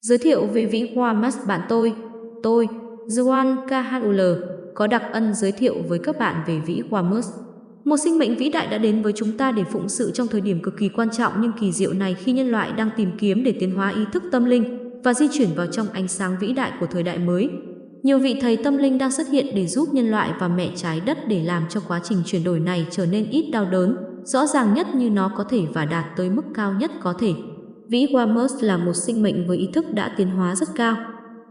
Giới thiệu về Vĩnh Hoa Max bạn tôi, tôi, Joan KHUL, có đặc ân giới thiệu với các bạn về Vĩ Hoa Max. Một sinh mệnh vĩ đại đã đến với chúng ta để phụng sự trong thời điểm cực kỳ quan trọng nhưng kỳ diệu này khi nhân loại đang tìm kiếm để tiến hóa ý thức tâm linh và di chuyển vào trong ánh sáng vĩ đại của thời đại mới. Nhiều vị thầy tâm linh đang xuất hiện để giúp nhân loại và mẹ trái đất để làm cho quá trình chuyển đổi này trở nên ít đau đớn, rõ ràng nhất như nó có thể và đạt tới mức cao nhất có thể. Vĩ Wamers là một sinh mệnh với ý thức đã tiến hóa rất cao.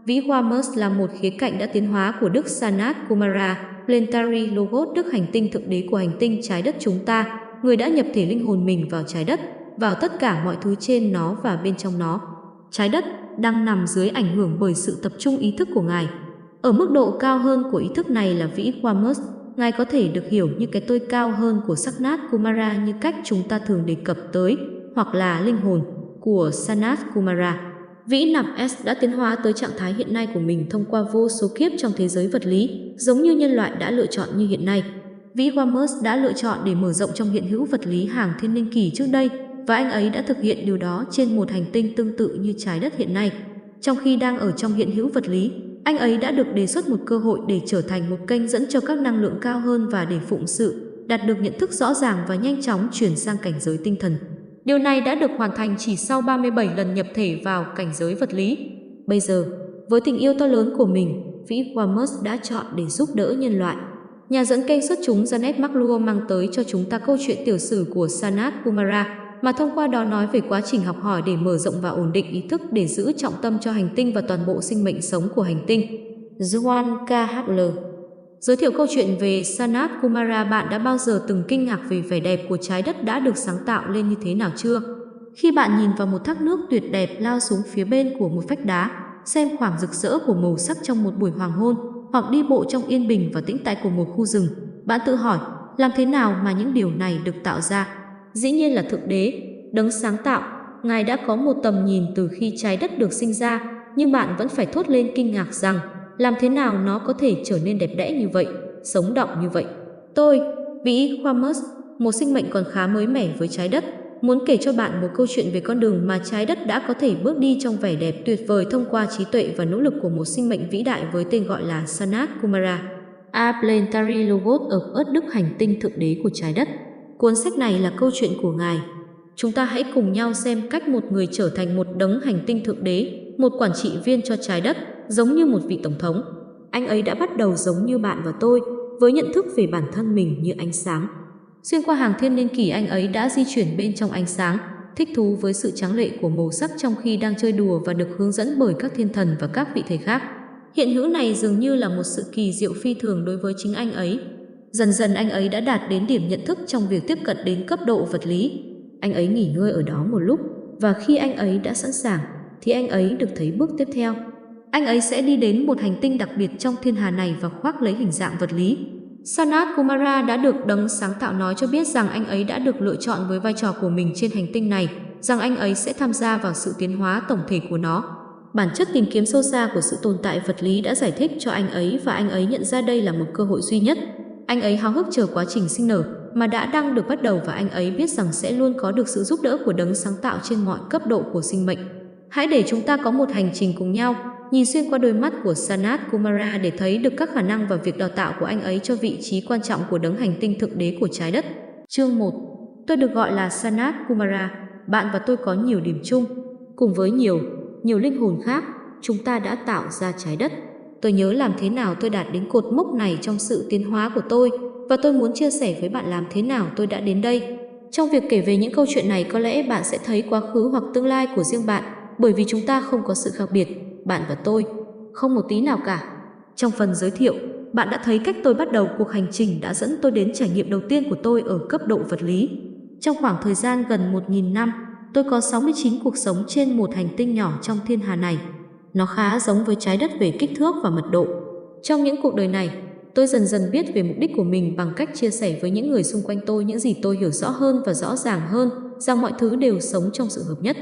Vĩ Wamers là một khía cạnh đã tiến hóa của Đức Sanat Kumara, Planetary Logos Đức hành tinh thượng đế của hành tinh trái đất chúng ta, người đã nhập thể linh hồn mình vào trái đất, vào tất cả mọi thứ trên nó và bên trong nó. Trái đất đang nằm dưới ảnh hưởng bởi sự tập trung ý thức của ngài. Ở mức độ cao hơn của ý thức này là vĩ Wamers, ngài có thể được hiểu như cái tôi cao hơn của sắc nát Kumara như cách chúng ta thường đề cập tới, hoặc là linh hồn của Sanat Kumara, vĩ nạp S đã tiến hóa tới trạng thái hiện nay của mình thông qua vô số kiếp trong thế giới vật lý, giống như nhân loại đã lựa chọn như hiện nay. Vĩ Wamers đã lựa chọn để mở rộng trong hiện hữu vật lý hàng thiên niên kỷ trước đây, và anh ấy đã thực hiện điều đó trên một hành tinh tương tự như trái đất hiện nay. Trong khi đang ở trong hiện hữu vật lý, anh ấy đã được đề xuất một cơ hội để trở thành một kênh dẫn cho các năng lượng cao hơn và để phụng sự, đạt được nhận thức rõ ràng và nhanh chóng chuyển sang cảnh giới tinh thần. Điều này đã được hoàn thành chỉ sau 37 lần nhập thể vào cảnh giới vật lý. Bây giờ, với tình yêu to lớn của mình, Vĩ Quamus đã chọn để giúp đỡ nhân loại. Nhà dẫn kênh xuất chúng Janet McLuo mang tới cho chúng ta câu chuyện tiểu sử của Sanat Kumara, mà thông qua đó nói về quá trình học hỏi để mở rộng và ổn định ý thức để giữ trọng tâm cho hành tinh và toàn bộ sinh mệnh sống của hành tinh. Juan KHL giới thiệu câu chuyện về Sanat Kumara bạn đã bao giờ từng kinh ngạc về vẻ đẹp của trái đất đã được sáng tạo lên như thế nào chưa? Khi bạn nhìn vào một thác nước tuyệt đẹp lao xuống phía bên của một vách đá, xem khoảng rực rỡ của màu sắc trong một buổi hoàng hôn, hoặc đi bộ trong yên bình và tĩnh tại của một khu rừng, bạn tự hỏi, làm thế nào mà những điều này được tạo ra? Dĩ nhiên là thượng đế, đấng sáng tạo, ngài đã có một tầm nhìn từ khi trái đất được sinh ra, nhưng bạn vẫn phải thốt lên kinh ngạc rằng làm thế nào nó có thể trở nên đẹp đẽ như vậy, sống động như vậy. Tôi, Vĩ Huamus, một sinh mệnh còn khá mới mẻ với trái đất, muốn kể cho bạn một câu chuyện về con đường mà trái đất đã có thể bước đi trong vẻ đẹp tuyệt vời thông qua trí tuệ và nỗ lực của một sinh mệnh vĩ đại với tên gọi là Sanat Kumara. A Planetary Logos of Earth Đức hành tinh thượng đế của trái đất. Cuốn sách này là câu chuyện của ngài. Chúng ta hãy cùng nhau xem cách một người trở thành một đấng hành tinh thượng đế, một quản trị viên cho trái đất, giống như một vị tổng thống. Anh ấy đã bắt đầu giống như bạn và tôi, với nhận thức về bản thân mình như ánh sáng. Xuyên qua hàng thiên niên kỷ anh ấy đã di chuyển bên trong ánh sáng, thích thú với sự tráng lệ của màu sắc trong khi đang chơi đùa và được hướng dẫn bởi các thiên thần và các vị thầy khác. Hiện hữu này dường như là một sự kỳ diệu phi thường đối với chính anh ấy. Dần dần anh ấy đã đạt đến điểm nhận thức trong việc tiếp cận đến cấp độ vật lý. Anh ấy nghỉ ngơi ở đó một lúc và khi anh ấy đã sẵn sàng thì anh ấy được thấy bước tiếp theo. Anh ấy sẽ đi đến một hành tinh đặc biệt trong thiên hà này và khoác lấy hình dạng vật lý. Sanat Kumara đã được đấng sáng tạo nói cho biết rằng anh ấy đã được lựa chọn với vai trò của mình trên hành tinh này, rằng anh ấy sẽ tham gia vào sự tiến hóa tổng thể của nó. Bản chất tìm kiếm sâu xa của sự tồn tại vật lý đã giải thích cho anh ấy và anh ấy nhận ra đây là một cơ hội duy nhất. Anh ấy háo hức chờ quá trình sinh nở mà đã đang được bắt đầu và anh ấy biết rằng sẽ luôn có được sự giúp đỡ của đấng sáng tạo trên mọi cấp độ của sinh mệnh. Hãy để chúng ta có một hành trình cùng nhau nhìn xuyên qua đôi mắt của Sanat Kumara để thấy được các khả năng và việc đào tạo của anh ấy cho vị trí quan trọng của đấng hành tinh thực đế của trái đất. Chương 1 Tôi được gọi là Sanat Kumara, bạn và tôi có nhiều điểm chung. Cùng với nhiều, nhiều linh hồn khác, chúng ta đã tạo ra trái đất. Tôi nhớ làm thế nào tôi đạt đến cột mốc này trong sự tiến hóa của tôi và tôi muốn chia sẻ với bạn làm thế nào tôi đã đến đây. Trong việc kể về những câu chuyện này có lẽ bạn sẽ thấy quá khứ hoặc tương lai của riêng bạn bởi vì chúng ta không có sự khác biệt bạn và tôi, không một tí nào cả. Trong phần giới thiệu, bạn đã thấy cách tôi bắt đầu cuộc hành trình đã dẫn tôi đến trải nghiệm đầu tiên của tôi ở cấp độ vật lý. Trong khoảng thời gian gần 1.000 năm, tôi có 69 cuộc sống trên một hành tinh nhỏ trong thiên hà này. Nó khá giống với trái đất về kích thước và mật độ. Trong những cuộc đời này, tôi dần dần biết về mục đích của mình bằng cách chia sẻ với những người xung quanh tôi những gì tôi hiểu rõ hơn và rõ ràng hơn rằng mọi thứ đều sống trong sự hợp nhất,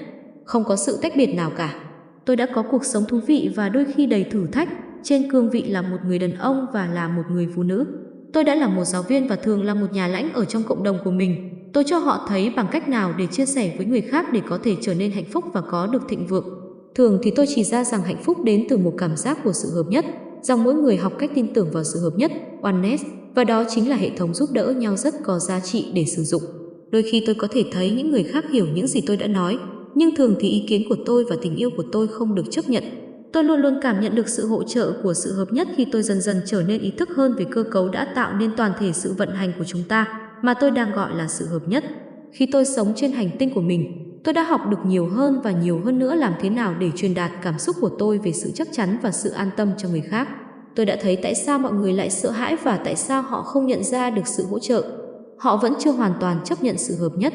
không có sự tách biệt nào cả. Tôi đã có cuộc sống thú vị và đôi khi đầy thử thách, trên cương vị là một người đàn ông và là một người phụ nữ. Tôi đã là một giáo viên và thường là một nhà lãnh ở trong cộng đồng của mình. Tôi cho họ thấy bằng cách nào để chia sẻ với người khác để có thể trở nên hạnh phúc và có được thịnh vượng. Thường thì tôi chỉ ra rằng hạnh phúc đến từ một cảm giác của sự hợp nhất, rằng mỗi người học cách tin tưởng vào sự hợp nhất, oneness, và đó chính là hệ thống giúp đỡ nhau rất có giá trị để sử dụng. Đôi khi tôi có thể thấy những người khác hiểu những gì tôi đã nói, nhưng thường thì ý kiến của tôi và tình yêu của tôi không được chấp nhận. Tôi luôn luôn cảm nhận được sự hỗ trợ của sự hợp nhất khi tôi dần dần trở nên ý thức hơn về cơ cấu đã tạo nên toàn thể sự vận hành của chúng ta mà tôi đang gọi là sự hợp nhất. Khi tôi sống trên hành tinh của mình, tôi đã học được nhiều hơn và nhiều hơn nữa làm thế nào để truyền đạt cảm xúc của tôi về sự chắc chắn và sự an tâm cho người khác. Tôi đã thấy tại sao mọi người lại sợ hãi và tại sao họ không nhận ra được sự hỗ trợ. Họ vẫn chưa hoàn toàn chấp nhận sự hợp nhất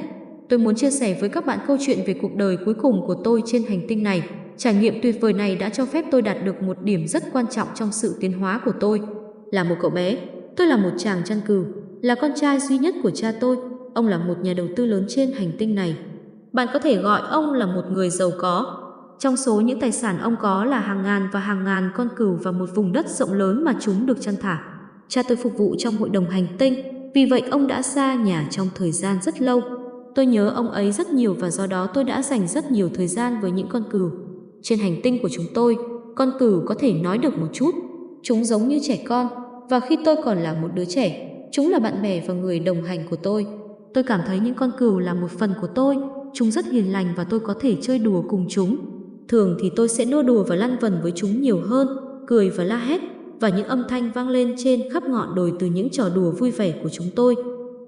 Tôi muốn chia sẻ với các bạn câu chuyện về cuộc đời cuối cùng của tôi trên hành tinh này. Trải nghiệm tuyệt vời này đã cho phép tôi đạt được một điểm rất quan trọng trong sự tiến hóa của tôi. Là một cậu bé, tôi là một chàng chăn cừu, là con trai duy nhất của cha tôi. Ông là một nhà đầu tư lớn trên hành tinh này. Bạn có thể gọi ông là một người giàu có. Trong số những tài sản ông có là hàng ngàn và hàng ngàn con cừu và một vùng đất rộng lớn mà chúng được chăn thả. Cha tôi phục vụ trong hội đồng hành tinh, vì vậy ông đã xa nhà trong thời gian rất lâu Tôi nhớ ông ấy rất nhiều và do đó tôi đã dành rất nhiều thời gian với những con cừu. Trên hành tinh của chúng tôi, con cừu có thể nói được một chút. Chúng giống như trẻ con, và khi tôi còn là một đứa trẻ, chúng là bạn bè và người đồng hành của tôi. Tôi cảm thấy những con cừu là một phần của tôi, chúng rất hiền lành và tôi có thể chơi đùa cùng chúng. Thường thì tôi sẽ nô đùa và lăn vần với chúng nhiều hơn, cười và la hét, và những âm thanh vang lên trên khắp ngọn đồi từ những trò đùa vui vẻ của chúng tôi.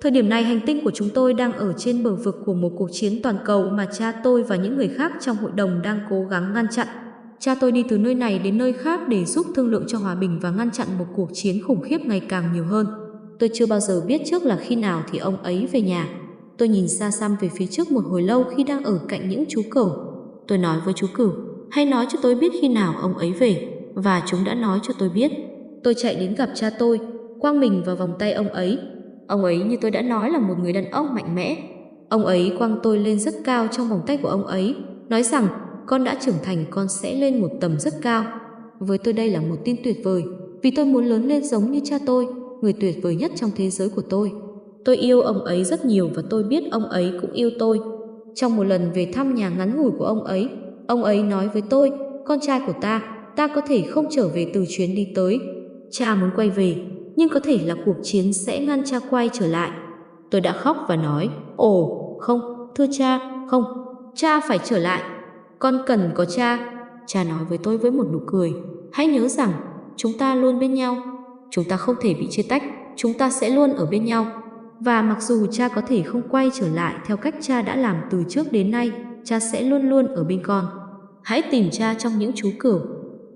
Thời điểm này hành tinh của chúng tôi đang ở trên bờ vực của một cuộc chiến toàn cầu mà cha tôi và những người khác trong hội đồng đang cố gắng ngăn chặn. Cha tôi đi từ nơi này đến nơi khác để giúp thương lượng cho hòa bình và ngăn chặn một cuộc chiến khủng khiếp ngày càng nhiều hơn. Tôi chưa bao giờ biết trước là khi nào thì ông ấy về nhà. Tôi nhìn xa xăm về phía trước một hồi lâu khi đang ở cạnh những chú cửu. Tôi nói với chú cửu, hãy nói cho tôi biết khi nào ông ấy về. Và chúng đã nói cho tôi biết. Tôi chạy đến gặp cha tôi, quang mình vào vòng tay ông ấy, Ông ấy như tôi đã nói là một người đàn ông mạnh mẽ. Ông ấy quăng tôi lên rất cao trong vòng tay của ông ấy, nói rằng con đã trưởng thành con sẽ lên một tầm rất cao. Với tôi đây là một tin tuyệt vời, vì tôi muốn lớn lên giống như cha tôi, người tuyệt vời nhất trong thế giới của tôi. Tôi yêu ông ấy rất nhiều và tôi biết ông ấy cũng yêu tôi. Trong một lần về thăm nhà ngắn ngủi của ông ấy, ông ấy nói với tôi, con trai của ta, ta có thể không trở về từ chuyến đi tới. Cha muốn quay về, nhưng có thể là cuộc chiến sẽ ngăn cha quay trở lại. Tôi đã khóc và nói, ồ, không, thưa cha, không, cha phải trở lại, con cần có cha. Cha nói với tôi với một nụ cười, hãy nhớ rằng chúng ta luôn bên nhau, chúng ta không thể bị chia tách, chúng ta sẽ luôn ở bên nhau. Và mặc dù cha có thể không quay trở lại theo cách cha đã làm từ trước đến nay, cha sẽ luôn luôn ở bên con. Hãy tìm cha trong những chú cừu.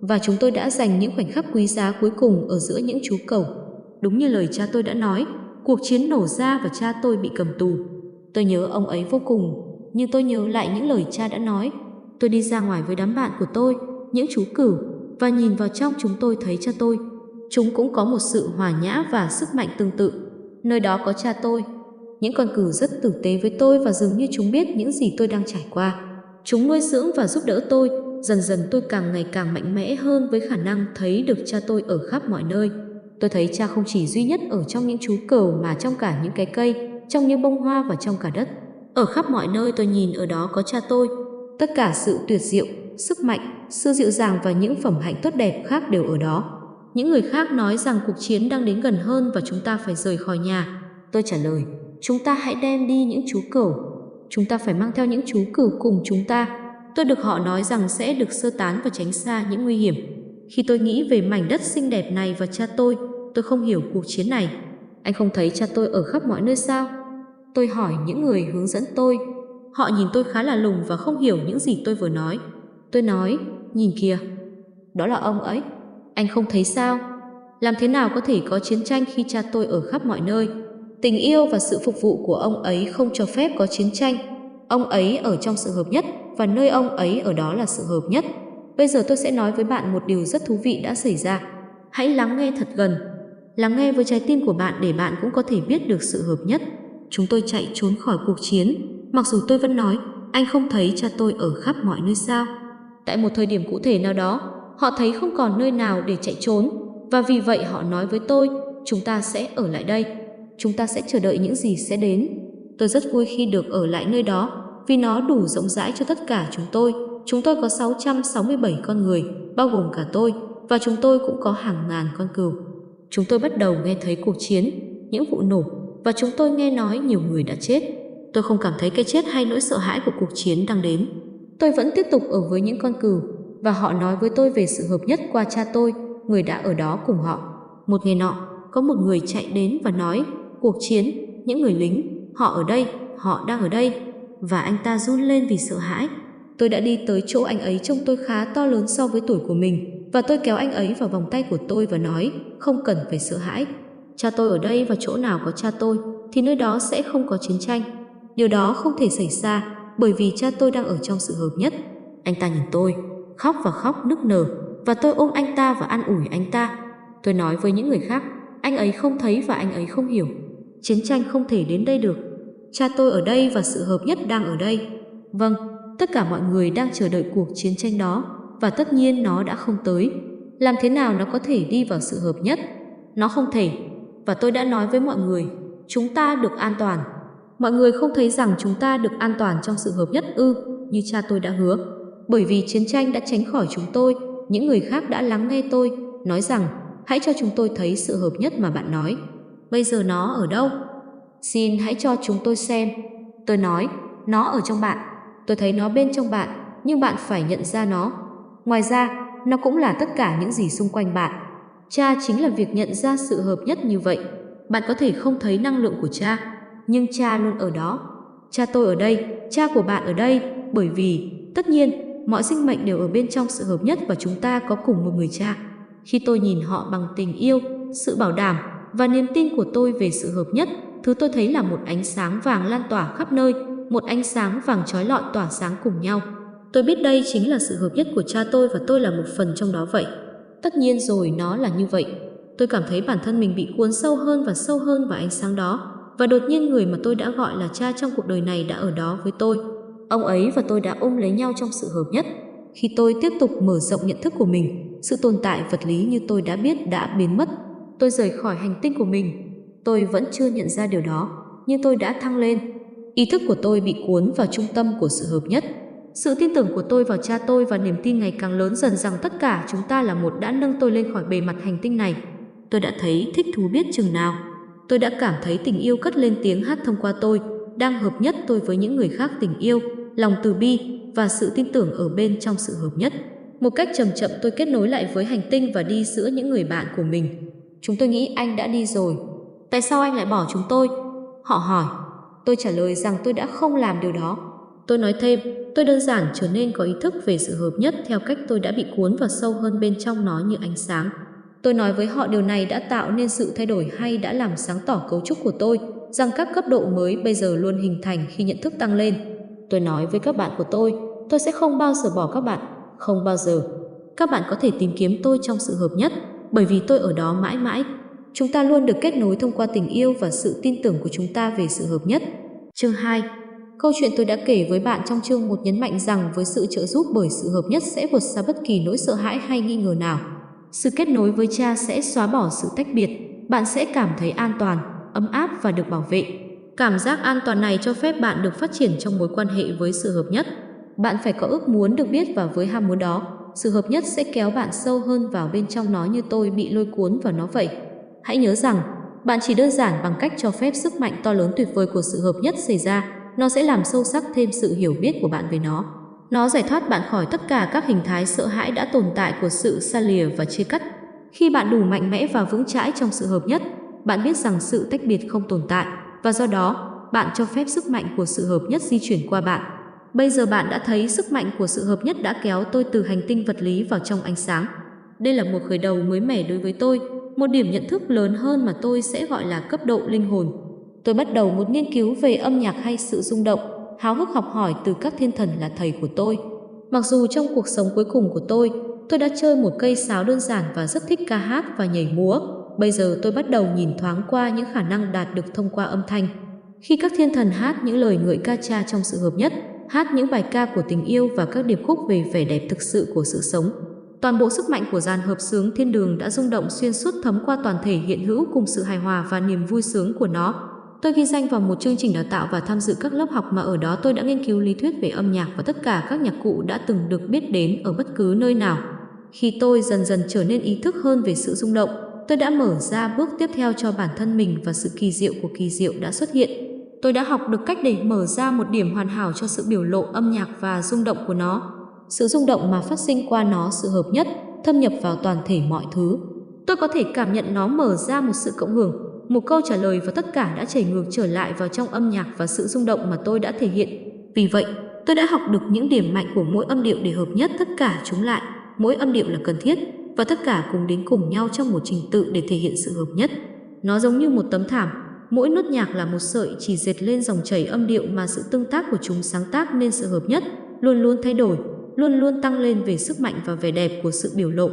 Và chúng tôi đã dành những khoảnh khắc quý giá cuối cùng ở giữa những chú cẩu Đúng như lời cha tôi đã nói, cuộc chiến nổ ra và cha tôi bị cầm tù. Tôi nhớ ông ấy vô cùng, nhưng tôi nhớ lại những lời cha đã nói. Tôi đi ra ngoài với đám bạn của tôi, những chú cửu, và nhìn vào trong chúng tôi thấy cha tôi. Chúng cũng có một sự hòa nhã và sức mạnh tương tự. Nơi đó có cha tôi. Những con cừu rất tử tế với tôi và dường như chúng biết những gì tôi đang trải qua. Chúng nuôi dưỡng và giúp đỡ tôi. Dần dần tôi càng ngày càng mạnh mẽ hơn với khả năng thấy được cha tôi ở khắp mọi nơi. Tôi thấy cha không chỉ duy nhất ở trong những chú cừu mà trong cả những cái cây, trong những bông hoa và trong cả đất. Ở khắp mọi nơi tôi nhìn ở đó có cha tôi. Tất cả sự tuyệt diệu, sức mạnh, sự dịu dàng và những phẩm hạnh tốt đẹp khác đều ở đó. Những người khác nói rằng cuộc chiến đang đến gần hơn và chúng ta phải rời khỏi nhà. Tôi trả lời, chúng ta hãy đem đi những chú cừu. Chúng ta phải mang theo những chú cừu cùng chúng ta. Tôi được họ nói rằng sẽ được sơ tán và tránh xa những nguy hiểm khi tôi nghĩ về mảnh đất xinh đẹp này và cha tôi, tôi không hiểu cuộc chiến này. Anh không thấy cha tôi ở khắp mọi nơi sao? Tôi hỏi những người hướng dẫn tôi. Họ nhìn tôi khá là lùng và không hiểu những gì tôi vừa nói. Tôi nói, nhìn kìa, đó là ông ấy. Anh không thấy sao? Làm thế nào có thể có chiến tranh khi cha tôi ở khắp mọi nơi? Tình yêu và sự phục vụ của ông ấy không cho phép có chiến tranh. Ông ấy ở trong sự hợp nhất và nơi ông ấy ở đó là sự hợp nhất. Bây giờ tôi sẽ nói với bạn một điều rất thú vị đã xảy ra. Hãy lắng nghe thật gần. Lắng nghe với trái tim của bạn để bạn cũng có thể biết được sự hợp nhất. Chúng tôi chạy trốn khỏi cuộc chiến. Mặc dù tôi vẫn nói, anh không thấy cha tôi ở khắp mọi nơi sao. Tại một thời điểm cụ thể nào đó, họ thấy không còn nơi nào để chạy trốn. Và vì vậy họ nói với tôi, chúng ta sẽ ở lại đây. Chúng ta sẽ chờ đợi những gì sẽ đến. Tôi rất vui khi được ở lại nơi đó vì nó đủ rộng rãi cho tất cả chúng tôi chúng tôi có 667 con người, bao gồm cả tôi, và chúng tôi cũng có hàng ngàn con cừu. Chúng tôi bắt đầu nghe thấy cuộc chiến, những vụ nổ, và chúng tôi nghe nói nhiều người đã chết. Tôi không cảm thấy cái chết hay nỗi sợ hãi của cuộc chiến đang đến. Tôi vẫn tiếp tục ở với những con cừu, và họ nói với tôi về sự hợp nhất qua cha tôi, người đã ở đó cùng họ. Một ngày nọ, có một người chạy đến và nói, cuộc chiến, những người lính, họ ở đây, họ đang ở đây. Và anh ta run lên vì sợ hãi, Tôi đã đi tới chỗ anh ấy trông tôi khá to lớn so với tuổi của mình và tôi kéo anh ấy vào vòng tay của tôi và nói không cần phải sợ hãi. Cha tôi ở đây và chỗ nào có cha tôi thì nơi đó sẽ không có chiến tranh. Điều đó không thể xảy ra bởi vì cha tôi đang ở trong sự hợp nhất. Anh ta nhìn tôi, khóc và khóc nức nở và tôi ôm anh ta và an ủi anh ta. Tôi nói với những người khác, anh ấy không thấy và anh ấy không hiểu. Chiến tranh không thể đến đây được. Cha tôi ở đây và sự hợp nhất đang ở đây. Vâng, tất cả mọi người đang chờ đợi cuộc chiến tranh đó và tất nhiên nó đã không tới. Làm thế nào nó có thể đi vào sự hợp nhất? Nó không thể. Và tôi đã nói với mọi người, chúng ta được an toàn. Mọi người không thấy rằng chúng ta được an toàn trong sự hợp nhất ư, như cha tôi đã hứa. Bởi vì chiến tranh đã tránh khỏi chúng tôi, những người khác đã lắng nghe tôi, nói rằng hãy cho chúng tôi thấy sự hợp nhất mà bạn nói. Bây giờ nó ở đâu? Xin hãy cho chúng tôi xem. Tôi nói, nó ở trong bạn Tôi thấy nó bên trong bạn, nhưng bạn phải nhận ra nó. Ngoài ra, nó cũng là tất cả những gì xung quanh bạn. Cha chính là việc nhận ra sự hợp nhất như vậy. Bạn có thể không thấy năng lượng của cha, nhưng cha luôn ở đó. Cha tôi ở đây, cha của bạn ở đây, bởi vì, tất nhiên, mọi sinh mệnh đều ở bên trong sự hợp nhất và chúng ta có cùng một người cha. Khi tôi nhìn họ bằng tình yêu, sự bảo đảm và niềm tin của tôi về sự hợp nhất, thứ tôi thấy là một ánh sáng vàng lan tỏa khắp nơi, một ánh sáng vàng trói lọi tỏa sáng cùng nhau. Tôi biết đây chính là sự hợp nhất của cha tôi và tôi là một phần trong đó vậy. Tất nhiên rồi nó là như vậy. Tôi cảm thấy bản thân mình bị cuốn sâu hơn và sâu hơn vào ánh sáng đó. Và đột nhiên người mà tôi đã gọi là cha trong cuộc đời này đã ở đó với tôi. Ông ấy và tôi đã ôm lấy nhau trong sự hợp nhất. Khi tôi tiếp tục mở rộng nhận thức của mình, sự tồn tại vật lý như tôi đã biết đã biến mất. Tôi rời khỏi hành tinh của mình. Tôi vẫn chưa nhận ra điều đó, nhưng tôi đã thăng lên Ý thức của tôi bị cuốn vào trung tâm của sự hợp nhất. Sự tin tưởng của tôi vào cha tôi và niềm tin ngày càng lớn dần rằng tất cả chúng ta là một đã nâng tôi lên khỏi bề mặt hành tinh này. Tôi đã thấy thích thú biết chừng nào. Tôi đã cảm thấy tình yêu cất lên tiếng hát thông qua tôi, đang hợp nhất tôi với những người khác tình yêu, lòng từ bi và sự tin tưởng ở bên trong sự hợp nhất. Một cách chậm chậm tôi kết nối lại với hành tinh và đi giữa những người bạn của mình. Chúng tôi nghĩ anh đã đi rồi. Tại sao anh lại bỏ chúng tôi? Họ hỏi. Tôi trả lời rằng tôi đã không làm điều đó. Tôi nói thêm, tôi đơn giản trở nên có ý thức về sự hợp nhất theo cách tôi đã bị cuốn vào sâu hơn bên trong nó như ánh sáng. Tôi nói với họ điều này đã tạo nên sự thay đổi hay đã làm sáng tỏ cấu trúc của tôi, rằng các cấp độ mới bây giờ luôn hình thành khi nhận thức tăng lên. Tôi nói với các bạn của tôi, tôi sẽ không bao giờ bỏ các bạn, không bao giờ. Các bạn có thể tìm kiếm tôi trong sự hợp nhất, bởi vì tôi ở đó mãi mãi Chúng ta luôn được kết nối thông qua tình yêu và sự tin tưởng của chúng ta về sự hợp nhất. Chương 2 Câu chuyện tôi đã kể với bạn trong chương 1 nhấn mạnh rằng với sự trợ giúp bởi sự hợp nhất sẽ vượt xa bất kỳ nỗi sợ hãi hay nghi ngờ nào. Sự kết nối với cha sẽ xóa bỏ sự tách biệt. Bạn sẽ cảm thấy an toàn, ấm áp và được bảo vệ. Cảm giác an toàn này cho phép bạn được phát triển trong mối quan hệ với sự hợp nhất. Bạn phải có ước muốn được biết và với ham muốn đó, sự hợp nhất sẽ kéo bạn sâu hơn vào bên trong nó như tôi bị lôi cuốn vào nó vậy. Hãy nhớ rằng, bạn chỉ đơn giản bằng cách cho phép sức mạnh to lớn tuyệt vời của sự hợp nhất xảy ra, nó sẽ làm sâu sắc thêm sự hiểu biết của bạn về nó. Nó giải thoát bạn khỏi tất cả các hình thái sợ hãi đã tồn tại của sự xa lìa và chia cắt. Khi bạn đủ mạnh mẽ và vững chãi trong sự hợp nhất, bạn biết rằng sự tách biệt không tồn tại và do đó, bạn cho phép sức mạnh của sự hợp nhất di chuyển qua bạn. Bây giờ bạn đã thấy sức mạnh của sự hợp nhất đã kéo tôi từ hành tinh vật lý vào trong ánh sáng. Đây là một khởi đầu mới mẻ đối với tôi một điểm nhận thức lớn hơn mà tôi sẽ gọi là cấp độ linh hồn. Tôi bắt đầu một nghiên cứu về âm nhạc hay sự rung động, háo hức học hỏi từ các thiên thần là thầy của tôi. Mặc dù trong cuộc sống cuối cùng của tôi, tôi đã chơi một cây sáo đơn giản và rất thích ca hát và nhảy múa, bây giờ tôi bắt đầu nhìn thoáng qua những khả năng đạt được thông qua âm thanh. Khi các thiên thần hát những lời ngợi ca cha trong sự hợp nhất, hát những bài ca của tình yêu và các điệp khúc về vẻ đẹp thực sự của sự sống, toàn bộ sức mạnh của dàn hợp sướng thiên đường đã rung động xuyên suốt thấm qua toàn thể hiện hữu cùng sự hài hòa và niềm vui sướng của nó. Tôi ghi danh vào một chương trình đào tạo và tham dự các lớp học mà ở đó tôi đã nghiên cứu lý thuyết về âm nhạc và tất cả các nhạc cụ đã từng được biết đến ở bất cứ nơi nào. Khi tôi dần dần trở nên ý thức hơn về sự rung động, tôi đã mở ra bước tiếp theo cho bản thân mình và sự kỳ diệu của kỳ diệu đã xuất hiện. Tôi đã học được cách để mở ra một điểm hoàn hảo cho sự biểu lộ âm nhạc và rung động của nó sự rung động mà phát sinh qua nó sự hợp nhất, thâm nhập vào toàn thể mọi thứ. Tôi có thể cảm nhận nó mở ra một sự cộng hưởng, một câu trả lời và tất cả đã chảy ngược trở lại vào trong âm nhạc và sự rung động mà tôi đã thể hiện. Vì vậy, tôi đã học được những điểm mạnh của mỗi âm điệu để hợp nhất tất cả chúng lại, mỗi âm điệu là cần thiết và tất cả cùng đến cùng nhau trong một trình tự để thể hiện sự hợp nhất. Nó giống như một tấm thảm, mỗi nốt nhạc là một sợi chỉ dệt lên dòng chảy âm điệu mà sự tương tác của chúng sáng tác nên sự hợp nhất luôn luôn thay đổi luôn luôn tăng lên về sức mạnh và vẻ đẹp của sự biểu lộ.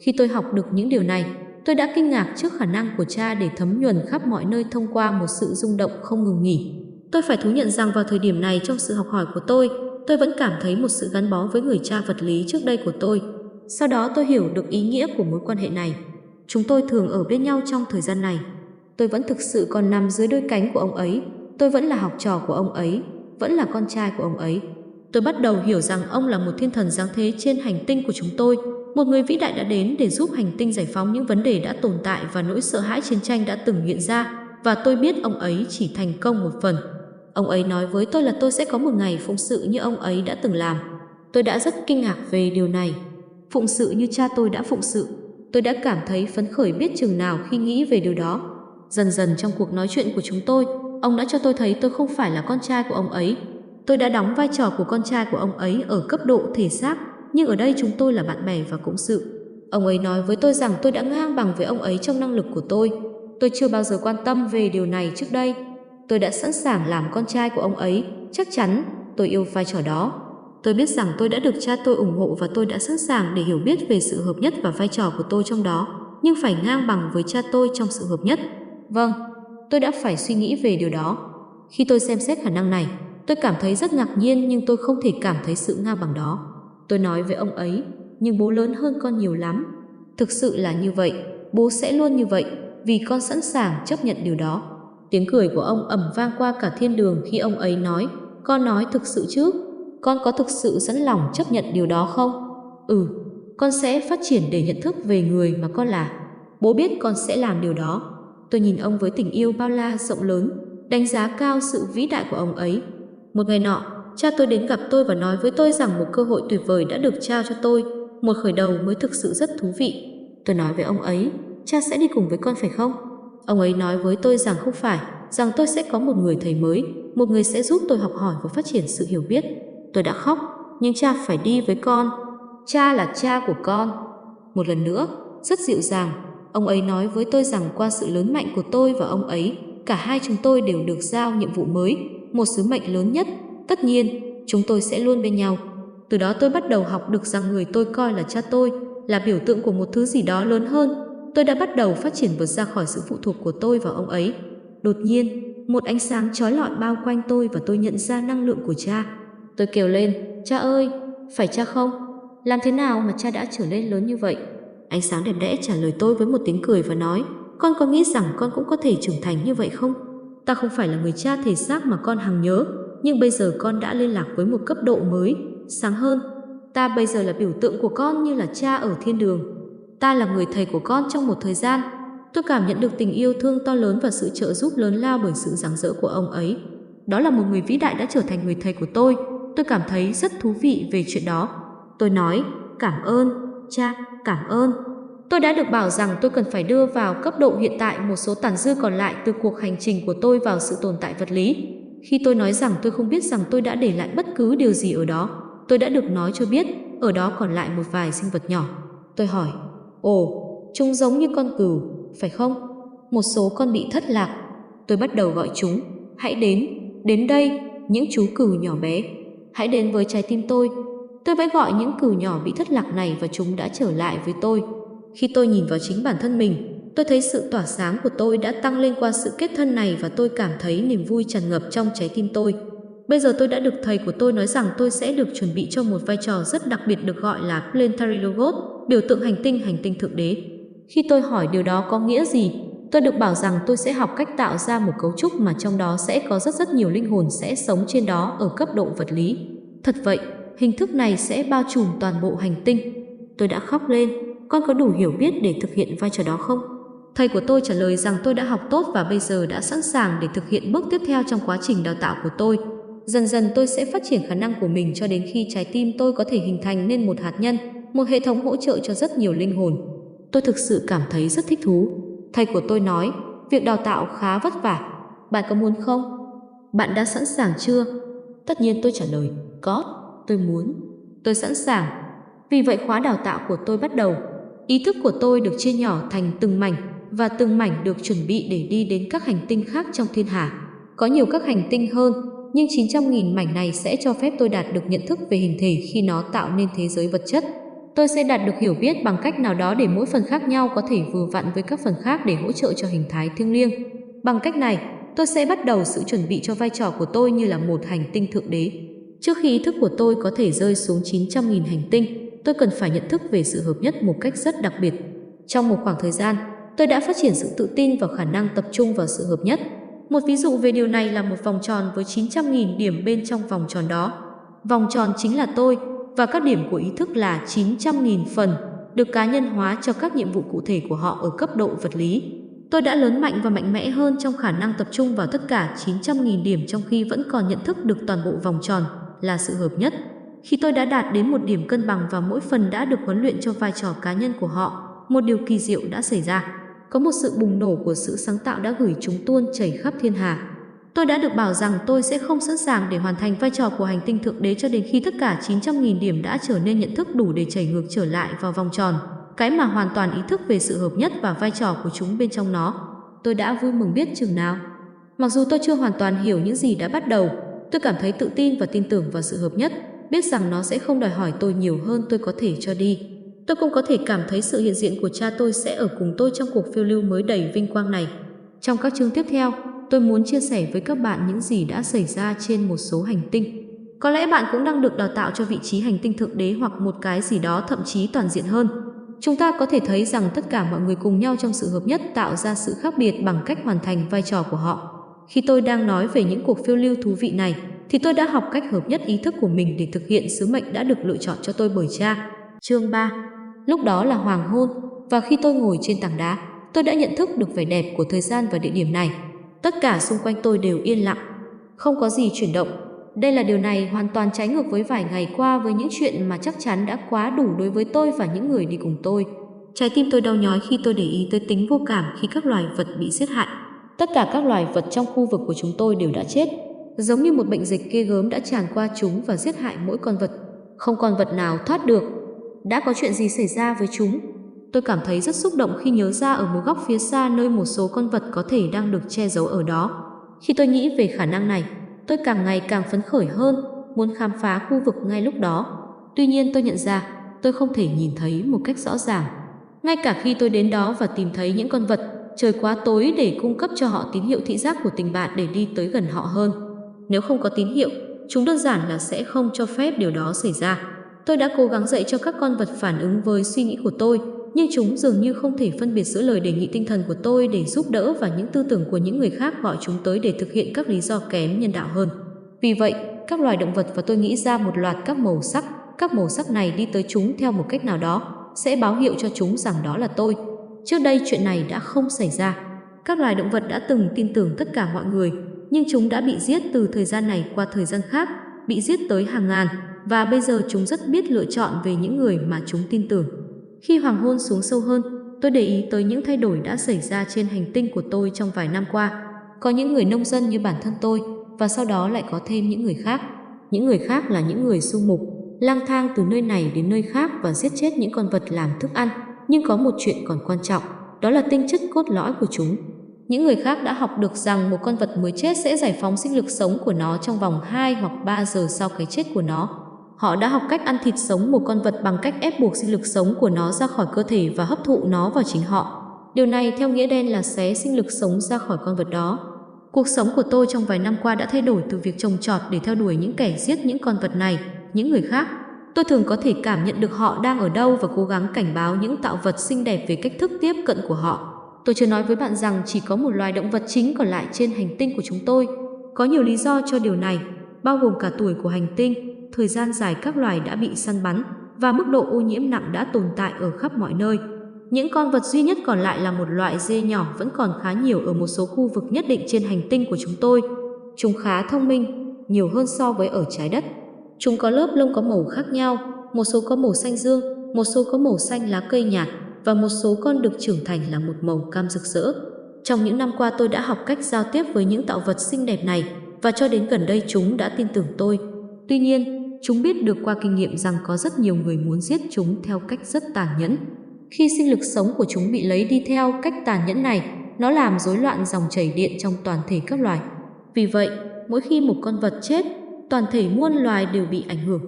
Khi tôi học được những điều này, tôi đã kinh ngạc trước khả năng của cha để thấm nhuần khắp mọi nơi thông qua một sự rung động không ngừng nghỉ. Tôi phải thú nhận rằng vào thời điểm này trong sự học hỏi của tôi, tôi vẫn cảm thấy một sự gắn bó với người cha vật lý trước đây của tôi. Sau đó tôi hiểu được ý nghĩa của mối quan hệ này. Chúng tôi thường ở bên nhau trong thời gian này. Tôi vẫn thực sự còn nằm dưới đôi cánh của ông ấy. Tôi vẫn là học trò của ông ấy, vẫn là con trai của ông ấy. Tôi bắt đầu hiểu rằng ông là một thiên thần giáng thế trên hành tinh của chúng tôi, một người vĩ đại đã đến để giúp hành tinh giải phóng những vấn đề đã tồn tại và nỗi sợ hãi chiến tranh đã từng hiện ra, và tôi biết ông ấy chỉ thành công một phần. Ông ấy nói với tôi là tôi sẽ có một ngày phụng sự như ông ấy đã từng làm. Tôi đã rất kinh ngạc về điều này. Phụng sự như cha tôi đã phụng sự. Tôi đã cảm thấy phấn khởi biết chừng nào khi nghĩ về điều đó. Dần dần trong cuộc nói chuyện của chúng tôi, ông đã cho tôi thấy tôi không phải là con trai của ông ấy, Tôi đã đóng vai trò của con trai của ông ấy ở cấp độ thể xác, nhưng ở đây chúng tôi là bạn bè và cộng sự. Ông ấy nói với tôi rằng tôi đã ngang bằng với ông ấy trong năng lực của tôi. Tôi chưa bao giờ quan tâm về điều này trước đây. Tôi đã sẵn sàng làm con trai của ông ấy, chắc chắn tôi yêu vai trò đó. Tôi biết rằng tôi đã được cha tôi ủng hộ và tôi đã sẵn sàng để hiểu biết về sự hợp nhất và vai trò của tôi trong đó, nhưng phải ngang bằng với cha tôi trong sự hợp nhất. Vâng, tôi đã phải suy nghĩ về điều đó. Khi tôi xem xét khả năng này, Tôi cảm thấy rất ngạc nhiên nhưng tôi không thể cảm thấy sự ngao bằng đó. Tôi nói với ông ấy, nhưng bố lớn hơn con nhiều lắm. Thực sự là như vậy, bố sẽ luôn như vậy, vì con sẵn sàng chấp nhận điều đó. Tiếng cười của ông ẩm vang qua cả thiên đường khi ông ấy nói, con nói thực sự chứ, con có thực sự sẵn lòng chấp nhận điều đó không? Ừ, con sẽ phát triển để nhận thức về người mà con là. Bố biết con sẽ làm điều đó. Tôi nhìn ông với tình yêu bao la rộng lớn, đánh giá cao sự vĩ đại của ông ấy một ngày nọ, cha tôi đến gặp tôi và nói với tôi rằng một cơ hội tuyệt vời đã được trao cho tôi, một khởi đầu mới thực sự rất thú vị. Tôi nói với ông ấy, cha sẽ đi cùng với con phải không? Ông ấy nói với tôi rằng không phải, rằng tôi sẽ có một người thầy mới, một người sẽ giúp tôi học hỏi và phát triển sự hiểu biết. Tôi đã khóc, nhưng cha phải đi với con. Cha là cha của con. Một lần nữa, rất dịu dàng, ông ấy nói với tôi rằng qua sự lớn mạnh của tôi và ông ấy, cả hai chúng tôi đều được giao nhiệm vụ mới một sứ mệnh lớn nhất, tất nhiên chúng tôi sẽ luôn bên nhau. Từ đó tôi bắt đầu học được rằng người tôi coi là cha tôi là biểu tượng của một thứ gì đó lớn hơn. Tôi đã bắt đầu phát triển vượt ra khỏi sự phụ thuộc của tôi vào ông ấy. Đột nhiên, một ánh sáng trói lọi bao quanh tôi và tôi nhận ra năng lượng của cha. Tôi kêu lên, cha ơi, phải cha không? Làm thế nào mà cha đã trở nên lớn như vậy? Ánh sáng đẹp đẽ trả lời tôi với một tiếng cười và nói, con có nghĩ rằng con cũng có thể trưởng thành như vậy không? Ta không phải là người cha thể xác mà con hằng nhớ, nhưng bây giờ con đã liên lạc với một cấp độ mới, sáng hơn. Ta bây giờ là biểu tượng của con như là cha ở thiên đường. Ta là người thầy của con trong một thời gian. Tôi cảm nhận được tình yêu thương to lớn và sự trợ giúp lớn lao bởi sự rạng dỡ của ông ấy. Đó là một người vĩ đại đã trở thành người thầy của tôi. Tôi cảm thấy rất thú vị về chuyện đó. Tôi nói, cảm ơn, cha, cảm ơn. Tôi đã được bảo rằng tôi cần phải đưa vào cấp độ hiện tại một số tàn dư còn lại từ cuộc hành trình của tôi vào sự tồn tại vật lý. Khi tôi nói rằng tôi không biết rằng tôi đã để lại bất cứ điều gì ở đó, tôi đã được nói cho biết, ở đó còn lại một vài sinh vật nhỏ. Tôi hỏi, ồ, chúng giống như con cừu, phải không? Một số con bị thất lạc. Tôi bắt đầu gọi chúng, hãy đến, đến đây, những chú cừu nhỏ bé. Hãy đến với trái tim tôi. Tôi vẽ gọi những cừu nhỏ bị thất lạc này và chúng đã trở lại với tôi. Khi tôi nhìn vào chính bản thân mình, tôi thấy sự tỏa sáng của tôi đã tăng lên qua sự kết thân này và tôi cảm thấy niềm vui tràn ngập trong trái tim tôi. Bây giờ tôi đã được thầy của tôi nói rằng tôi sẽ được chuẩn bị cho một vai trò rất đặc biệt được gọi là Planetary Logos, biểu tượng hành tinh hành tinh thượng đế. Khi tôi hỏi điều đó có nghĩa gì, tôi được bảo rằng tôi sẽ học cách tạo ra một cấu trúc mà trong đó sẽ có rất rất nhiều linh hồn sẽ sống trên đó ở cấp độ vật lý. Thật vậy, hình thức này sẽ bao trùm toàn bộ hành tinh. Tôi đã khóc lên con có đủ hiểu biết để thực hiện vai trò đó không? Thầy của tôi trả lời rằng tôi đã học tốt và bây giờ đã sẵn sàng để thực hiện bước tiếp theo trong quá trình đào tạo của tôi. Dần dần tôi sẽ phát triển khả năng của mình cho đến khi trái tim tôi có thể hình thành nên một hạt nhân, một hệ thống hỗ trợ cho rất nhiều linh hồn. Tôi thực sự cảm thấy rất thích thú. Thầy của tôi nói, việc đào tạo khá vất vả. Bạn có muốn không? Bạn đã sẵn sàng chưa? Tất nhiên tôi trả lời, có, tôi muốn. Tôi sẵn sàng. Vì vậy khóa đào tạo của tôi bắt đầu. Ý thức của tôi được chia nhỏ thành từng mảnh và từng mảnh được chuẩn bị để đi đến các hành tinh khác trong thiên hà. Có nhiều các hành tinh hơn, nhưng 900.000 mảnh này sẽ cho phép tôi đạt được nhận thức về hình thể khi nó tạo nên thế giới vật chất. Tôi sẽ đạt được hiểu biết bằng cách nào đó để mỗi phần khác nhau có thể vừa vặn với các phần khác để hỗ trợ cho hình thái thiêng liêng. Bằng cách này, tôi sẽ bắt đầu sự chuẩn bị cho vai trò của tôi như là một hành tinh thượng đế. Trước khi ý thức của tôi có thể rơi xuống 900.000 hành tinh, tôi cần phải nhận thức về sự hợp nhất một cách rất đặc biệt. Trong một khoảng thời gian, tôi đã phát triển sự tự tin và khả năng tập trung vào sự hợp nhất. Một ví dụ về điều này là một vòng tròn với 900.000 điểm bên trong vòng tròn đó. Vòng tròn chính là tôi và các điểm của ý thức là 900.000 phần được cá nhân hóa cho các nhiệm vụ cụ thể của họ ở cấp độ vật lý. Tôi đã lớn mạnh và mạnh mẽ hơn trong khả năng tập trung vào tất cả 900.000 điểm trong khi vẫn còn nhận thức được toàn bộ vòng tròn là sự hợp nhất. Khi tôi đã đạt đến một điểm cân bằng và mỗi phần đã được huấn luyện cho vai trò cá nhân của họ, một điều kỳ diệu đã xảy ra. Có một sự bùng nổ của sự sáng tạo đã gửi chúng tuôn chảy khắp thiên hà. Tôi đã được bảo rằng tôi sẽ không sẵn sàng để hoàn thành vai trò của hành tinh thượng đế cho đến khi tất cả 900.000 điểm đã trở nên nhận thức đủ để chảy ngược trở lại vào vòng tròn, cái mà hoàn toàn ý thức về sự hợp nhất và vai trò của chúng bên trong nó. Tôi đã vui mừng biết chừng nào. Mặc dù tôi chưa hoàn toàn hiểu những gì đã bắt đầu, tôi cảm thấy tự tin và tin tưởng vào sự hợp nhất biết rằng nó sẽ không đòi hỏi tôi nhiều hơn tôi có thể cho đi. Tôi cũng có thể cảm thấy sự hiện diện của cha tôi sẽ ở cùng tôi trong cuộc phiêu lưu mới đầy vinh quang này. Trong các chương tiếp theo, tôi muốn chia sẻ với các bạn những gì đã xảy ra trên một số hành tinh. Có lẽ bạn cũng đang được đào tạo cho vị trí hành tinh thượng đế hoặc một cái gì đó thậm chí toàn diện hơn. Chúng ta có thể thấy rằng tất cả mọi người cùng nhau trong sự hợp nhất tạo ra sự khác biệt bằng cách hoàn thành vai trò của họ. Khi tôi đang nói về những cuộc phiêu lưu thú vị này, thì tôi đã học cách hợp nhất ý thức của mình để thực hiện sứ mệnh đã được lựa chọn cho tôi bởi cha. Chương 3 Lúc đó là hoàng hôn, và khi tôi ngồi trên tảng đá, tôi đã nhận thức được vẻ đẹp của thời gian và địa điểm này. Tất cả xung quanh tôi đều yên lặng, không có gì chuyển động. Đây là điều này hoàn toàn trái ngược với vài ngày qua với những chuyện mà chắc chắn đã quá đủ đối với tôi và những người đi cùng tôi. Trái tim tôi đau nhói khi tôi để ý tới tính vô cảm khi các loài vật bị giết hại. Tất cả các loài vật trong khu vực của chúng tôi đều đã chết, giống như một bệnh dịch ghê gớm đã tràn qua chúng và giết hại mỗi con vật. Không con vật nào thoát được. Đã có chuyện gì xảy ra với chúng? Tôi cảm thấy rất xúc động khi nhớ ra ở một góc phía xa nơi một số con vật có thể đang được che giấu ở đó. Khi tôi nghĩ về khả năng này, tôi càng ngày càng phấn khởi hơn, muốn khám phá khu vực ngay lúc đó. Tuy nhiên tôi nhận ra tôi không thể nhìn thấy một cách rõ ràng. Ngay cả khi tôi đến đó và tìm thấy những con vật, trời quá tối để cung cấp cho họ tín hiệu thị giác của tình bạn để đi tới gần họ hơn. Nếu không có tín hiệu, chúng đơn giản là sẽ không cho phép điều đó xảy ra. Tôi đã cố gắng dạy cho các con vật phản ứng với suy nghĩ của tôi, nhưng chúng dường như không thể phân biệt giữa lời đề nghị tinh thần của tôi để giúp đỡ và những tư tưởng của những người khác gọi chúng tới để thực hiện các lý do kém nhân đạo hơn. Vì vậy, các loài động vật và tôi nghĩ ra một loạt các màu sắc, các màu sắc này đi tới chúng theo một cách nào đó, sẽ báo hiệu cho chúng rằng đó là tôi. Trước đây chuyện này đã không xảy ra. Các loài động vật đã từng tin tưởng tất cả mọi người, nhưng chúng đã bị giết từ thời gian này qua thời gian khác, bị giết tới hàng ngàn, và bây giờ chúng rất biết lựa chọn về những người mà chúng tin tưởng. Khi hoàng hôn xuống sâu hơn, tôi để ý tới những thay đổi đã xảy ra trên hành tinh của tôi trong vài năm qua. Có những người nông dân như bản thân tôi, và sau đó lại có thêm những người khác. Những người khác là những người du mục, lang thang từ nơi này đến nơi khác và giết chết những con vật làm thức ăn. Nhưng có một chuyện còn quan trọng, đó là tinh chất cốt lõi của chúng, những người khác đã học được rằng một con vật mới chết sẽ giải phóng sinh lực sống của nó trong vòng 2 hoặc 3 giờ sau cái chết của nó. Họ đã học cách ăn thịt sống một con vật bằng cách ép buộc sinh lực sống của nó ra khỏi cơ thể và hấp thụ nó vào chính họ. Điều này theo nghĩa đen là xé sinh lực sống ra khỏi con vật đó. Cuộc sống của tôi trong vài năm qua đã thay đổi từ việc trồng trọt để theo đuổi những kẻ giết những con vật này, những người khác. Tôi thường có thể cảm nhận được họ đang ở đâu và cố gắng cảnh báo những tạo vật xinh đẹp về cách thức tiếp cận của họ. Tôi chưa nói với bạn rằng chỉ có một loài động vật chính còn lại trên hành tinh của chúng tôi. Có nhiều lý do cho điều này, bao gồm cả tuổi của hành tinh, thời gian dài các loài đã bị săn bắn và mức độ ô nhiễm nặng đã tồn tại ở khắp mọi nơi. Những con vật duy nhất còn lại là một loại dê nhỏ vẫn còn khá nhiều ở một số khu vực nhất định trên hành tinh của chúng tôi. Chúng khá thông minh, nhiều hơn so với ở trái đất. Chúng có lớp lông có màu khác nhau, một số có màu xanh dương, một số có màu xanh lá cây nhạt, và một số con được trưởng thành là một màu cam rực rỡ. Trong những năm qua tôi đã học cách giao tiếp với những tạo vật xinh đẹp này và cho đến gần đây chúng đã tin tưởng tôi. Tuy nhiên, chúng biết được qua kinh nghiệm rằng có rất nhiều người muốn giết chúng theo cách rất tàn nhẫn. Khi sinh lực sống của chúng bị lấy đi theo cách tàn nhẫn này, nó làm rối loạn dòng chảy điện trong toàn thể các loài. Vì vậy, mỗi khi một con vật chết, toàn thể muôn loài đều bị ảnh hưởng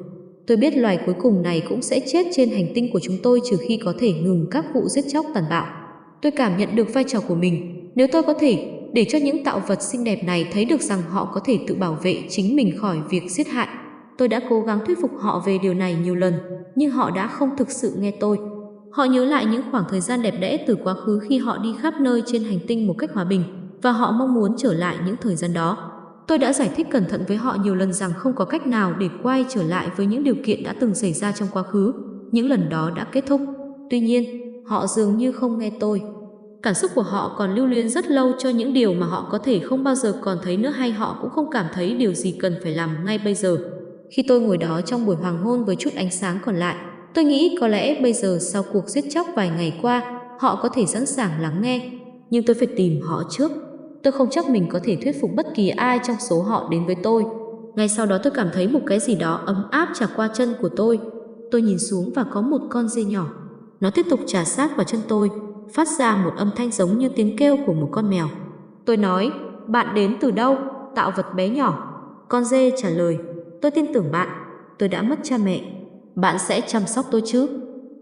Tôi biết loài cuối cùng này cũng sẽ chết trên hành tinh của chúng tôi trừ khi có thể ngừng các vụ giết chóc tàn bạo. Tôi cảm nhận được vai trò của mình. Nếu tôi có thể để cho những tạo vật xinh đẹp này thấy được rằng họ có thể tự bảo vệ chính mình khỏi việc giết hại. Tôi đã cố gắng thuyết phục họ về điều này nhiều lần, nhưng họ đã không thực sự nghe tôi. Họ nhớ lại những khoảng thời gian đẹp đẽ từ quá khứ khi họ đi khắp nơi trên hành tinh một cách hòa bình và họ mong muốn trở lại những thời gian đó. Tôi đã giải thích cẩn thận với họ nhiều lần rằng không có cách nào để quay trở lại với những điều kiện đã từng xảy ra trong quá khứ. Những lần đó đã kết thúc. Tuy nhiên, họ dường như không nghe tôi. Cảm xúc của họ còn lưu luyến rất lâu cho những điều mà họ có thể không bao giờ còn thấy nữa hay họ cũng không cảm thấy điều gì cần phải làm ngay bây giờ. Khi tôi ngồi đó trong buổi hoàng hôn với chút ánh sáng còn lại, tôi nghĩ có lẽ bây giờ sau cuộc giết chóc vài ngày qua, họ có thể sẵn sàng lắng nghe. Nhưng tôi phải tìm họ trước. Tôi không chắc mình có thể thuyết phục bất kỳ ai trong số họ đến với tôi. Ngay sau đó tôi cảm thấy một cái gì đó ấm áp trà qua chân của tôi. Tôi nhìn xuống và có một con dê nhỏ. Nó tiếp tục trà sát vào chân tôi, phát ra một âm thanh giống như tiếng kêu của một con mèo. Tôi nói, bạn đến từ đâu? Tạo vật bé nhỏ. Con dê trả lời, tôi tin tưởng bạn. Tôi đã mất cha mẹ. Bạn sẽ chăm sóc tôi chứ?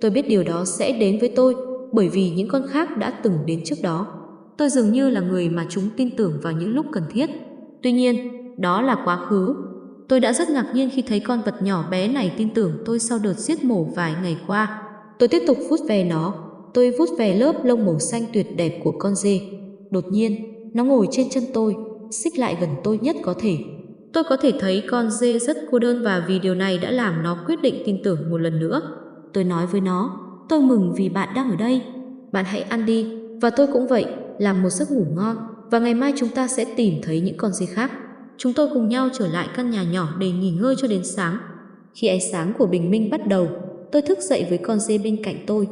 Tôi biết điều đó sẽ đến với tôi bởi vì những con khác đã từng đến trước đó tôi dường như là người mà chúng tin tưởng vào những lúc cần thiết. Tuy nhiên, đó là quá khứ. Tôi đã rất ngạc nhiên khi thấy con vật nhỏ bé này tin tưởng tôi sau đợt giết mổ vài ngày qua. Tôi tiếp tục vuốt về nó. Tôi vuốt về lớp lông màu xanh tuyệt đẹp của con dê. Đột nhiên, nó ngồi trên chân tôi, xích lại gần tôi nhất có thể. Tôi có thể thấy con dê rất cô đơn và vì điều này đã làm nó quyết định tin tưởng một lần nữa. Tôi nói với nó, tôi mừng vì bạn đang ở đây. Bạn hãy ăn đi, và tôi cũng vậy, làm một giấc ngủ ngon và ngày mai chúng ta sẽ tìm thấy những con dê khác. Chúng tôi cùng nhau trở lại căn nhà nhỏ để nghỉ ngơi cho đến sáng. Khi ánh sáng của bình minh bắt đầu, tôi thức dậy với con dê bên cạnh tôi.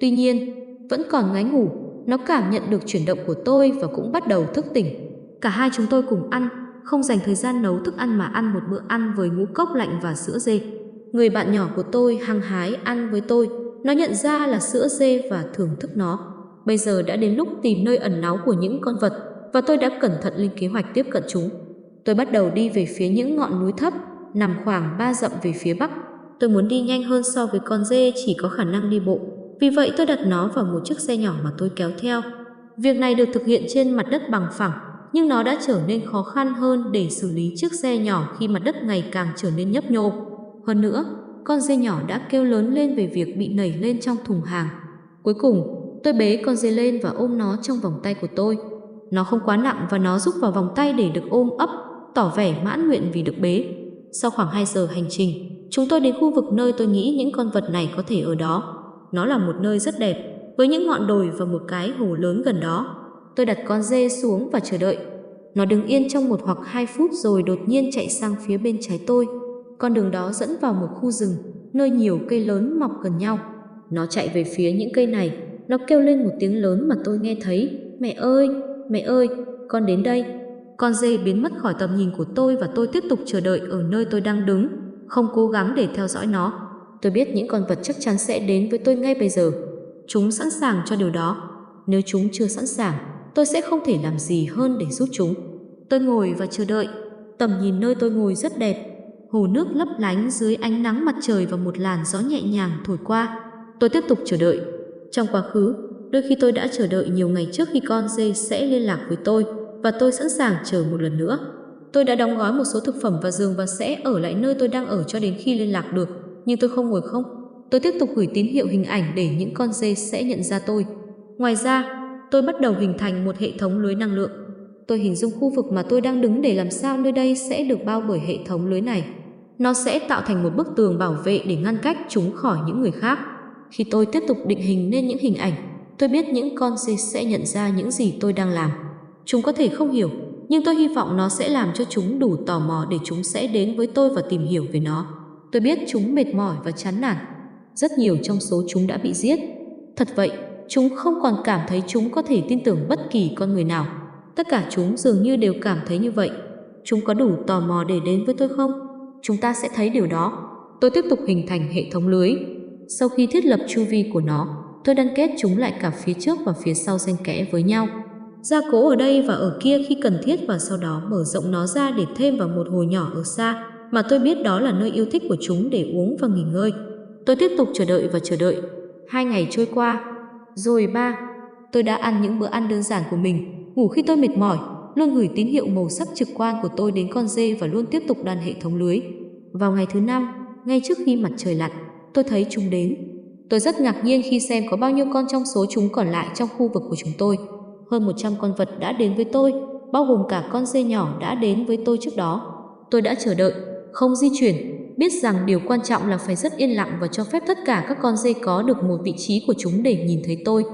Tuy nhiên, vẫn còn ngáy ngủ, nó cảm nhận được chuyển động của tôi và cũng bắt đầu thức tỉnh. Cả hai chúng tôi cùng ăn, không dành thời gian nấu thức ăn mà ăn một bữa ăn với ngũ cốc lạnh và sữa dê. Người bạn nhỏ của tôi hăng hái ăn với tôi, nó nhận ra là sữa dê và thưởng thức nó. Bây giờ đã đến lúc tìm nơi ẩn náu của những con vật và tôi đã cẩn thận lên kế hoạch tiếp cận chúng. Tôi bắt đầu đi về phía những ngọn núi thấp, nằm khoảng 3 dặm về phía bắc. Tôi muốn đi nhanh hơn so với con dê chỉ có khả năng đi bộ. Vì vậy tôi đặt nó vào một chiếc xe nhỏ mà tôi kéo theo. Việc này được thực hiện trên mặt đất bằng phẳng, nhưng nó đã trở nên khó khăn hơn để xử lý chiếc xe nhỏ khi mặt đất ngày càng trở nên nhấp nhô. Hơn nữa, con dê nhỏ đã kêu lớn lên về việc bị nảy lên trong thùng hàng. Cuối cùng, Tôi bế con dê lên và ôm nó trong vòng tay của tôi. Nó không quá nặng và nó rút vào vòng tay để được ôm ấp, tỏ vẻ mãn nguyện vì được bế. Sau khoảng 2 giờ hành trình, chúng tôi đến khu vực nơi tôi nghĩ những con vật này có thể ở đó. Nó là một nơi rất đẹp, với những ngọn đồi và một cái hồ lớn gần đó. Tôi đặt con dê xuống và chờ đợi. Nó đứng yên trong một hoặc hai phút rồi đột nhiên chạy sang phía bên trái tôi. Con đường đó dẫn vào một khu rừng, nơi nhiều cây lớn mọc gần nhau. Nó chạy về phía những cây này nó kêu lên một tiếng lớn mà tôi nghe thấy. Mẹ ơi, mẹ ơi, con đến đây. Con dê biến mất khỏi tầm nhìn của tôi và tôi tiếp tục chờ đợi ở nơi tôi đang đứng, không cố gắng để theo dõi nó. Tôi biết những con vật chắc chắn sẽ đến với tôi ngay bây giờ. Chúng sẵn sàng cho điều đó. Nếu chúng chưa sẵn sàng, tôi sẽ không thể làm gì hơn để giúp chúng. Tôi ngồi và chờ đợi. Tầm nhìn nơi tôi ngồi rất đẹp. Hồ nước lấp lánh dưới ánh nắng mặt trời và một làn gió nhẹ nhàng thổi qua. Tôi tiếp tục chờ đợi trong quá khứ, đôi khi tôi đã chờ đợi nhiều ngày trước khi con dê sẽ liên lạc với tôi và tôi sẵn sàng chờ một lần nữa. Tôi đã đóng gói một số thực phẩm và giường và sẽ ở lại nơi tôi đang ở cho đến khi liên lạc được, nhưng tôi không ngồi không. Tôi tiếp tục gửi tín hiệu hình ảnh để những con dê sẽ nhận ra tôi. Ngoài ra, tôi bắt đầu hình thành một hệ thống lưới năng lượng. Tôi hình dung khu vực mà tôi đang đứng để làm sao nơi đây sẽ được bao bởi hệ thống lưới này. Nó sẽ tạo thành một bức tường bảo vệ để ngăn cách chúng khỏi những người khác. Khi tôi tiếp tục định hình nên những hình ảnh, tôi biết những con dê sẽ nhận ra những gì tôi đang làm. Chúng có thể không hiểu, nhưng tôi hy vọng nó sẽ làm cho chúng đủ tò mò để chúng sẽ đến với tôi và tìm hiểu về nó. Tôi biết chúng mệt mỏi và chán nản. Rất nhiều trong số chúng đã bị giết. Thật vậy, chúng không còn cảm thấy chúng có thể tin tưởng bất kỳ con người nào. Tất cả chúng dường như đều cảm thấy như vậy. Chúng có đủ tò mò để đến với tôi không? Chúng ta sẽ thấy điều đó. Tôi tiếp tục hình thành hệ thống lưới sau khi thiết lập chu vi của nó, tôi đang kết chúng lại cả phía trước và phía sau xen kẽ với nhau. Gia cố ở đây và ở kia khi cần thiết và sau đó mở rộng nó ra để thêm vào một hồ nhỏ ở xa mà tôi biết đó là nơi yêu thích của chúng để uống và nghỉ ngơi. Tôi tiếp tục chờ đợi và chờ đợi. Hai ngày trôi qua, rồi ba, tôi đã ăn những bữa ăn đơn giản của mình, ngủ khi tôi mệt mỏi, luôn gửi tín hiệu màu sắc trực quan của tôi đến con dê và luôn tiếp tục đàn hệ thống lưới. Vào ngày thứ năm, ngay trước khi mặt trời lặn, tôi thấy chúng đến. Tôi rất ngạc nhiên khi xem có bao nhiêu con trong số chúng còn lại trong khu vực của chúng tôi. Hơn 100 con vật đã đến với tôi, bao gồm cả con dê nhỏ đã đến với tôi trước đó. Tôi đã chờ đợi, không di chuyển, biết rằng điều quan trọng là phải rất yên lặng và cho phép tất cả các con dê có được một vị trí của chúng để nhìn thấy tôi.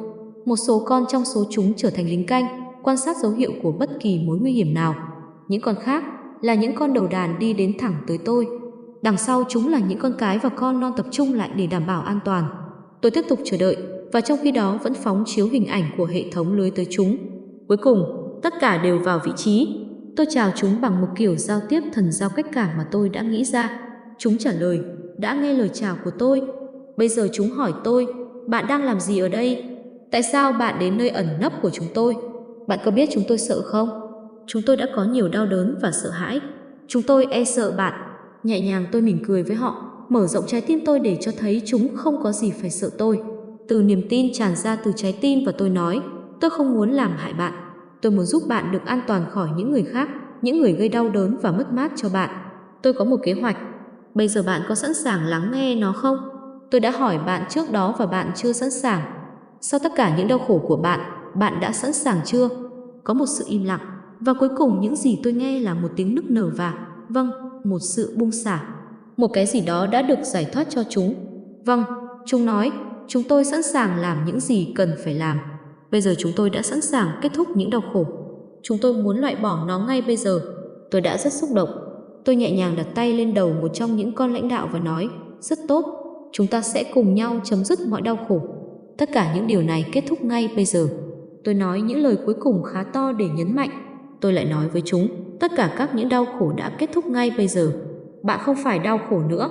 Một số con trong số chúng trở thành lính canh, quan sát dấu hiệu của bất kỳ mối nguy hiểm nào. Những con khác là những con đầu đàn đi đến thẳng tới tôi đằng sau chúng là những con cái và con non tập trung lại để đảm bảo an toàn. Tôi tiếp tục chờ đợi và trong khi đó vẫn phóng chiếu hình ảnh của hệ thống lưới tới chúng. Cuối cùng, tất cả đều vào vị trí. Tôi chào chúng bằng một kiểu giao tiếp thần giao cách cảm mà tôi đã nghĩ ra. Chúng trả lời, đã nghe lời chào của tôi. Bây giờ chúng hỏi tôi, bạn đang làm gì ở đây? Tại sao bạn đến nơi ẩn nấp của chúng tôi? Bạn có biết chúng tôi sợ không? Chúng tôi đã có nhiều đau đớn và sợ hãi. Chúng tôi e sợ bạn Nhẹ nhàng tôi mỉm cười với họ, mở rộng trái tim tôi để cho thấy chúng không có gì phải sợ tôi. Từ niềm tin tràn ra từ trái tim và tôi nói, tôi không muốn làm hại bạn. Tôi muốn giúp bạn được an toàn khỏi những người khác, những người gây đau đớn và mất mát cho bạn. Tôi có một kế hoạch. Bây giờ bạn có sẵn sàng lắng nghe nó không? Tôi đã hỏi bạn trước đó và bạn chưa sẵn sàng. Sau tất cả những đau khổ của bạn, bạn đã sẵn sàng chưa? Có một sự im lặng và cuối cùng những gì tôi nghe là một tiếng nức nở vàng vâng, một sự buông xả. Một cái gì đó đã được giải thoát cho chúng. Vâng, chúng nói, chúng tôi sẵn sàng làm những gì cần phải làm. Bây giờ chúng tôi đã sẵn sàng kết thúc những đau khổ. Chúng tôi muốn loại bỏ nó ngay bây giờ. Tôi đã rất xúc động. Tôi nhẹ nhàng đặt tay lên đầu một trong những con lãnh đạo và nói, rất tốt, chúng ta sẽ cùng nhau chấm dứt mọi đau khổ. Tất cả những điều này kết thúc ngay bây giờ. Tôi nói những lời cuối cùng khá to để nhấn mạnh. Tôi lại nói với chúng, tất cả các những đau khổ đã kết thúc ngay bây giờ. Bạn không phải đau khổ nữa.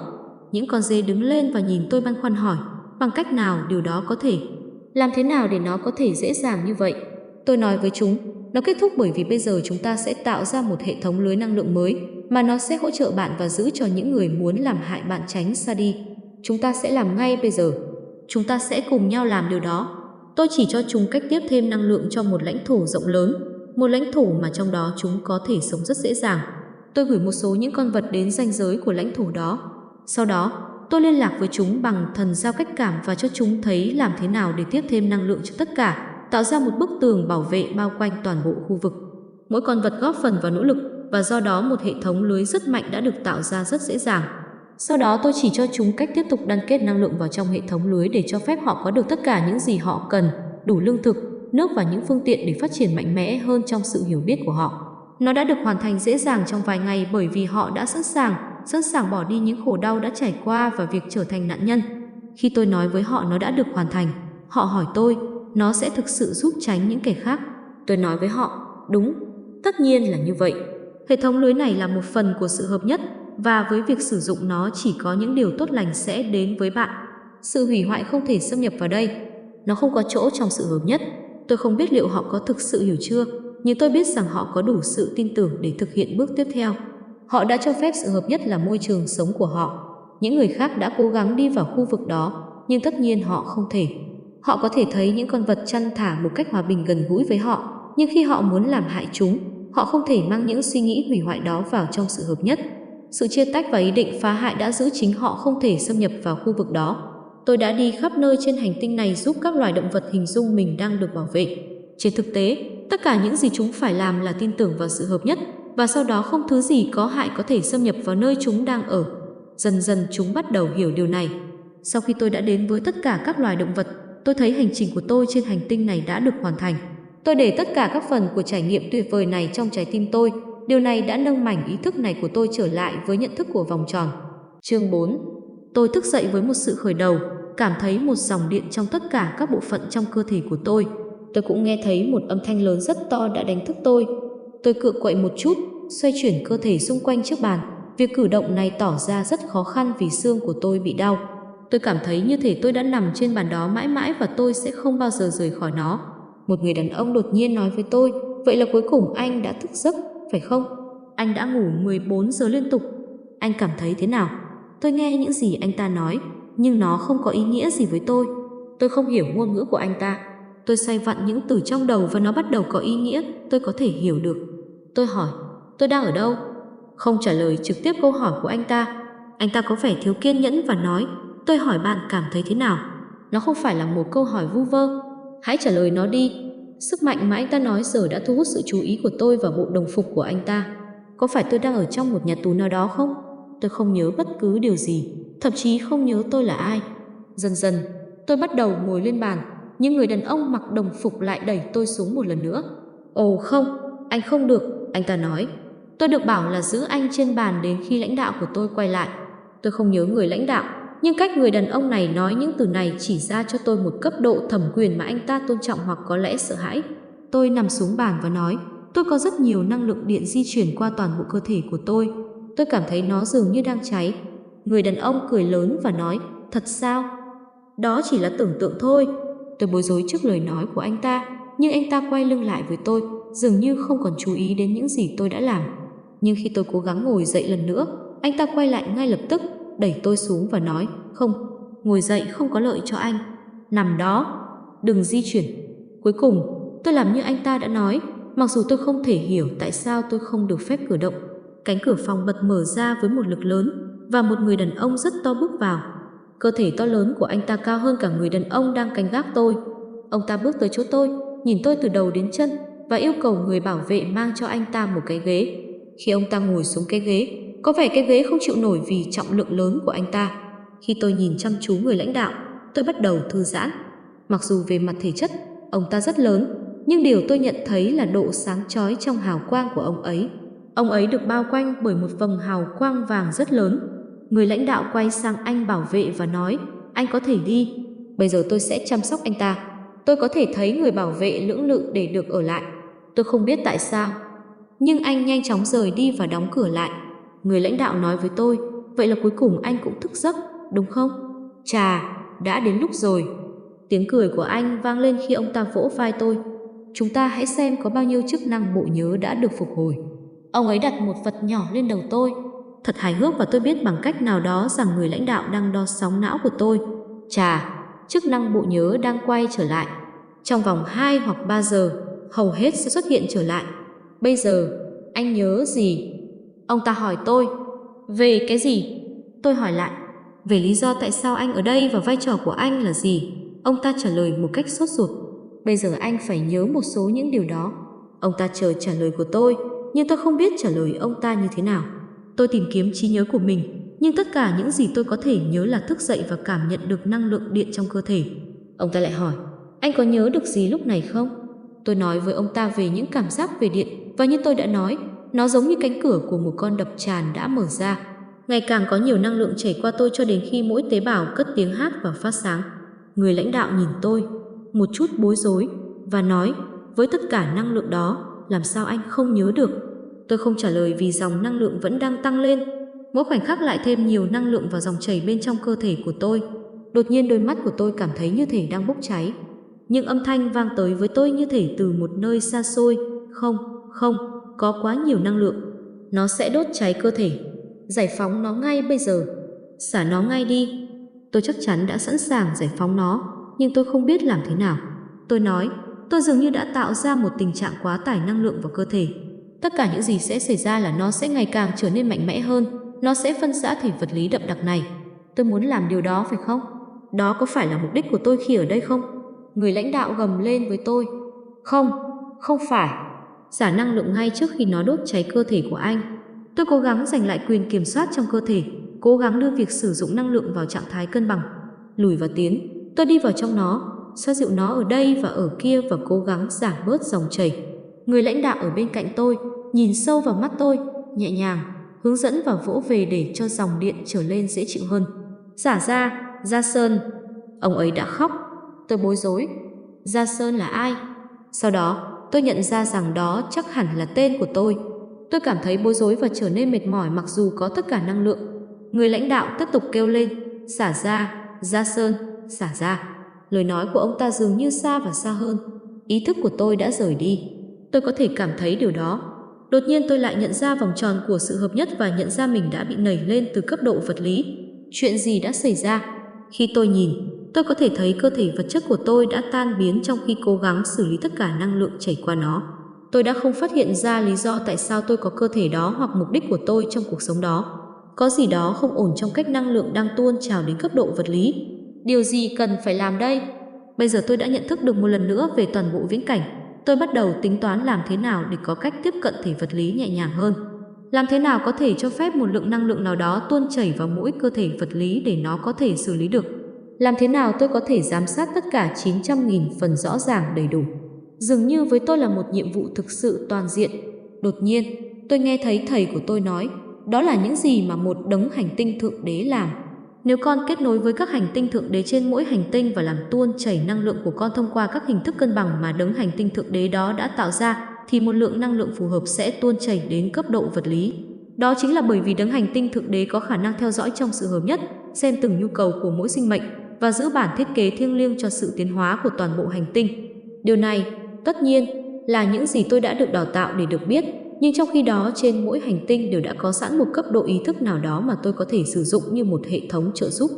Những con dê đứng lên và nhìn tôi băn khoăn hỏi, bằng cách nào điều đó có thể? Làm thế nào để nó có thể dễ dàng như vậy? Tôi nói với chúng, nó kết thúc bởi vì bây giờ chúng ta sẽ tạo ra một hệ thống lưới năng lượng mới mà nó sẽ hỗ trợ bạn và giữ cho những người muốn làm hại bạn tránh xa đi. Chúng ta sẽ làm ngay bây giờ. Chúng ta sẽ cùng nhau làm điều đó. Tôi chỉ cho chúng cách tiếp thêm năng lượng cho một lãnh thổ rộng lớn một lãnh thổ mà trong đó chúng có thể sống rất dễ dàng. Tôi gửi một số những con vật đến ranh giới của lãnh thổ đó. Sau đó, tôi liên lạc với chúng bằng thần giao cách cảm và cho chúng thấy làm thế nào để tiếp thêm năng lượng cho tất cả, tạo ra một bức tường bảo vệ bao quanh toàn bộ khu vực. Mỗi con vật góp phần vào nỗ lực và do đó một hệ thống lưới rất mạnh đã được tạo ra rất dễ dàng. Sau đó tôi chỉ cho chúng cách tiếp tục đăng kết năng lượng vào trong hệ thống lưới để cho phép họ có được tất cả những gì họ cần, đủ lương thực, nước và những phương tiện để phát triển mạnh mẽ hơn trong sự hiểu biết của họ. Nó đã được hoàn thành dễ dàng trong vài ngày bởi vì họ đã sẵn sàng, sẵn sàng bỏ đi những khổ đau đã trải qua và việc trở thành nạn nhân. Khi tôi nói với họ nó đã được hoàn thành, họ hỏi tôi, nó sẽ thực sự giúp tránh những kẻ khác. Tôi nói với họ, đúng, tất nhiên là như vậy. Hệ thống lưới này là một phần của sự hợp nhất và với việc sử dụng nó chỉ có những điều tốt lành sẽ đến với bạn. Sự hủy hoại không thể xâm nhập vào đây. Nó không có chỗ trong sự hợp nhất. Tôi không biết liệu họ có thực sự hiểu chưa, nhưng tôi biết rằng họ có đủ sự tin tưởng để thực hiện bước tiếp theo. Họ đã cho phép sự hợp nhất là môi trường sống của họ. Những người khác đã cố gắng đi vào khu vực đó, nhưng tất nhiên họ không thể. Họ có thể thấy những con vật chăn thả một cách hòa bình gần gũi với họ, nhưng khi họ muốn làm hại chúng, họ không thể mang những suy nghĩ hủy hoại đó vào trong sự hợp nhất. Sự chia tách và ý định phá hại đã giữ chính họ không thể xâm nhập vào khu vực đó Tôi đã đi khắp nơi trên hành tinh này giúp các loài động vật hình dung mình đang được bảo vệ. Trên thực tế, tất cả những gì chúng phải làm là tin tưởng vào sự hợp nhất và sau đó không thứ gì có hại có thể xâm nhập vào nơi chúng đang ở. Dần dần chúng bắt đầu hiểu điều này. Sau khi tôi đã đến với tất cả các loài động vật, tôi thấy hành trình của tôi trên hành tinh này đã được hoàn thành. Tôi để tất cả các phần của trải nghiệm tuyệt vời này trong trái tim tôi. Điều này đã nâng mảnh ý thức này của tôi trở lại với nhận thức của vòng tròn. Chương 4 Tôi thức dậy với một sự khởi đầu, cảm thấy một dòng điện trong tất cả các bộ phận trong cơ thể của tôi. Tôi cũng nghe thấy một âm thanh lớn rất to đã đánh thức tôi. Tôi cựa quậy một chút, xoay chuyển cơ thể xung quanh trước bàn. Việc cử động này tỏ ra rất khó khăn vì xương của tôi bị đau. Tôi cảm thấy như thể tôi đã nằm trên bàn đó mãi mãi và tôi sẽ không bao giờ rời khỏi nó. Một người đàn ông đột nhiên nói với tôi, vậy là cuối cùng anh đã thức giấc, phải không? Anh đã ngủ 14 giờ liên tục. Anh cảm thấy thế nào? Tôi nghe những gì anh ta nói, nhưng nó không có ý nghĩa gì với tôi. Tôi không hiểu ngôn ngữ của anh ta. Tôi xoay vặn những từ trong đầu và nó bắt đầu có ý nghĩa tôi có thể hiểu được. Tôi hỏi, tôi đang ở đâu? Không trả lời trực tiếp câu hỏi của anh ta. Anh ta có vẻ thiếu kiên nhẫn và nói, tôi hỏi bạn cảm thấy thế nào? Nó không phải là một câu hỏi vu vơ. Hãy trả lời nó đi. Sức mạnh mà anh ta nói giờ đã thu hút sự chú ý của tôi và bộ đồng phục của anh ta. Có phải tôi đang ở trong một nhà tù nào đó không? tôi không nhớ bất cứ điều gì, thậm chí không nhớ tôi là ai. Dần dần, tôi bắt đầu ngồi lên bàn, nhưng người đàn ông mặc đồng phục lại đẩy tôi xuống một lần nữa. Ồ không, anh không được, anh ta nói. Tôi được bảo là giữ anh trên bàn đến khi lãnh đạo của tôi quay lại. Tôi không nhớ người lãnh đạo, nhưng cách người đàn ông này nói những từ này chỉ ra cho tôi một cấp độ thẩm quyền mà anh ta tôn trọng hoặc có lẽ sợ hãi. Tôi nằm xuống bàn và nói, tôi có rất nhiều năng lượng điện di chuyển qua toàn bộ cơ thể của tôi, Tôi cảm thấy nó dường như đang cháy. Người đàn ông cười lớn và nói, thật sao? Đó chỉ là tưởng tượng thôi. Tôi bối rối trước lời nói của anh ta, nhưng anh ta quay lưng lại với tôi, dường như không còn chú ý đến những gì tôi đã làm. Nhưng khi tôi cố gắng ngồi dậy lần nữa, anh ta quay lại ngay lập tức, đẩy tôi xuống và nói, không, ngồi dậy không có lợi cho anh. Nằm đó, đừng di chuyển. Cuối cùng, tôi làm như anh ta đã nói, mặc dù tôi không thể hiểu tại sao tôi không được phép cử động Cánh cửa phòng bật mở ra với một lực lớn và một người đàn ông rất to bước vào. Cơ thể to lớn của anh ta cao hơn cả người đàn ông đang canh gác tôi. Ông ta bước tới chỗ tôi, nhìn tôi từ đầu đến chân và yêu cầu người bảo vệ mang cho anh ta một cái ghế. Khi ông ta ngồi xuống cái ghế, có vẻ cái ghế không chịu nổi vì trọng lượng lớn của anh ta. Khi tôi nhìn chăm chú người lãnh đạo, tôi bắt đầu thư giãn. Mặc dù về mặt thể chất, ông ta rất lớn, nhưng điều tôi nhận thấy là độ sáng chói trong hào quang của ông ấy Ông ấy được bao quanh bởi một vầng hào quang vàng rất lớn. Người lãnh đạo quay sang anh bảo vệ và nói, anh có thể đi, bây giờ tôi sẽ chăm sóc anh ta. Tôi có thể thấy người bảo vệ lưỡng lự để được ở lại. Tôi không biết tại sao. Nhưng anh nhanh chóng rời đi và đóng cửa lại. Người lãnh đạo nói với tôi, vậy là cuối cùng anh cũng thức giấc, đúng không? Chà, đã đến lúc rồi. Tiếng cười của anh vang lên khi ông ta vỗ vai tôi. Chúng ta hãy xem có bao nhiêu chức năng bộ nhớ đã được phục hồi. Ông ấy đặt một vật nhỏ lên đầu tôi. Thật hài hước và tôi biết bằng cách nào đó rằng người lãnh đạo đang đo sóng não của tôi. Chà, chức năng bộ nhớ đang quay trở lại. Trong vòng 2 hoặc 3 giờ, hầu hết sẽ xuất hiện trở lại. Bây giờ, anh nhớ gì? Ông ta hỏi tôi. Về cái gì? Tôi hỏi lại. Về lý do tại sao anh ở đây và vai trò của anh là gì? Ông ta trả lời một cách sốt ruột. Bây giờ anh phải nhớ một số những điều đó. Ông ta chờ trả lời của tôi nhưng tôi không biết trả lời ông ta như thế nào. Tôi tìm kiếm trí nhớ của mình, nhưng tất cả những gì tôi có thể nhớ là thức dậy và cảm nhận được năng lượng điện trong cơ thể. Ông ta lại hỏi, anh có nhớ được gì lúc này không? Tôi nói với ông ta về những cảm giác về điện và như tôi đã nói, nó giống như cánh cửa của một con đập tràn đã mở ra. Ngày càng có nhiều năng lượng chảy qua tôi cho đến khi mỗi tế bào cất tiếng hát và phát sáng. Người lãnh đạo nhìn tôi, một chút bối rối và nói với tất cả năng lượng đó làm sao anh không nhớ được. Tôi không trả lời vì dòng năng lượng vẫn đang tăng lên. Mỗi khoảnh khắc lại thêm nhiều năng lượng vào dòng chảy bên trong cơ thể của tôi. Đột nhiên đôi mắt của tôi cảm thấy như thể đang bốc cháy. Nhưng âm thanh vang tới với tôi như thể từ một nơi xa xôi. Không, không, có quá nhiều năng lượng. Nó sẽ đốt cháy cơ thể. Giải phóng nó ngay bây giờ. Xả nó ngay đi. Tôi chắc chắn đã sẵn sàng giải phóng nó, nhưng tôi không biết làm thế nào. Tôi nói, tôi dường như đã tạo ra một tình trạng quá tải năng lượng vào cơ thể. Tất cả những gì sẽ xảy ra là nó sẽ ngày càng trở nên mạnh mẽ hơn, nó sẽ phân xã thể vật lý đậm đặc này. Tôi muốn làm điều đó phải không? Đó có phải là mục đích của tôi khi ở đây không? Người lãnh đạo gầm lên với tôi. Không, không phải. Giả năng lượng ngay trước khi nó đốt cháy cơ thể của anh. Tôi cố gắng giành lại quyền kiểm soát trong cơ thể, cố gắng đưa việc sử dụng năng lượng vào trạng thái cân bằng. Lùi và tiến, tôi đi vào trong nó, xoa dịu nó ở đây và ở kia và cố gắng giảm bớt dòng chảy. Người lãnh đạo ở bên cạnh tôi, nhìn sâu vào mắt tôi, nhẹ nhàng, hướng dẫn và vỗ về để cho dòng điện trở lên dễ chịu hơn. Giả ra, Gia Sơn, ông ấy đã khóc. Tôi bối rối. Gia Sơn là ai? Sau đó, tôi nhận ra rằng đó chắc hẳn là tên của tôi. Tôi cảm thấy bối rối và trở nên mệt mỏi mặc dù có tất cả năng lượng. Người lãnh đạo tiếp tục kêu lên, giả ra, gia sơn, giả ra lời nói của ông ta dường như xa và xa hơn. Ý thức của tôi đã rời đi. Tôi có thể cảm thấy điều đó. Đột nhiên tôi lại nhận ra vòng tròn của sự hợp nhất và nhận ra mình đã bị nảy lên từ cấp độ vật lý. Chuyện gì đã xảy ra? Khi tôi nhìn, tôi có thể thấy cơ thể vật chất của tôi đã tan biến trong khi cố gắng xử lý tất cả năng lượng chảy qua nó. Tôi đã không phát hiện ra lý do tại sao tôi có cơ thể đó hoặc mục đích của tôi trong cuộc sống đó. Có gì đó không ổn trong cách năng lượng đang tuôn trào đến cấp độ vật lý Điều gì cần phải làm đây? Bây giờ tôi đã nhận thức được một lần nữa về toàn bộ viễn cảnh. Tôi bắt đầu tính toán làm thế nào để có cách tiếp cận thể vật lý nhẹ nhàng hơn. Làm thế nào có thể cho phép một lượng năng lượng nào đó tuôn chảy vào mỗi cơ thể vật lý để nó có thể xử lý được? Làm thế nào tôi có thể giám sát tất cả 900.000 phần rõ ràng đầy đủ? Dường như với tôi là một nhiệm vụ thực sự toàn diện. Đột nhiên, tôi nghe thấy thầy của tôi nói, đó là những gì mà một đấng hành tinh thượng đế làm. Nếu con kết nối với các hành tinh thượng đế trên mỗi hành tinh và làm tuôn chảy năng lượng của con thông qua các hình thức cân bằng mà đấng hành tinh thượng đế đó đã tạo ra, thì một lượng năng lượng phù hợp sẽ tuôn chảy đến cấp độ vật lý. Đó chính là bởi vì đấng hành tinh thượng đế có khả năng theo dõi trong sự hợp nhất, xem từng nhu cầu của mỗi sinh mệnh và giữ bản thiết kế thiêng liêng cho sự tiến hóa của toàn bộ hành tinh. Điều này, tất nhiên, là những gì tôi đã được đào tạo để được biết nhưng trong khi đó trên mỗi hành tinh đều đã có sẵn một cấp độ ý thức nào đó mà tôi có thể sử dụng như một hệ thống trợ giúp.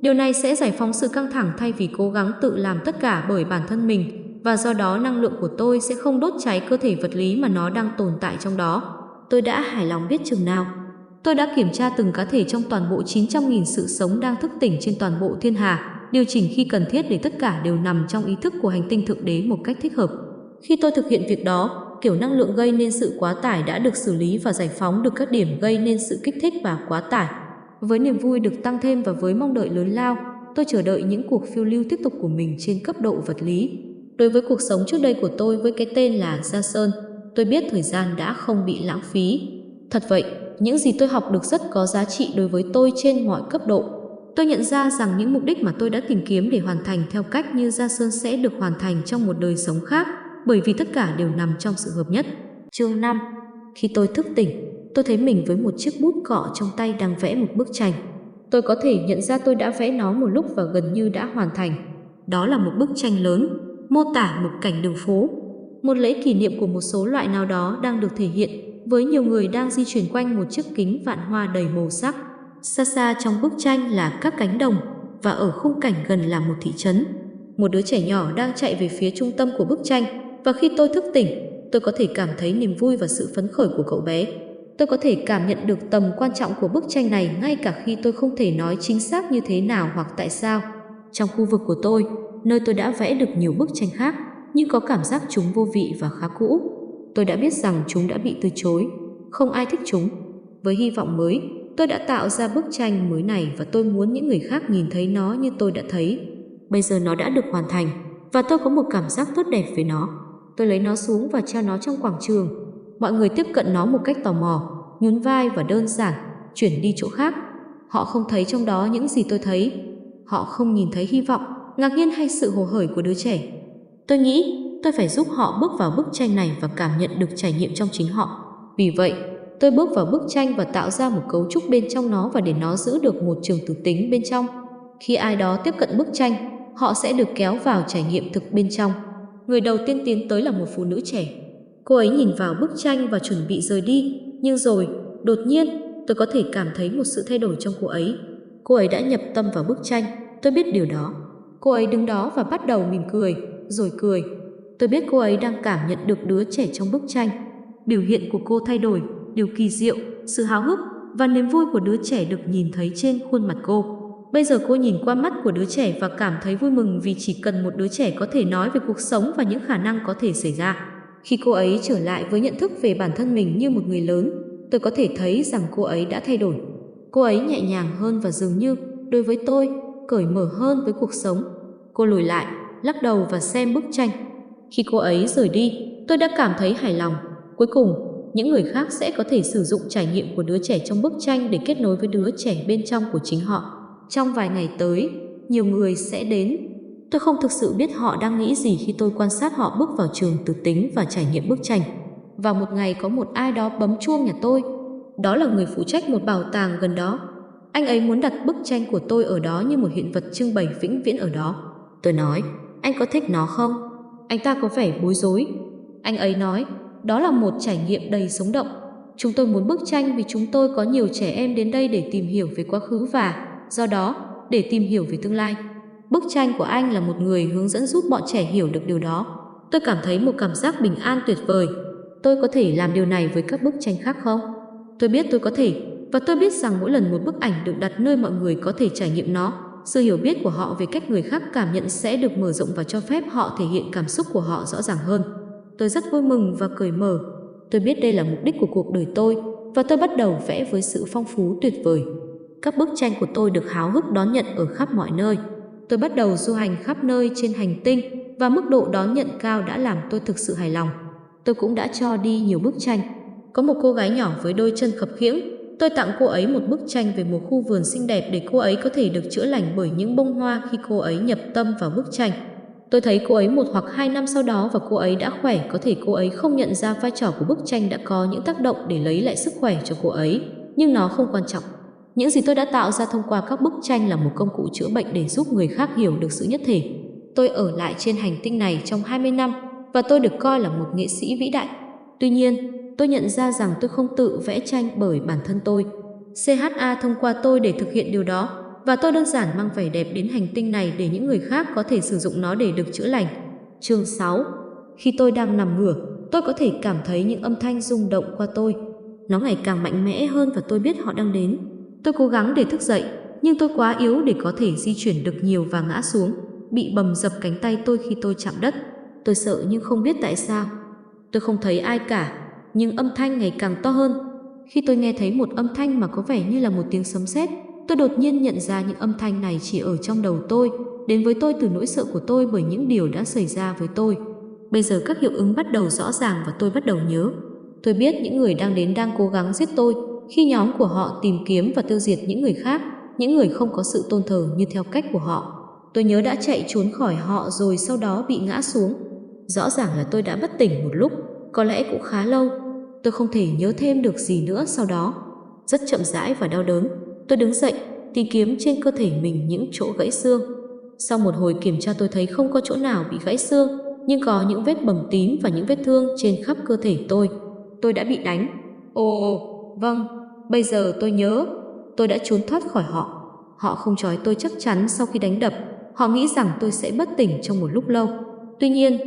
Điều này sẽ giải phóng sự căng thẳng thay vì cố gắng tự làm tất cả bởi bản thân mình và do đó năng lượng của tôi sẽ không đốt cháy cơ thể vật lý mà nó đang tồn tại trong đó. Tôi đã hài lòng biết chừng nào. Tôi đã kiểm tra từng cá thể trong toàn bộ 900.000 sự sống đang thức tỉnh trên toàn bộ thiên hà, điều chỉnh khi cần thiết để tất cả đều nằm trong ý thức của hành tinh thượng đế một cách thích hợp. Khi tôi thực hiện việc đó, kiểu năng lượng gây nên sự quá tải đã được xử lý và giải phóng được các điểm gây nên sự kích thích và quá tải. Với niềm vui được tăng thêm và với mong đợi lớn lao, tôi chờ đợi những cuộc phiêu lưu tiếp tục của mình trên cấp độ vật lý. Đối với cuộc sống trước đây của tôi với cái tên là Gia Sơn, tôi biết thời gian đã không bị lãng phí. Thật vậy, những gì tôi học được rất có giá trị đối với tôi trên mọi cấp độ. Tôi nhận ra rằng những mục đích mà tôi đã tìm kiếm để hoàn thành theo cách như Gia Sơn sẽ được hoàn thành trong một đời sống khác bởi vì tất cả đều nằm trong sự hợp nhất. Chương 5 Khi tôi thức tỉnh, tôi thấy mình với một chiếc bút cọ trong tay đang vẽ một bức tranh. Tôi có thể nhận ra tôi đã vẽ nó một lúc và gần như đã hoàn thành. Đó là một bức tranh lớn, mô tả một cảnh đường phố. Một lễ kỷ niệm của một số loại nào đó đang được thể hiện với nhiều người đang di chuyển quanh một chiếc kính vạn hoa đầy màu sắc. Xa xa trong bức tranh là các cánh đồng và ở khung cảnh gần là một thị trấn. Một đứa trẻ nhỏ đang chạy về phía trung tâm của bức tranh và khi tôi thức tỉnh, tôi có thể cảm thấy niềm vui và sự phấn khởi của cậu bé. Tôi có thể cảm nhận được tầm quan trọng của bức tranh này ngay cả khi tôi không thể nói chính xác như thế nào hoặc tại sao. Trong khu vực của tôi, nơi tôi đã vẽ được nhiều bức tranh khác, nhưng có cảm giác chúng vô vị và khá cũ. Tôi đã biết rằng chúng đã bị từ chối, không ai thích chúng. Với hy vọng mới, tôi đã tạo ra bức tranh mới này và tôi muốn những người khác nhìn thấy nó như tôi đã thấy. Bây giờ nó đã được hoàn thành và tôi có một cảm giác tốt đẹp với nó. Tôi lấy nó xuống và treo nó trong quảng trường. Mọi người tiếp cận nó một cách tò mò, nhún vai và đơn giản, chuyển đi chỗ khác. Họ không thấy trong đó những gì tôi thấy. Họ không nhìn thấy hy vọng, ngạc nhiên hay sự hồ hởi của đứa trẻ. Tôi nghĩ tôi phải giúp họ bước vào bức tranh này và cảm nhận được trải nghiệm trong chính họ. Vì vậy, tôi bước vào bức tranh và tạo ra một cấu trúc bên trong nó và để nó giữ được một trường tử tính bên trong. Khi ai đó tiếp cận bức tranh, họ sẽ được kéo vào trải nghiệm thực bên trong người đầu tiên tiến tới là một phụ nữ trẻ. Cô ấy nhìn vào bức tranh và chuẩn bị rời đi, nhưng rồi, đột nhiên, tôi có thể cảm thấy một sự thay đổi trong cô ấy. Cô ấy đã nhập tâm vào bức tranh, tôi biết điều đó. Cô ấy đứng đó và bắt đầu mỉm cười, rồi cười. Tôi biết cô ấy đang cảm nhận được đứa trẻ trong bức tranh. Biểu hiện của cô thay đổi, điều kỳ diệu, sự háo hức và niềm vui của đứa trẻ được nhìn thấy trên khuôn mặt cô. Bây giờ cô nhìn qua mắt của đứa trẻ và cảm thấy vui mừng vì chỉ cần một đứa trẻ có thể nói về cuộc sống và những khả năng có thể xảy ra. Khi cô ấy trở lại với nhận thức về bản thân mình như một người lớn, tôi có thể thấy rằng cô ấy đã thay đổi. Cô ấy nhẹ nhàng hơn và dường như, đối với tôi, cởi mở hơn với cuộc sống. Cô lùi lại, lắc đầu và xem bức tranh. Khi cô ấy rời đi, tôi đã cảm thấy hài lòng. Cuối cùng, những người khác sẽ có thể sử dụng trải nghiệm của đứa trẻ trong bức tranh để kết nối với đứa trẻ bên trong của chính họ. Trong vài ngày tới, nhiều người sẽ đến. Tôi không thực sự biết họ đang nghĩ gì khi tôi quan sát họ bước vào trường từ tính và trải nghiệm bức tranh. Vào một ngày có một ai đó bấm chuông nhà tôi. Đó là người phụ trách một bảo tàng gần đó. Anh ấy muốn đặt bức tranh của tôi ở đó như một hiện vật trưng bày vĩnh viễn ở đó. Tôi nói, anh có thích nó không? Anh ta có vẻ bối rối. Anh ấy nói, đó là một trải nghiệm đầy sống động. Chúng tôi muốn bức tranh vì chúng tôi có nhiều trẻ em đến đây để tìm hiểu về quá khứ và Do đó, để tìm hiểu về tương lai, bức tranh của anh là một người hướng dẫn giúp bọn trẻ hiểu được điều đó. Tôi cảm thấy một cảm giác bình an tuyệt vời. Tôi có thể làm điều này với các bức tranh khác không? Tôi biết tôi có thể, và tôi biết rằng mỗi lần một bức ảnh được đặt nơi mọi người có thể trải nghiệm nó, sự hiểu biết của họ về cách người khác cảm nhận sẽ được mở rộng và cho phép họ thể hiện cảm xúc của họ rõ ràng hơn. Tôi rất vui mừng và cười mở. Tôi biết đây là mục đích của cuộc đời tôi và tôi bắt đầu vẽ với sự phong phú tuyệt vời. Các bức tranh của tôi được háo hức đón nhận ở khắp mọi nơi. Tôi bắt đầu du hành khắp nơi trên hành tinh và mức độ đón nhận cao đã làm tôi thực sự hài lòng. Tôi cũng đã cho đi nhiều bức tranh. Có một cô gái nhỏ với đôi chân khập khiễng. Tôi tặng cô ấy một bức tranh về một khu vườn xinh đẹp để cô ấy có thể được chữa lành bởi những bông hoa khi cô ấy nhập tâm vào bức tranh. Tôi thấy cô ấy một hoặc hai năm sau đó và cô ấy đã khỏe, có thể cô ấy không nhận ra vai trò của bức tranh đã có những tác động để lấy lại sức khỏe cho cô ấy, nhưng nó không quan trọng những gì tôi đã tạo ra thông qua các bức tranh là một công cụ chữa bệnh để giúp người khác hiểu được sự nhất thể. Tôi ở lại trên hành tinh này trong 20 năm và tôi được coi là một nghệ sĩ vĩ đại. Tuy nhiên, tôi nhận ra rằng tôi không tự vẽ tranh bởi bản thân tôi. CHA thông qua tôi để thực hiện điều đó và tôi đơn giản mang vẻ đẹp đến hành tinh này để những người khác có thể sử dụng nó để được chữa lành. Chương 6 Khi tôi đang nằm ngửa, tôi có thể cảm thấy những âm thanh rung động qua tôi. Nó ngày càng mạnh mẽ hơn và tôi biết họ đang đến. Tôi cố gắng để thức dậy, nhưng tôi quá yếu để có thể di chuyển được nhiều và ngã xuống, bị bầm dập cánh tay tôi khi tôi chạm đất. Tôi sợ nhưng không biết tại sao. Tôi không thấy ai cả, nhưng âm thanh ngày càng to hơn. Khi tôi nghe thấy một âm thanh mà có vẻ như là một tiếng sấm sét, tôi đột nhiên nhận ra những âm thanh này chỉ ở trong đầu tôi, đến với tôi từ nỗi sợ của tôi bởi những điều đã xảy ra với tôi. Bây giờ các hiệu ứng bắt đầu rõ ràng và tôi bắt đầu nhớ. Tôi biết những người đang đến đang cố gắng giết tôi, khi nhóm của họ tìm kiếm và tiêu diệt những người khác, những người không có sự tôn thờ như theo cách của họ. Tôi nhớ đã chạy trốn khỏi họ rồi sau đó bị ngã xuống. Rõ ràng là tôi đã bất tỉnh một lúc, có lẽ cũng khá lâu. Tôi không thể nhớ thêm được gì nữa sau đó. Rất chậm rãi và đau đớn, tôi đứng dậy, tìm kiếm trên cơ thể mình những chỗ gãy xương. Sau một hồi kiểm tra tôi thấy không có chỗ nào bị gãy xương, nhưng có những vết bầm tím và những vết thương trên khắp cơ thể tôi. Tôi đã bị đánh. Ồ ồ, Vâng, bây giờ tôi nhớ, tôi đã trốn thoát khỏi họ. Họ không trói tôi chắc chắn sau khi đánh đập. Họ nghĩ rằng tôi sẽ bất tỉnh trong một lúc lâu. Tuy nhiên,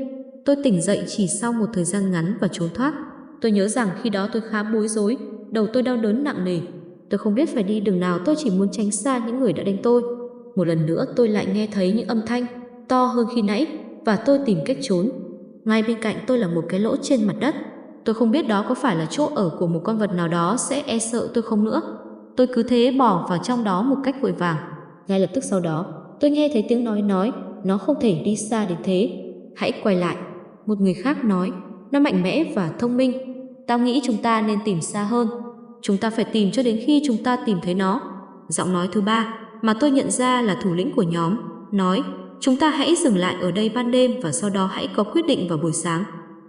tôi tỉnh dậy chỉ sau một thời gian ngắn và trốn thoát. Tôi nhớ rằng khi đó tôi khá bối rối, đầu tôi đau đớn nặng nề. Tôi không biết phải đi đường nào, tôi chỉ muốn tránh xa những người đã đánh tôi. Một lần nữa tôi lại nghe thấy những âm thanh to hơn khi nãy và tôi tìm cách trốn. Ngay bên cạnh tôi là một cái lỗ trên mặt đất Tôi không biết đó có phải là chỗ ở của một con vật nào đó sẽ e sợ tôi không nữa. Tôi cứ thế bỏ vào trong đó một cách vội vàng. Ngay lập tức sau đó, tôi nghe thấy tiếng nói nói, nó không thể đi xa đến thế. Hãy quay lại. Một người khác nói, nó mạnh mẽ và thông minh. Tao nghĩ chúng ta nên tìm xa hơn. Chúng ta phải tìm cho đến khi chúng ta tìm thấy nó. Giọng nói thứ ba mà tôi nhận ra là thủ lĩnh của nhóm, nói chúng ta hãy dừng lại ở đây ban đêm và sau đó hãy có quyết định vào buổi sáng.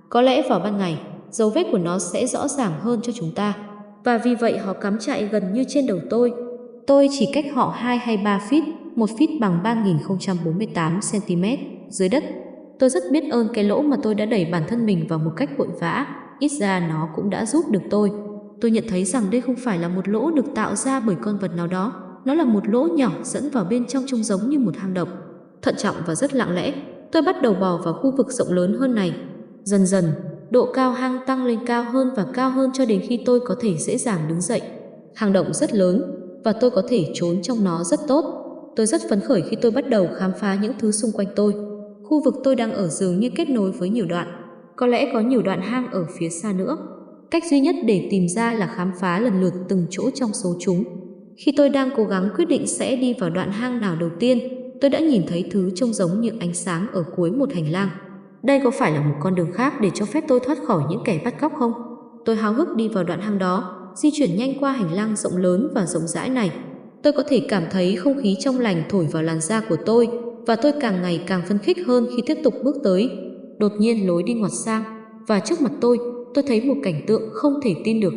Có lẽ vào ban ngày dấu vết của nó sẽ rõ ràng hơn cho chúng ta. Và vì vậy họ cắm trại gần như trên đầu tôi. Tôi chỉ cách họ 2 hay 3 feet, 1 feet bằng 3048cm dưới đất. Tôi rất biết ơn cái lỗ mà tôi đã đẩy bản thân mình vào một cách vội vã, ít ra nó cũng đã giúp được tôi. Tôi nhận thấy rằng đây không phải là một lỗ được tạo ra bởi con vật nào đó, nó là một lỗ nhỏ dẫn vào bên trong trông giống như một hang động. Thận trọng và rất lặng lẽ, tôi bắt đầu bò vào khu vực rộng lớn hơn này. Dần dần, độ cao hang tăng lên cao hơn và cao hơn cho đến khi tôi có thể dễ dàng đứng dậy. Hang động rất lớn và tôi có thể trốn trong nó rất tốt. Tôi rất phấn khởi khi tôi bắt đầu khám phá những thứ xung quanh tôi. Khu vực tôi đang ở dường như kết nối với nhiều đoạn. Có lẽ có nhiều đoạn hang ở phía xa nữa. Cách duy nhất để tìm ra là khám phá lần lượt từng chỗ trong số chúng. Khi tôi đang cố gắng quyết định sẽ đi vào đoạn hang nào đầu tiên, tôi đã nhìn thấy thứ trông giống như ánh sáng ở cuối một hành lang đây có phải là một con đường khác để cho phép tôi thoát khỏi những kẻ bắt cóc không? Tôi háo hức đi vào đoạn hang đó, di chuyển nhanh qua hành lang rộng lớn và rộng rãi này. Tôi có thể cảm thấy không khí trong lành thổi vào làn da của tôi và tôi càng ngày càng phấn khích hơn khi tiếp tục bước tới. Đột nhiên lối đi ngoặt sang và trước mặt tôi, tôi thấy một cảnh tượng không thể tin được.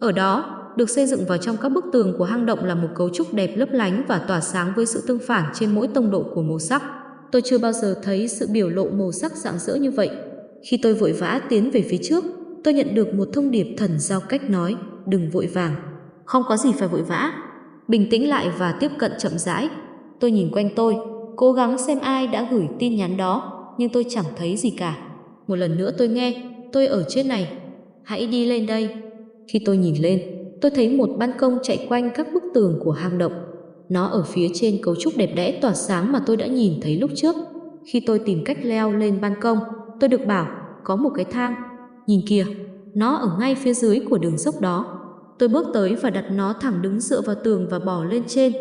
Ở đó, được xây dựng vào trong các bức tường của hang động là một cấu trúc đẹp lấp lánh và tỏa sáng với sự tương phản trên mỗi tông độ của màu sắc tôi chưa bao giờ thấy sự biểu lộ màu sắc rạng rỡ như vậy. Khi tôi vội vã tiến về phía trước, tôi nhận được một thông điệp thần giao cách nói, đừng vội vàng. Không có gì phải vội vã. Bình tĩnh lại và tiếp cận chậm rãi. Tôi nhìn quanh tôi, cố gắng xem ai đã gửi tin nhắn đó, nhưng tôi chẳng thấy gì cả. Một lần nữa tôi nghe, tôi ở trên này. Hãy đi lên đây. Khi tôi nhìn lên, tôi thấy một ban công chạy quanh các bức tường của hang động nó ở phía trên cấu trúc đẹp đẽ tỏa sáng mà tôi đã nhìn thấy lúc trước. Khi tôi tìm cách leo lên ban công, tôi được bảo có một cái thang. Nhìn kìa, nó ở ngay phía dưới của đường dốc đó. Tôi bước tới và đặt nó thẳng đứng dựa vào tường và bỏ lên trên.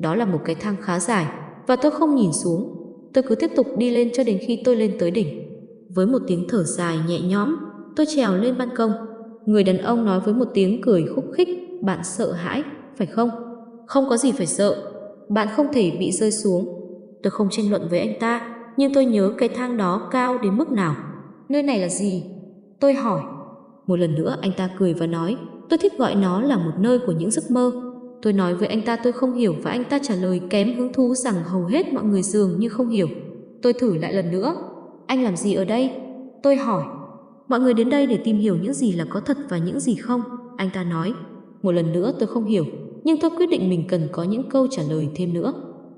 Đó là một cái thang khá dài và tôi không nhìn xuống. Tôi cứ tiếp tục đi lên cho đến khi tôi lên tới đỉnh. Với một tiếng thở dài nhẹ nhõm, tôi trèo lên ban công. Người đàn ông nói với một tiếng cười khúc khích, bạn sợ hãi, phải không? không có gì phải sợ. Bạn không thể bị rơi xuống. Tôi không tranh luận với anh ta, nhưng tôi nhớ cái thang đó cao đến mức nào. Nơi này là gì? Tôi hỏi. Một lần nữa anh ta cười và nói, tôi thích gọi nó là một nơi của những giấc mơ. Tôi nói với anh ta tôi không hiểu và anh ta trả lời kém hứng thú rằng hầu hết mọi người dường như không hiểu. Tôi thử lại lần nữa. Anh làm gì ở đây? Tôi hỏi. Mọi người đến đây để tìm hiểu những gì là có thật và những gì không. Anh ta nói. Một lần nữa tôi không hiểu nhưng tôi quyết định mình cần có những câu trả lời thêm nữa.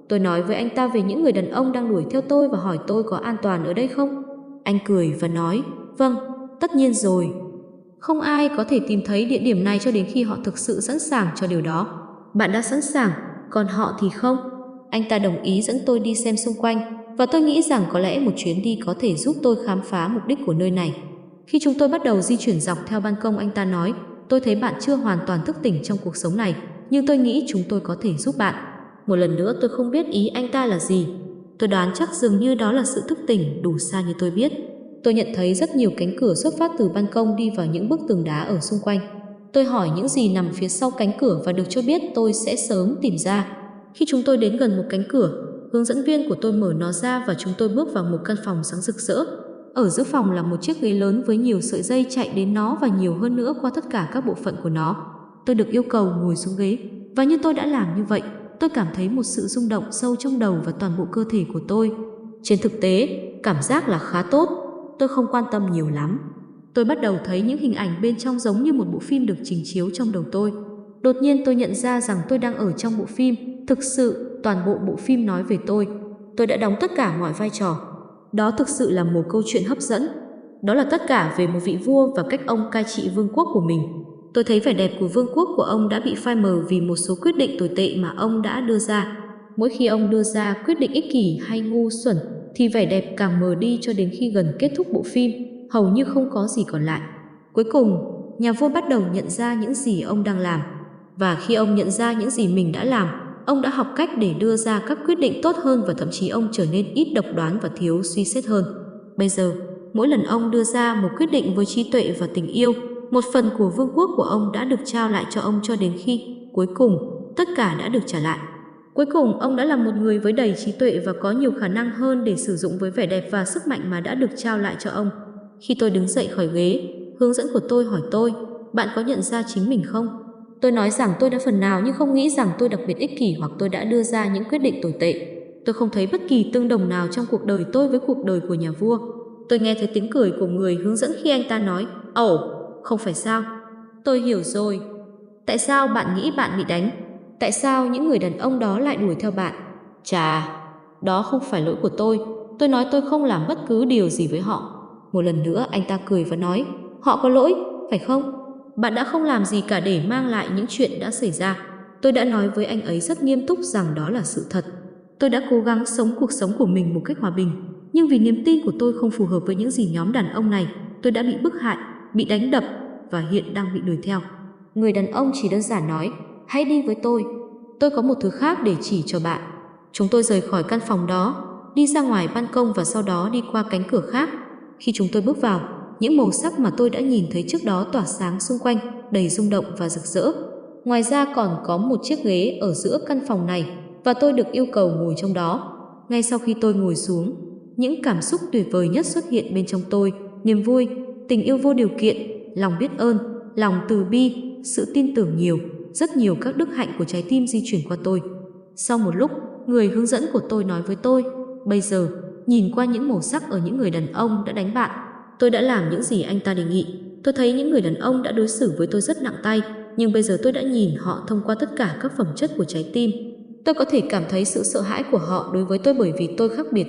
Tôi nói với anh ta về những người đàn ông đang đuổi theo tôi và hỏi tôi có an toàn ở đây không. Anh cười và nói, vâng, tất nhiên rồi. Không ai có thể tìm thấy địa điểm này cho đến khi họ thực sự sẵn sàng cho điều đó. Bạn đã sẵn sàng, còn họ thì không. Anh ta đồng ý dẫn tôi đi xem xung quanh và tôi nghĩ rằng có lẽ một chuyến đi có thể giúp tôi khám phá mục đích của nơi này. Khi chúng tôi bắt đầu di chuyển dọc theo ban công anh ta nói, tôi thấy bạn chưa hoàn toàn thức tỉnh trong cuộc sống này nhưng tôi nghĩ chúng tôi có thể giúp bạn. Một lần nữa tôi không biết ý anh ta là gì. Tôi đoán chắc dường như đó là sự thức tỉnh đủ xa như tôi biết. Tôi nhận thấy rất nhiều cánh cửa xuất phát từ ban công đi vào những bức tường đá ở xung quanh. Tôi hỏi những gì nằm phía sau cánh cửa và được cho biết tôi sẽ sớm tìm ra. Khi chúng tôi đến gần một cánh cửa, hướng dẫn viên của tôi mở nó ra và chúng tôi bước vào một căn phòng sáng rực rỡ. Ở giữa phòng là một chiếc ghế lớn với nhiều sợi dây chạy đến nó và nhiều hơn nữa qua tất cả các bộ phận của nó tôi được yêu cầu ngồi xuống ghế. Và như tôi đã làm như vậy, tôi cảm thấy một sự rung động sâu trong đầu và toàn bộ cơ thể của tôi. Trên thực tế, cảm giác là khá tốt. Tôi không quan tâm nhiều lắm. Tôi bắt đầu thấy những hình ảnh bên trong giống như một bộ phim được trình chiếu trong đầu tôi. Đột nhiên tôi nhận ra rằng tôi đang ở trong bộ phim. Thực sự, toàn bộ bộ phim nói về tôi. Tôi đã đóng tất cả mọi vai trò. Đó thực sự là một câu chuyện hấp dẫn. Đó là tất cả về một vị vua và cách ông cai trị vương quốc của mình. Tôi thấy vẻ đẹp của vương quốc của ông đã bị phai mờ vì một số quyết định tồi tệ mà ông đã đưa ra. Mỗi khi ông đưa ra quyết định ích kỷ hay ngu xuẩn thì vẻ đẹp càng mờ đi cho đến khi gần kết thúc bộ phim, hầu như không có gì còn lại. Cuối cùng, nhà vua bắt đầu nhận ra những gì ông đang làm. Và khi ông nhận ra những gì mình đã làm, ông đã học cách để đưa ra các quyết định tốt hơn và thậm chí ông trở nên ít độc đoán và thiếu suy xét hơn. Bây giờ, mỗi lần ông đưa ra một quyết định với trí tuệ và tình yêu, một phần của vương quốc của ông đã được trao lại cho ông cho đến khi, cuối cùng, tất cả đã được trả lại. Cuối cùng, ông đã là một người với đầy trí tuệ và có nhiều khả năng hơn để sử dụng với vẻ đẹp và sức mạnh mà đã được trao lại cho ông. Khi tôi đứng dậy khỏi ghế, hướng dẫn của tôi hỏi tôi, bạn có nhận ra chính mình không? Tôi nói rằng tôi đã phần nào nhưng không nghĩ rằng tôi đặc biệt ích kỷ hoặc tôi đã đưa ra những quyết định tồi tệ. Tôi không thấy bất kỳ tương đồng nào trong cuộc đời tôi với cuộc đời của nhà vua. Tôi nghe thấy tiếng cười của người hướng dẫn khi anh ta nói, ẩu, oh, không phải sao? Tôi hiểu rồi. Tại sao bạn nghĩ bạn bị đánh? Tại sao những người đàn ông đó lại đuổi theo bạn? Chà, đó không phải lỗi của tôi. Tôi nói tôi không làm bất cứ điều gì với họ. Một lần nữa anh ta cười và nói, họ có lỗi, phải không? Bạn đã không làm gì cả để mang lại những chuyện đã xảy ra. Tôi đã nói với anh ấy rất nghiêm túc rằng đó là sự thật. Tôi đã cố gắng sống cuộc sống của mình một cách hòa bình, nhưng vì niềm tin của tôi không phù hợp với những gì nhóm đàn ông này, tôi đã bị bức hại bị đánh đập và hiện đang bị đuổi theo. Người đàn ông chỉ đơn giản nói, hãy đi với tôi, tôi có một thứ khác để chỉ cho bạn. Chúng tôi rời khỏi căn phòng đó, đi ra ngoài ban công và sau đó đi qua cánh cửa khác. Khi chúng tôi bước vào, những màu sắc mà tôi đã nhìn thấy trước đó tỏa sáng xung quanh, đầy rung động và rực rỡ. Ngoài ra còn có một chiếc ghế ở giữa căn phòng này và tôi được yêu cầu ngồi trong đó. Ngay sau khi tôi ngồi xuống, những cảm xúc tuyệt vời nhất xuất hiện bên trong tôi, niềm vui, tình yêu vô điều kiện, lòng biết ơn, lòng từ bi, sự tin tưởng nhiều, rất nhiều các đức hạnh của trái tim di chuyển qua tôi. Sau một lúc, người hướng dẫn của tôi nói với tôi, bây giờ, nhìn qua những màu sắc ở những người đàn ông đã đánh bạn, tôi đã làm những gì anh ta đề nghị. Tôi thấy những người đàn ông đã đối xử với tôi rất nặng tay, nhưng bây giờ tôi đã nhìn họ thông qua tất cả các phẩm chất của trái tim. Tôi có thể cảm thấy sự sợ hãi của họ đối với tôi bởi vì tôi khác biệt.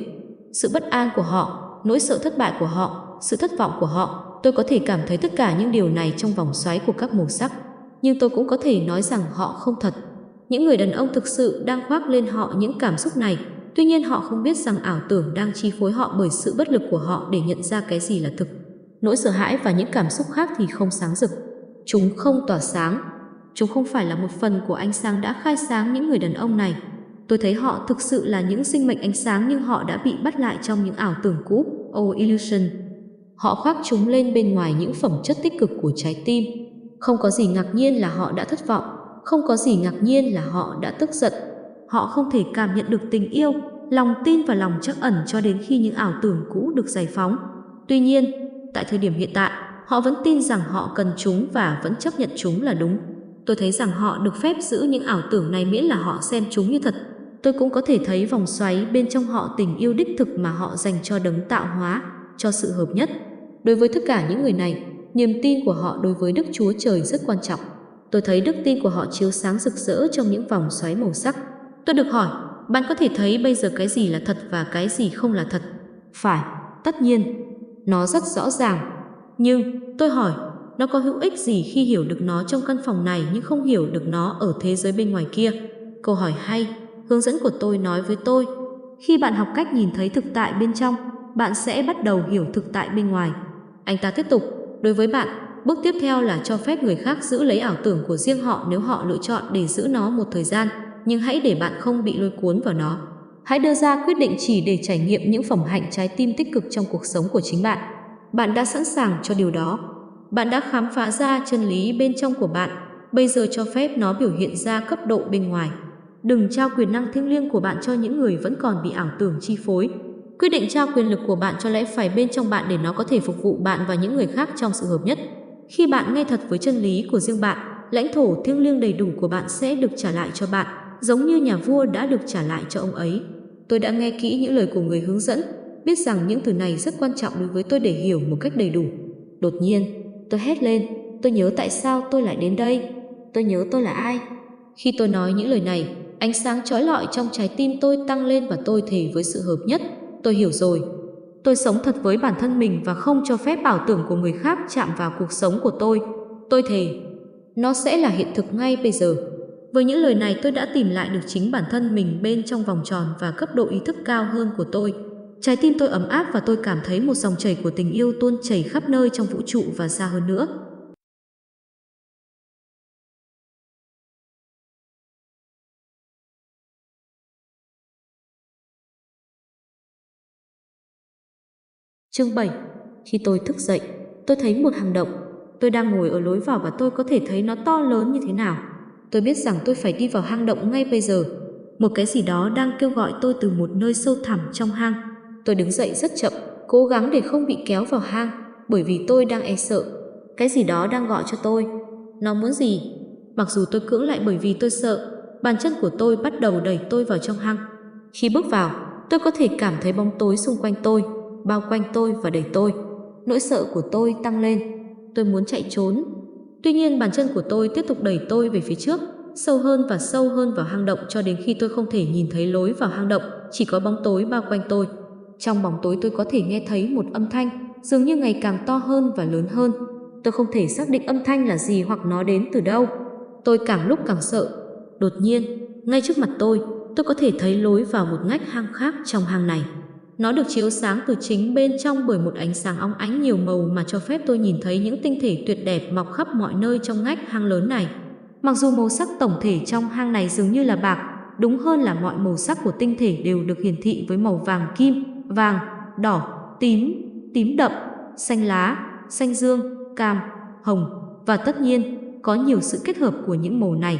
Sự bất an của họ, nỗi sợ thất bại của họ, sự thất vọng của họ Tôi có thể cảm thấy tất cả những điều này trong vòng xoáy của các màu sắc, nhưng tôi cũng có thể nói rằng họ không thật. Những người đàn ông thực sự đang khoác lên họ những cảm xúc này, tuy nhiên họ không biết rằng ảo tưởng đang chi phối họ bởi sự bất lực của họ để nhận ra cái gì là thực. Nỗi sợ hãi và những cảm xúc khác thì không sáng rực. Chúng không tỏa sáng. Chúng không phải là một phần của ánh sáng đã khai sáng những người đàn ông này. Tôi thấy họ thực sự là những sinh mệnh ánh sáng nhưng họ đã bị bắt lại trong những ảo tưởng cũ, oh illusion. Họ khoác chúng lên bên ngoài những phẩm chất tích cực của trái tim. Không có gì ngạc nhiên là họ đã thất vọng, không có gì ngạc nhiên là họ đã tức giận. Họ không thể cảm nhận được tình yêu, lòng tin và lòng chắc ẩn cho đến khi những ảo tưởng cũ được giải phóng. Tuy nhiên, tại thời điểm hiện tại, họ vẫn tin rằng họ cần chúng và vẫn chấp nhận chúng là đúng. Tôi thấy rằng họ được phép giữ những ảo tưởng này miễn là họ xem chúng như thật. Tôi cũng có thể thấy vòng xoáy bên trong họ tình yêu đích thực mà họ dành cho đấng tạo hóa, cho sự hợp nhất. Đối với tất cả những người này, niềm tin của họ đối với Đức Chúa Trời rất quan trọng. Tôi thấy đức tin của họ chiếu sáng rực rỡ trong những vòng xoáy màu sắc. Tôi được hỏi, bạn có thể thấy bây giờ cái gì là thật và cái gì không là thật? Phải, tất nhiên, nó rất rõ ràng. Nhưng tôi hỏi, nó có hữu ích gì khi hiểu được nó trong căn phòng này nhưng không hiểu được nó ở thế giới bên ngoài kia? Câu hỏi hay, hướng dẫn của tôi nói với tôi. Khi bạn học cách nhìn thấy thực tại bên trong, bạn sẽ bắt đầu hiểu thực tại bên ngoài. Anh ta tiếp tục, đối với bạn, bước tiếp theo là cho phép người khác giữ lấy ảo tưởng của riêng họ nếu họ lựa chọn để giữ nó một thời gian, nhưng hãy để bạn không bị lôi cuốn vào nó. Hãy đưa ra quyết định chỉ để trải nghiệm những phẩm hạnh trái tim tích cực trong cuộc sống của chính bạn. Bạn đã sẵn sàng cho điều đó. Bạn đã khám phá ra chân lý bên trong của bạn, bây giờ cho phép nó biểu hiện ra cấp độ bên ngoài. Đừng trao quyền năng thiêng liêng của bạn cho những người vẫn còn bị ảo tưởng chi phối, Quyết định trao quyền lực của bạn cho lẽ phải bên trong bạn để nó có thể phục vụ bạn và những người khác trong sự hợp nhất. Khi bạn nghe thật với chân lý của riêng bạn, lãnh thổ thiêng liêng đầy đủ của bạn sẽ được trả lại cho bạn, giống như nhà vua đã được trả lại cho ông ấy. Tôi đã nghe kỹ những lời của người hướng dẫn, biết rằng những từ này rất quan trọng đối với tôi để hiểu một cách đầy đủ. Đột nhiên, tôi hét lên, tôi nhớ tại sao tôi lại đến đây, tôi nhớ tôi là ai. Khi tôi nói những lời này, ánh sáng trói lọi trong trái tim tôi tăng lên và tôi thề với sự hợp nhất, tôi hiểu rồi. Tôi sống thật với bản thân mình và không cho phép bảo tưởng của người khác chạm vào cuộc sống của tôi. Tôi thề, nó sẽ là hiện thực ngay bây giờ. Với những lời này tôi đã tìm lại được chính bản thân mình bên trong vòng tròn và cấp độ ý thức cao hơn của tôi. Trái tim tôi ấm áp và tôi cảm thấy một dòng chảy của tình yêu tuôn chảy khắp nơi trong vũ trụ và xa hơn nữa. Chương 7 Khi tôi thức dậy, tôi thấy một hang động. Tôi đang ngồi ở lối vào và tôi có thể thấy nó to lớn như thế nào. Tôi biết rằng tôi phải đi vào hang động ngay bây giờ. Một cái gì đó đang kêu gọi tôi từ một nơi sâu thẳm trong hang. Tôi đứng dậy rất chậm, cố gắng để không bị kéo vào hang, bởi vì tôi đang e sợ. Cái gì đó đang gọi cho tôi. Nó muốn gì? Mặc dù tôi cưỡng lại bởi vì tôi sợ, bàn chân của tôi bắt đầu đẩy tôi vào trong hang. Khi bước vào, tôi có thể cảm thấy bóng tối xung quanh tôi bao quanh tôi và đẩy tôi. Nỗi sợ của tôi tăng lên. Tôi muốn chạy trốn. Tuy nhiên bàn chân của tôi tiếp tục đẩy tôi về phía trước, sâu hơn và sâu hơn vào hang động cho đến khi tôi không thể nhìn thấy lối vào hang động, chỉ có bóng tối bao quanh tôi. Trong bóng tối tôi có thể nghe thấy một âm thanh, dường như ngày càng to hơn và lớn hơn. Tôi không thể xác định âm thanh là gì hoặc nó đến từ đâu. Tôi càng lúc càng sợ. Đột nhiên, ngay trước mặt tôi, tôi có thể thấy lối vào một ngách hang khác trong hang này. Nó được chiếu sáng từ chính bên trong bởi một ánh sáng óng ánh nhiều màu mà cho phép tôi nhìn thấy những tinh thể tuyệt đẹp mọc khắp mọi nơi trong ngách hang lớn này. Mặc dù màu sắc tổng thể trong hang này dường như là bạc, đúng hơn là mọi màu sắc của tinh thể đều được hiển thị với màu vàng kim, vàng, đỏ, tím, tím đậm, xanh lá, xanh dương, cam, hồng và tất nhiên có nhiều sự kết hợp của những màu này.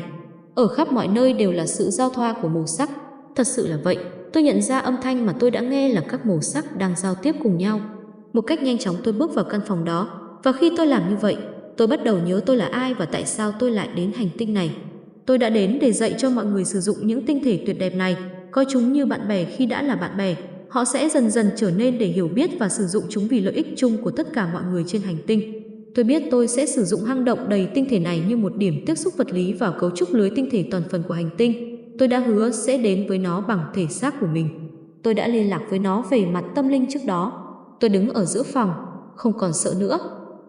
Ở khắp mọi nơi đều là sự giao thoa của màu sắc, thật sự là vậy. Tôi nhận ra âm thanh mà tôi đã nghe là các màu sắc đang giao tiếp cùng nhau. Một cách nhanh chóng tôi bước vào căn phòng đó và khi tôi làm như vậy, tôi bắt đầu nhớ tôi là ai và tại sao tôi lại đến hành tinh này. Tôi đã đến để dạy cho mọi người sử dụng những tinh thể tuyệt đẹp này, coi chúng như bạn bè khi đã là bạn bè. Họ sẽ dần dần trở nên để hiểu biết và sử dụng chúng vì lợi ích chung của tất cả mọi người trên hành tinh. Tôi biết tôi sẽ sử dụng hang động đầy tinh thể này như một điểm tiếp xúc vật lý vào cấu trúc lưới tinh thể toàn phần của hành tinh Tôi đã hứa sẽ đến với nó bằng thể xác của mình. Tôi đã liên lạc với nó về mặt tâm linh trước đó. Tôi đứng ở giữa phòng, không còn sợ nữa.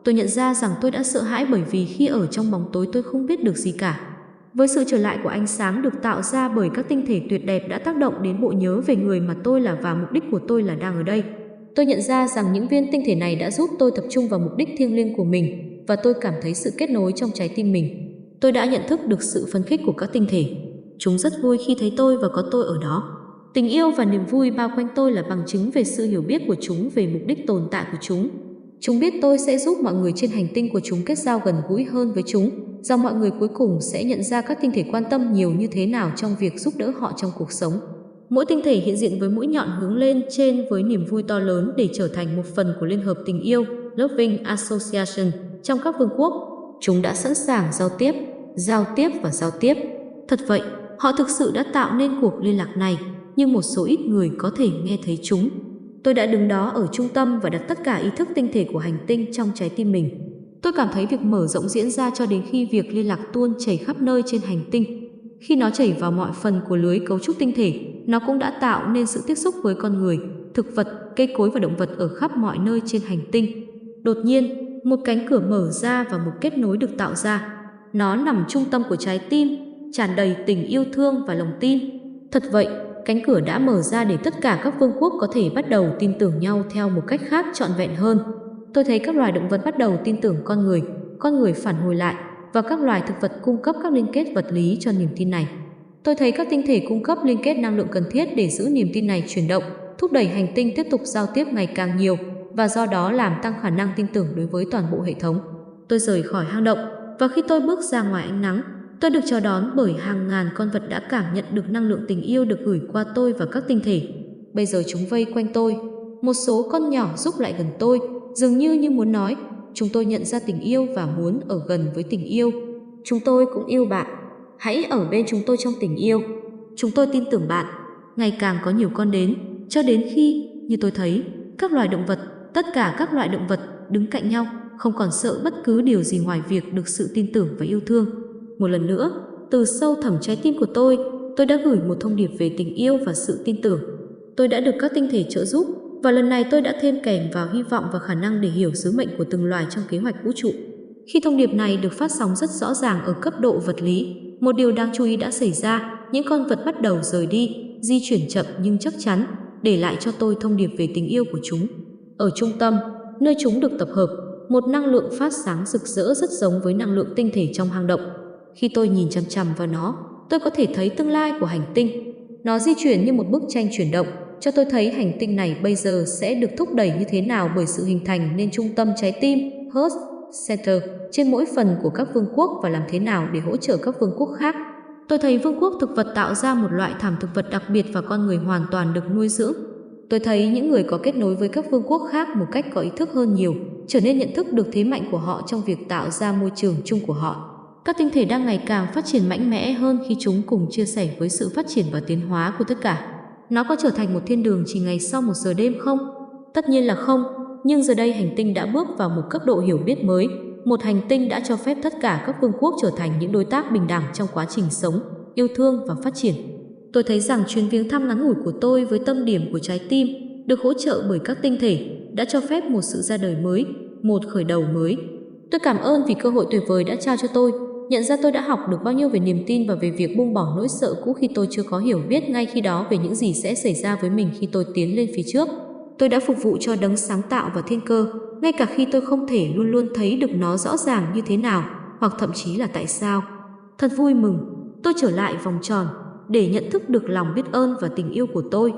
Tôi nhận ra rằng tôi đã sợ hãi bởi vì khi ở trong bóng tối tôi không biết được gì cả. Với sự trở lại của ánh sáng được tạo ra bởi các tinh thể tuyệt đẹp đã tác động đến bộ nhớ về người mà tôi là và mục đích của tôi là đang ở đây. Tôi nhận ra rằng những viên tinh thể này đã giúp tôi tập trung vào mục đích thiêng liêng của mình và tôi cảm thấy sự kết nối trong trái tim mình. Tôi đã nhận thức được sự phấn khích của các tinh thể. Chúng rất vui khi thấy tôi và có tôi ở đó. Tình yêu và niềm vui bao quanh tôi là bằng chứng về sự hiểu biết của chúng về mục đích tồn tại của chúng. Chúng biết tôi sẽ giúp mọi người trên hành tinh của chúng kết giao gần gũi hơn với chúng, do mọi người cuối cùng sẽ nhận ra các tinh thể quan tâm nhiều như thế nào trong việc giúp đỡ họ trong cuộc sống. Mỗi tinh thể hiện diện với mũi nhọn hướng lên trên với niềm vui to lớn để trở thành một phần của Liên hợp tình yêu Loving Association trong các vương quốc. Chúng đã sẵn sàng giao tiếp, giao tiếp và giao tiếp. Thật vậy, Họ thực sự đã tạo nên cuộc liên lạc này, nhưng một số ít người có thể nghe thấy chúng. Tôi đã đứng đó ở trung tâm và đặt tất cả ý thức tinh thể của hành tinh trong trái tim mình. Tôi cảm thấy việc mở rộng diễn ra cho đến khi việc liên lạc tuôn chảy khắp nơi trên hành tinh. Khi nó chảy vào mọi phần của lưới cấu trúc tinh thể, nó cũng đã tạo nên sự tiếp xúc với con người, thực vật, cây cối và động vật ở khắp mọi nơi trên hành tinh. Đột nhiên, một cánh cửa mở ra và một kết nối được tạo ra. Nó nằm trung tâm của trái tim tràn đầy tình yêu thương và lòng tin. Thật vậy, cánh cửa đã mở ra để tất cả các vương quốc có thể bắt đầu tin tưởng nhau theo một cách khác trọn vẹn hơn. Tôi thấy các loài động vật bắt đầu tin tưởng con người, con người phản hồi lại và các loài thực vật cung cấp các liên kết vật lý cho niềm tin này. Tôi thấy các tinh thể cung cấp liên kết năng lượng cần thiết để giữ niềm tin này chuyển động, thúc đẩy hành tinh tiếp tục giao tiếp ngày càng nhiều và do đó làm tăng khả năng tin tưởng đối với toàn bộ hệ thống. Tôi rời khỏi hang động và khi tôi bước ra ngoài ánh nắng, Tôi được chào đón bởi hàng ngàn con vật đã cảm nhận được năng lượng tình yêu được gửi qua tôi và các tinh thể. Bây giờ chúng vây quanh tôi. Một số con nhỏ rúc lại gần tôi, dường như như muốn nói, chúng tôi nhận ra tình yêu và muốn ở gần với tình yêu. Chúng tôi cũng yêu bạn. Hãy ở bên chúng tôi trong tình yêu. Chúng tôi tin tưởng bạn. Ngày càng có nhiều con đến, cho đến khi, như tôi thấy, các loài động vật, tất cả các loại động vật đứng cạnh nhau, không còn sợ bất cứ điều gì ngoài việc được sự tin tưởng và yêu thương. Một lần nữa, từ sâu thẳm trái tim của tôi, tôi đã gửi một thông điệp về tình yêu và sự tin tưởng. Tôi đã được các tinh thể trợ giúp và lần này tôi đã thêm kèm vào hy vọng và khả năng để hiểu sứ mệnh của từng loài trong kế hoạch vũ trụ. Khi thông điệp này được phát sóng rất rõ ràng ở cấp độ vật lý, một điều đáng chú ý đã xảy ra, những con vật bắt đầu rời đi, di chuyển chậm nhưng chắc chắn, để lại cho tôi thông điệp về tình yêu của chúng. Ở trung tâm, nơi chúng được tập hợp, một năng lượng phát sáng rực rỡ rất giống với năng lượng tinh thể trong hang động, khi tôi nhìn chăm chăm vào nó, tôi có thể thấy tương lai của hành tinh. Nó di chuyển như một bức tranh chuyển động, cho tôi thấy hành tinh này bây giờ sẽ được thúc đẩy như thế nào bởi sự hình thành nên trung tâm trái tim, Hertz Center, trên mỗi phần của các vương quốc và làm thế nào để hỗ trợ các vương quốc khác. Tôi thấy vương quốc thực vật tạo ra một loại thảm thực vật đặc biệt và con người hoàn toàn được nuôi dưỡng. Tôi thấy những người có kết nối với các vương quốc khác một cách có ý thức hơn nhiều, trở nên nhận thức được thế mạnh của họ trong việc tạo ra môi trường chung của họ. Các tinh thể đang ngày càng phát triển mạnh mẽ hơn khi chúng cùng chia sẻ với sự phát triển và tiến hóa của tất cả. Nó có trở thành một thiên đường chỉ ngày sau một giờ đêm không? Tất nhiên là không, nhưng giờ đây hành tinh đã bước vào một cấp độ hiểu biết mới. Một hành tinh đã cho phép tất cả các vương quốc trở thành những đối tác bình đẳng trong quá trình sống, yêu thương và phát triển. Tôi thấy rằng chuyến viếng thăm ngắn ngủi của tôi với tâm điểm của trái tim được hỗ trợ bởi các tinh thể đã cho phép một sự ra đời mới, một khởi đầu mới. Tôi cảm ơn vì cơ hội tuyệt vời đã trao cho tôi nhận ra tôi đã học được bao nhiêu về niềm tin và về việc buông bỏ nỗi sợ cũ khi tôi chưa có hiểu biết ngay khi đó về những gì sẽ xảy ra với mình khi tôi tiến lên phía trước. Tôi đã phục vụ cho đấng sáng tạo và thiên cơ, ngay cả khi tôi không thể luôn luôn thấy được nó rõ ràng như thế nào, hoặc thậm chí là tại sao. Thật vui mừng, tôi trở lại vòng tròn để nhận thức được lòng biết ơn và tình yêu của tôi.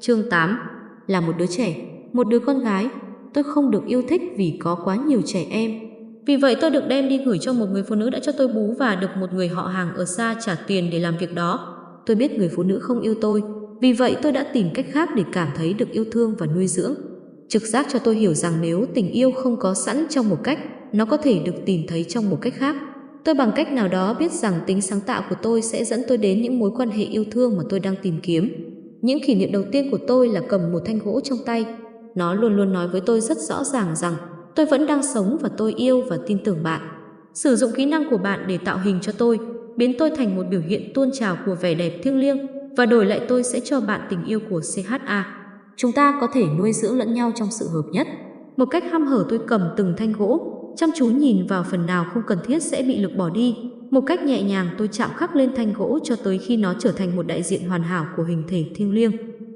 Chương 8 là một đứa trẻ, một đứa con gái, tôi không được yêu thích vì có quá nhiều trẻ em vì vậy tôi được đem đi gửi cho một người phụ nữ đã cho tôi bú và được một người họ hàng ở xa trả tiền để làm việc đó. Tôi biết người phụ nữ không yêu tôi, vì vậy tôi đã tìm cách khác để cảm thấy được yêu thương và nuôi dưỡng. Trực giác cho tôi hiểu rằng nếu tình yêu không có sẵn trong một cách, nó có thể được tìm thấy trong một cách khác. Tôi bằng cách nào đó biết rằng tính sáng tạo của tôi sẽ dẫn tôi đến những mối quan hệ yêu thương mà tôi đang tìm kiếm. Những kỷ niệm đầu tiên của tôi là cầm một thanh gỗ trong tay. Nó luôn luôn nói với tôi rất rõ ràng rằng Tôi vẫn đang sống và tôi yêu và tin tưởng bạn. Sử dụng kỹ năng của bạn để tạo hình cho tôi, biến tôi thành một biểu hiện tuôn trào của vẻ đẹp thiêng liêng và đổi lại tôi sẽ cho bạn tình yêu của CHA. Chúng ta có thể nuôi dưỡng lẫn nhau trong sự hợp nhất. Một cách ham hở tôi cầm từng thanh gỗ, chăm chú nhìn vào phần nào không cần thiết sẽ bị lược bỏ đi. Một cách nhẹ nhàng tôi chạm khắc lên thanh gỗ cho tới khi nó trở thành một đại diện hoàn hảo của hình thể thiêng liêng.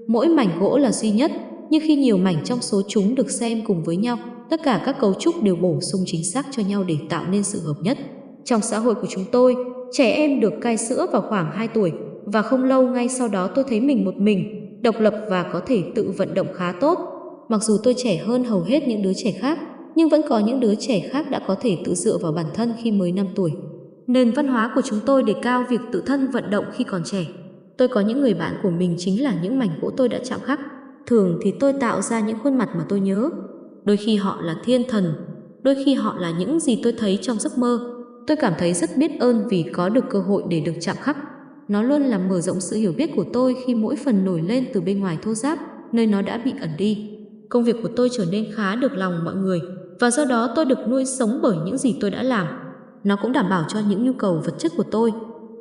Mỗi mảnh gỗ là duy nhất, nhưng khi nhiều mảnh trong số chúng được xem cùng với nhau, tất cả các cấu trúc đều bổ sung chính xác cho nhau để tạo nên sự hợp nhất. Trong xã hội của chúng tôi, trẻ em được cai sữa vào khoảng 2 tuổi và không lâu ngay sau đó tôi thấy mình một mình, độc lập và có thể tự vận động khá tốt. Mặc dù tôi trẻ hơn hầu hết những đứa trẻ khác, nhưng vẫn có những đứa trẻ khác đã có thể tự dựa vào bản thân khi mới 5 tuổi. Nền văn hóa của chúng tôi đề cao việc tự thân vận động khi còn trẻ. Tôi có những người bạn của mình chính là những mảnh gỗ tôi đã chạm khắc. Thường thì tôi tạo ra những khuôn mặt mà tôi nhớ, Đôi khi họ là thiên thần, đôi khi họ là những gì tôi thấy trong giấc mơ. Tôi cảm thấy rất biết ơn vì có được cơ hội để được chạm khắc. Nó luôn làm mở rộng sự hiểu biết của tôi khi mỗi phần nổi lên từ bên ngoài thô giáp, nơi nó đã bị ẩn đi. Công việc của tôi trở nên khá được lòng mọi người và do đó tôi được nuôi sống bởi những gì tôi đã làm. Nó cũng đảm bảo cho những nhu cầu vật chất của tôi.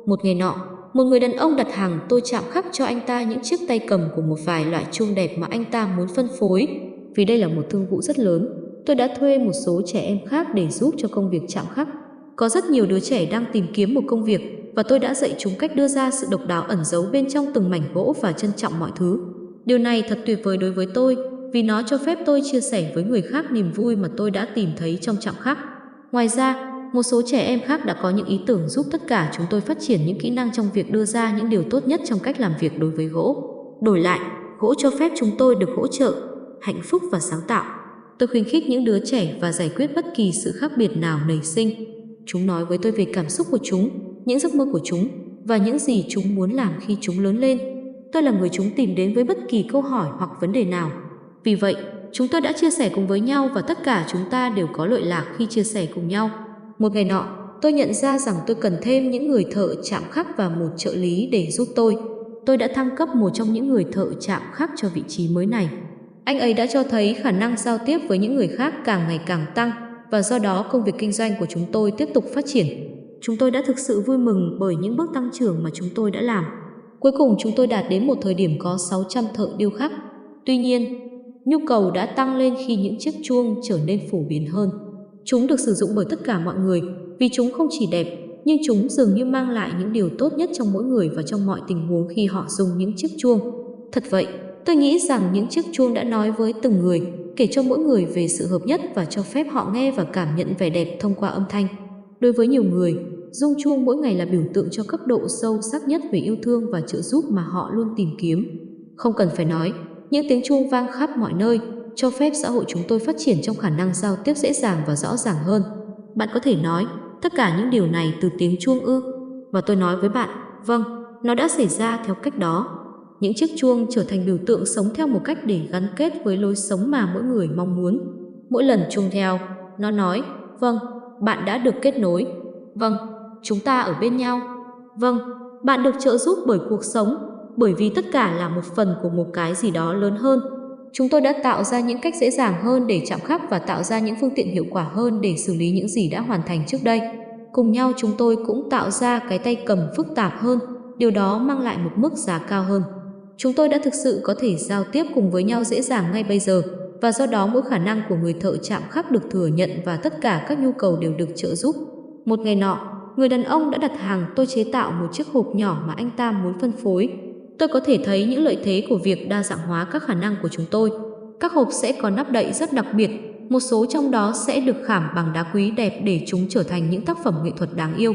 Một ngày nọ, một người đàn ông đặt hàng tôi chạm khắc cho anh ta những chiếc tay cầm của một vài loại chuông đẹp mà anh ta muốn phân phối vì đây là một thương vụ rất lớn, tôi đã thuê một số trẻ em khác để giúp cho công việc chạm khắc. Có rất nhiều đứa trẻ đang tìm kiếm một công việc và tôi đã dạy chúng cách đưa ra sự độc đáo ẩn giấu bên trong từng mảnh gỗ và trân trọng mọi thứ. Điều này thật tuyệt vời đối với tôi vì nó cho phép tôi chia sẻ với người khác niềm vui mà tôi đã tìm thấy trong chạm khắc. Ngoài ra, một số trẻ em khác đã có những ý tưởng giúp tất cả chúng tôi phát triển những kỹ năng trong việc đưa ra những điều tốt nhất trong cách làm việc đối với gỗ. Đổi lại, gỗ cho phép chúng tôi được hỗ trợ hạnh phúc và sáng tạo. Tôi khuyến khích những đứa trẻ và giải quyết bất kỳ sự khác biệt nào nảy sinh. Chúng nói với tôi về cảm xúc của chúng, những giấc mơ của chúng và những gì chúng muốn làm khi chúng lớn lên. Tôi là người chúng tìm đến với bất kỳ câu hỏi hoặc vấn đề nào. Vì vậy, chúng tôi đã chia sẻ cùng với nhau và tất cả chúng ta đều có lợi lạc khi chia sẻ cùng nhau. Một ngày nọ, tôi nhận ra rằng tôi cần thêm những người thợ chạm khắc và một trợ lý để giúp tôi. Tôi đã thăng cấp một trong những người thợ chạm khắc cho vị trí mới này. Anh ấy đã cho thấy khả năng giao tiếp với những người khác càng ngày càng tăng và do đó công việc kinh doanh của chúng tôi tiếp tục phát triển. Chúng tôi đã thực sự vui mừng bởi những bước tăng trưởng mà chúng tôi đã làm. Cuối cùng chúng tôi đạt đến một thời điểm có 600 thợ điêu khắc. Tuy nhiên, nhu cầu đã tăng lên khi những chiếc chuông trở nên phổ biến hơn. Chúng được sử dụng bởi tất cả mọi người vì chúng không chỉ đẹp nhưng chúng dường như mang lại những điều tốt nhất trong mỗi người và trong mọi tình huống khi họ dùng những chiếc chuông. Thật vậy, Tôi nghĩ rằng những chiếc chuông đã nói với từng người, kể cho mỗi người về sự hợp nhất và cho phép họ nghe và cảm nhận vẻ đẹp thông qua âm thanh. Đối với nhiều người, rung chuông mỗi ngày là biểu tượng cho cấp độ sâu sắc nhất về yêu thương và trợ giúp mà họ luôn tìm kiếm. Không cần phải nói, những tiếng chuông vang khắp mọi nơi cho phép xã hội chúng tôi phát triển trong khả năng giao tiếp dễ dàng và rõ ràng hơn. Bạn có thể nói tất cả những điều này từ tiếng chuông ư? Và tôi nói với bạn, vâng, nó đã xảy ra theo cách đó những chiếc chuông trở thành biểu tượng sống theo một cách để gắn kết với lối sống mà mỗi người mong muốn. Mỗi lần chuông theo, nó nói, vâng, bạn đã được kết nối. Vâng, chúng ta ở bên nhau. Vâng, bạn được trợ giúp bởi cuộc sống, bởi vì tất cả là một phần của một cái gì đó lớn hơn. Chúng tôi đã tạo ra những cách dễ dàng hơn để chạm khắc và tạo ra những phương tiện hiệu quả hơn để xử lý những gì đã hoàn thành trước đây. Cùng nhau chúng tôi cũng tạo ra cái tay cầm phức tạp hơn, điều đó mang lại một mức giá cao hơn. Chúng tôi đã thực sự có thể giao tiếp cùng với nhau dễ dàng ngay bây giờ và do đó mỗi khả năng của người thợ chạm khắc được thừa nhận và tất cả các nhu cầu đều được trợ giúp. Một ngày nọ, người đàn ông đã đặt hàng tôi chế tạo một chiếc hộp nhỏ mà anh ta muốn phân phối. Tôi có thể thấy những lợi thế của việc đa dạng hóa các khả năng của chúng tôi. Các hộp sẽ có nắp đậy rất đặc biệt, một số trong đó sẽ được khảm bằng đá quý đẹp để chúng trở thành những tác phẩm nghệ thuật đáng yêu.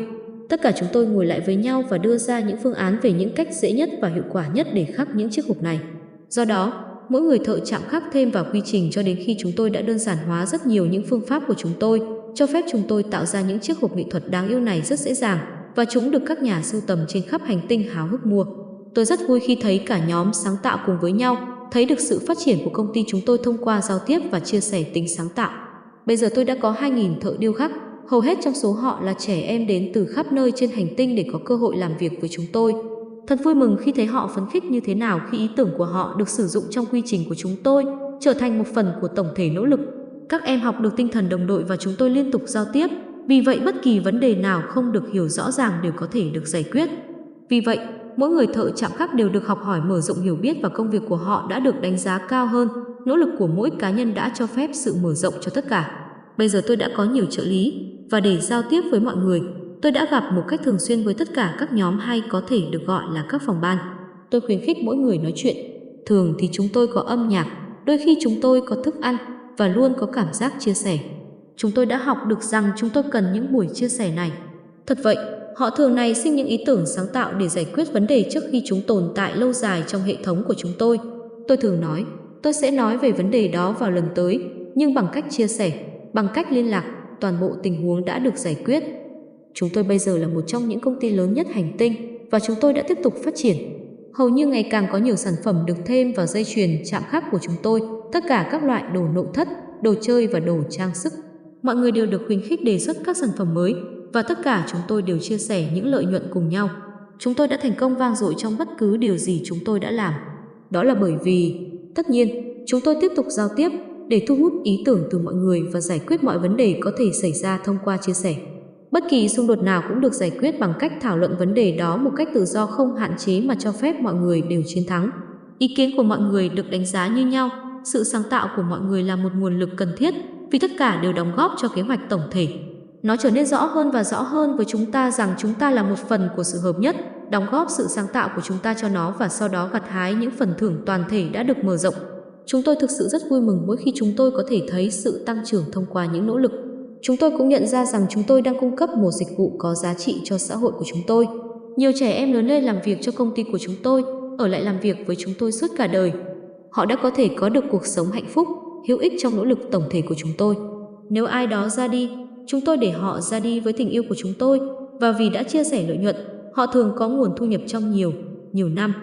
Tất cả chúng tôi ngồi lại với nhau và đưa ra những phương án về những cách dễ nhất và hiệu quả nhất để khắc những chiếc hộp này. Do đó, mỗi người thợ chạm khắc thêm vào quy trình cho đến khi chúng tôi đã đơn giản hóa rất nhiều những phương pháp của chúng tôi, cho phép chúng tôi tạo ra những chiếc hộp nghệ thuật đáng yêu này rất dễ dàng và chúng được các nhà sưu tầm trên khắp hành tinh háo hức mua. Tôi rất vui khi thấy cả nhóm sáng tạo cùng với nhau, thấy được sự phát triển của công ty chúng tôi thông qua giao tiếp và chia sẻ tính sáng tạo. Bây giờ tôi đã có 2.000 thợ điêu khắc, hầu hết trong số họ là trẻ em đến từ khắp nơi trên hành tinh để có cơ hội làm việc với chúng tôi. Thật vui mừng khi thấy họ phấn khích như thế nào khi ý tưởng của họ được sử dụng trong quy trình của chúng tôi, trở thành một phần của tổng thể nỗ lực. Các em học được tinh thần đồng đội và chúng tôi liên tục giao tiếp, vì vậy bất kỳ vấn đề nào không được hiểu rõ ràng đều có thể được giải quyết. Vì vậy, mỗi người thợ chạm khắc đều được học hỏi mở rộng hiểu biết và công việc của họ đã được đánh giá cao hơn. Nỗ lực của mỗi cá nhân đã cho phép sự mở rộng cho tất cả. Bây giờ tôi đã có nhiều trợ lý, và để giao tiếp với mọi người, tôi đã gặp một cách thường xuyên với tất cả các nhóm hay có thể được gọi là các phòng ban. Tôi khuyến khích mỗi người nói chuyện. Thường thì chúng tôi có âm nhạc, đôi khi chúng tôi có thức ăn và luôn có cảm giác chia sẻ. Chúng tôi đã học được rằng chúng tôi cần những buổi chia sẻ này. Thật vậy, họ thường này sinh những ý tưởng sáng tạo để giải quyết vấn đề trước khi chúng tồn tại lâu dài trong hệ thống của chúng tôi. Tôi thường nói, tôi sẽ nói về vấn đề đó vào lần tới, nhưng bằng cách chia sẻ, bằng cách liên lạc toàn bộ tình huống đã được giải quyết. Chúng tôi bây giờ là một trong những công ty lớn nhất hành tinh và chúng tôi đã tiếp tục phát triển. Hầu như ngày càng có nhiều sản phẩm được thêm vào dây chuyền chạm khắc của chúng tôi, tất cả các loại đồ nội thất, đồ chơi và đồ trang sức. Mọi người đều được khuyến khích đề xuất các sản phẩm mới và tất cả chúng tôi đều chia sẻ những lợi nhuận cùng nhau. Chúng tôi đã thành công vang dội trong bất cứ điều gì chúng tôi đã làm. Đó là bởi vì, tất nhiên, chúng tôi tiếp tục giao tiếp để thu hút ý tưởng từ mọi người và giải quyết mọi vấn đề có thể xảy ra thông qua chia sẻ. Bất kỳ xung đột nào cũng được giải quyết bằng cách thảo luận vấn đề đó một cách tự do không hạn chế mà cho phép mọi người đều chiến thắng. Ý kiến của mọi người được đánh giá như nhau, sự sáng tạo của mọi người là một nguồn lực cần thiết vì tất cả đều đóng góp cho kế hoạch tổng thể. Nó trở nên rõ hơn và rõ hơn với chúng ta rằng chúng ta là một phần của sự hợp nhất, đóng góp sự sáng tạo của chúng ta cho nó và sau đó gặt hái những phần thưởng toàn thể đã được mở rộng Chúng tôi thực sự rất vui mừng mỗi khi chúng tôi có thể thấy sự tăng trưởng thông qua những nỗ lực. Chúng tôi cũng nhận ra rằng chúng tôi đang cung cấp một dịch vụ có giá trị cho xã hội của chúng tôi. Nhiều trẻ em lớn lên làm việc cho công ty của chúng tôi, ở lại làm việc với chúng tôi suốt cả đời. Họ đã có thể có được cuộc sống hạnh phúc, hữu ích trong nỗ lực tổng thể của chúng tôi. Nếu ai đó ra đi, chúng tôi để họ ra đi với tình yêu của chúng tôi và vì đã chia sẻ lợi nhuận, họ thường có nguồn thu nhập trong nhiều, nhiều năm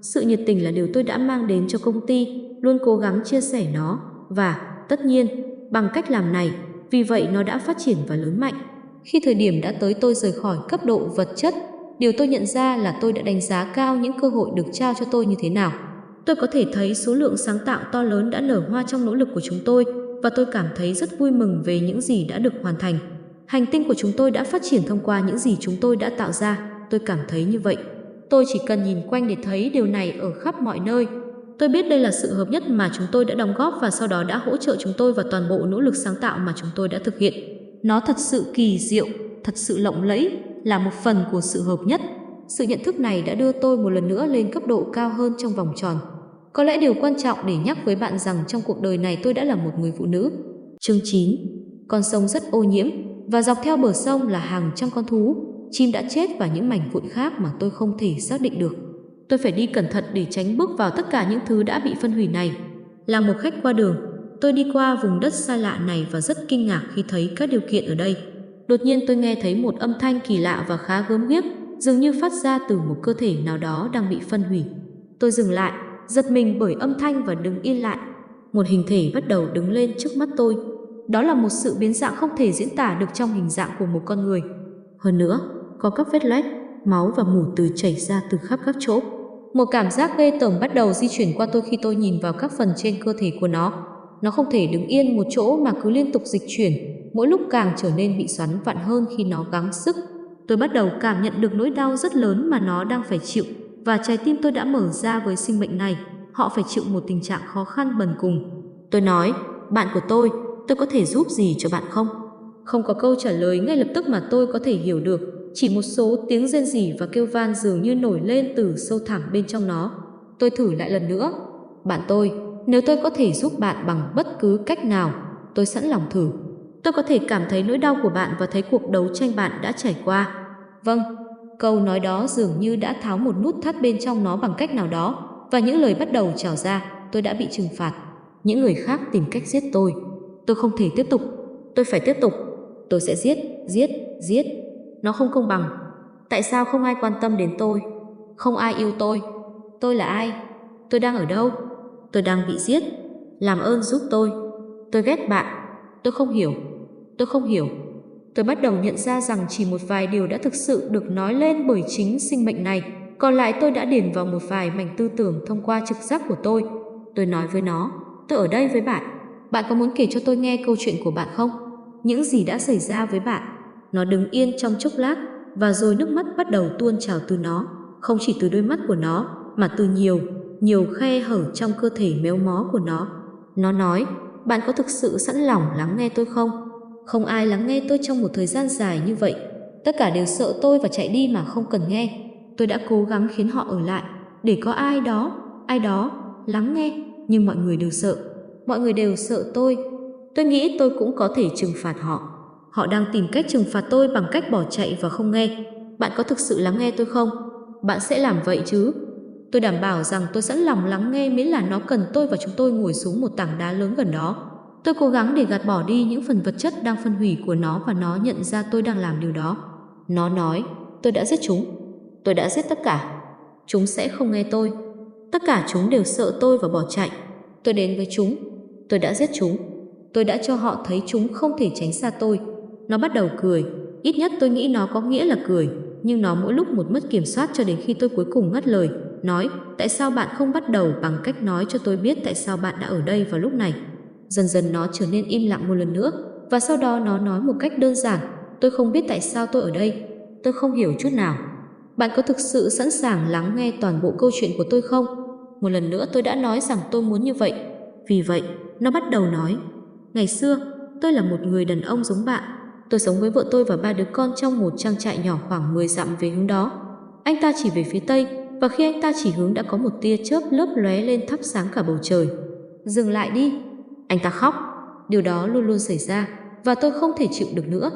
sự nhiệt tình là điều tôi đã mang đến cho công ty, luôn cố gắng chia sẻ nó và, tất nhiên, bằng cách làm này, vì vậy nó đã phát triển và lớn mạnh. Khi thời điểm đã tới tôi rời khỏi cấp độ vật chất, điều tôi nhận ra là tôi đã đánh giá cao những cơ hội được trao cho tôi như thế nào. Tôi có thể thấy số lượng sáng tạo to lớn đã nở hoa trong nỗ lực của chúng tôi và tôi cảm thấy rất vui mừng về những gì đã được hoàn thành. Hành tinh của chúng tôi đã phát triển thông qua những gì chúng tôi đã tạo ra, tôi cảm thấy như vậy. Tôi chỉ cần nhìn quanh để thấy điều này ở khắp mọi nơi. Tôi biết đây là sự hợp nhất mà chúng tôi đã đóng góp và sau đó đã hỗ trợ chúng tôi và toàn bộ nỗ lực sáng tạo mà chúng tôi đã thực hiện. Nó thật sự kỳ diệu, thật sự lộng lẫy, là một phần của sự hợp nhất. Sự nhận thức này đã đưa tôi một lần nữa lên cấp độ cao hơn trong vòng tròn. Có lẽ điều quan trọng để nhắc với bạn rằng trong cuộc đời này tôi đã là một người phụ nữ. Chương 9. Con sông rất ô nhiễm và dọc theo bờ sông là hàng trăm con thú, chim đã chết và những mảnh vụn khác mà tôi không thể xác định được. Tôi phải đi cẩn thận để tránh bước vào tất cả những thứ đã bị phân hủy này. Là một khách qua đường, tôi đi qua vùng đất xa lạ này và rất kinh ngạc khi thấy các điều kiện ở đây. Đột nhiên tôi nghe thấy một âm thanh kỳ lạ và khá gớm ghiếc, dường như phát ra từ một cơ thể nào đó đang bị phân hủy. Tôi dừng lại, giật mình bởi âm thanh và đứng yên lại. Một hình thể bắt đầu đứng lên trước mắt tôi. Đó là một sự biến dạng không thể diễn tả được trong hình dạng của một con người. Hơn nữa, có các vết lách, máu và mù từ chảy ra từ khắp các chỗ. Một cảm giác ghê tởm bắt đầu di chuyển qua tôi khi tôi nhìn vào các phần trên cơ thể của nó. Nó không thể đứng yên một chỗ mà cứ liên tục dịch chuyển, mỗi lúc càng trở nên bị xoắn vặn hơn khi nó gắng sức. Tôi bắt đầu cảm nhận được nỗi đau rất lớn mà nó đang phải chịu và trái tim tôi đã mở ra với sinh mệnh này. Họ phải chịu một tình trạng khó khăn bần cùng. Tôi nói, bạn của tôi, tôi có thể giúp gì cho bạn không? Không có câu trả lời ngay lập tức mà tôi có thể hiểu được chỉ một số tiếng rên rỉ và kêu van dường như nổi lên từ sâu thẳm bên trong nó. Tôi thử lại lần nữa. Bạn tôi, nếu tôi có thể giúp bạn bằng bất cứ cách nào, tôi sẵn lòng thử. Tôi có thể cảm thấy nỗi đau của bạn và thấy cuộc đấu tranh bạn đã trải qua. Vâng, câu nói đó dường như đã tháo một nút thắt bên trong nó bằng cách nào đó và những lời bắt đầu trào ra, tôi đã bị trừng phạt. Những người khác tìm cách giết tôi. Tôi không thể tiếp tục. Tôi phải tiếp tục. Tôi sẽ giết, giết, giết, nó không công bằng. Tại sao không ai quan tâm đến tôi? Không ai yêu tôi? Tôi là ai? Tôi đang ở đâu? Tôi đang bị giết. Làm ơn giúp tôi. Tôi ghét bạn. Tôi không hiểu. Tôi không hiểu. Tôi bắt đầu nhận ra rằng chỉ một vài điều đã thực sự được nói lên bởi chính sinh mệnh này. Còn lại tôi đã điền vào một vài mảnh tư tưởng thông qua trực giác của tôi. Tôi nói với nó, tôi ở đây với bạn. Bạn có muốn kể cho tôi nghe câu chuyện của bạn không? Những gì đã xảy ra với bạn? Nó đứng yên trong chốc lát và rồi nước mắt bắt đầu tuôn trào từ nó, không chỉ từ đôi mắt của nó mà từ nhiều, nhiều khe hở trong cơ thể méo mó của nó. Nó nói, bạn có thực sự sẵn lòng lắng nghe tôi không? Không ai lắng nghe tôi trong một thời gian dài như vậy. Tất cả đều sợ tôi và chạy đi mà không cần nghe. Tôi đã cố gắng khiến họ ở lại, để có ai đó, ai đó, lắng nghe, nhưng mọi người đều sợ. Mọi người đều sợ tôi. Tôi nghĩ tôi cũng có thể trừng phạt họ. Họ đang tìm cách trừng phạt tôi bằng cách bỏ chạy và không nghe. Bạn có thực sự lắng nghe tôi không? Bạn sẽ làm vậy chứ? Tôi đảm bảo rằng tôi sẵn lòng lắng nghe miễn là nó cần tôi và chúng tôi ngồi xuống một tảng đá lớn gần đó. Tôi cố gắng để gạt bỏ đi những phần vật chất đang phân hủy của nó và nó nhận ra tôi đang làm điều đó. Nó nói, tôi đã giết chúng. Tôi đã giết tất cả. Chúng sẽ không nghe tôi. Tất cả chúng đều sợ tôi và bỏ chạy. Tôi đến với chúng. Tôi đã giết chúng. Tôi đã cho họ thấy chúng không thể tránh xa tôi. Nó bắt đầu cười, ít nhất tôi nghĩ nó có nghĩa là cười, nhưng nó mỗi lúc một mất kiểm soát cho đến khi tôi cuối cùng ngắt lời, nói, tại sao bạn không bắt đầu bằng cách nói cho tôi biết tại sao bạn đã ở đây vào lúc này. Dần dần nó trở nên im lặng một lần nữa, và sau đó nó nói một cách đơn giản, tôi không biết tại sao tôi ở đây, tôi không hiểu chút nào. Bạn có thực sự sẵn sàng lắng nghe toàn bộ câu chuyện của tôi không? Một lần nữa tôi đã nói rằng tôi muốn như vậy. Vì vậy, nó bắt đầu nói, ngày xưa tôi là một người đàn ông giống bạn, Tôi sống với vợ tôi và ba đứa con trong một trang trại nhỏ khoảng 10 dặm về hướng đó. Anh ta chỉ về phía tây, và khi anh ta chỉ hướng đã có một tia chớp lấp lóe lên thắp sáng cả bầu trời. Dừng lại đi. Anh ta khóc. Điều đó luôn luôn xảy ra, và tôi không thể chịu được nữa.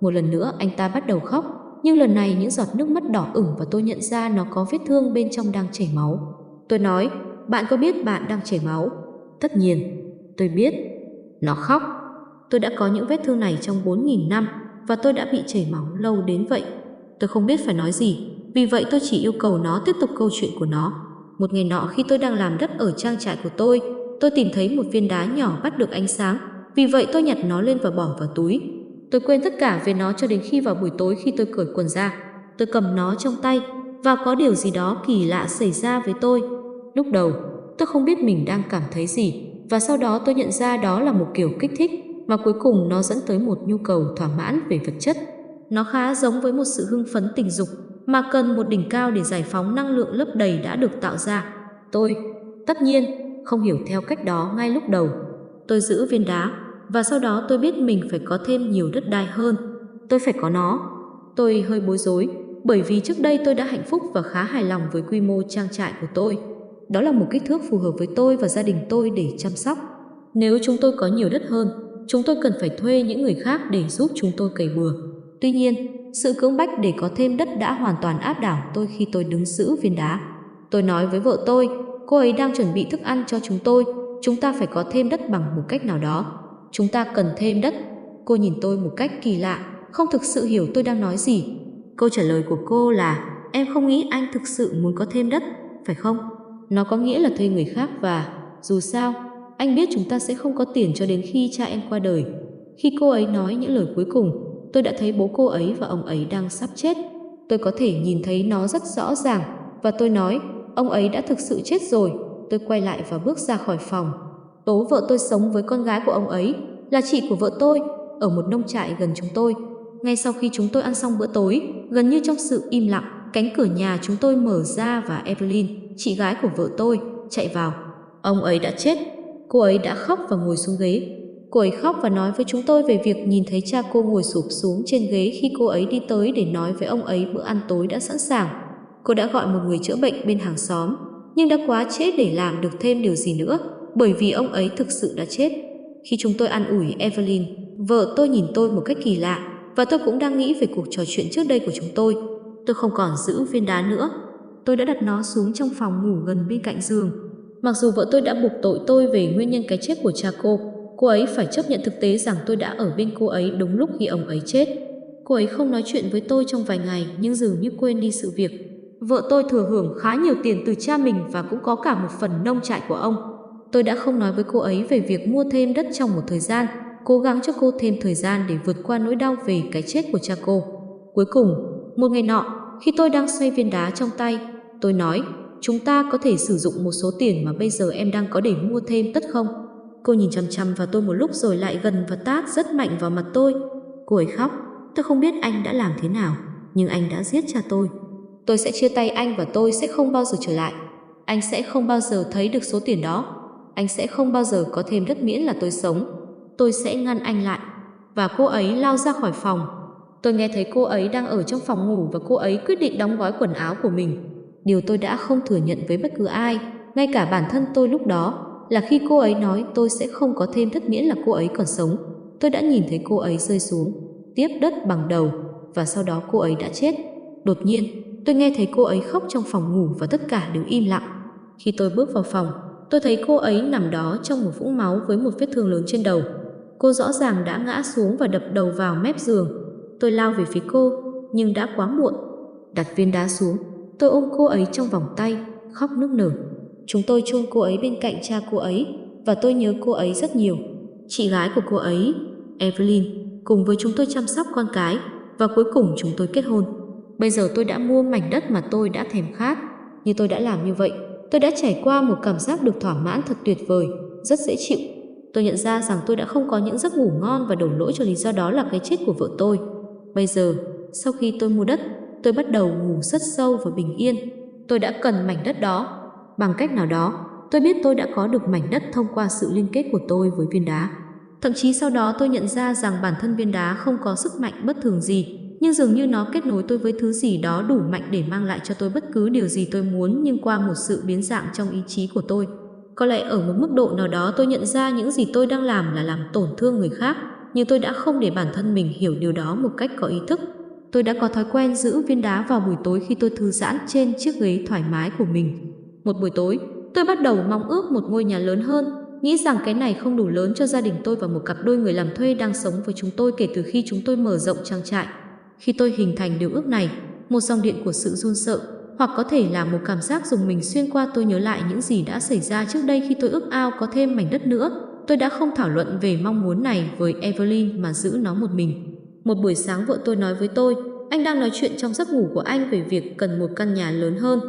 Một lần nữa anh ta bắt đầu khóc, nhưng lần này những giọt nước mắt đỏ ửng và tôi nhận ra nó có vết thương bên trong đang chảy máu. Tôi nói, bạn có biết bạn đang chảy máu? Tất nhiên, tôi biết. Nó khóc. Tôi đã có những vết thương này trong 4.000 năm và tôi đã bị chảy máu lâu đến vậy. Tôi không biết phải nói gì, vì vậy tôi chỉ yêu cầu nó tiếp tục câu chuyện của nó. Một ngày nọ khi tôi đang làm đất ở trang trại của tôi, tôi tìm thấy một viên đá nhỏ bắt được ánh sáng, vì vậy tôi nhặt nó lên và bỏ vào túi. Tôi quên tất cả về nó cho đến khi vào buổi tối khi tôi cởi quần ra. Tôi cầm nó trong tay và có điều gì đó kỳ lạ xảy ra với tôi. Lúc đầu, tôi không biết mình đang cảm thấy gì và sau đó tôi nhận ra đó là một kiểu kích thích mà cuối cùng nó dẫn tới một nhu cầu thỏa mãn về vật chất. Nó khá giống với một sự hưng phấn tình dục mà cần một đỉnh cao để giải phóng năng lượng lớp đầy đã được tạo ra. Tôi, tất nhiên, không hiểu theo cách đó ngay lúc đầu. Tôi giữ viên đá và sau đó tôi biết mình phải có thêm nhiều đất đai hơn. Tôi phải có nó. Tôi hơi bối rối bởi vì trước đây tôi đã hạnh phúc và khá hài lòng với quy mô trang trại của tôi. Đó là một kích thước phù hợp với tôi và gia đình tôi để chăm sóc. Nếu chúng tôi có nhiều đất hơn, chúng tôi cần phải thuê những người khác để giúp chúng tôi cày bừa. Tuy nhiên, sự cưỡng bách để có thêm đất đã hoàn toàn áp đảo tôi khi tôi đứng giữ viên đá. Tôi nói với vợ tôi, cô ấy đang chuẩn bị thức ăn cho chúng tôi, chúng ta phải có thêm đất bằng một cách nào đó. Chúng ta cần thêm đất. Cô nhìn tôi một cách kỳ lạ, không thực sự hiểu tôi đang nói gì. Câu trả lời của cô là, em không nghĩ anh thực sự muốn có thêm đất, phải không? Nó có nghĩa là thuê người khác và, dù sao, anh biết chúng ta sẽ không có tiền cho đến khi cha em qua đời. Khi cô ấy nói những lời cuối cùng, tôi đã thấy bố cô ấy và ông ấy đang sắp chết. Tôi có thể nhìn thấy nó rất rõ ràng và tôi nói, ông ấy đã thực sự chết rồi. Tôi quay lại và bước ra khỏi phòng. Tố vợ tôi sống với con gái của ông ấy, là chị của vợ tôi, ở một nông trại gần chúng tôi. Ngay sau khi chúng tôi ăn xong bữa tối, gần như trong sự im lặng, cánh cửa nhà chúng tôi mở ra và Evelyn, chị gái của vợ tôi, chạy vào. Ông ấy đã chết, cô ấy đã khóc và ngồi xuống ghế. Cô ấy khóc và nói với chúng tôi về việc nhìn thấy cha cô ngồi sụp xuống trên ghế khi cô ấy đi tới để nói với ông ấy bữa ăn tối đã sẵn sàng. Cô đã gọi một người chữa bệnh bên hàng xóm, nhưng đã quá trễ để làm được thêm điều gì nữa, bởi vì ông ấy thực sự đã chết. Khi chúng tôi ăn ủi Evelyn, vợ tôi nhìn tôi một cách kỳ lạ, và tôi cũng đang nghĩ về cuộc trò chuyện trước đây của chúng tôi. Tôi không còn giữ viên đá nữa. Tôi đã đặt nó xuống trong phòng ngủ gần bên cạnh giường Mặc dù vợ tôi đã buộc tội tôi về nguyên nhân cái chết của cha cô, cô ấy phải chấp nhận thực tế rằng tôi đã ở bên cô ấy đúng lúc khi ông ấy chết. Cô ấy không nói chuyện với tôi trong vài ngày nhưng dường như quên đi sự việc. Vợ tôi thừa hưởng khá nhiều tiền từ cha mình và cũng có cả một phần nông trại của ông. Tôi đã không nói với cô ấy về việc mua thêm đất trong một thời gian, cố gắng cho cô thêm thời gian để vượt qua nỗi đau về cái chết của cha cô. Cuối cùng, một ngày nọ, khi tôi đang xoay viên đá trong tay, tôi nói chúng ta có thể sử dụng một số tiền mà bây giờ em đang có để mua thêm tất không? Cô nhìn chằm chằm vào tôi một lúc rồi lại gần và tát rất mạnh vào mặt tôi. Cô ấy khóc, tôi không biết anh đã làm thế nào, nhưng anh đã giết cha tôi. Tôi sẽ chia tay anh và tôi sẽ không bao giờ trở lại. Anh sẽ không bao giờ thấy được số tiền đó. Anh sẽ không bao giờ có thêm đất miễn là tôi sống. Tôi sẽ ngăn anh lại. Và cô ấy lao ra khỏi phòng. Tôi nghe thấy cô ấy đang ở trong phòng ngủ và cô ấy quyết định đóng gói quần áo của mình điều tôi đã không thừa nhận với bất cứ ai, ngay cả bản thân tôi lúc đó, là khi cô ấy nói tôi sẽ không có thêm thất miễn là cô ấy còn sống, tôi đã nhìn thấy cô ấy rơi xuống, tiếp đất bằng đầu, và sau đó cô ấy đã chết. Đột nhiên, tôi nghe thấy cô ấy khóc trong phòng ngủ và tất cả đều im lặng. Khi tôi bước vào phòng, tôi thấy cô ấy nằm đó trong một vũng máu với một vết thương lớn trên đầu. Cô rõ ràng đã ngã xuống và đập đầu vào mép giường. Tôi lao về phía cô, nhưng đã quá muộn. Đặt viên đá xuống, Tôi ôm cô ấy trong vòng tay, khóc nức nở. Chúng tôi chôn cô ấy bên cạnh cha cô ấy và tôi nhớ cô ấy rất nhiều. Chị gái của cô ấy, Evelyn, cùng với chúng tôi chăm sóc con cái và cuối cùng chúng tôi kết hôn. Bây giờ tôi đã mua mảnh đất mà tôi đã thèm khát. Như tôi đã làm như vậy, tôi đã trải qua một cảm giác được thỏa mãn thật tuyệt vời, rất dễ chịu. Tôi nhận ra rằng tôi đã không có những giấc ngủ ngon và đổ lỗi cho lý do đó là cái chết của vợ tôi. Bây giờ, sau khi tôi mua đất, tôi bắt đầu ngủ rất sâu và bình yên. Tôi đã cần mảnh đất đó. Bằng cách nào đó, tôi biết tôi đã có được mảnh đất thông qua sự liên kết của tôi với viên đá. Thậm chí sau đó tôi nhận ra rằng bản thân viên đá không có sức mạnh bất thường gì, nhưng dường như nó kết nối tôi với thứ gì đó đủ mạnh để mang lại cho tôi bất cứ điều gì tôi muốn nhưng qua một sự biến dạng trong ý chí của tôi. Có lẽ ở một mức độ nào đó tôi nhận ra những gì tôi đang làm là làm tổn thương người khác, nhưng tôi đã không để bản thân mình hiểu điều đó một cách có ý thức Tôi đã có thói quen giữ viên đá vào buổi tối khi tôi thư giãn trên chiếc ghế thoải mái của mình. Một buổi tối, tôi bắt đầu mong ước một ngôi nhà lớn hơn, nghĩ rằng cái này không đủ lớn cho gia đình tôi và một cặp đôi người làm thuê đang sống với chúng tôi kể từ khi chúng tôi mở rộng trang trại. Khi tôi hình thành điều ước này, một dòng điện của sự run sợ hoặc có thể là một cảm giác dùng mình xuyên qua tôi nhớ lại những gì đã xảy ra trước đây khi tôi ước ao có thêm mảnh đất nữa. Tôi đã không thảo luận về mong muốn này với Evelyn mà giữ nó một mình. Một buổi sáng vợ tôi nói với tôi, anh đang nói chuyện trong giấc ngủ của anh về việc cần một căn nhà lớn hơn.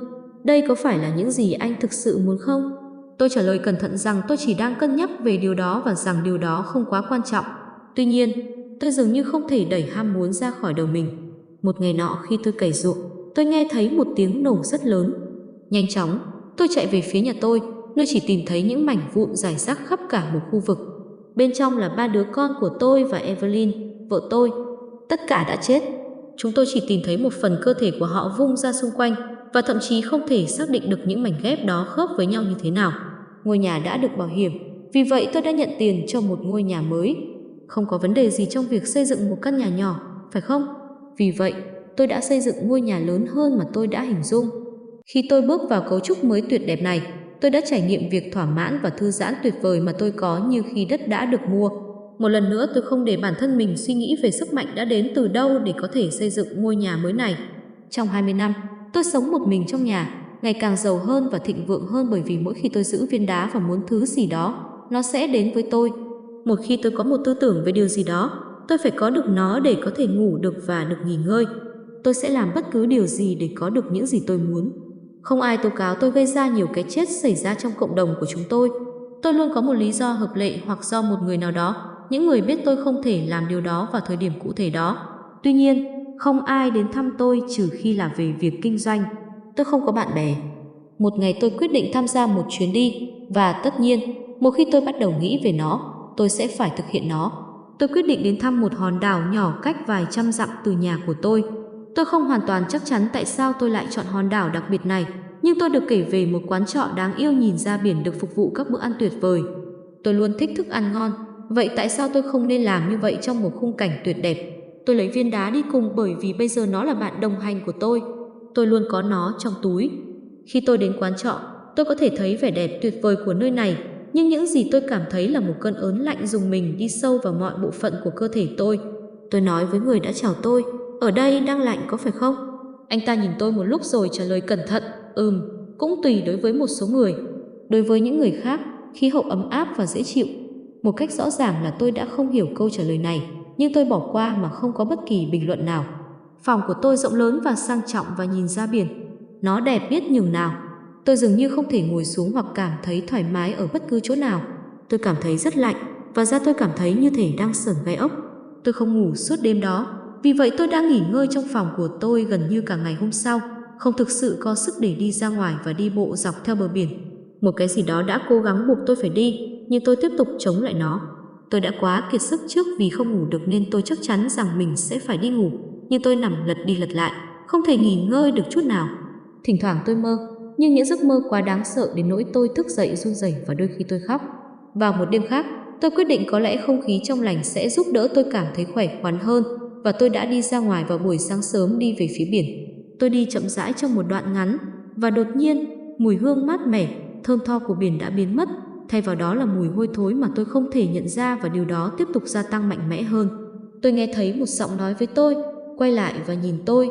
Đây có phải là những gì anh thực sự muốn không? Tôi trả lời cẩn thận rằng tôi chỉ đang cân nhắc về điều đó và rằng điều đó không quá quan trọng. Tuy nhiên, tôi dường như không thể đẩy ham muốn ra khỏi đầu mình. Một ngày nọ khi tôi cày ruộng, tôi nghe thấy một tiếng nổ rất lớn. Nhanh chóng, tôi chạy về phía nhà tôi, nơi chỉ tìm thấy những mảnh vụn rải rác khắp cả một khu vực. Bên trong là ba đứa con của tôi và Evelyn vợ tôi, tất cả đã chết. Chúng tôi chỉ tìm thấy một phần cơ thể của họ vung ra xung quanh và thậm chí không thể xác định được những mảnh ghép đó khớp với nhau như thế nào. Ngôi nhà đã được bảo hiểm, vì vậy tôi đã nhận tiền cho một ngôi nhà mới. Không có vấn đề gì trong việc xây dựng một căn nhà nhỏ, phải không? Vì vậy, tôi đã xây dựng ngôi nhà lớn hơn mà tôi đã hình dung. Khi tôi bước vào cấu trúc mới tuyệt đẹp này, tôi đã trải nghiệm việc thỏa mãn và thư giãn tuyệt vời mà tôi có như khi đất đã được mua một lần nữa tôi không để bản thân mình suy nghĩ về sức mạnh đã đến từ đâu để có thể xây dựng ngôi nhà mới này. Trong 20 năm, tôi sống một mình trong nhà, ngày càng giàu hơn và thịnh vượng hơn bởi vì mỗi khi tôi giữ viên đá và muốn thứ gì đó, nó sẽ đến với tôi. Một khi tôi có một tư tưởng về điều gì đó, tôi phải có được nó để có thể ngủ được và được nghỉ ngơi. Tôi sẽ làm bất cứ điều gì để có được những gì tôi muốn. Không ai tố cáo tôi gây ra nhiều cái chết xảy ra trong cộng đồng của chúng tôi. Tôi luôn có một lý do hợp lệ hoặc do một người nào đó những người biết tôi không thể làm điều đó vào thời điểm cụ thể đó. Tuy nhiên, không ai đến thăm tôi trừ khi là về việc kinh doanh. Tôi không có bạn bè. Một ngày tôi quyết định tham gia một chuyến đi và tất nhiên, một khi tôi bắt đầu nghĩ về nó, tôi sẽ phải thực hiện nó. Tôi quyết định đến thăm một hòn đảo nhỏ cách vài trăm dặm từ nhà của tôi. Tôi không hoàn toàn chắc chắn tại sao tôi lại chọn hòn đảo đặc biệt này, nhưng tôi được kể về một quán trọ đáng yêu nhìn ra biển được phục vụ các bữa ăn tuyệt vời. Tôi luôn thích thức ăn ngon Vậy tại sao tôi không nên làm như vậy trong một khung cảnh tuyệt đẹp? Tôi lấy viên đá đi cùng bởi vì bây giờ nó là bạn đồng hành của tôi. Tôi luôn có nó trong túi. Khi tôi đến quán trọ, tôi có thể thấy vẻ đẹp tuyệt vời của nơi này, nhưng những gì tôi cảm thấy là một cơn ớn lạnh dùng mình đi sâu vào mọi bộ phận của cơ thể tôi. Tôi nói với người đã chào tôi, ở đây đang lạnh có phải không? Anh ta nhìn tôi một lúc rồi trả lời cẩn thận, ừm, cũng tùy đối với một số người. Đối với những người khác, khí hậu ấm áp và dễ chịu một cách rõ ràng là tôi đã không hiểu câu trả lời này, nhưng tôi bỏ qua mà không có bất kỳ bình luận nào. Phòng của tôi rộng lớn và sang trọng và nhìn ra biển. Nó đẹp biết nhường nào. Tôi dường như không thể ngồi xuống hoặc cảm thấy thoải mái ở bất cứ chỗ nào. Tôi cảm thấy rất lạnh và ra tôi cảm thấy như thể đang sởn gai ốc. Tôi không ngủ suốt đêm đó, vì vậy tôi đã nghỉ ngơi trong phòng của tôi gần như cả ngày hôm sau, không thực sự có sức để đi ra ngoài và đi bộ dọc theo bờ biển. Một cái gì đó đã cố gắng buộc tôi phải đi, nhưng tôi tiếp tục chống lại nó. Tôi đã quá kiệt sức trước vì không ngủ được nên tôi chắc chắn rằng mình sẽ phải đi ngủ, nhưng tôi nằm lật đi lật lại, không thể nghỉ ngơi được chút nào. Thỉnh thoảng tôi mơ, nhưng những giấc mơ quá đáng sợ đến nỗi tôi thức dậy run rẩy và đôi khi tôi khóc. Vào một đêm khác, tôi quyết định có lẽ không khí trong lành sẽ giúp đỡ tôi cảm thấy khỏe khoắn hơn và tôi đã đi ra ngoài vào buổi sáng sớm đi về phía biển. Tôi đi chậm rãi trong một đoạn ngắn và đột nhiên mùi hương mát mẻ, thơm tho của biển đã biến mất thay vào đó là mùi hôi thối mà tôi không thể nhận ra và điều đó tiếp tục gia tăng mạnh mẽ hơn. Tôi nghe thấy một giọng nói với tôi, quay lại và nhìn tôi.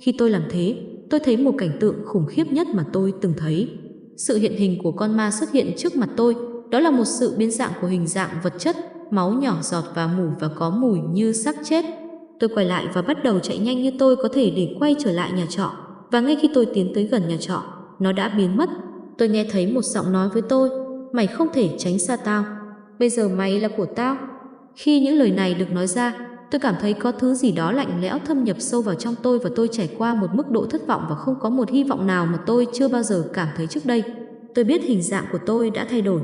Khi tôi làm thế, tôi thấy một cảnh tượng khủng khiếp nhất mà tôi từng thấy. Sự hiện hình của con ma xuất hiện trước mặt tôi, đó là một sự biến dạng của hình dạng vật chất, máu nhỏ giọt và mủ và có mùi như xác chết. Tôi quay lại và bắt đầu chạy nhanh như tôi có thể để quay trở lại nhà trọ. Và ngay khi tôi tiến tới gần nhà trọ, nó đã biến mất. Tôi nghe thấy một giọng nói với tôi, mày không thể tránh xa tao. Bây giờ mày là của tao. Khi những lời này được nói ra, tôi cảm thấy có thứ gì đó lạnh lẽo thâm nhập sâu vào trong tôi và tôi trải qua một mức độ thất vọng và không có một hy vọng nào mà tôi chưa bao giờ cảm thấy trước đây. Tôi biết hình dạng của tôi đã thay đổi.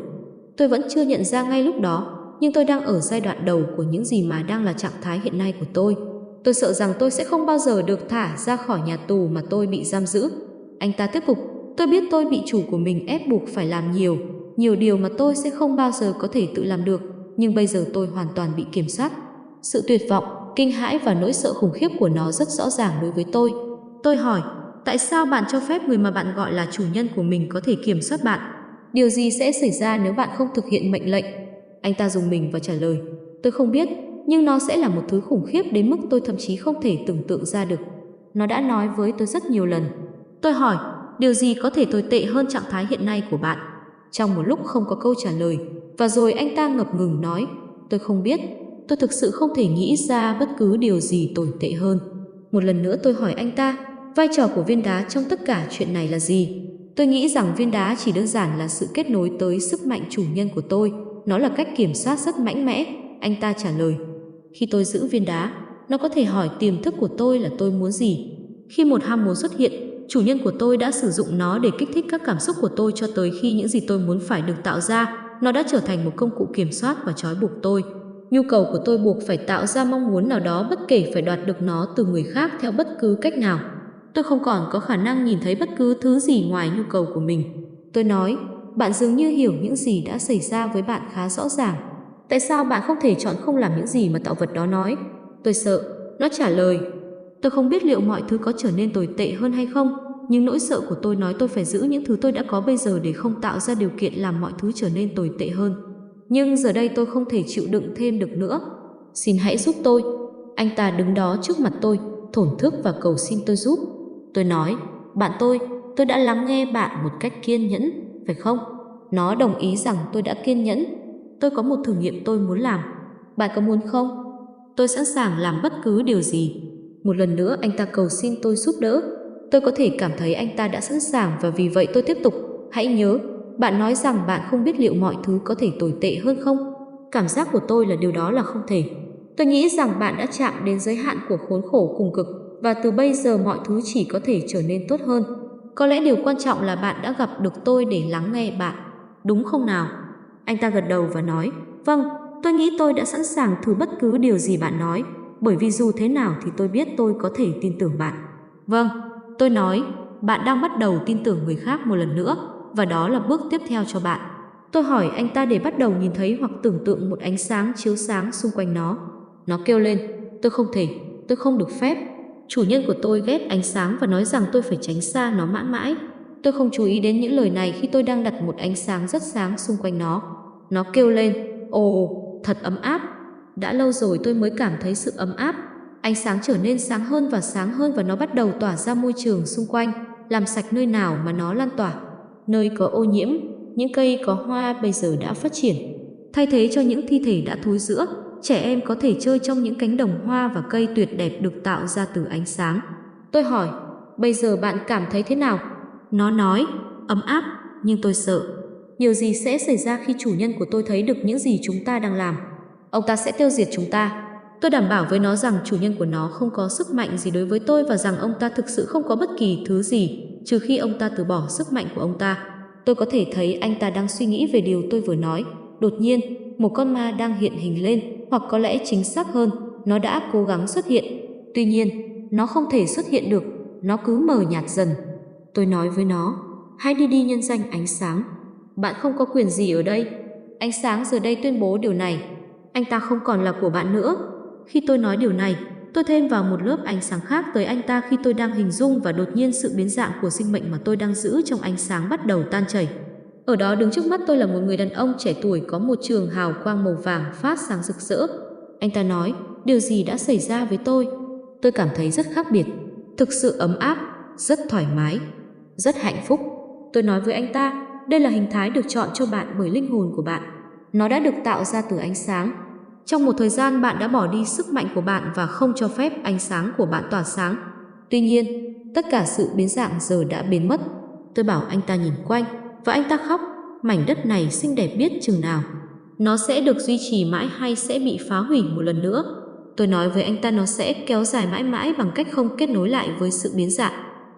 Tôi vẫn chưa nhận ra ngay lúc đó, nhưng tôi đang ở giai đoạn đầu của những gì mà đang là trạng thái hiện nay của tôi. Tôi sợ rằng tôi sẽ không bao giờ được thả ra khỏi nhà tù mà tôi bị giam giữ. Anh ta tiếp tục, tôi biết tôi bị chủ của mình ép buộc phải làm nhiều, nhiều điều mà tôi sẽ không bao giờ có thể tự làm được, nhưng bây giờ tôi hoàn toàn bị kiểm soát. Sự tuyệt vọng, kinh hãi và nỗi sợ khủng khiếp của nó rất rõ ràng đối với tôi. Tôi hỏi, tại sao bạn cho phép người mà bạn gọi là chủ nhân của mình có thể kiểm soát bạn? Điều gì sẽ xảy ra nếu bạn không thực hiện mệnh lệnh? Anh ta dùng mình và trả lời, tôi không biết, nhưng nó sẽ là một thứ khủng khiếp đến mức tôi thậm chí không thể tưởng tượng ra được. Nó đã nói với tôi rất nhiều lần. Tôi hỏi, điều gì có thể tồi tệ hơn trạng thái hiện nay của bạn? trong một lúc không có câu trả lời. Và rồi anh ta ngập ngừng nói, tôi không biết, tôi thực sự không thể nghĩ ra bất cứ điều gì tồi tệ hơn. Một lần nữa tôi hỏi anh ta, vai trò của viên đá trong tất cả chuyện này là gì? Tôi nghĩ rằng viên đá chỉ đơn giản là sự kết nối tới sức mạnh chủ nhân của tôi. Nó là cách kiểm soát rất mạnh mẽ. Anh ta trả lời, khi tôi giữ viên đá, nó có thể hỏi tiềm thức của tôi là tôi muốn gì. Khi một ham muốn xuất hiện, chủ nhân của tôi đã sử dụng nó để kích thích các cảm xúc của tôi cho tới khi những gì tôi muốn phải được tạo ra. Nó đã trở thành một công cụ kiểm soát và trói buộc tôi. Nhu cầu của tôi buộc phải tạo ra mong muốn nào đó bất kể phải đoạt được nó từ người khác theo bất cứ cách nào. Tôi không còn có khả năng nhìn thấy bất cứ thứ gì ngoài nhu cầu của mình. Tôi nói, bạn dường như hiểu những gì đã xảy ra với bạn khá rõ ràng. Tại sao bạn không thể chọn không làm những gì mà tạo vật đó nói? Tôi sợ. Nó trả lời Tôi không biết liệu mọi thứ có trở nên tồi tệ hơn hay không, nhưng nỗi sợ của tôi nói tôi phải giữ những thứ tôi đã có bây giờ để không tạo ra điều kiện làm mọi thứ trở nên tồi tệ hơn. Nhưng giờ đây tôi không thể chịu đựng thêm được nữa. Xin hãy giúp tôi. Anh ta đứng đó trước mặt tôi, thổn thức và cầu xin tôi giúp. Tôi nói, bạn tôi, tôi đã lắng nghe bạn một cách kiên nhẫn, phải không? Nó đồng ý rằng tôi đã kiên nhẫn. Tôi có một thử nghiệm tôi muốn làm. Bạn có muốn không? Tôi sẵn sàng làm bất cứ điều gì một lần nữa anh ta cầu xin tôi giúp đỡ. Tôi có thể cảm thấy anh ta đã sẵn sàng và vì vậy tôi tiếp tục. Hãy nhớ, bạn nói rằng bạn không biết liệu mọi thứ có thể tồi tệ hơn không? Cảm giác của tôi là điều đó là không thể. Tôi nghĩ rằng bạn đã chạm đến giới hạn của khốn khổ cùng cực và từ bây giờ mọi thứ chỉ có thể trở nên tốt hơn. Có lẽ điều quan trọng là bạn đã gặp được tôi để lắng nghe bạn. Đúng không nào? Anh ta gật đầu và nói, vâng, tôi nghĩ tôi đã sẵn sàng thử bất cứ điều gì bạn nói bởi vì dù thế nào thì tôi biết tôi có thể tin tưởng bạn. Vâng, tôi nói, bạn đang bắt đầu tin tưởng người khác một lần nữa, và đó là bước tiếp theo cho bạn. Tôi hỏi anh ta để bắt đầu nhìn thấy hoặc tưởng tượng một ánh sáng chiếu sáng xung quanh nó. Nó kêu lên, tôi không thể, tôi không được phép. Chủ nhân của tôi ghét ánh sáng và nói rằng tôi phải tránh xa nó mãi mãi. Tôi không chú ý đến những lời này khi tôi đang đặt một ánh sáng rất sáng xung quanh nó. Nó kêu lên, ồ, thật ấm áp, đã lâu rồi tôi mới cảm thấy sự ấm áp. Ánh sáng trở nên sáng hơn và sáng hơn và nó bắt đầu tỏa ra môi trường xung quanh, làm sạch nơi nào mà nó lan tỏa. Nơi có ô nhiễm, những cây có hoa bây giờ đã phát triển. Thay thế cho những thi thể đã thối rữa, trẻ em có thể chơi trong những cánh đồng hoa và cây tuyệt đẹp được tạo ra từ ánh sáng. Tôi hỏi, bây giờ bạn cảm thấy thế nào? Nó nói, ấm áp, nhưng tôi sợ. nhiều gì sẽ xảy ra khi chủ nhân của tôi thấy được những gì chúng ta đang làm? ông ta sẽ tiêu diệt chúng ta. Tôi đảm bảo với nó rằng chủ nhân của nó không có sức mạnh gì đối với tôi và rằng ông ta thực sự không có bất kỳ thứ gì, trừ khi ông ta từ bỏ sức mạnh của ông ta. Tôi có thể thấy anh ta đang suy nghĩ về điều tôi vừa nói. Đột nhiên, một con ma đang hiện hình lên, hoặc có lẽ chính xác hơn, nó đã cố gắng xuất hiện. Tuy nhiên, nó không thể xuất hiện được, nó cứ mờ nhạt dần. Tôi nói với nó, hãy đi đi nhân danh ánh sáng. Bạn không có quyền gì ở đây. Ánh sáng giờ đây tuyên bố điều này anh ta không còn là của bạn nữa. Khi tôi nói điều này, tôi thêm vào một lớp ánh sáng khác tới anh ta khi tôi đang hình dung và đột nhiên sự biến dạng của sinh mệnh mà tôi đang giữ trong ánh sáng bắt đầu tan chảy. Ở đó đứng trước mắt tôi là một người đàn ông trẻ tuổi có một trường hào quang màu vàng phát sáng rực rỡ. Anh ta nói, điều gì đã xảy ra với tôi? Tôi cảm thấy rất khác biệt, thực sự ấm áp, rất thoải mái, rất hạnh phúc. Tôi nói với anh ta, đây là hình thái được chọn cho bạn bởi linh hồn của bạn. Nó đã được tạo ra từ ánh sáng, trong một thời gian bạn đã bỏ đi sức mạnh của bạn và không cho phép ánh sáng của bạn tỏa sáng. Tuy nhiên, tất cả sự biến dạng giờ đã biến mất. Tôi bảo anh ta nhìn quanh và anh ta khóc. Mảnh đất này xinh đẹp biết chừng nào. Nó sẽ được duy trì mãi hay sẽ bị phá hủy một lần nữa? Tôi nói với anh ta nó sẽ kéo dài mãi mãi bằng cách không kết nối lại với sự biến dạng.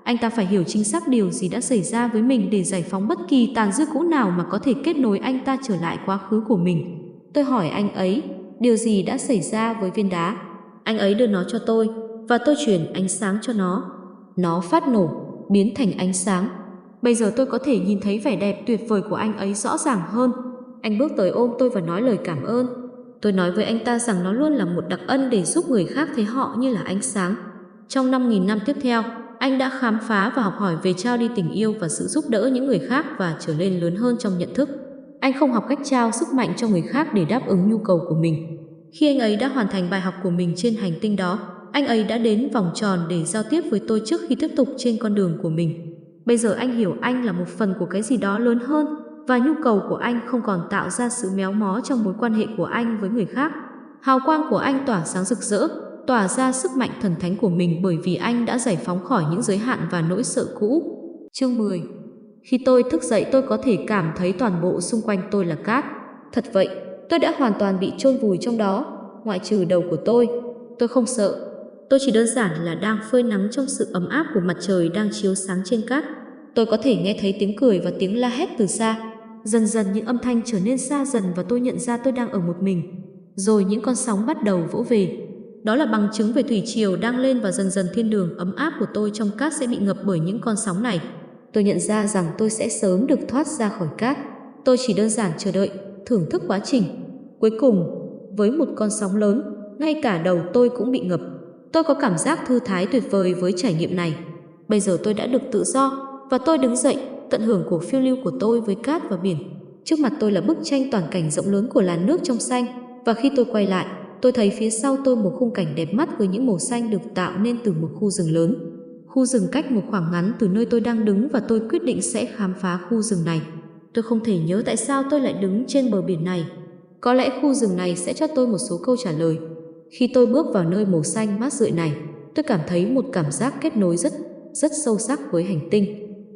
Anh ta phải hiểu chính xác điều gì đã xảy ra với mình để giải phóng bất kỳ tàn dư cũ nào mà có thể kết nối anh ta trở lại quá khứ của mình. Tôi hỏi anh ấy, điều gì đã xảy ra với viên đá. Anh ấy đưa nó cho tôi và tôi truyền ánh sáng cho nó. Nó phát nổ, biến thành ánh sáng. Bây giờ tôi có thể nhìn thấy vẻ đẹp tuyệt vời của anh ấy rõ ràng hơn. Anh bước tới ôm tôi và nói lời cảm ơn. Tôi nói với anh ta rằng nó luôn là một đặc ân để giúp người khác thấy họ như là ánh sáng. Trong 5.000 năm tiếp theo, anh đã khám phá và học hỏi về trao đi tình yêu và sự giúp đỡ những người khác và trở nên lớn hơn trong nhận thức. Anh không học cách trao sức mạnh cho người khác để đáp ứng nhu cầu của mình. Khi anh ấy đã hoàn thành bài học của mình trên hành tinh đó, anh ấy đã đến vòng tròn để giao tiếp với tôi trước khi tiếp tục trên con đường của mình. Bây giờ anh hiểu anh là một phần của cái gì đó lớn hơn và nhu cầu của anh không còn tạo ra sự méo mó trong mối quan hệ của anh với người khác. Hào quang của anh tỏa sáng rực rỡ, tỏa ra sức mạnh thần thánh của mình bởi vì anh đã giải phóng khỏi những giới hạn và nỗi sợ cũ. Chương 10 khi tôi thức dậy tôi có thể cảm thấy toàn bộ xung quanh tôi là cát. Thật vậy, tôi đã hoàn toàn bị chôn vùi trong đó, ngoại trừ đầu của tôi. Tôi không sợ, tôi chỉ đơn giản là đang phơi nắng trong sự ấm áp của mặt trời đang chiếu sáng trên cát. Tôi có thể nghe thấy tiếng cười và tiếng la hét từ xa. Dần dần những âm thanh trở nên xa dần và tôi nhận ra tôi đang ở một mình. Rồi những con sóng bắt đầu vỗ về. Đó là bằng chứng về thủy triều đang lên và dần dần thiên đường ấm áp của tôi trong cát sẽ bị ngập bởi những con sóng này. Tôi nhận ra rằng tôi sẽ sớm được thoát ra khỏi cát. Tôi chỉ đơn giản chờ đợi, thưởng thức quá trình. Cuối cùng, với một con sóng lớn, ngay cả đầu tôi cũng bị ngập. Tôi có cảm giác thư thái tuyệt vời với trải nghiệm này. Bây giờ tôi đã được tự do và tôi đứng dậy tận hưởng cuộc phiêu lưu của tôi với cát và biển. Trước mặt tôi là bức tranh toàn cảnh rộng lớn của làn nước trong xanh và khi tôi quay lại, tôi thấy phía sau tôi một khung cảnh đẹp mắt với những màu xanh được tạo nên từ một khu rừng lớn. Khu rừng cách một khoảng ngắn từ nơi tôi đang đứng và tôi quyết định sẽ khám phá khu rừng này. Tôi không thể nhớ tại sao tôi lại đứng trên bờ biển này. Có lẽ khu rừng này sẽ cho tôi một số câu trả lời. Khi tôi bước vào nơi màu xanh mát rượi này, tôi cảm thấy một cảm giác kết nối rất, rất sâu sắc với hành tinh.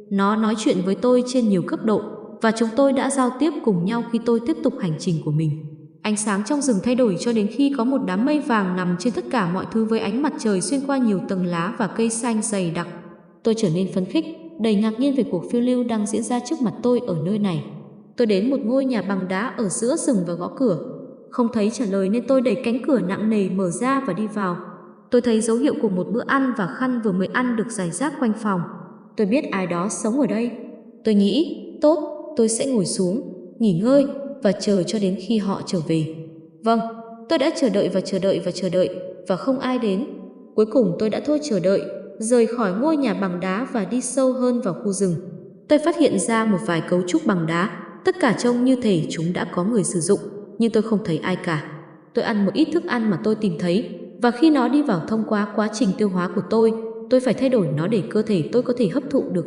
Nó nói chuyện với tôi trên nhiều cấp độ và chúng tôi đã giao tiếp cùng nhau khi tôi tiếp tục hành trình của mình. Ánh sáng trong rừng thay đổi cho đến khi có một đám mây vàng nằm trên tất cả mọi thứ với ánh mặt trời xuyên qua nhiều tầng lá và cây xanh dày đặc. Tôi trở nên phấn khích, đầy ngạc nhiên về cuộc phiêu lưu đang diễn ra trước mặt tôi ở nơi này. Tôi đến một ngôi nhà bằng đá ở giữa rừng và gõ cửa. Không thấy trả lời nên tôi đẩy cánh cửa nặng nề mở ra và đi vào. Tôi thấy dấu hiệu của một bữa ăn và khăn vừa mới ăn được giải rác quanh phòng. Tôi biết ai đó sống ở đây. Tôi nghĩ, tốt, tôi sẽ ngồi xuống, nghỉ ngơi và chờ cho đến khi họ trở về. Vâng, tôi đã chờ đợi và chờ đợi và chờ đợi và không ai đến. Cuối cùng tôi đã thôi chờ đợi, rời khỏi ngôi nhà bằng đá và đi sâu hơn vào khu rừng. Tôi phát hiện ra một vài cấu trúc bằng đá, tất cả trông như thể chúng đã có người sử dụng, nhưng tôi không thấy ai cả. Tôi ăn một ít thức ăn mà tôi tìm thấy và khi nó đi vào thông qua quá trình tiêu hóa của tôi, tôi phải thay đổi nó để cơ thể tôi có thể hấp thụ được.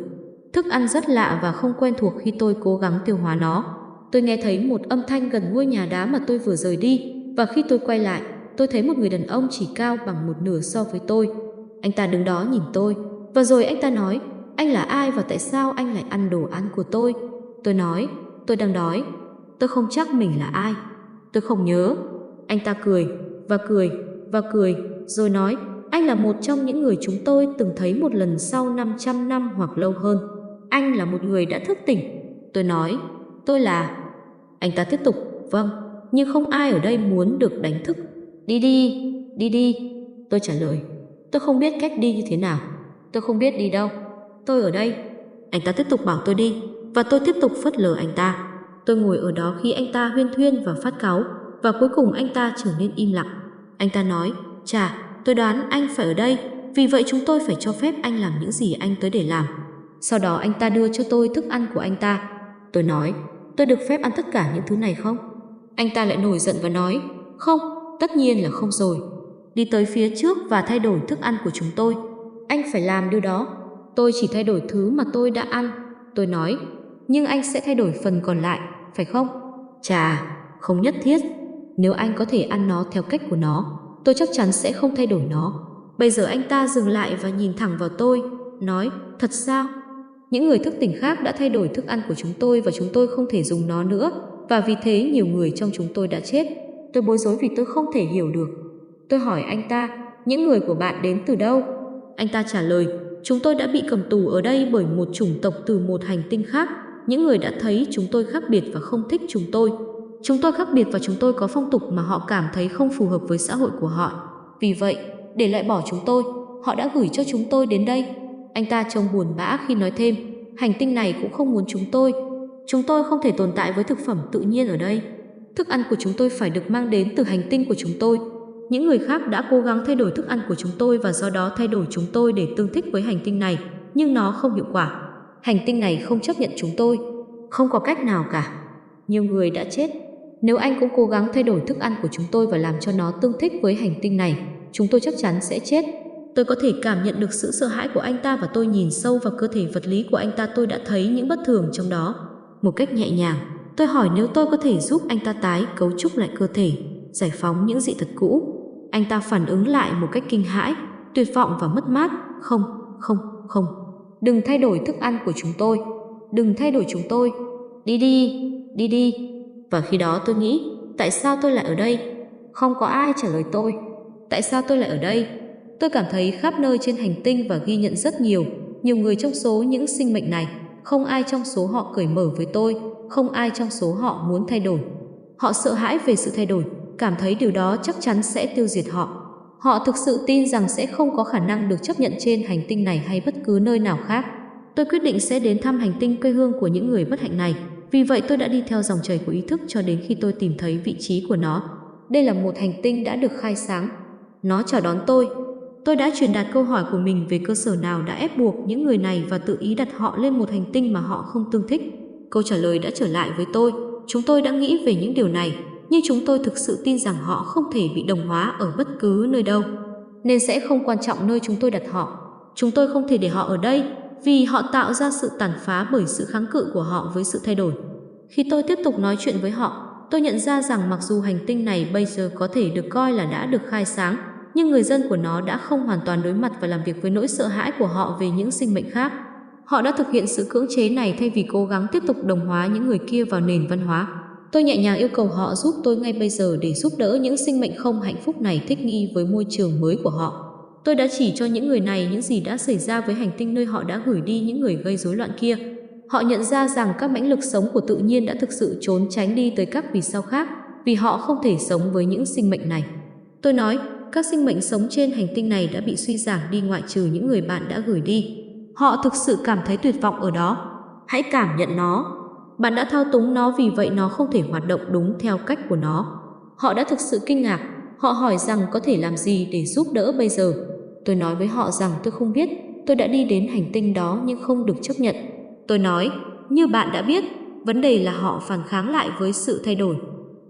Thức ăn rất lạ và không quen thuộc khi tôi cố gắng tiêu hóa nó tôi nghe thấy một âm thanh gần ngôi nhà đá mà tôi vừa rời đi, và khi tôi quay lại, tôi thấy một người đàn ông chỉ cao bằng một nửa so với tôi. Anh ta đứng đó nhìn tôi, và rồi anh ta nói, anh là ai và tại sao anh lại ăn đồ ăn của tôi? Tôi nói, tôi đang đói, tôi không chắc mình là ai, tôi không nhớ. Anh ta cười, và cười, và cười, rồi nói, anh là một trong những người chúng tôi từng thấy một lần sau 500 năm hoặc lâu hơn. Anh là một người đã thức tỉnh. Tôi nói, tôi là anh ta tiếp tục, vâng, nhưng không ai ở đây muốn được đánh thức. Đi đi, đi đi. Tôi trả lời, tôi không biết cách đi như thế nào. Tôi không biết đi đâu. Tôi ở đây. Anh ta tiếp tục bảo tôi đi, và tôi tiếp tục phớt lờ anh ta. Tôi ngồi ở đó khi anh ta huyên thuyên và phát cáo và cuối cùng anh ta trở nên im lặng. Anh ta nói, chà, tôi đoán anh phải ở đây, vì vậy chúng tôi phải cho phép anh làm những gì anh tới để làm. Sau đó anh ta đưa cho tôi thức ăn của anh ta. Tôi nói, tôi được phép ăn tất cả những thứ này không? Anh ta lại nổi giận và nói, không, tất nhiên là không rồi. Đi tới phía trước và thay đổi thức ăn của chúng tôi. Anh phải làm điều đó. Tôi chỉ thay đổi thứ mà tôi đã ăn. Tôi nói, nhưng anh sẽ thay đổi phần còn lại, phải không? Chà, không nhất thiết. Nếu anh có thể ăn nó theo cách của nó, tôi chắc chắn sẽ không thay đổi nó. Bây giờ anh ta dừng lại và nhìn thẳng vào tôi, nói, thật sao? Những người thức tỉnh khác đã thay đổi thức ăn của chúng tôi và chúng tôi không thể dùng nó nữa và vì thế nhiều người trong chúng tôi đã chết. Tôi bối rối vì tôi không thể hiểu được. Tôi hỏi anh ta, những người của bạn đến từ đâu? Anh ta trả lời, chúng tôi đã bị cầm tù ở đây bởi một chủng tộc từ một hành tinh khác. Những người đã thấy chúng tôi khác biệt và không thích chúng tôi. Chúng tôi khác biệt và chúng tôi có phong tục mà họ cảm thấy không phù hợp với xã hội của họ. Vì vậy, để loại bỏ chúng tôi, họ đã gửi cho chúng tôi đến đây anh ta trông buồn bã khi nói thêm, hành tinh này cũng không muốn chúng tôi. Chúng tôi không thể tồn tại với thực phẩm tự nhiên ở đây. Thức ăn của chúng tôi phải được mang đến từ hành tinh của chúng tôi. Những người khác đã cố gắng thay đổi thức ăn của chúng tôi và do đó thay đổi chúng tôi để tương thích với hành tinh này, nhưng nó không hiệu quả. Hành tinh này không chấp nhận chúng tôi. Không có cách nào cả. Nhiều người đã chết. Nếu anh cũng cố gắng thay đổi thức ăn của chúng tôi và làm cho nó tương thích với hành tinh này, chúng tôi chắc chắn sẽ chết Tôi có thể cảm nhận được sự sợ hãi của anh ta và tôi nhìn sâu vào cơ thể vật lý của anh ta tôi đã thấy những bất thường trong đó. Một cách nhẹ nhàng, tôi hỏi nếu tôi có thể giúp anh ta tái cấu trúc lại cơ thể, giải phóng những dị thật cũ. Anh ta phản ứng lại một cách kinh hãi, tuyệt vọng và mất mát. Không, không, không. Đừng thay đổi thức ăn của chúng tôi. Đừng thay đổi chúng tôi. Đi đi, đi đi. Và khi đó tôi nghĩ, tại sao tôi lại ở đây? Không có ai trả lời tôi. Tại sao tôi lại ở đây? Tôi cảm thấy khắp nơi trên hành tinh và ghi nhận rất nhiều, nhiều người trong số những sinh mệnh này, không ai trong số họ cởi mở với tôi, không ai trong số họ muốn thay đổi. Họ sợ hãi về sự thay đổi, cảm thấy điều đó chắc chắn sẽ tiêu diệt họ. Họ thực sự tin rằng sẽ không có khả năng được chấp nhận trên hành tinh này hay bất cứ nơi nào khác. Tôi quyết định sẽ đến thăm hành tinh quê hương của những người bất hạnh này. Vì vậy tôi đã đi theo dòng chảy của ý thức cho đến khi tôi tìm thấy vị trí của nó. Đây là một hành tinh đã được khai sáng. Nó chào đón tôi Tôi đã truyền đạt câu hỏi của mình về cơ sở nào đã ép buộc những người này và tự ý đặt họ lên một hành tinh mà họ không tương thích. Câu trả lời đã trở lại với tôi. Chúng tôi đã nghĩ về những điều này, nhưng chúng tôi thực sự tin rằng họ không thể bị đồng hóa ở bất cứ nơi đâu, nên sẽ không quan trọng nơi chúng tôi đặt họ. Chúng tôi không thể để họ ở đây vì họ tạo ra sự tàn phá bởi sự kháng cự của họ với sự thay đổi. Khi tôi tiếp tục nói chuyện với họ, tôi nhận ra rằng mặc dù hành tinh này bây giờ có thể được coi là đã được khai sáng, nhưng người dân của nó đã không hoàn toàn đối mặt và làm việc với nỗi sợ hãi của họ về những sinh mệnh khác. Họ đã thực hiện sự cưỡng chế này thay vì cố gắng tiếp tục đồng hóa những người kia vào nền văn hóa. Tôi nhẹ nhàng yêu cầu họ giúp tôi ngay bây giờ để giúp đỡ những sinh mệnh không hạnh phúc này thích nghi với môi trường mới của họ. Tôi đã chỉ cho những người này những gì đã xảy ra với hành tinh nơi họ đã gửi đi những người gây rối loạn kia. Họ nhận ra rằng các mãnh lực sống của tự nhiên đã thực sự trốn tránh đi tới các vì sao khác vì họ không thể sống với những sinh mệnh này. Tôi nói, các sinh mệnh sống trên hành tinh này đã bị suy giảm đi ngoại trừ những người bạn đã gửi đi. Họ thực sự cảm thấy tuyệt vọng ở đó. Hãy cảm nhận nó. Bạn đã thao túng nó vì vậy nó không thể hoạt động đúng theo cách của nó. Họ đã thực sự kinh ngạc. Họ hỏi rằng có thể làm gì để giúp đỡ bây giờ. Tôi nói với họ rằng tôi không biết. Tôi đã đi đến hành tinh đó nhưng không được chấp nhận. Tôi nói, như bạn đã biết, vấn đề là họ phản kháng lại với sự thay đổi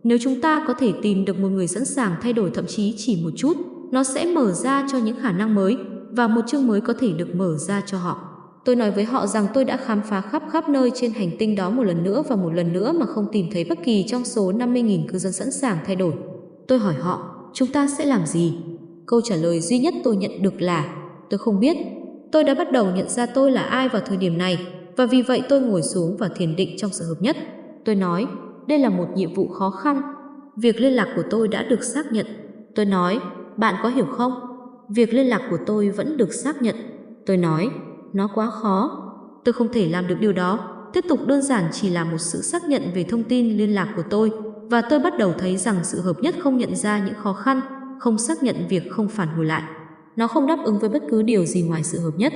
nếu chúng ta có thể tìm được một người sẵn sàng thay đổi thậm chí chỉ một chút, nó sẽ mở ra cho những khả năng mới và một chương mới có thể được mở ra cho họ. Tôi nói với họ rằng tôi đã khám phá khắp khắp nơi trên hành tinh đó một lần nữa và một lần nữa mà không tìm thấy bất kỳ trong số 50.000 cư dân sẵn sàng thay đổi. Tôi hỏi họ, chúng ta sẽ làm gì? Câu trả lời duy nhất tôi nhận được là tôi không biết. Tôi đã bắt đầu nhận ra tôi là ai vào thời điểm này và vì vậy tôi ngồi xuống và thiền định trong sự hợp nhất. Tôi nói, đây là một nhiệm vụ khó khăn. Việc liên lạc của tôi đã được xác nhận. Tôi nói, bạn có hiểu không? Việc liên lạc của tôi vẫn được xác nhận. Tôi nói, nó quá khó. Tôi không thể làm được điều đó. Tiếp tục đơn giản chỉ là một sự xác nhận về thông tin liên lạc của tôi và tôi bắt đầu thấy rằng sự hợp nhất không nhận ra những khó khăn, không xác nhận việc không phản hồi lại. Nó không đáp ứng với bất cứ điều gì ngoài sự hợp nhất.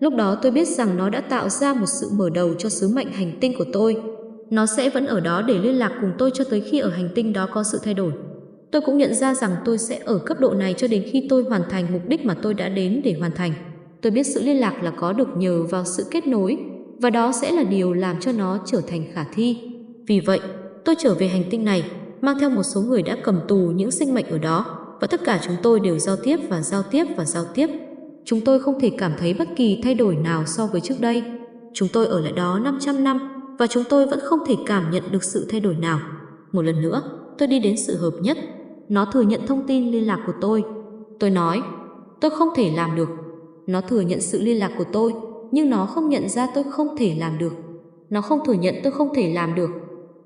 Lúc đó tôi biết rằng nó đã tạo ra một sự mở đầu cho sứ mệnh hành tinh của tôi nó sẽ vẫn ở đó để liên lạc cùng tôi cho tới khi ở hành tinh đó có sự thay đổi. Tôi cũng nhận ra rằng tôi sẽ ở cấp độ này cho đến khi tôi hoàn thành mục đích mà tôi đã đến để hoàn thành. Tôi biết sự liên lạc là có được nhờ vào sự kết nối và đó sẽ là điều làm cho nó trở thành khả thi. Vì vậy, tôi trở về hành tinh này mang theo một số người đã cầm tù những sinh mệnh ở đó và tất cả chúng tôi đều giao tiếp và giao tiếp và giao tiếp. Chúng tôi không thể cảm thấy bất kỳ thay đổi nào so với trước đây. Chúng tôi ở lại đó 500 năm và chúng tôi vẫn không thể cảm nhận được sự thay đổi nào. Một lần nữa, tôi đi đến sự hợp nhất. Nó thừa nhận thông tin liên lạc của tôi. Tôi nói, tôi không thể làm được. Nó thừa nhận sự liên lạc của tôi, nhưng nó không nhận ra tôi không thể làm được. Nó không thừa nhận tôi không thể làm được.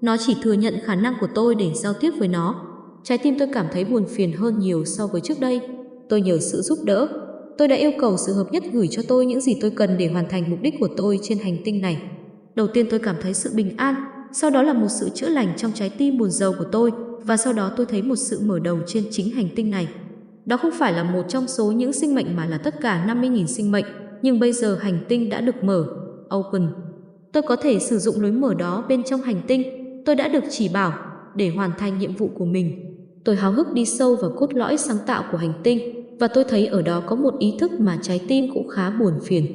Nó chỉ thừa nhận khả năng của tôi để giao tiếp với nó. Trái tim tôi cảm thấy buồn phiền hơn nhiều so với trước đây. Tôi nhờ sự giúp đỡ. Tôi đã yêu cầu sự hợp nhất gửi cho tôi những gì tôi cần để hoàn thành mục đích của tôi trên hành tinh này. Đầu tiên tôi cảm thấy sự bình an, sau đó là một sự chữa lành trong trái tim buồn rầu của tôi và sau đó tôi thấy một sự mở đầu trên chính hành tinh này. Đó không phải là một trong số những sinh mệnh mà là tất cả 50.000 sinh mệnh, nhưng bây giờ hành tinh đã được mở, open. Tôi có thể sử dụng lối mở đó bên trong hành tinh, tôi đã được chỉ bảo để hoàn thành nhiệm vụ của mình. Tôi háo hức đi sâu vào cốt lõi sáng tạo của hành tinh và tôi thấy ở đó có một ý thức mà trái tim cũng khá buồn phiền.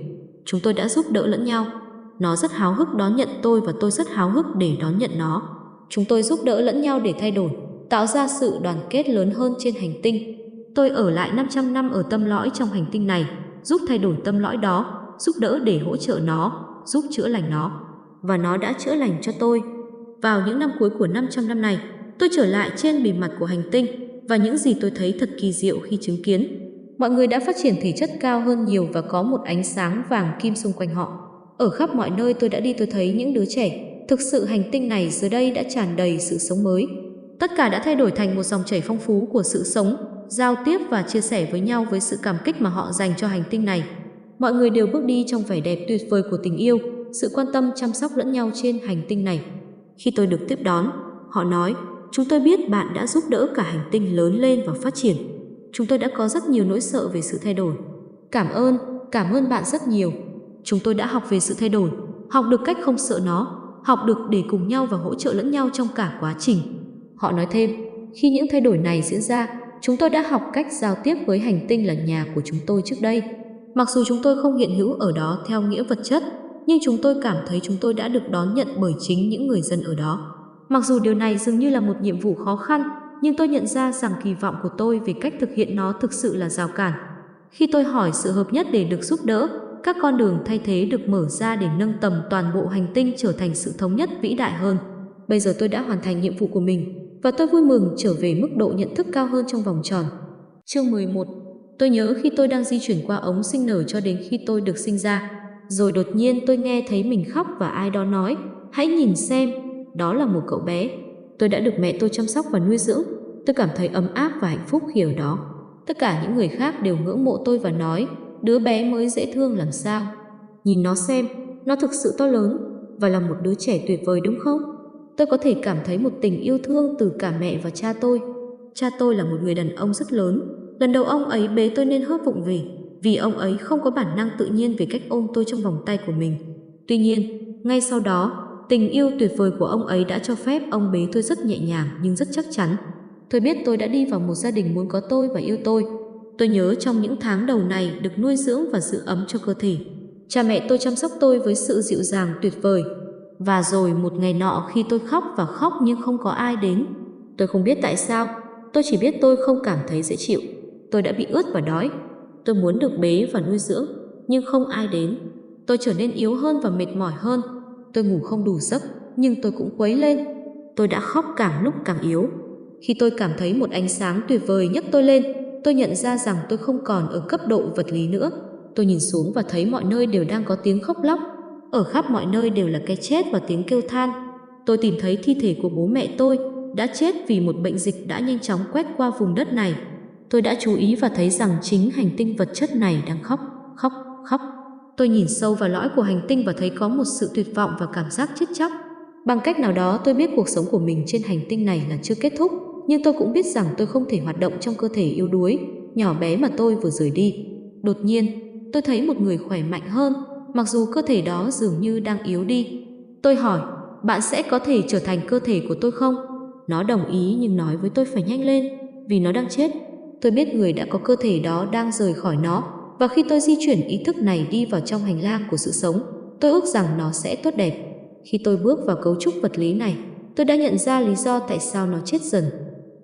Chúng tôi đã giúp đỡ lẫn nhau nó rất háo hức đón nhận tôi và tôi rất háo hức để đón nhận nó. Chúng tôi giúp đỡ lẫn nhau để thay đổi, tạo ra sự đoàn kết lớn hơn trên hành tinh. Tôi ở lại 500 năm ở tâm lõi trong hành tinh này, giúp thay đổi tâm lõi đó, giúp đỡ để hỗ trợ nó, giúp chữa lành nó. Và nó đã chữa lành cho tôi. Vào những năm cuối của 500 năm này, tôi trở lại trên bề mặt của hành tinh và những gì tôi thấy thật kỳ diệu khi chứng kiến. Mọi người đã phát triển thể chất cao hơn nhiều và có một ánh sáng vàng kim xung quanh họ. Ở khắp mọi nơi tôi đã đi tôi thấy những đứa trẻ. Thực sự hành tinh này giờ đây đã tràn đầy sự sống mới. Tất cả đã thay đổi thành một dòng chảy phong phú của sự sống, giao tiếp và chia sẻ với nhau với sự cảm kích mà họ dành cho hành tinh này. Mọi người đều bước đi trong vẻ đẹp tuyệt vời của tình yêu, sự quan tâm chăm sóc lẫn nhau trên hành tinh này. Khi tôi được tiếp đón, họ nói, chúng tôi biết bạn đã giúp đỡ cả hành tinh lớn lên và phát triển. Chúng tôi đã có rất nhiều nỗi sợ về sự thay đổi. Cảm ơn, cảm ơn bạn rất nhiều. Chúng tôi đã học về sự thay đổi, học được cách không sợ nó, học được để cùng nhau và hỗ trợ lẫn nhau trong cả quá trình. Họ nói thêm, khi những thay đổi này diễn ra, chúng tôi đã học cách giao tiếp với hành tinh là nhà của chúng tôi trước đây. Mặc dù chúng tôi không hiện hữu ở đó theo nghĩa vật chất, nhưng chúng tôi cảm thấy chúng tôi đã được đón nhận bởi chính những người dân ở đó. Mặc dù điều này dường như là một nhiệm vụ khó khăn, nhưng tôi nhận ra rằng kỳ vọng của tôi về cách thực hiện nó thực sự là rào cản. Khi tôi hỏi sự hợp nhất để được giúp đỡ, các con đường thay thế được mở ra để nâng tầm toàn bộ hành tinh trở thành sự thống nhất vĩ đại hơn. Bây giờ tôi đã hoàn thành nhiệm vụ của mình và tôi vui mừng trở về mức độ nhận thức cao hơn trong vòng tròn. Chương 11 Tôi nhớ khi tôi đang di chuyển qua ống sinh nở cho đến khi tôi được sinh ra. Rồi đột nhiên tôi nghe thấy mình khóc và ai đó nói Hãy nhìn xem, đó là một cậu bé. Tôi đã được mẹ tôi chăm sóc và nuôi dưỡng. Tôi cảm thấy ấm áp và hạnh phúc khi ở đó. Tất cả những người khác đều ngưỡng mộ tôi và nói đứa bé mới dễ thương làm sao. Nhìn nó xem, nó thực sự to lớn và là một đứa trẻ tuyệt vời đúng không? Tôi có thể cảm thấy một tình yêu thương từ cả mẹ và cha tôi. Cha tôi là một người đàn ông rất lớn. Lần đầu ông ấy bế tôi nên hớp vụng về vì ông ấy không có bản năng tự nhiên về cách ôm tôi trong vòng tay của mình. Tuy nhiên, ngay sau đó, tình yêu tuyệt vời của ông ấy đã cho phép ông bế tôi rất nhẹ nhàng nhưng rất chắc chắn. Tôi biết tôi đã đi vào một gia đình muốn có tôi và yêu tôi, Tôi nhớ trong những tháng đầu này được nuôi dưỡng và giữ ấm cho cơ thể. Cha mẹ tôi chăm sóc tôi với sự dịu dàng tuyệt vời. Và rồi một ngày nọ khi tôi khóc và khóc nhưng không có ai đến. Tôi không biết tại sao, tôi chỉ biết tôi không cảm thấy dễ chịu. Tôi đã bị ướt và đói. Tôi muốn được bế và nuôi dưỡng, nhưng không ai đến. Tôi trở nên yếu hơn và mệt mỏi hơn. Tôi ngủ không đủ giấc, nhưng tôi cũng quấy lên. Tôi đã khóc càng lúc càng yếu. Khi tôi cảm thấy một ánh sáng tuyệt vời nhấc tôi lên, tôi nhận ra rằng tôi không còn ở cấp độ vật lý nữa. Tôi nhìn xuống và thấy mọi nơi đều đang có tiếng khóc lóc. Ở khắp mọi nơi đều là cái chết và tiếng kêu than. Tôi tìm thấy thi thể của bố mẹ tôi đã chết vì một bệnh dịch đã nhanh chóng quét qua vùng đất này. Tôi đã chú ý và thấy rằng chính hành tinh vật chất này đang khóc, khóc, khóc. Tôi nhìn sâu vào lõi của hành tinh và thấy có một sự tuyệt vọng và cảm giác chết chóc. Bằng cách nào đó tôi biết cuộc sống của mình trên hành tinh này là chưa kết thúc nhưng tôi cũng biết rằng tôi không thể hoạt động trong cơ thể yếu đuối, nhỏ bé mà tôi vừa rời đi. Đột nhiên, tôi thấy một người khỏe mạnh hơn, mặc dù cơ thể đó dường như đang yếu đi. Tôi hỏi, bạn sẽ có thể trở thành cơ thể của tôi không? Nó đồng ý nhưng nói với tôi phải nhanh lên, vì nó đang chết. Tôi biết người đã có cơ thể đó đang rời khỏi nó, và khi tôi di chuyển ý thức này đi vào trong hành lang của sự sống, tôi ước rằng nó sẽ tốt đẹp. Khi tôi bước vào cấu trúc vật lý này, tôi đã nhận ra lý do tại sao nó chết dần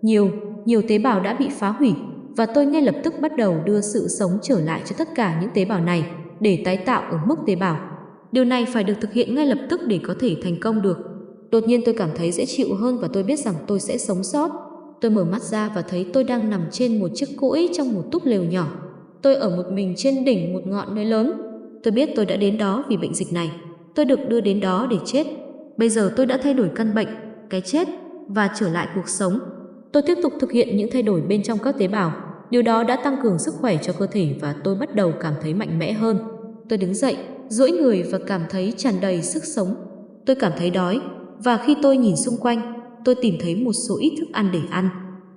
nhiều, nhiều tế bào đã bị phá hủy và tôi ngay lập tức bắt đầu đưa sự sống trở lại cho tất cả những tế bào này để tái tạo ở mức tế bào. Điều này phải được thực hiện ngay lập tức để có thể thành công được. Đột nhiên tôi cảm thấy dễ chịu hơn và tôi biết rằng tôi sẽ sống sót. Tôi mở mắt ra và thấy tôi đang nằm trên một chiếc cỗi trong một túp lều nhỏ. Tôi ở một mình trên đỉnh một ngọn núi lớn. Tôi biết tôi đã đến đó vì bệnh dịch này. Tôi được đưa đến đó để chết. Bây giờ tôi đã thay đổi căn bệnh, cái chết và trở lại cuộc sống. Tôi tiếp tục thực hiện những thay đổi bên trong các tế bào. Điều đó đã tăng cường sức khỏe cho cơ thể và tôi bắt đầu cảm thấy mạnh mẽ hơn. Tôi đứng dậy, duỗi người và cảm thấy tràn đầy sức sống. Tôi cảm thấy đói và khi tôi nhìn xung quanh, tôi tìm thấy một số ít thức ăn để ăn.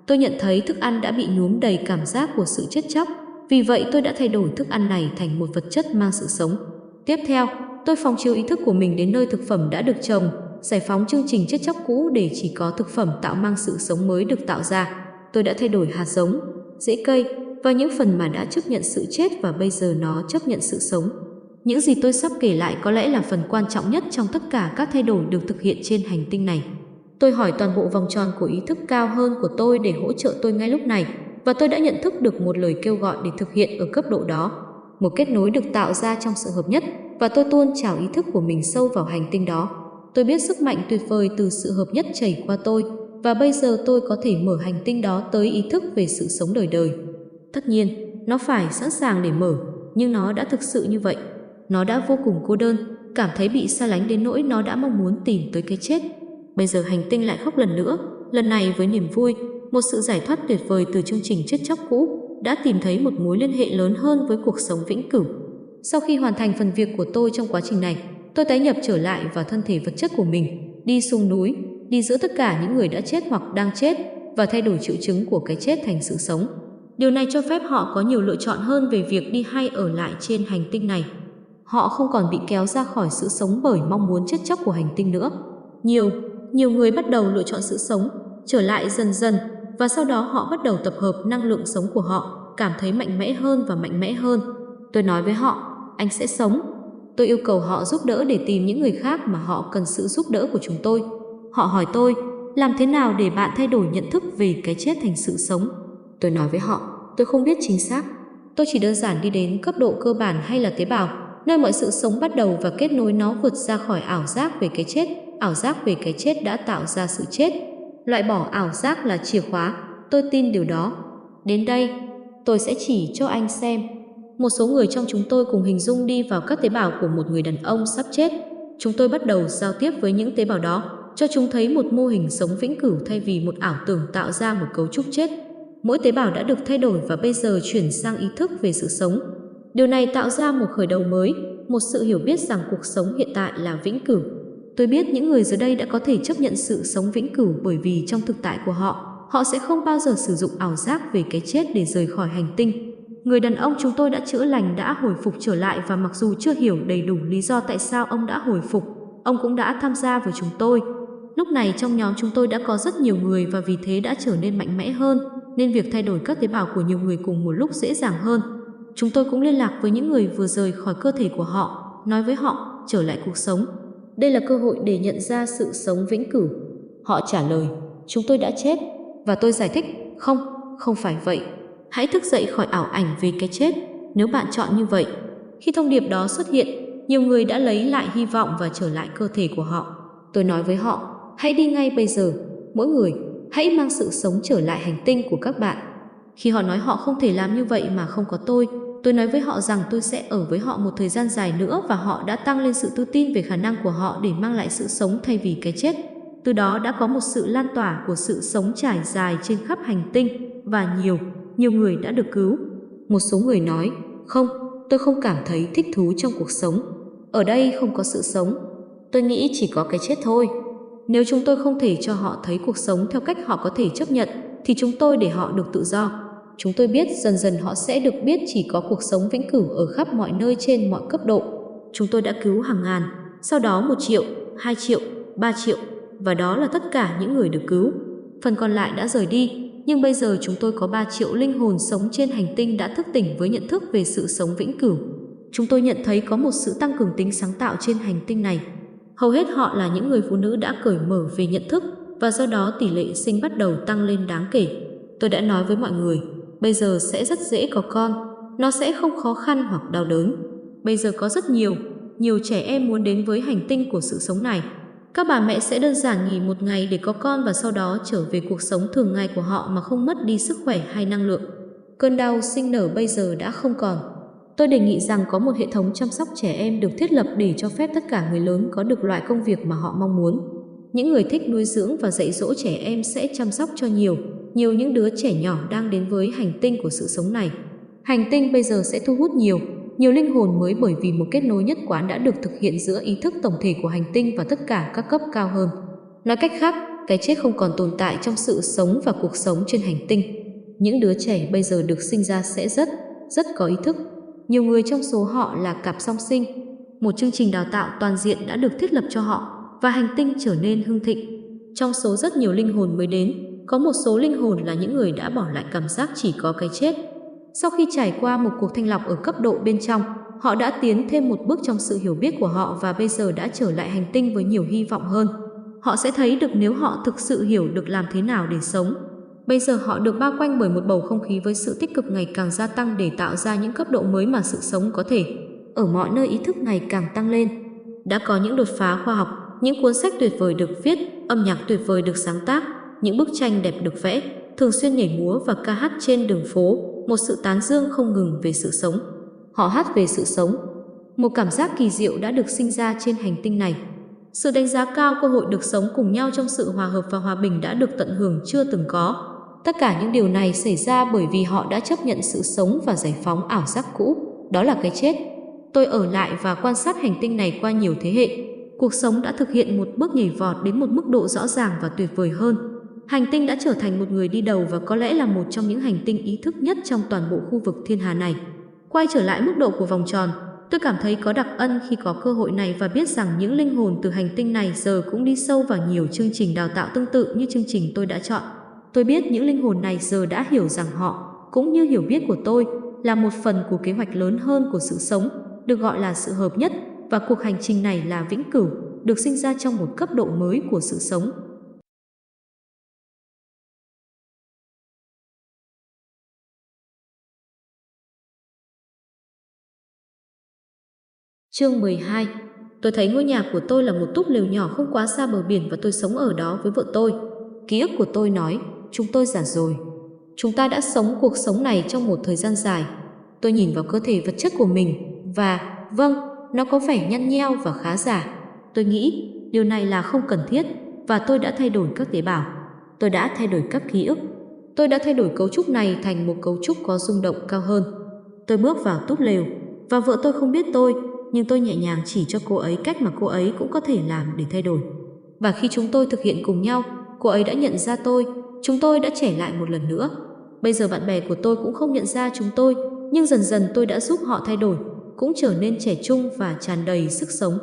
Tôi nhận thấy thức ăn đã bị nhuốm đầy cảm giác của sự chết chóc, vì vậy tôi đã thay đổi thức ăn này thành một vật chất mang sự sống. Tiếp theo, tôi phóng chiếu ý thức của mình đến nơi thực phẩm đã được trồng giải phóng chương trình chết chóc cũ để chỉ có thực phẩm tạo mang sự sống mới được tạo ra. Tôi đã thay đổi hạt giống, rễ cây và những phần mà đã chấp nhận sự chết và bây giờ nó chấp nhận sự sống. Những gì tôi sắp kể lại có lẽ là phần quan trọng nhất trong tất cả các thay đổi được thực hiện trên hành tinh này. Tôi hỏi toàn bộ vòng tròn của ý thức cao hơn của tôi để hỗ trợ tôi ngay lúc này và tôi đã nhận thức được một lời kêu gọi để thực hiện ở cấp độ đó. Một kết nối được tạo ra trong sự hợp nhất và tôi tuôn trào ý thức của mình sâu vào hành tinh đó Tôi biết sức mạnh tuyệt vời từ sự hợp nhất chảy qua tôi và bây giờ tôi có thể mở hành tinh đó tới ý thức về sự sống đời đời. Tất nhiên, nó phải sẵn sàng để mở, nhưng nó đã thực sự như vậy. Nó đã vô cùng cô đơn, cảm thấy bị xa lánh đến nỗi nó đã mong muốn tìm tới cái chết. Bây giờ hành tinh lại khóc lần nữa, lần này với niềm vui, một sự giải thoát tuyệt vời từ chương trình chết chóc cũ đã tìm thấy một mối liên hệ lớn hơn với cuộc sống vĩnh cửu. Sau khi hoàn thành phần việc của tôi trong quá trình này, Tôi tái nhập trở lại vào thân thể vật chất của mình, đi xuống núi, đi giữa tất cả những người đã chết hoặc đang chết và thay đổi triệu chứng của cái chết thành sự sống. Điều này cho phép họ có nhiều lựa chọn hơn về việc đi hay ở lại trên hành tinh này. Họ không còn bị kéo ra khỏi sự sống bởi mong muốn chết chóc của hành tinh nữa. Nhiều, nhiều người bắt đầu lựa chọn sự sống, trở lại dần dần và sau đó họ bắt đầu tập hợp năng lượng sống của họ, cảm thấy mạnh mẽ hơn và mạnh mẽ hơn. Tôi nói với họ, anh sẽ sống, Tôi yêu cầu họ giúp đỡ để tìm những người khác mà họ cần sự giúp đỡ của chúng tôi. Họ hỏi tôi, làm thế nào để bạn thay đổi nhận thức về cái chết thành sự sống? Tôi nói với họ, tôi không biết chính xác. Tôi chỉ đơn giản đi đến cấp độ cơ bản hay là tế bào, nơi mọi sự sống bắt đầu và kết nối nó vượt ra khỏi ảo giác về cái chết. Ảo giác về cái chết đã tạo ra sự chết. Loại bỏ ảo giác là chìa khóa, tôi tin điều đó. Đến đây, tôi sẽ chỉ cho anh xem một số người trong chúng tôi cùng hình dung đi vào các tế bào của một người đàn ông sắp chết. Chúng tôi bắt đầu giao tiếp với những tế bào đó, cho chúng thấy một mô hình sống vĩnh cửu thay vì một ảo tưởng tạo ra một cấu trúc chết. Mỗi tế bào đã được thay đổi và bây giờ chuyển sang ý thức về sự sống. Điều này tạo ra một khởi đầu mới, một sự hiểu biết rằng cuộc sống hiện tại là vĩnh cửu. Tôi biết những người giờ đây đã có thể chấp nhận sự sống vĩnh cửu bởi vì trong thực tại của họ, họ sẽ không bao giờ sử dụng ảo giác về cái chết để rời khỏi hành tinh Người đàn ông chúng tôi đã chữa lành đã hồi phục trở lại và mặc dù chưa hiểu đầy đủ lý do tại sao ông đã hồi phục, ông cũng đã tham gia với chúng tôi. Lúc này trong nhóm chúng tôi đã có rất nhiều người và vì thế đã trở nên mạnh mẽ hơn, nên việc thay đổi các tế bào của nhiều người cùng một lúc dễ dàng hơn. Chúng tôi cũng liên lạc với những người vừa rời khỏi cơ thể của họ, nói với họ trở lại cuộc sống. Đây là cơ hội để nhận ra sự sống vĩnh cửu. Họ trả lời, chúng tôi đã chết và tôi giải thích, không, không phải vậy, Hãy thức dậy khỏi ảo ảnh về cái chết nếu bạn chọn như vậy. Khi thông điệp đó xuất hiện, nhiều người đã lấy lại hy vọng và trở lại cơ thể của họ. Tôi nói với họ, hãy đi ngay bây giờ, mỗi người, hãy mang sự sống trở lại hành tinh của các bạn. Khi họ nói họ không thể làm như vậy mà không có tôi, tôi nói với họ rằng tôi sẽ ở với họ một thời gian dài nữa và họ đã tăng lên sự tự tin về khả năng của họ để mang lại sự sống thay vì cái chết. Từ đó đã có một sự lan tỏa của sự sống trải dài trên khắp hành tinh và nhiều nhiều người đã được cứu. Một số người nói, không, tôi không cảm thấy thích thú trong cuộc sống. Ở đây không có sự sống. Tôi nghĩ chỉ có cái chết thôi. Nếu chúng tôi không thể cho họ thấy cuộc sống theo cách họ có thể chấp nhận, thì chúng tôi để họ được tự do. Chúng tôi biết dần dần họ sẽ được biết chỉ có cuộc sống vĩnh cửu ở khắp mọi nơi trên mọi cấp độ. Chúng tôi đã cứu hàng ngàn, sau đó một triệu, 2 triệu, 3 triệu, và đó là tất cả những người được cứu. Phần còn lại đã rời đi, nhưng bây giờ chúng tôi có 3 triệu linh hồn sống trên hành tinh đã thức tỉnh với nhận thức về sự sống vĩnh cửu. Chúng tôi nhận thấy có một sự tăng cường tính sáng tạo trên hành tinh này. Hầu hết họ là những người phụ nữ đã cởi mở về nhận thức và do đó tỷ lệ sinh bắt đầu tăng lên đáng kể. Tôi đã nói với mọi người, bây giờ sẽ rất dễ có con, nó sẽ không khó khăn hoặc đau đớn. Bây giờ có rất nhiều, nhiều trẻ em muốn đến với hành tinh của sự sống này các bà mẹ sẽ đơn giản nghỉ một ngày để có con và sau đó trở về cuộc sống thường ngày của họ mà không mất đi sức khỏe hay năng lượng. Cơn đau sinh nở bây giờ đã không còn. Tôi đề nghị rằng có một hệ thống chăm sóc trẻ em được thiết lập để cho phép tất cả người lớn có được loại công việc mà họ mong muốn. Những người thích nuôi dưỡng và dạy dỗ trẻ em sẽ chăm sóc cho nhiều, nhiều những đứa trẻ nhỏ đang đến với hành tinh của sự sống này. Hành tinh bây giờ sẽ thu hút nhiều, nhiều linh hồn mới bởi vì một kết nối nhất quán đã được thực hiện giữa ý thức tổng thể của hành tinh và tất cả các cấp cao hơn. Nói cách khác, cái chết không còn tồn tại trong sự sống và cuộc sống trên hành tinh. Những đứa trẻ bây giờ được sinh ra sẽ rất, rất có ý thức. Nhiều người trong số họ là cặp song sinh. Một chương trình đào tạo toàn diện đã được thiết lập cho họ và hành tinh trở nên hưng thịnh. Trong số rất nhiều linh hồn mới đến, có một số linh hồn là những người đã bỏ lại cảm giác chỉ có cái chết sau khi trải qua một cuộc thanh lọc ở cấp độ bên trong, họ đã tiến thêm một bước trong sự hiểu biết của họ và bây giờ đã trở lại hành tinh với nhiều hy vọng hơn. Họ sẽ thấy được nếu họ thực sự hiểu được làm thế nào để sống. Bây giờ họ được bao quanh bởi một bầu không khí với sự tích cực ngày càng gia tăng để tạo ra những cấp độ mới mà sự sống có thể. Ở mọi nơi ý thức ngày càng tăng lên. Đã có những đột phá khoa học, những cuốn sách tuyệt vời được viết, âm nhạc tuyệt vời được sáng tác, những bức tranh đẹp được vẽ, thường xuyên nhảy múa và ca hát trên đường phố, một sự tán dương không ngừng về sự sống. Họ hát về sự sống. Một cảm giác kỳ diệu đã được sinh ra trên hành tinh này. Sự đánh giá cao cơ hội được sống cùng nhau trong sự hòa hợp và hòa bình đã được tận hưởng chưa từng có. Tất cả những điều này xảy ra bởi vì họ đã chấp nhận sự sống và giải phóng ảo giác cũ, đó là cái chết. Tôi ở lại và quan sát hành tinh này qua nhiều thế hệ. Cuộc sống đã thực hiện một bước nhảy vọt đến một mức độ rõ ràng và tuyệt vời hơn. Hành tinh đã trở thành một người đi đầu và có lẽ là một trong những hành tinh ý thức nhất trong toàn bộ khu vực thiên hà này. Quay trở lại mức độ của vòng tròn, tôi cảm thấy có đặc ân khi có cơ hội này và biết rằng những linh hồn từ hành tinh này giờ cũng đi sâu vào nhiều chương trình đào tạo tương tự như chương trình tôi đã chọn. Tôi biết những linh hồn này giờ đã hiểu rằng họ, cũng như hiểu biết của tôi, là một phần của kế hoạch lớn hơn của sự sống, được gọi là sự hợp nhất, và cuộc hành trình này là vĩnh cửu, được sinh ra trong một cấp độ mới của sự sống. Chương 12 Tôi thấy ngôi nhà của tôi là một túp lều nhỏ không quá xa bờ biển và tôi sống ở đó với vợ tôi. Ký ức của tôi nói, chúng tôi già rồi. Chúng ta đã sống cuộc sống này trong một thời gian dài. Tôi nhìn vào cơ thể vật chất của mình và, vâng, nó có vẻ nhăn nheo và khá giả. Tôi nghĩ điều này là không cần thiết và tôi đã thay đổi các tế bào. Tôi đã thay đổi các ký ức. Tôi đã thay đổi cấu trúc này thành một cấu trúc có rung động cao hơn. Tôi bước vào túp lều và vợ tôi không biết tôi nhưng tôi nhẹ nhàng chỉ cho cô ấy cách mà cô ấy cũng có thể làm để thay đổi. Và khi chúng tôi thực hiện cùng nhau, cô ấy đã nhận ra tôi, chúng tôi đã trẻ lại một lần nữa. Bây giờ bạn bè của tôi cũng không nhận ra chúng tôi, nhưng dần dần tôi đã giúp họ thay đổi, cũng trở nên trẻ trung và tràn đầy sức sống.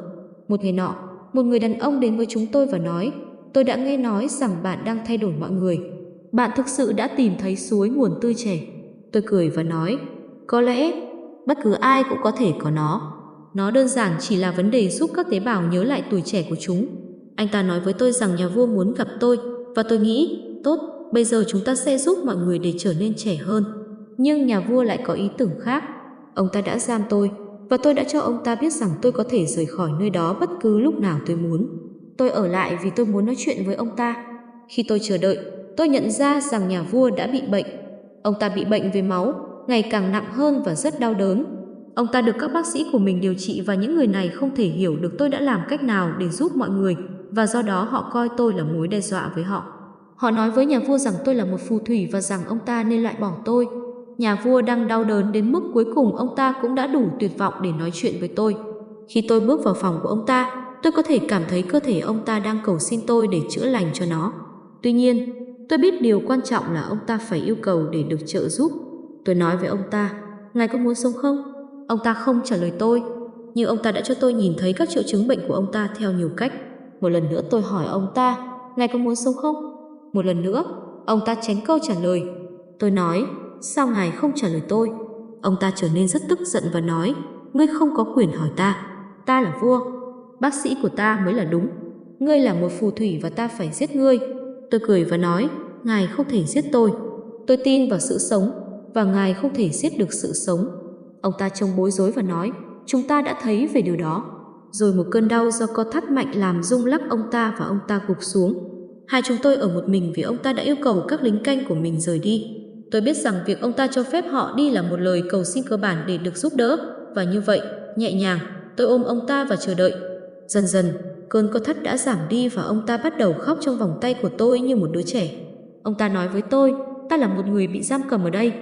Một ngày nọ, một người đàn ông đến với chúng tôi và nói, tôi đã nghe nói rằng bạn đang thay đổi mọi người. Bạn thực sự đã tìm thấy suối nguồn tươi trẻ. Tôi cười và nói, có lẽ bất cứ ai cũng có thể có nó. Nó đơn giản chỉ là vấn đề giúp các tế bào nhớ lại tuổi trẻ của chúng. Anh ta nói với tôi rằng nhà vua muốn gặp tôi và tôi nghĩ, tốt, bây giờ chúng ta sẽ giúp mọi người để trở nên trẻ hơn. Nhưng nhà vua lại có ý tưởng khác. Ông ta đã giam tôi và tôi đã cho ông ta biết rằng tôi có thể rời khỏi nơi đó bất cứ lúc nào tôi muốn. Tôi ở lại vì tôi muốn nói chuyện với ông ta. Khi tôi chờ đợi, tôi nhận ra rằng nhà vua đã bị bệnh. Ông ta bị bệnh về máu, ngày càng nặng hơn và rất đau đớn. Ông ta được các bác sĩ của mình điều trị và những người này không thể hiểu được tôi đã làm cách nào để giúp mọi người và do đó họ coi tôi là mối đe dọa với họ. Họ nói với nhà vua rằng tôi là một phù thủy và rằng ông ta nên loại bỏ tôi. Nhà vua đang đau đớn đến mức cuối cùng ông ta cũng đã đủ tuyệt vọng để nói chuyện với tôi. Khi tôi bước vào phòng của ông ta, tôi có thể cảm thấy cơ thể ông ta đang cầu xin tôi để chữa lành cho nó. Tuy nhiên, tôi biết điều quan trọng là ông ta phải yêu cầu để được trợ giúp. Tôi nói với ông ta, ngài có muốn sống không? Ông ta không trả lời tôi, nhưng ông ta đã cho tôi nhìn thấy các triệu chứng bệnh của ông ta theo nhiều cách. Một lần nữa tôi hỏi ông ta, ngài có muốn sống không? Một lần nữa, ông ta tránh câu trả lời. Tôi nói, sao ngài không trả lời tôi? Ông ta trở nên rất tức giận và nói, ngươi không có quyền hỏi ta, ta là vua, bác sĩ của ta mới là đúng. Ngươi là một phù thủy và ta phải giết ngươi. Tôi cười và nói, ngài không thể giết tôi. Tôi tin vào sự sống và ngài không thể giết được sự sống. Ông ta trông bối rối và nói, chúng ta đã thấy về điều đó. Rồi một cơn đau do co thắt mạnh làm rung lắc ông ta và ông ta gục xuống. Hai chúng tôi ở một mình vì ông ta đã yêu cầu các lính canh của mình rời đi. Tôi biết rằng việc ông ta cho phép họ đi là một lời cầu xin cơ bản để được giúp đỡ. Và như vậy, nhẹ nhàng, tôi ôm ông ta và chờ đợi. Dần dần, cơn co thắt đã giảm đi và ông ta bắt đầu khóc trong vòng tay của tôi như một đứa trẻ. Ông ta nói với tôi, ta là một người bị giam cầm ở đây,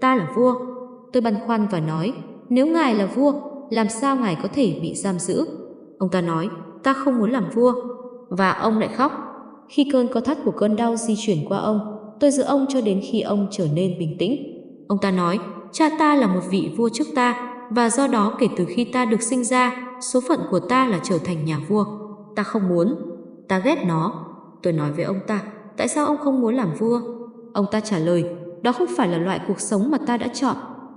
ta là vua, tôi băn khoăn và nói, nếu ngài là vua, làm sao ngài có thể bị giam giữ? Ông ta nói, ta không muốn làm vua. Và ông lại khóc. Khi cơn co thắt của cơn đau di chuyển qua ông, tôi giữ ông cho đến khi ông trở nên bình tĩnh. Ông ta nói, cha ta là một vị vua trước ta, và do đó kể từ khi ta được sinh ra, số phận của ta là trở thành nhà vua. Ta không muốn, ta ghét nó. Tôi nói với ông ta, tại sao ông không muốn làm vua? Ông ta trả lời, đó không phải là loại cuộc sống mà ta đã chọn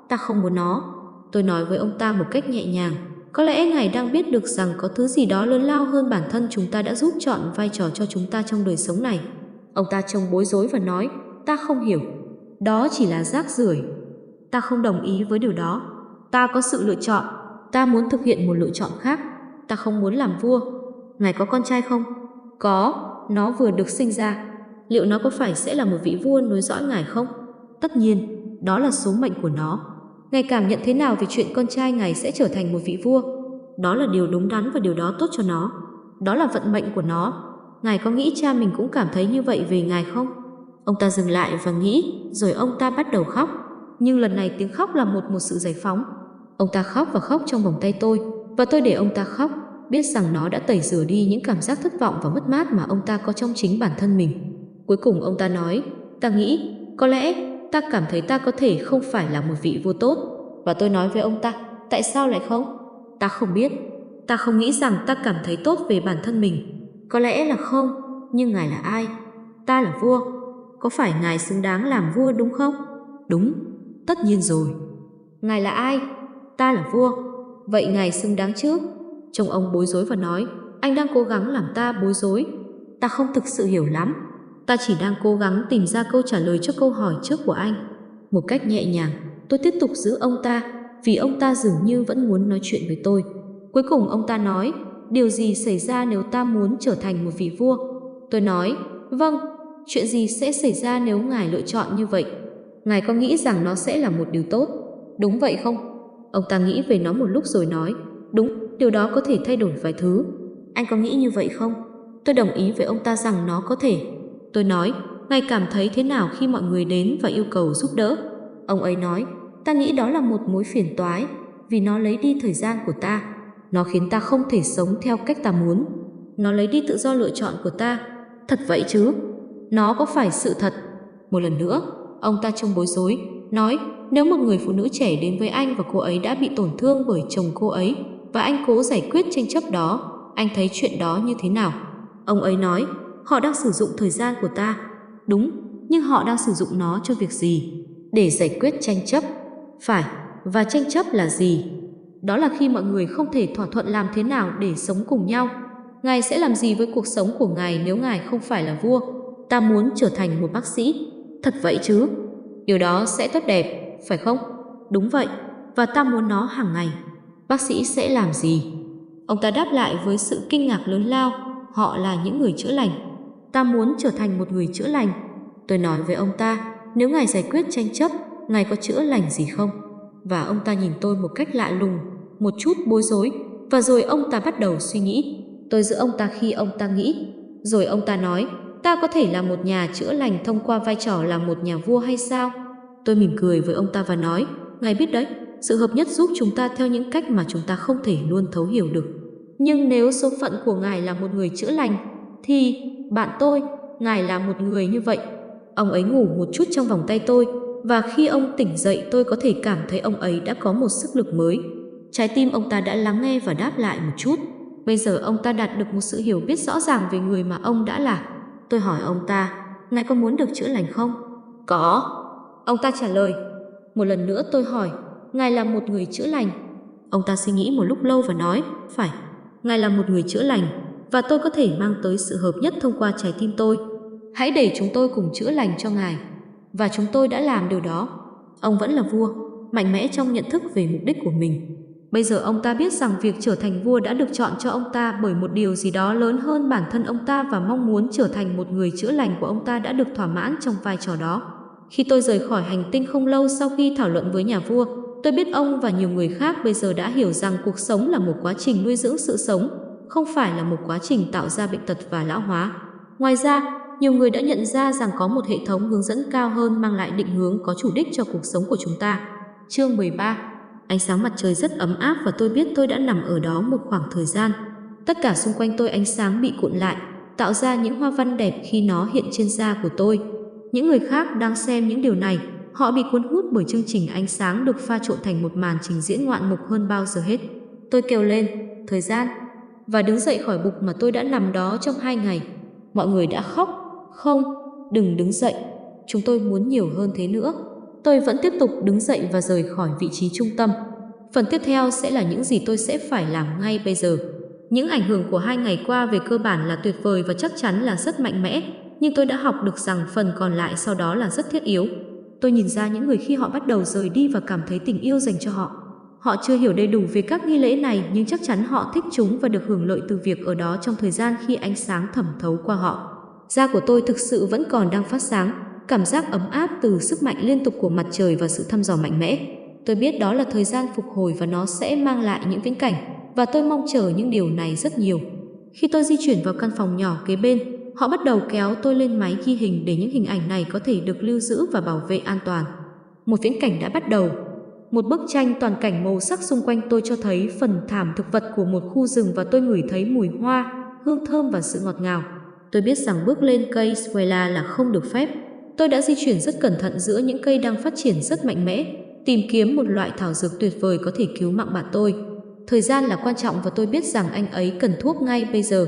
ta không muốn nó. Tôi nói với ông ta một cách nhẹ nhàng. Có lẽ ngài đang biết được rằng có thứ gì đó lớn lao hơn bản thân chúng ta đã giúp chọn vai trò cho chúng ta trong đời sống này. Ông ta trông bối rối và nói, ta không hiểu. Đó chỉ là rác rưởi. Ta không đồng ý với điều đó. Ta có sự lựa chọn. Ta muốn thực hiện một lựa chọn khác. Ta không muốn làm vua. Ngài có con trai không? Có, nó vừa được sinh ra. Liệu nó có phải sẽ là một vị vua nối dõi ngài không? Tất nhiên, đó là số mệnh của nó ngài cảm nhận thế nào về chuyện con trai ngài sẽ trở thành một vị vua. Đó là điều đúng đắn và điều đó tốt cho nó. Đó là vận mệnh của nó. Ngài có nghĩ cha mình cũng cảm thấy như vậy về ngài không? Ông ta dừng lại và nghĩ, rồi ông ta bắt đầu khóc. Nhưng lần này tiếng khóc là một một sự giải phóng. Ông ta khóc và khóc trong vòng tay tôi, và tôi để ông ta khóc, biết rằng nó đã tẩy rửa đi những cảm giác thất vọng và mất mát mà ông ta có trong chính bản thân mình. Cuối cùng ông ta nói, ta nghĩ, có lẽ ta cảm thấy ta có thể không phải là một vị vua tốt. Và tôi nói với ông ta, tại sao lại không? Ta không biết. Ta không nghĩ rằng ta cảm thấy tốt về bản thân mình. Có lẽ là không, nhưng ngài là ai? Ta là vua. Có phải ngài xứng đáng làm vua đúng không? Đúng, tất nhiên rồi. Ngài là ai? Ta là vua. Vậy ngài xứng đáng chứ? chồng ông bối rối và nói, anh đang cố gắng làm ta bối rối. Ta không thực sự hiểu lắm Ta chỉ đang cố gắng tìm ra câu trả lời cho câu hỏi trước của anh. Một cách nhẹ nhàng, tôi tiếp tục giữ ông ta vì ông ta dường như vẫn muốn nói chuyện với tôi. Cuối cùng ông ta nói, điều gì xảy ra nếu ta muốn trở thành một vị vua? Tôi nói, vâng, chuyện gì sẽ xảy ra nếu ngài lựa chọn như vậy? Ngài có nghĩ rằng nó sẽ là một điều tốt? Đúng vậy không? Ông ta nghĩ về nó một lúc rồi nói, đúng, điều đó có thể thay đổi vài thứ. Anh có nghĩ như vậy không? Tôi đồng ý với ông ta rằng nó có thể Tôi nói, ngài cảm thấy thế nào khi mọi người đến và yêu cầu giúp đỡ? Ông ấy nói, ta nghĩ đó là một mối phiền toái vì nó lấy đi thời gian của ta. Nó khiến ta không thể sống theo cách ta muốn. Nó lấy đi tự do lựa chọn của ta. Thật vậy chứ? Nó có phải sự thật? Một lần nữa, ông ta trông bối rối, nói nếu một người phụ nữ trẻ đến với anh và cô ấy đã bị tổn thương bởi chồng cô ấy và anh cố giải quyết tranh chấp đó, anh thấy chuyện đó như thế nào? Ông ấy nói, họ đang sử dụng thời gian của ta. Đúng, nhưng họ đang sử dụng nó cho việc gì? Để giải quyết tranh chấp. Phải, và tranh chấp là gì? Đó là khi mọi người không thể thỏa thuận làm thế nào để sống cùng nhau. Ngài sẽ làm gì với cuộc sống của ngài nếu ngài không phải là vua? Ta muốn trở thành một bác sĩ. Thật vậy chứ? Điều đó sẽ tốt đẹp, phải không? Đúng vậy, và ta muốn nó hàng ngày. Bác sĩ sẽ làm gì? Ông ta đáp lại với sự kinh ngạc lớn lao, họ là những người chữa lành ta muốn trở thành một người chữa lành. Tôi nói với ông ta, nếu ngài giải quyết tranh chấp, ngài có chữa lành gì không? Và ông ta nhìn tôi một cách lạ lùng, một chút bối rối, và rồi ông ta bắt đầu suy nghĩ. Tôi giữ ông ta khi ông ta nghĩ. Rồi ông ta nói, ta có thể là một nhà chữa lành thông qua vai trò là một nhà vua hay sao? Tôi mỉm cười với ông ta và nói, ngài biết đấy, sự hợp nhất giúp chúng ta theo những cách mà chúng ta không thể luôn thấu hiểu được. Nhưng nếu số phận của ngài là một người chữa lành, thì bạn tôi, ngài là một người như vậy. Ông ấy ngủ một chút trong vòng tay tôi, và khi ông tỉnh dậy tôi có thể cảm thấy ông ấy đã có một sức lực mới. Trái tim ông ta đã lắng nghe và đáp lại một chút. Bây giờ ông ta đạt được một sự hiểu biết rõ ràng về người mà ông đã là. Tôi hỏi ông ta, ngài có muốn được chữa lành không? Có. Ông ta trả lời. Một lần nữa tôi hỏi, ngài là một người chữa lành. Ông ta suy nghĩ một lúc lâu và nói, phải, ngài là một người chữa lành và tôi có thể mang tới sự hợp nhất thông qua trái tim tôi. Hãy để chúng tôi cùng chữa lành cho Ngài. Và chúng tôi đã làm điều đó. Ông vẫn là vua, mạnh mẽ trong nhận thức về mục đích của mình. Bây giờ ông ta biết rằng việc trở thành vua đã được chọn cho ông ta bởi một điều gì đó lớn hơn bản thân ông ta và mong muốn trở thành một người chữa lành của ông ta đã được thỏa mãn trong vai trò đó. Khi tôi rời khỏi hành tinh không lâu sau khi thảo luận với nhà vua, tôi biết ông và nhiều người khác bây giờ đã hiểu rằng cuộc sống là một quá trình nuôi dưỡng sự sống không phải là một quá trình tạo ra bệnh tật và lão hóa. Ngoài ra, nhiều người đã nhận ra rằng có một hệ thống hướng dẫn cao hơn mang lại định hướng có chủ đích cho cuộc sống của chúng ta. Chương 13 Ánh sáng mặt trời rất ấm áp và tôi biết tôi đã nằm ở đó một khoảng thời gian. Tất cả xung quanh tôi ánh sáng bị cuộn lại, tạo ra những hoa văn đẹp khi nó hiện trên da của tôi. Những người khác đang xem những điều này, họ bị cuốn hút bởi chương trình ánh sáng được pha trộn thành một màn trình diễn ngoạn mục hơn bao giờ hết. Tôi kêu lên, thời gian, và đứng dậy khỏi bục mà tôi đã nằm đó trong hai ngày. Mọi người đã khóc. Không, đừng đứng dậy. Chúng tôi muốn nhiều hơn thế nữa. Tôi vẫn tiếp tục đứng dậy và rời khỏi vị trí trung tâm. Phần tiếp theo sẽ là những gì tôi sẽ phải làm ngay bây giờ. Những ảnh hưởng của hai ngày qua về cơ bản là tuyệt vời và chắc chắn là rất mạnh mẽ, nhưng tôi đã học được rằng phần còn lại sau đó là rất thiết yếu. Tôi nhìn ra những người khi họ bắt đầu rời đi và cảm thấy tình yêu dành cho họ Họ chưa hiểu đầy đủ về các nghi lễ này nhưng chắc chắn họ thích chúng và được hưởng lợi từ việc ở đó trong thời gian khi ánh sáng thẩm thấu qua họ. Da của tôi thực sự vẫn còn đang phát sáng, cảm giác ấm áp từ sức mạnh liên tục của mặt trời và sự thăm dò mạnh mẽ. Tôi biết đó là thời gian phục hồi và nó sẽ mang lại những viễn cảnh và tôi mong chờ những điều này rất nhiều. Khi tôi di chuyển vào căn phòng nhỏ kế bên, họ bắt đầu kéo tôi lên máy ghi hình để những hình ảnh này có thể được lưu giữ và bảo vệ an toàn. Một viễn cảnh đã bắt đầu, một bức tranh toàn cảnh màu sắc xung quanh tôi cho thấy phần thảm thực vật của một khu rừng và tôi ngửi thấy mùi hoa, hương thơm và sự ngọt ngào. Tôi biết rằng bước lên cây Suela là không được phép. Tôi đã di chuyển rất cẩn thận giữa những cây đang phát triển rất mạnh mẽ, tìm kiếm một loại thảo dược tuyệt vời có thể cứu mạng bạn tôi. Thời gian là quan trọng và tôi biết rằng anh ấy cần thuốc ngay bây giờ.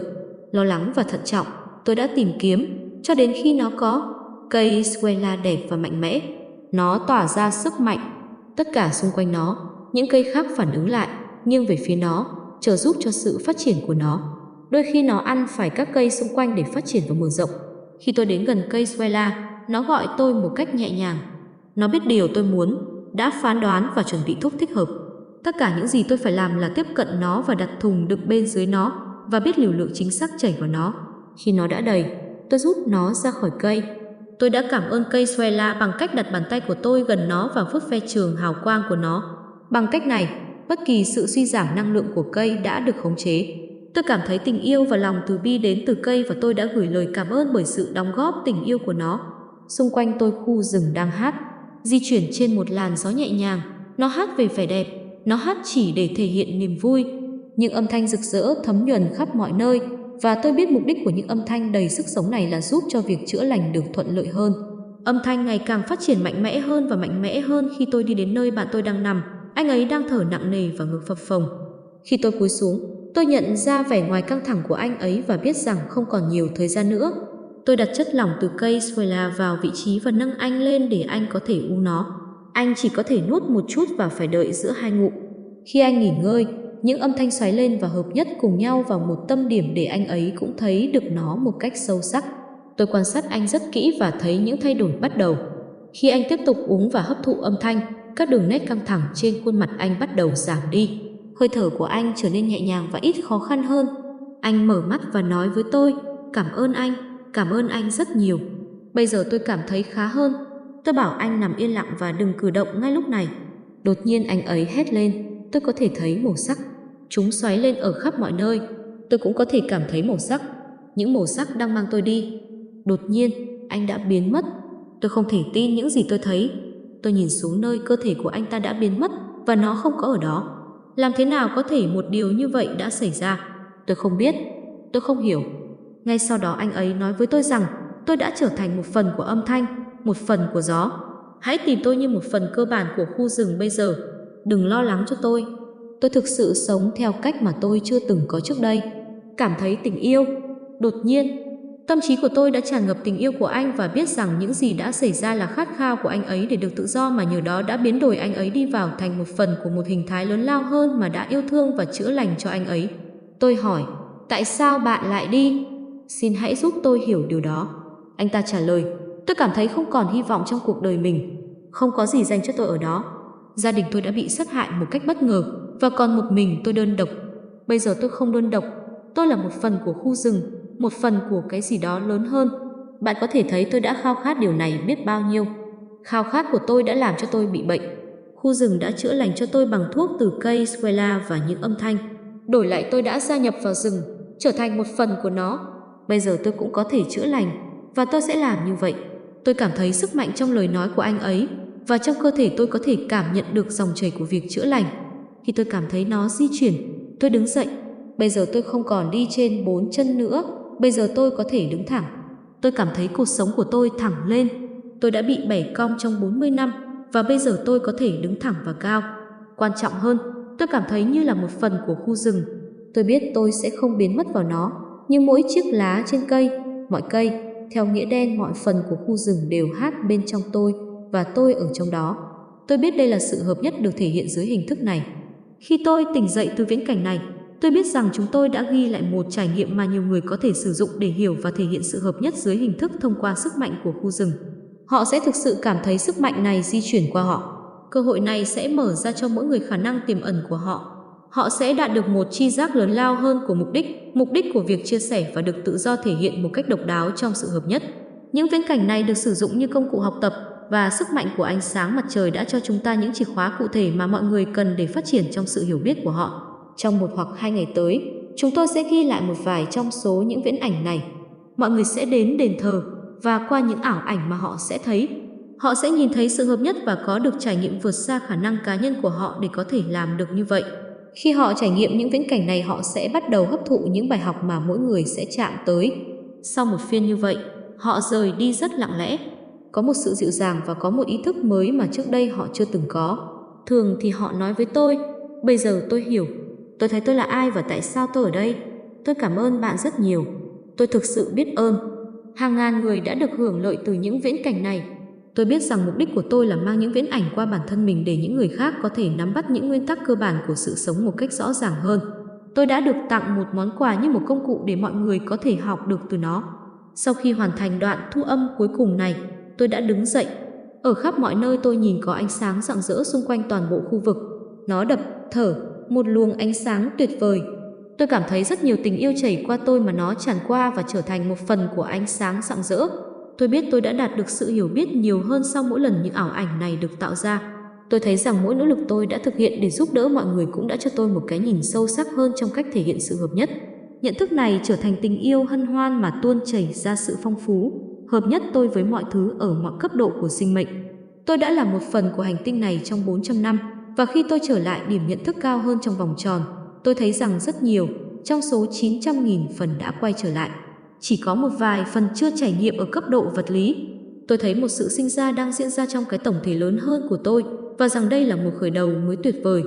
Lo lắng và thận trọng, tôi đã tìm kiếm cho đến khi nó có. Cây Suela đẹp và mạnh mẽ. Nó tỏa ra sức mạnh tất cả xung quanh nó, những cây khác phản ứng lại, nghiêng về phía nó, trợ giúp cho sự phát triển của nó. Đôi khi nó ăn phải các cây xung quanh để phát triển và mở rộng. Khi tôi đến gần cây Suela, nó gọi tôi một cách nhẹ nhàng. Nó biết điều tôi muốn, đã phán đoán và chuẩn bị thuốc thích hợp. Tất cả những gì tôi phải làm là tiếp cận nó và đặt thùng đựng bên dưới nó và biết liều lượng chính xác chảy vào nó. Khi nó đã đầy, tôi rút nó ra khỏi cây Tôi đã cảm ơn cây xoay la bằng cách đặt bàn tay của tôi gần nó và vuốt ve trường hào quang của nó. Bằng cách này, bất kỳ sự suy giảm năng lượng của cây đã được khống chế. Tôi cảm thấy tình yêu và lòng từ bi đến từ cây và tôi đã gửi lời cảm ơn bởi sự đóng góp tình yêu của nó. Xung quanh tôi khu rừng đang hát, di chuyển trên một làn gió nhẹ nhàng. Nó hát về vẻ đẹp, nó hát chỉ để thể hiện niềm vui. Những âm thanh rực rỡ thấm nhuần khắp mọi nơi, và tôi biết mục đích của những âm thanh đầy sức sống này là giúp cho việc chữa lành được thuận lợi hơn. Âm thanh ngày càng phát triển mạnh mẽ hơn và mạnh mẽ hơn khi tôi đi đến nơi bạn tôi đang nằm. Anh ấy đang thở nặng nề và ngực phập phồng. Khi tôi cúi xuống, tôi nhận ra vẻ ngoài căng thẳng của anh ấy và biết rằng không còn nhiều thời gian nữa. Tôi đặt chất lỏng từ cây Suela vào vị trí và nâng anh lên để anh có thể u nó. Anh chỉ có thể nuốt một chút và phải đợi giữa hai ngụm. Khi anh nghỉ ngơi, những âm thanh xoáy lên và hợp nhất cùng nhau vào một tâm điểm để anh ấy cũng thấy được nó một cách sâu sắc. Tôi quan sát anh rất kỹ và thấy những thay đổi bắt đầu. Khi anh tiếp tục uống và hấp thụ âm thanh, các đường nét căng thẳng trên khuôn mặt anh bắt đầu giảm đi. Hơi thở của anh trở nên nhẹ nhàng và ít khó khăn hơn. Anh mở mắt và nói với tôi, cảm ơn anh, cảm ơn anh rất nhiều. Bây giờ tôi cảm thấy khá hơn. Tôi bảo anh nằm yên lặng và đừng cử động ngay lúc này. Đột nhiên anh ấy hét lên, tôi có thể thấy màu sắc. Chúng xoáy lên ở khắp mọi nơi. Tôi cũng có thể cảm thấy màu sắc. Những màu sắc đang mang tôi đi. Đột nhiên, anh đã biến mất. Tôi không thể tin những gì tôi thấy. Tôi nhìn xuống nơi cơ thể của anh ta đã biến mất và nó không có ở đó. Làm thế nào có thể một điều như vậy đã xảy ra? Tôi không biết. Tôi không hiểu. Ngay sau đó anh ấy nói với tôi rằng tôi đã trở thành một phần của âm thanh, một phần của gió. Hãy tìm tôi như một phần cơ bản của khu rừng bây giờ đừng lo lắng cho tôi. Tôi thực sự sống theo cách mà tôi chưa từng có trước đây. Cảm thấy tình yêu. Đột nhiên, tâm trí của tôi đã tràn ngập tình yêu của anh và biết rằng những gì đã xảy ra là khát khao của anh ấy để được tự do mà nhờ đó đã biến đổi anh ấy đi vào thành một phần của một hình thái lớn lao hơn mà đã yêu thương và chữa lành cho anh ấy. Tôi hỏi, tại sao bạn lại đi? Xin hãy giúp tôi hiểu điều đó. Anh ta trả lời, tôi cảm thấy không còn hy vọng trong cuộc đời mình. Không có gì dành cho tôi ở đó gia đình tôi đã bị sát hại một cách bất ngờ và còn một mình tôi đơn độc. Bây giờ tôi không đơn độc, tôi là một phần của khu rừng, một phần của cái gì đó lớn hơn. Bạn có thể thấy tôi đã khao khát điều này biết bao nhiêu. Khao khát của tôi đã làm cho tôi bị bệnh. Khu rừng đã chữa lành cho tôi bằng thuốc từ cây Suela và những âm thanh. Đổi lại tôi đã gia nhập vào rừng, trở thành một phần của nó. Bây giờ tôi cũng có thể chữa lành, và tôi sẽ làm như vậy. Tôi cảm thấy sức mạnh trong lời nói của anh ấy và trong cơ thể tôi có thể cảm nhận được dòng chảy của việc chữa lành. Khi tôi cảm thấy nó di chuyển, tôi đứng dậy. Bây giờ tôi không còn đi trên bốn chân nữa, bây giờ tôi có thể đứng thẳng. Tôi cảm thấy cuộc sống của tôi thẳng lên. Tôi đã bị bẻ cong trong 40 năm và bây giờ tôi có thể đứng thẳng và cao. Quan trọng hơn, tôi cảm thấy như là một phần của khu rừng. Tôi biết tôi sẽ không biến mất vào nó, nhưng mỗi chiếc lá trên cây, mọi cây, theo nghĩa đen mọi phần của khu rừng đều hát bên trong tôi và tôi ở trong đó. Tôi biết đây là sự hợp nhất được thể hiện dưới hình thức này. Khi tôi tỉnh dậy từ viễn cảnh này, tôi biết rằng chúng tôi đã ghi lại một trải nghiệm mà nhiều người có thể sử dụng để hiểu và thể hiện sự hợp nhất dưới hình thức thông qua sức mạnh của khu rừng. Họ sẽ thực sự cảm thấy sức mạnh này di chuyển qua họ. Cơ hội này sẽ mở ra cho mỗi người khả năng tiềm ẩn của họ. Họ sẽ đạt được một chi giác lớn lao hơn của mục đích, mục đích của việc chia sẻ và được tự do thể hiện một cách độc đáo trong sự hợp nhất. Những viễn cảnh này được sử dụng như công cụ học tập và sức mạnh của ánh sáng mặt trời đã cho chúng ta những chìa khóa cụ thể mà mọi người cần để phát triển trong sự hiểu biết của họ. Trong một hoặc hai ngày tới, chúng tôi sẽ ghi lại một vài trong số những viễn ảnh này. Mọi người sẽ đến đền thờ và qua những ảo ảnh mà họ sẽ thấy, họ sẽ nhìn thấy sự hợp nhất và có được trải nghiệm vượt xa khả năng cá nhân của họ để có thể làm được như vậy. Khi họ trải nghiệm những viễn cảnh này, họ sẽ bắt đầu hấp thụ những bài học mà mỗi người sẽ chạm tới. Sau một phiên như vậy, họ rời đi rất lặng lẽ, có một sự dịu dàng và có một ý thức mới mà trước đây họ chưa từng có. Thường thì họ nói với tôi, bây giờ tôi hiểu, tôi thấy tôi là ai và tại sao tôi ở đây. Tôi cảm ơn bạn rất nhiều, tôi thực sự biết ơn. Hàng ngàn người đã được hưởng lợi từ những viễn cảnh này. Tôi biết rằng mục đích của tôi là mang những viễn ảnh qua bản thân mình để những người khác có thể nắm bắt những nguyên tắc cơ bản của sự sống một cách rõ ràng hơn. Tôi đã được tặng một món quà như một công cụ để mọi người có thể học được từ nó. Sau khi hoàn thành đoạn thu âm cuối cùng này, tôi đã đứng dậy. Ở khắp mọi nơi tôi nhìn có ánh sáng rạng rỡ xung quanh toàn bộ khu vực. Nó đập, thở, một luồng ánh sáng tuyệt vời. Tôi cảm thấy rất nhiều tình yêu chảy qua tôi mà nó tràn qua và trở thành một phần của ánh sáng rạng rỡ. Tôi biết tôi đã đạt được sự hiểu biết nhiều hơn sau mỗi lần những ảo ảnh này được tạo ra. Tôi thấy rằng mỗi nỗ lực tôi đã thực hiện để giúp đỡ mọi người cũng đã cho tôi một cái nhìn sâu sắc hơn trong cách thể hiện sự hợp nhất. Nhận thức này trở thành tình yêu hân hoan mà tuôn chảy ra sự phong phú, hợp nhất tôi với mọi thứ ở mọi cấp độ của sinh mệnh. Tôi đã là một phần của hành tinh này trong 400 năm và khi tôi trở lại điểm nhận thức cao hơn trong vòng tròn, tôi thấy rằng rất nhiều trong số 900.000 phần đã quay trở lại. Chỉ có một vài phần chưa trải nghiệm ở cấp độ vật lý. Tôi thấy một sự sinh ra đang diễn ra trong cái tổng thể lớn hơn của tôi và rằng đây là một khởi đầu mới tuyệt vời.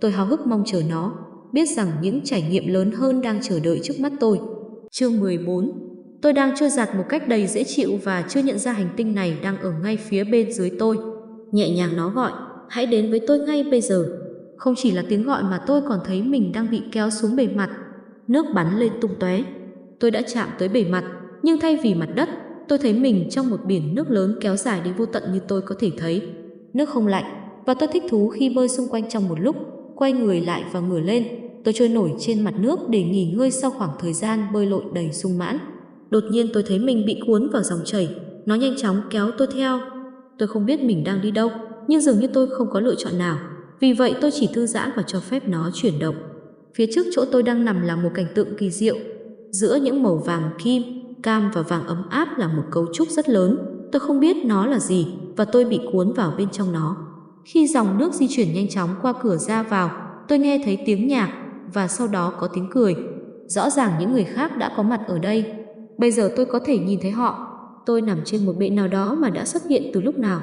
Tôi háo hức mong chờ nó, biết rằng những trải nghiệm lớn hơn đang chờ đợi trước mắt tôi. Chương 14 Tôi đang trôi giạt một cách đầy dễ chịu và chưa nhận ra hành tinh này đang ở ngay phía bên dưới tôi. Nhẹ nhàng nó gọi, hãy đến với tôi ngay bây giờ. Không chỉ là tiếng gọi mà tôi còn thấy mình đang bị kéo xuống bề mặt. Nước bắn lên tung tóe. Tôi đã chạm tới bề mặt, nhưng thay vì mặt đất, tôi thấy mình trong một biển nước lớn kéo dài đến vô tận như tôi có thể thấy. Nước không lạnh, và tôi thích thú khi bơi xung quanh trong một lúc, quay người lại và ngửa lên. Tôi trôi nổi trên mặt nước để nghỉ ngơi sau khoảng thời gian bơi lội đầy sung mãn. Đột nhiên tôi thấy mình bị cuốn vào dòng chảy, nó nhanh chóng kéo tôi theo. Tôi không biết mình đang đi đâu, nhưng dường như tôi không có lựa chọn nào. Vì vậy tôi chỉ thư giãn và cho phép nó chuyển động. Phía trước chỗ tôi đang nằm là một cảnh tượng kỳ diệu. Giữa những màu vàng kim, cam và vàng ấm áp là một cấu trúc rất lớn. Tôi không biết nó là gì và tôi bị cuốn vào bên trong nó. Khi dòng nước di chuyển nhanh chóng qua cửa ra vào, tôi nghe thấy tiếng nhạc và sau đó có tiếng cười. Rõ ràng những người khác đã có mặt ở đây Bây giờ tôi có thể nhìn thấy họ. Tôi nằm trên một bệ nào đó mà đã xuất hiện từ lúc nào.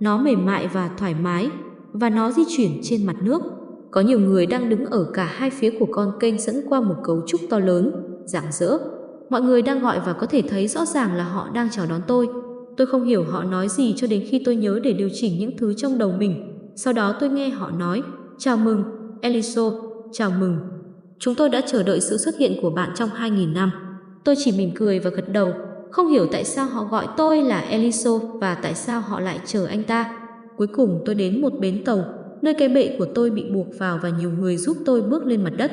Nó mềm mại và thoải mái, và nó di chuyển trên mặt nước. Có nhiều người đang đứng ở cả hai phía của con kênh dẫn qua một cấu trúc to lớn, rạng rỡ. Mọi người đang gọi và có thể thấy rõ ràng là họ đang chào đón tôi. Tôi không hiểu họ nói gì cho đến khi tôi nhớ để điều chỉnh những thứ trong đầu mình. Sau đó tôi nghe họ nói, chào mừng, Eliso, chào mừng. Chúng tôi đã chờ đợi sự xuất hiện của bạn trong 2.000 năm. Tôi chỉ mỉm cười và gật đầu, không hiểu tại sao họ gọi tôi là Eliso và tại sao họ lại chờ anh ta. Cuối cùng tôi đến một bến tàu, nơi cái bệ của tôi bị buộc vào và nhiều người giúp tôi bước lên mặt đất.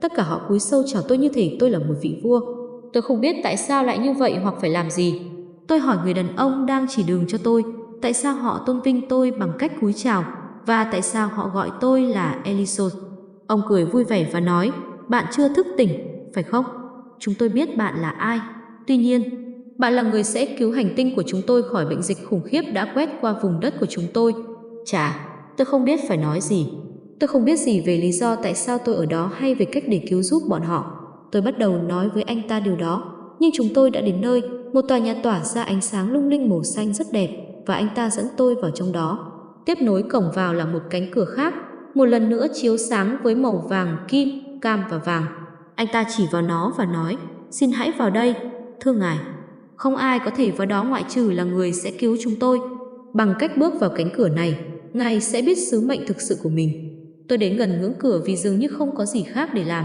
Tất cả họ cúi sâu chào tôi như thể tôi là một vị vua. Tôi không biết tại sao lại như vậy hoặc phải làm gì. Tôi hỏi người đàn ông đang chỉ đường cho tôi, tại sao họ tôn vinh tôi bằng cách cúi chào và tại sao họ gọi tôi là Elisos. Ông cười vui vẻ và nói, bạn chưa thức tỉnh, phải không? chúng tôi biết bạn là ai. Tuy nhiên, bạn là người sẽ cứu hành tinh của chúng tôi khỏi bệnh dịch khủng khiếp đã quét qua vùng đất của chúng tôi. Chà, tôi không biết phải nói gì. Tôi không biết gì về lý do tại sao tôi ở đó hay về cách để cứu giúp bọn họ. Tôi bắt đầu nói với anh ta điều đó, nhưng chúng tôi đã đến nơi, một tòa nhà tỏa ra ánh sáng lung linh màu xanh rất đẹp và anh ta dẫn tôi vào trong đó. Tiếp nối cổng vào là một cánh cửa khác, một lần nữa chiếu sáng với màu vàng, kim, cam và vàng. Anh ta chỉ vào nó và nói, xin hãy vào đây, thưa ngài. Không ai có thể vào đó ngoại trừ là người sẽ cứu chúng tôi. Bằng cách bước vào cánh cửa này, ngài sẽ biết sứ mệnh thực sự của mình. Tôi đến gần ngưỡng cửa vì dường như không có gì khác để làm.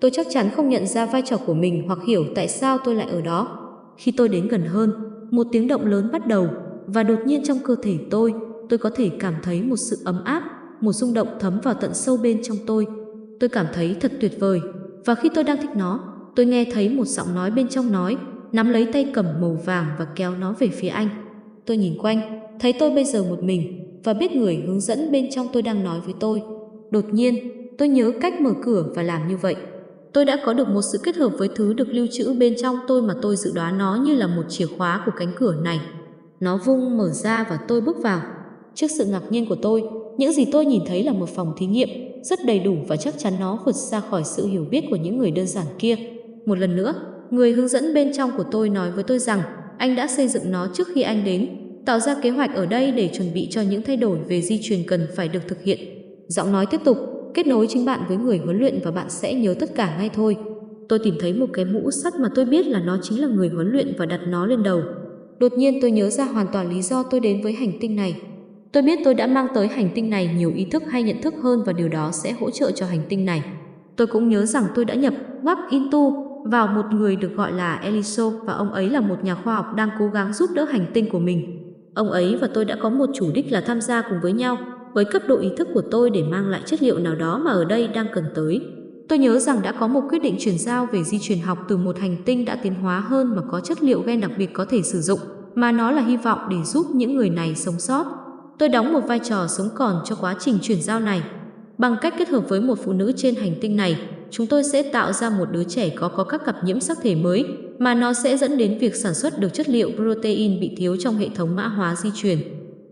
Tôi chắc chắn không nhận ra vai trò của mình hoặc hiểu tại sao tôi lại ở đó. Khi tôi đến gần hơn, một tiếng động lớn bắt đầu và đột nhiên trong cơ thể tôi, tôi có thể cảm thấy một sự ấm áp, một rung động thấm vào tận sâu bên trong tôi. Tôi cảm thấy thật tuyệt vời và khi tôi đang thích nó, tôi nghe thấy một giọng nói bên trong nói, nắm lấy tay cầm màu vàng và kéo nó về phía anh. Tôi nhìn quanh, thấy tôi bây giờ một mình và biết người hướng dẫn bên trong tôi đang nói với tôi. Đột nhiên, tôi nhớ cách mở cửa và làm như vậy. Tôi đã có được một sự kết hợp với thứ được lưu trữ bên trong tôi mà tôi dự đoán nó như là một chìa khóa của cánh cửa này. Nó vung mở ra và tôi bước vào. Trước sự ngạc nhiên của tôi, những gì tôi nhìn thấy là một phòng thí nghiệm rất đầy đủ và chắc chắn nó vượt xa khỏi sự hiểu biết của những người đơn giản kia. Một lần nữa, người hướng dẫn bên trong của tôi nói với tôi rằng anh đã xây dựng nó trước khi anh đến, tạo ra kế hoạch ở đây để chuẩn bị cho những thay đổi về di truyền cần phải được thực hiện. Giọng nói tiếp tục, kết nối chính bạn với người huấn luyện và bạn sẽ nhớ tất cả ngay thôi. Tôi tìm thấy một cái mũ sắt mà tôi biết là nó chính là người huấn luyện và đặt nó lên đầu. Đột nhiên tôi nhớ ra hoàn toàn lý do tôi đến với hành tinh này. Tôi biết tôi đã mang tới hành tinh này nhiều ý thức hay nhận thức hơn và điều đó sẽ hỗ trợ cho hành tinh này. Tôi cũng nhớ rằng tôi đã nhập Wap Into vào một người được gọi là Eliso và ông ấy là một nhà khoa học đang cố gắng giúp đỡ hành tinh của mình. Ông ấy và tôi đã có một chủ đích là tham gia cùng với nhau với cấp độ ý thức của tôi để mang lại chất liệu nào đó mà ở đây đang cần tới. Tôi nhớ rằng đã có một quyết định chuyển giao về di truyền học từ một hành tinh đã tiến hóa hơn mà có chất liệu gen đặc biệt có thể sử dụng, mà nó là hy vọng để giúp những người này sống sót tôi đóng một vai trò sống còn cho quá trình chuyển giao này. Bằng cách kết hợp với một phụ nữ trên hành tinh này, chúng tôi sẽ tạo ra một đứa trẻ có có các cặp nhiễm sắc thể mới, mà nó sẽ dẫn đến việc sản xuất được chất liệu protein bị thiếu trong hệ thống mã hóa di truyền.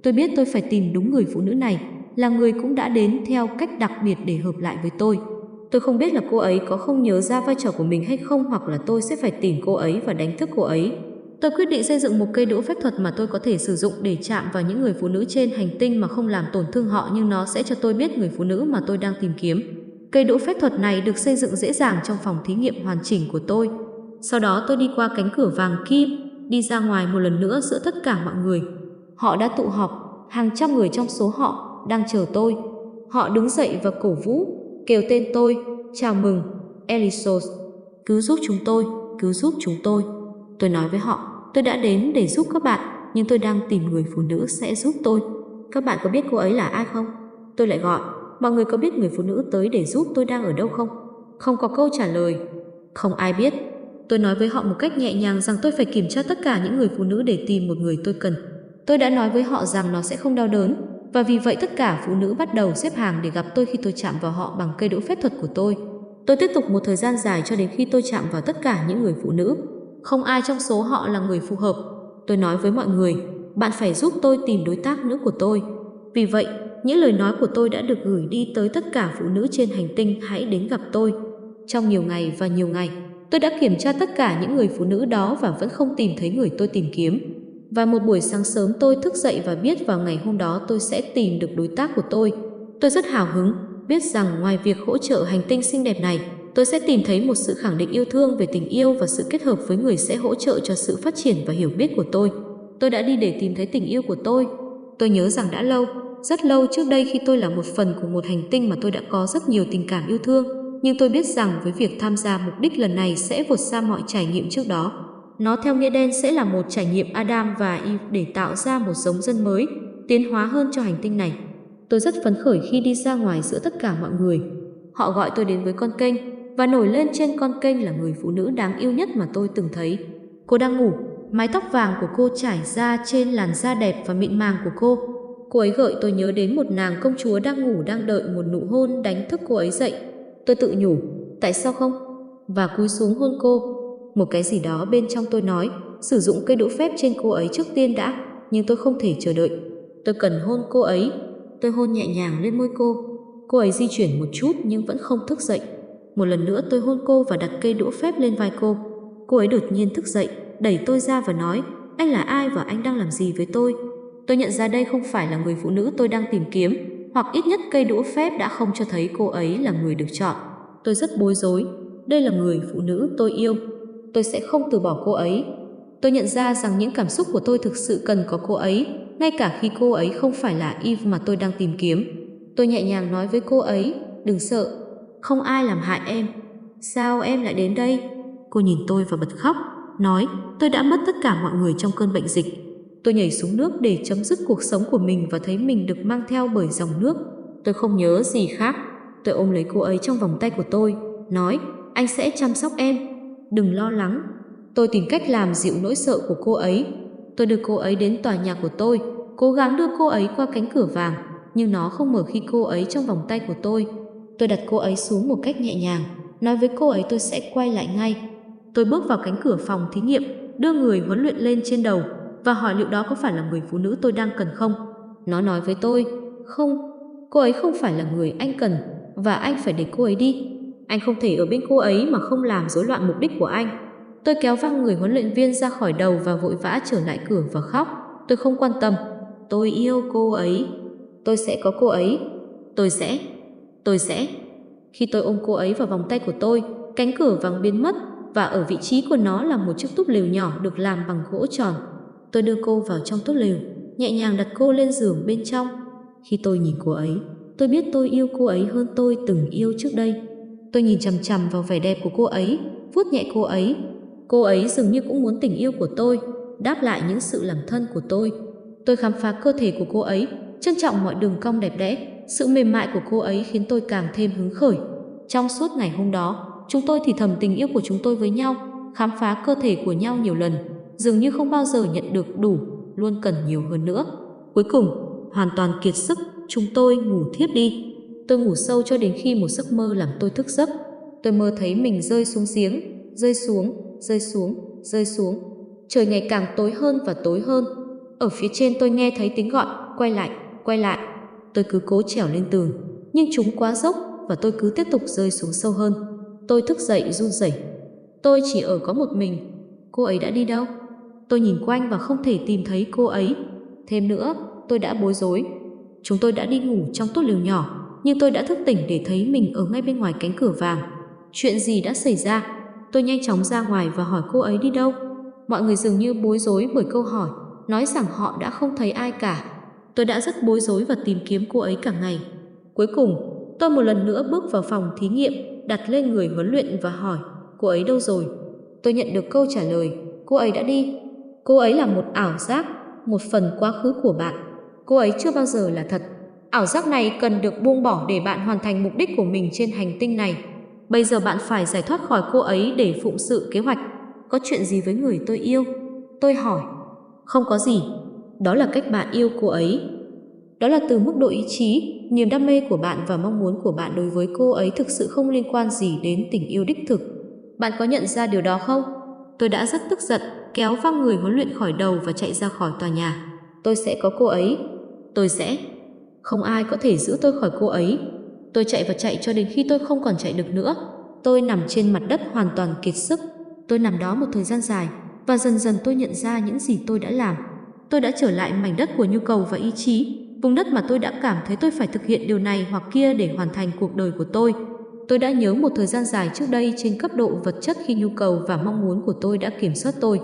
Tôi biết tôi phải tìm đúng người phụ nữ này, là người cũng đã đến theo cách đặc biệt để hợp lại với tôi. Tôi không biết là cô ấy có không nhớ ra vai trò của mình hay không hoặc là tôi sẽ phải tìm cô ấy và đánh thức cô ấy Tôi quyết định xây dựng một cây đũa phép thuật mà tôi có thể sử dụng để chạm vào những người phụ nữ trên hành tinh mà không làm tổn thương họ nhưng nó sẽ cho tôi biết người phụ nữ mà tôi đang tìm kiếm. Cây đũa phép thuật này được xây dựng dễ dàng trong phòng thí nghiệm hoàn chỉnh của tôi. Sau đó tôi đi qua cánh cửa vàng kim, đi ra ngoài một lần nữa giữa tất cả mọi người. Họ đã tụ họp, hàng trăm người trong số họ đang chờ tôi. Họ đứng dậy và cổ vũ, kêu tên tôi, chào mừng, Elisos, cứu giúp chúng tôi, cứu giúp chúng tôi. Tôi nói với họ, tôi đã đến để giúp các bạn, nhưng tôi đang tìm người phụ nữ sẽ giúp tôi. Các bạn có biết cô ấy là ai không? Tôi lại gọi, mọi người có biết người phụ nữ tới để giúp tôi đang ở đâu không? Không có câu trả lời. Không ai biết. Tôi nói với họ một cách nhẹ nhàng rằng tôi phải kiểm tra tất cả những người phụ nữ để tìm một người tôi cần. Tôi đã nói với họ rằng nó sẽ không đau đớn, và vì vậy tất cả phụ nữ bắt đầu xếp hàng để gặp tôi khi tôi chạm vào họ bằng cây đũa phép thuật của tôi. Tôi tiếp tục một thời gian dài cho đến khi tôi chạm vào tất cả những người phụ nữ không ai trong số họ là người phù hợp. Tôi nói với mọi người, bạn phải giúp tôi tìm đối tác nữ của tôi. Vì vậy, những lời nói của tôi đã được gửi đi tới tất cả phụ nữ trên hành tinh hãy đến gặp tôi. Trong nhiều ngày và nhiều ngày, tôi đã kiểm tra tất cả những người phụ nữ đó và vẫn không tìm thấy người tôi tìm kiếm. Và một buổi sáng sớm tôi thức dậy và biết vào ngày hôm đó tôi sẽ tìm được đối tác của tôi. Tôi rất hào hứng, biết rằng ngoài việc hỗ trợ hành tinh xinh đẹp này, tôi sẽ tìm thấy một sự khẳng định yêu thương về tình yêu và sự kết hợp với người sẽ hỗ trợ cho sự phát triển và hiểu biết của tôi. Tôi đã đi để tìm thấy tình yêu của tôi. Tôi nhớ rằng đã lâu, rất lâu trước đây khi tôi là một phần của một hành tinh mà tôi đã có rất nhiều tình cảm yêu thương, nhưng tôi biết rằng với việc tham gia mục đích lần này sẽ vượt xa mọi trải nghiệm trước đó. Nó theo nghĩa đen sẽ là một trải nghiệm Adam và Eve để tạo ra một giống dân mới, tiến hóa hơn cho hành tinh này. Tôi rất phấn khởi khi đi ra ngoài giữa tất cả mọi người. Họ gọi tôi đến với con kênh, và nổi lên trên con kênh là người phụ nữ đáng yêu nhất mà tôi từng thấy. Cô đang ngủ, mái tóc vàng của cô trải ra trên làn da đẹp và mịn màng của cô. Cô ấy gợi tôi nhớ đến một nàng công chúa đang ngủ đang đợi một nụ hôn đánh thức cô ấy dậy. Tôi tự nhủ, tại sao không? Và cúi xuống hôn cô. Một cái gì đó bên trong tôi nói, sử dụng cây đũa phép trên cô ấy trước tiên đã, nhưng tôi không thể chờ đợi. Tôi cần hôn cô ấy. Tôi hôn nhẹ nhàng lên môi cô. Cô ấy di chuyển một chút nhưng vẫn không thức dậy. Một lần nữa tôi hôn cô và đặt cây đũa phép lên vai cô. Cô ấy đột nhiên thức dậy, đẩy tôi ra và nói anh là ai và anh đang làm gì với tôi. Tôi nhận ra đây không phải là người phụ nữ tôi đang tìm kiếm, hoặc ít nhất cây đũa phép đã không cho thấy cô ấy là người được chọn. Tôi rất bối rối. Đây là người phụ nữ tôi yêu. Tôi sẽ không từ bỏ cô ấy. Tôi nhận ra rằng những cảm xúc của tôi thực sự cần có cô ấy, ngay cả khi cô ấy không phải là Eve mà tôi đang tìm kiếm. Tôi nhẹ nhàng nói với cô ấy, đừng sợ, không ai làm hại em. Sao em lại đến đây? Cô nhìn tôi và bật khóc, nói tôi đã mất tất cả mọi người trong cơn bệnh dịch. Tôi nhảy xuống nước để chấm dứt cuộc sống của mình và thấy mình được mang theo bởi dòng nước. Tôi không nhớ gì khác. Tôi ôm lấy cô ấy trong vòng tay của tôi, nói anh sẽ chăm sóc em. Đừng lo lắng. Tôi tìm cách làm dịu nỗi sợ của cô ấy. Tôi đưa cô ấy đến tòa nhà của tôi, cố gắng đưa cô ấy qua cánh cửa vàng, nhưng nó không mở khi cô ấy trong vòng tay của tôi Tôi đặt cô ấy xuống một cách nhẹ nhàng, nói với cô ấy tôi sẽ quay lại ngay. Tôi bước vào cánh cửa phòng thí nghiệm, đưa người huấn luyện lên trên đầu và hỏi liệu đó có phải là người phụ nữ tôi đang cần không. Nó nói với tôi, không, cô ấy không phải là người anh cần và anh phải để cô ấy đi. Anh không thể ở bên cô ấy mà không làm rối loạn mục đích của anh. Tôi kéo văng người huấn luyện viên ra khỏi đầu và vội vã trở lại cửa và khóc. Tôi không quan tâm. Tôi yêu cô ấy. Tôi sẽ có cô ấy. Tôi sẽ... Tôi sẽ... Khi tôi ôm cô ấy vào vòng tay của tôi, cánh cửa vắng biến mất và ở vị trí của nó là một chiếc túp lều nhỏ được làm bằng gỗ tròn. Tôi đưa cô vào trong túp lều, nhẹ nhàng đặt cô lên giường bên trong. Khi tôi nhìn cô ấy, tôi biết tôi yêu cô ấy hơn tôi từng yêu trước đây. Tôi nhìn chằm chằm vào vẻ đẹp của cô ấy, vuốt nhẹ cô ấy. Cô ấy dường như cũng muốn tình yêu của tôi, đáp lại những sự làm thân của tôi. Tôi khám phá cơ thể của cô ấy, trân trọng mọi đường cong đẹp đẽ, sự mềm mại của cô ấy khiến tôi càng thêm hứng khởi. Trong suốt ngày hôm đó, chúng tôi thì thầm tình yêu của chúng tôi với nhau, khám phá cơ thể của nhau nhiều lần, dường như không bao giờ nhận được đủ, luôn cần nhiều hơn nữa. Cuối cùng, hoàn toàn kiệt sức, chúng tôi ngủ thiếp đi. Tôi ngủ sâu cho đến khi một giấc mơ làm tôi thức giấc. Tôi mơ thấy mình rơi xuống giếng, rơi xuống, rơi xuống, rơi xuống. Trời ngày càng tối hơn và tối hơn. Ở phía trên tôi nghe thấy tiếng gọi, quay lại, quay lại, Tôi cứ cố trèo lên tường, nhưng chúng quá dốc và tôi cứ tiếp tục rơi xuống sâu hơn. Tôi thức dậy run rẩy. Tôi chỉ ở có một mình. Cô ấy đã đi đâu? Tôi nhìn quanh và không thể tìm thấy cô ấy. Thêm nữa, tôi đã bối rối. Chúng tôi đã đi ngủ trong tốt liều nhỏ, nhưng tôi đã thức tỉnh để thấy mình ở ngay bên ngoài cánh cửa vàng. Chuyện gì đã xảy ra? Tôi nhanh chóng ra ngoài và hỏi cô ấy đi đâu. Mọi người dường như bối rối bởi câu hỏi, nói rằng họ đã không thấy ai cả Tôi đã rất bối rối và tìm kiếm cô ấy cả ngày. Cuối cùng, tôi một lần nữa bước vào phòng thí nghiệm, đặt lên người huấn luyện và hỏi, cô ấy đâu rồi? Tôi nhận được câu trả lời, cô ấy đã đi. Cô ấy là một ảo giác, một phần quá khứ của bạn. Cô ấy chưa bao giờ là thật. Ảo giác này cần được buông bỏ để bạn hoàn thành mục đích của mình trên hành tinh này. Bây giờ bạn phải giải thoát khỏi cô ấy để phụng sự kế hoạch. Có chuyện gì với người tôi yêu? Tôi hỏi. Không có gì, đó là cách bạn yêu cô ấy. Đó là từ mức độ ý chí, niềm đam mê của bạn và mong muốn của bạn đối với cô ấy thực sự không liên quan gì đến tình yêu đích thực. Bạn có nhận ra điều đó không? Tôi đã rất tức giận, kéo văng người huấn luyện khỏi đầu và chạy ra khỏi tòa nhà. Tôi sẽ có cô ấy. Tôi sẽ. Không ai có thể giữ tôi khỏi cô ấy. Tôi chạy và chạy cho đến khi tôi không còn chạy được nữa. Tôi nằm trên mặt đất hoàn toàn kiệt sức. Tôi nằm đó một thời gian dài và dần dần tôi nhận ra những gì tôi đã làm tôi đã trở lại mảnh đất của nhu cầu và ý chí, vùng đất mà tôi đã cảm thấy tôi phải thực hiện điều này hoặc kia để hoàn thành cuộc đời của tôi. Tôi đã nhớ một thời gian dài trước đây trên cấp độ vật chất khi nhu cầu và mong muốn của tôi đã kiểm soát tôi.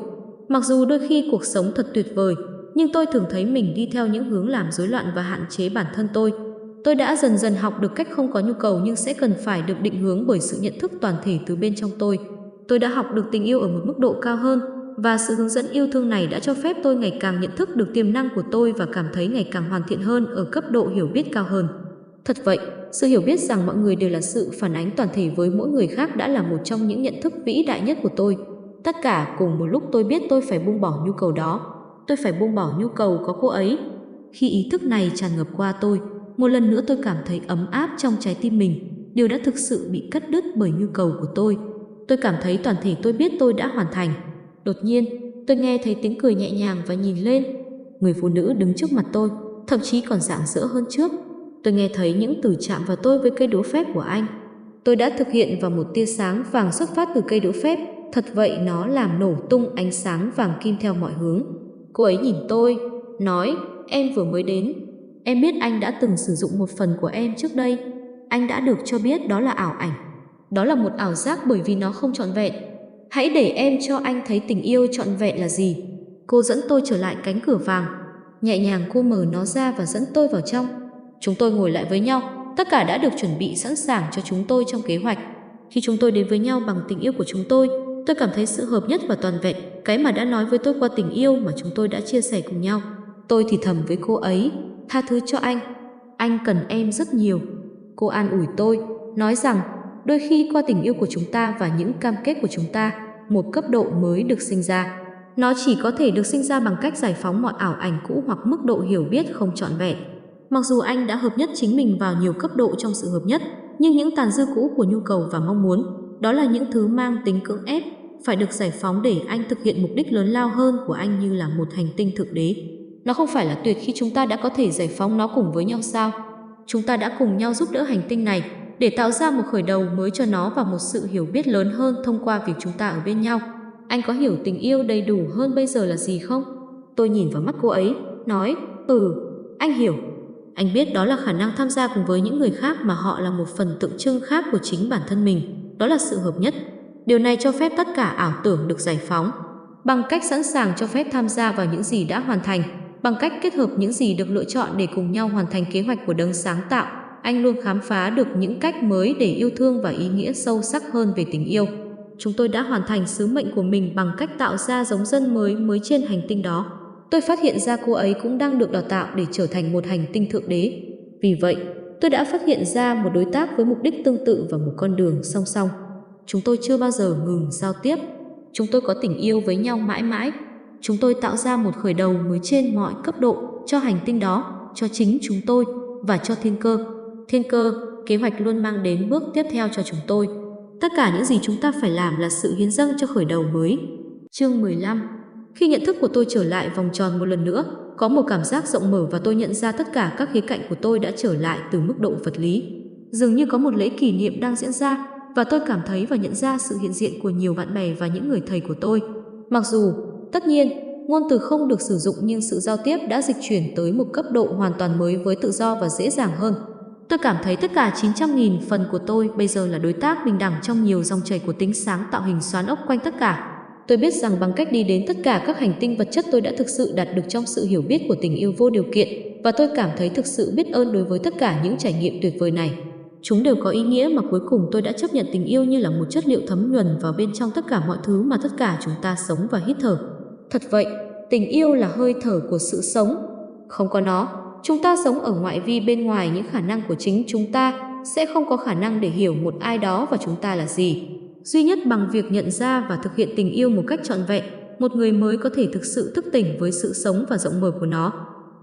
Mặc dù đôi khi cuộc sống thật tuyệt vời, nhưng tôi thường thấy mình đi theo những hướng làm rối loạn và hạn chế bản thân tôi. Tôi đã dần dần học được cách không có nhu cầu nhưng sẽ cần phải được định hướng bởi sự nhận thức toàn thể từ bên trong tôi. Tôi đã học được tình yêu ở một mức độ cao hơn, và sự hướng dẫn yêu thương này đã cho phép tôi ngày càng nhận thức được tiềm năng của tôi và cảm thấy ngày càng hoàn thiện hơn ở cấp độ hiểu biết cao hơn. Thật vậy, sự hiểu biết rằng mọi người đều là sự phản ánh toàn thể với mỗi người khác đã là một trong những nhận thức vĩ đại nhất của tôi. Tất cả cùng một lúc tôi biết tôi phải buông bỏ nhu cầu đó. Tôi phải buông bỏ nhu cầu có cô ấy. Khi ý thức này tràn ngập qua tôi, một lần nữa tôi cảm thấy ấm áp trong trái tim mình. Điều đã thực sự bị cắt đứt bởi nhu cầu của tôi. Tôi cảm thấy toàn thể tôi biết tôi đã hoàn thành Đột nhiên, tôi nghe thấy tiếng cười nhẹ nhàng và nhìn lên. Người phụ nữ đứng trước mặt tôi, thậm chí còn rạng rỡ hơn trước. Tôi nghe thấy những từ chạm vào tôi với cây đũa phép của anh. Tôi đã thực hiện vào một tia sáng vàng xuất phát từ cây đũa phép. Thật vậy nó làm nổ tung ánh sáng vàng kim theo mọi hướng. Cô ấy nhìn tôi, nói em vừa mới đến. Em biết anh đã từng sử dụng một phần của em trước đây. Anh đã được cho biết đó là ảo ảnh. Đó là một ảo giác bởi vì nó không trọn vẹn Hãy để em cho anh thấy tình yêu trọn vẹn là gì. Cô dẫn tôi trở lại cánh cửa vàng. Nhẹ nhàng cô mở nó ra và dẫn tôi vào trong. Chúng tôi ngồi lại với nhau. Tất cả đã được chuẩn bị sẵn sàng cho chúng tôi trong kế hoạch. Khi chúng tôi đến với nhau bằng tình yêu của chúng tôi, tôi cảm thấy sự hợp nhất và toàn vẹn. Cái mà đã nói với tôi qua tình yêu mà chúng tôi đã chia sẻ cùng nhau. Tôi thì thầm với cô ấy. Tha thứ cho anh. Anh cần em rất nhiều. Cô an ủi tôi, nói rằng đôi khi qua tình yêu của chúng ta và những cam kết của chúng ta, một cấp độ mới được sinh ra. Nó chỉ có thể được sinh ra bằng cách giải phóng mọi ảo ảnh cũ hoặc mức độ hiểu biết không trọn vẹn. Mặc dù anh đã hợp nhất chính mình vào nhiều cấp độ trong sự hợp nhất, nhưng những tàn dư cũ của nhu cầu và mong muốn, đó là những thứ mang tính cưỡng ép, phải được giải phóng để anh thực hiện mục đích lớn lao hơn của anh như là một hành tinh thực đế. Nó không phải là tuyệt khi chúng ta đã có thể giải phóng nó cùng với nhau sao? Chúng ta đã cùng nhau giúp đỡ hành tinh này để tạo ra một khởi đầu mới cho nó và một sự hiểu biết lớn hơn thông qua việc chúng ta ở bên nhau. Anh có hiểu tình yêu đầy đủ hơn bây giờ là gì không? Tôi nhìn vào mắt cô ấy, nói, ừ, anh hiểu. Anh biết đó là khả năng tham gia cùng với những người khác mà họ là một phần tượng trưng khác của chính bản thân mình. Đó là sự hợp nhất. Điều này cho phép tất cả ảo tưởng được giải phóng bằng cách sẵn sàng cho phép tham gia vào những gì đã hoàn thành, bằng cách kết hợp những gì được lựa chọn để cùng nhau hoàn thành kế hoạch của đấng sáng tạo anh luôn khám phá được những cách mới để yêu thương và ý nghĩa sâu sắc hơn về tình yêu. Chúng tôi đã hoàn thành sứ mệnh của mình bằng cách tạo ra giống dân mới mới trên hành tinh đó. Tôi phát hiện ra cô ấy cũng đang được đào tạo để trở thành một hành tinh thượng đế. Vì vậy, tôi đã phát hiện ra một đối tác với mục đích tương tự và một con đường song song. Chúng tôi chưa bao giờ ngừng giao tiếp. Chúng tôi có tình yêu với nhau mãi mãi. Chúng tôi tạo ra một khởi đầu mới trên mọi cấp độ cho hành tinh đó, cho chính chúng tôi và cho thiên cơ thiên cơ, kế hoạch luôn mang đến bước tiếp theo cho chúng tôi. Tất cả những gì chúng ta phải làm là sự hiến dâng cho khởi đầu mới. Chương 15 Khi nhận thức của tôi trở lại vòng tròn một lần nữa, có một cảm giác rộng mở và tôi nhận ra tất cả các khía cạnh của tôi đã trở lại từ mức độ vật lý. Dường như có một lễ kỷ niệm đang diễn ra và tôi cảm thấy và nhận ra sự hiện diện của nhiều bạn bè và những người thầy của tôi. Mặc dù, tất nhiên, ngôn từ không được sử dụng nhưng sự giao tiếp đã dịch chuyển tới một cấp độ hoàn toàn mới với tự do và dễ dàng hơn. Tôi cảm thấy tất cả 900.000 phần của tôi bây giờ là đối tác bình đẳng trong nhiều dòng chảy của tính sáng tạo hình xoắn ốc quanh tất cả. Tôi biết rằng bằng cách đi đến tất cả các hành tinh vật chất tôi đã thực sự đạt được trong sự hiểu biết của tình yêu vô điều kiện và tôi cảm thấy thực sự biết ơn đối với tất cả những trải nghiệm tuyệt vời này. Chúng đều có ý nghĩa mà cuối cùng tôi đã chấp nhận tình yêu như là một chất liệu thấm nhuần vào bên trong tất cả mọi thứ mà tất cả chúng ta sống và hít thở. Thật vậy, tình yêu là hơi thở của sự sống. Không có nó, chúng ta sống ở ngoại vi bên ngoài những khả năng của chính chúng ta sẽ không có khả năng để hiểu một ai đó và chúng ta là gì. Duy nhất bằng việc nhận ra và thực hiện tình yêu một cách trọn vẹn, một người mới có thể thực sự thức tỉnh với sự sống và rộng mở của nó.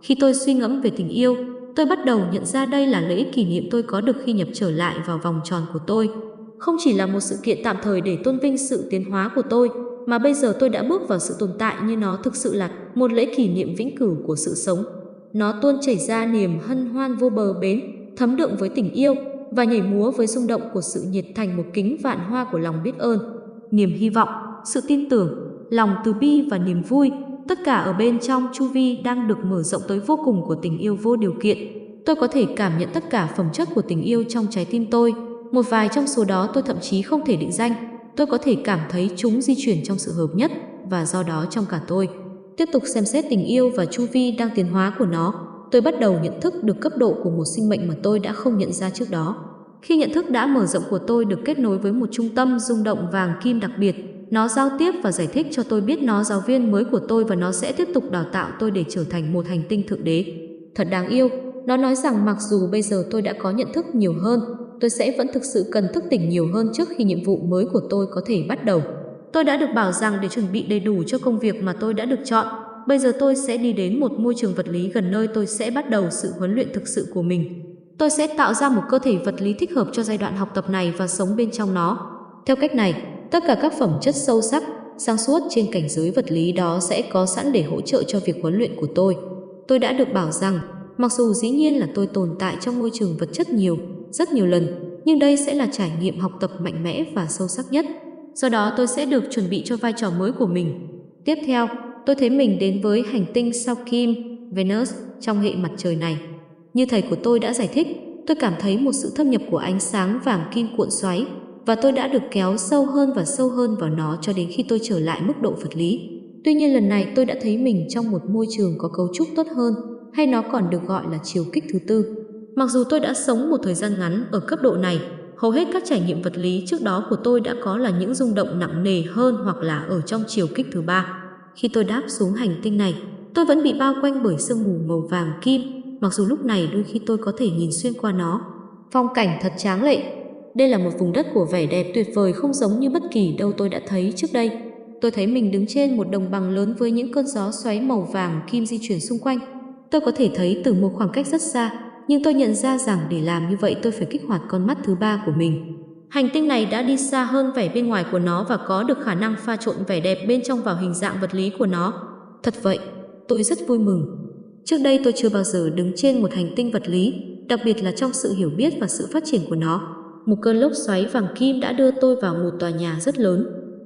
Khi tôi suy ngẫm về tình yêu, tôi bắt đầu nhận ra đây là lễ kỷ niệm tôi có được khi nhập trở lại vào vòng tròn của tôi. Không chỉ là một sự kiện tạm thời để tôn vinh sự tiến hóa của tôi, mà bây giờ tôi đã bước vào sự tồn tại như nó thực sự là một lễ kỷ niệm vĩnh cửu của sự sống. Nó tuôn chảy ra niềm hân hoan vô bờ bến, thấm đượm với tình yêu và nhảy múa với rung động của sự nhiệt thành một kính vạn hoa của lòng biết ơn, niềm hy vọng, sự tin tưởng, lòng từ bi và niềm vui, tất cả ở bên trong chu vi đang được mở rộng tới vô cùng của tình yêu vô điều kiện. Tôi có thể cảm nhận tất cả phẩm chất của tình yêu trong trái tim tôi. Một vài trong số đó tôi thậm chí không thể định danh. Tôi có thể cảm thấy chúng di chuyển trong sự hợp nhất và do đó trong cả tôi. Tiếp tục xem xét tình yêu và chu vi đang tiến hóa của nó, tôi bắt đầu nhận thức được cấp độ của một sinh mệnh mà tôi đã không nhận ra trước đó. Khi nhận thức đã mở rộng của tôi được kết nối với một trung tâm rung động vàng kim đặc biệt, nó giao tiếp và giải thích cho tôi biết nó giáo viên mới của tôi và nó sẽ tiếp tục đào tạo tôi để trở thành một hành tinh thượng đế. Thật đáng yêu, nó nói rằng mặc dù bây giờ tôi đã có nhận thức nhiều hơn, tôi sẽ vẫn thực sự cần thức tỉnh nhiều hơn trước khi nhiệm vụ mới của tôi có thể bắt đầu. Tôi đã được bảo rằng để chuẩn bị đầy đủ cho công việc mà tôi đã được chọn, bây giờ tôi sẽ đi đến một môi trường vật lý gần nơi tôi sẽ bắt đầu sự huấn luyện thực sự của mình. Tôi sẽ tạo ra một cơ thể vật lý thích hợp cho giai đoạn học tập này và sống bên trong nó. Theo cách này, tất cả các phẩm chất sâu sắc, sáng suốt trên cảnh giới vật lý đó sẽ có sẵn để hỗ trợ cho việc huấn luyện của tôi. Tôi đã được bảo rằng, mặc dù dĩ nhiên là tôi tồn tại trong môi trường vật chất nhiều, rất nhiều lần, nhưng đây sẽ là trải nghiệm học tập mạnh mẽ và sâu sắc nhất do đó tôi sẽ được chuẩn bị cho vai trò mới của mình. Tiếp theo, tôi thấy mình đến với hành tinh sao Kim, Venus trong hệ mặt trời này. Như thầy của tôi đã giải thích, tôi cảm thấy một sự thâm nhập của ánh sáng vàng kim cuộn xoáy và tôi đã được kéo sâu hơn và sâu hơn vào nó cho đến khi tôi trở lại mức độ vật lý. Tuy nhiên lần này tôi đã thấy mình trong một môi trường có cấu trúc tốt hơn, hay nó còn được gọi là chiều kích thứ tư. Mặc dù tôi đã sống một thời gian ngắn ở cấp độ này, hầu hết các trải nghiệm vật lý trước đó của tôi đã có là những rung động nặng nề hơn hoặc là ở trong chiều kích thứ ba. Khi tôi đáp xuống hành tinh này, tôi vẫn bị bao quanh bởi sương mù màu vàng kim, mặc dù lúc này đôi khi tôi có thể nhìn xuyên qua nó. Phong cảnh thật tráng lệ. Đây là một vùng đất của vẻ đẹp tuyệt vời không giống như bất kỳ đâu tôi đã thấy trước đây. Tôi thấy mình đứng trên một đồng bằng lớn với những cơn gió xoáy màu vàng kim di chuyển xung quanh. Tôi có thể thấy từ một khoảng cách rất xa nhưng tôi nhận ra rằng để làm như vậy tôi phải kích hoạt con mắt thứ ba của mình. Hành tinh này đã đi xa hơn vẻ bên ngoài của nó và có được khả năng pha trộn vẻ đẹp bên trong vào hình dạng vật lý của nó. Thật vậy, tôi rất vui mừng. Trước đây tôi chưa bao giờ đứng trên một hành tinh vật lý, đặc biệt là trong sự hiểu biết và sự phát triển của nó. Một cơn lốc xoáy vàng kim đã đưa tôi vào một tòa nhà rất lớn.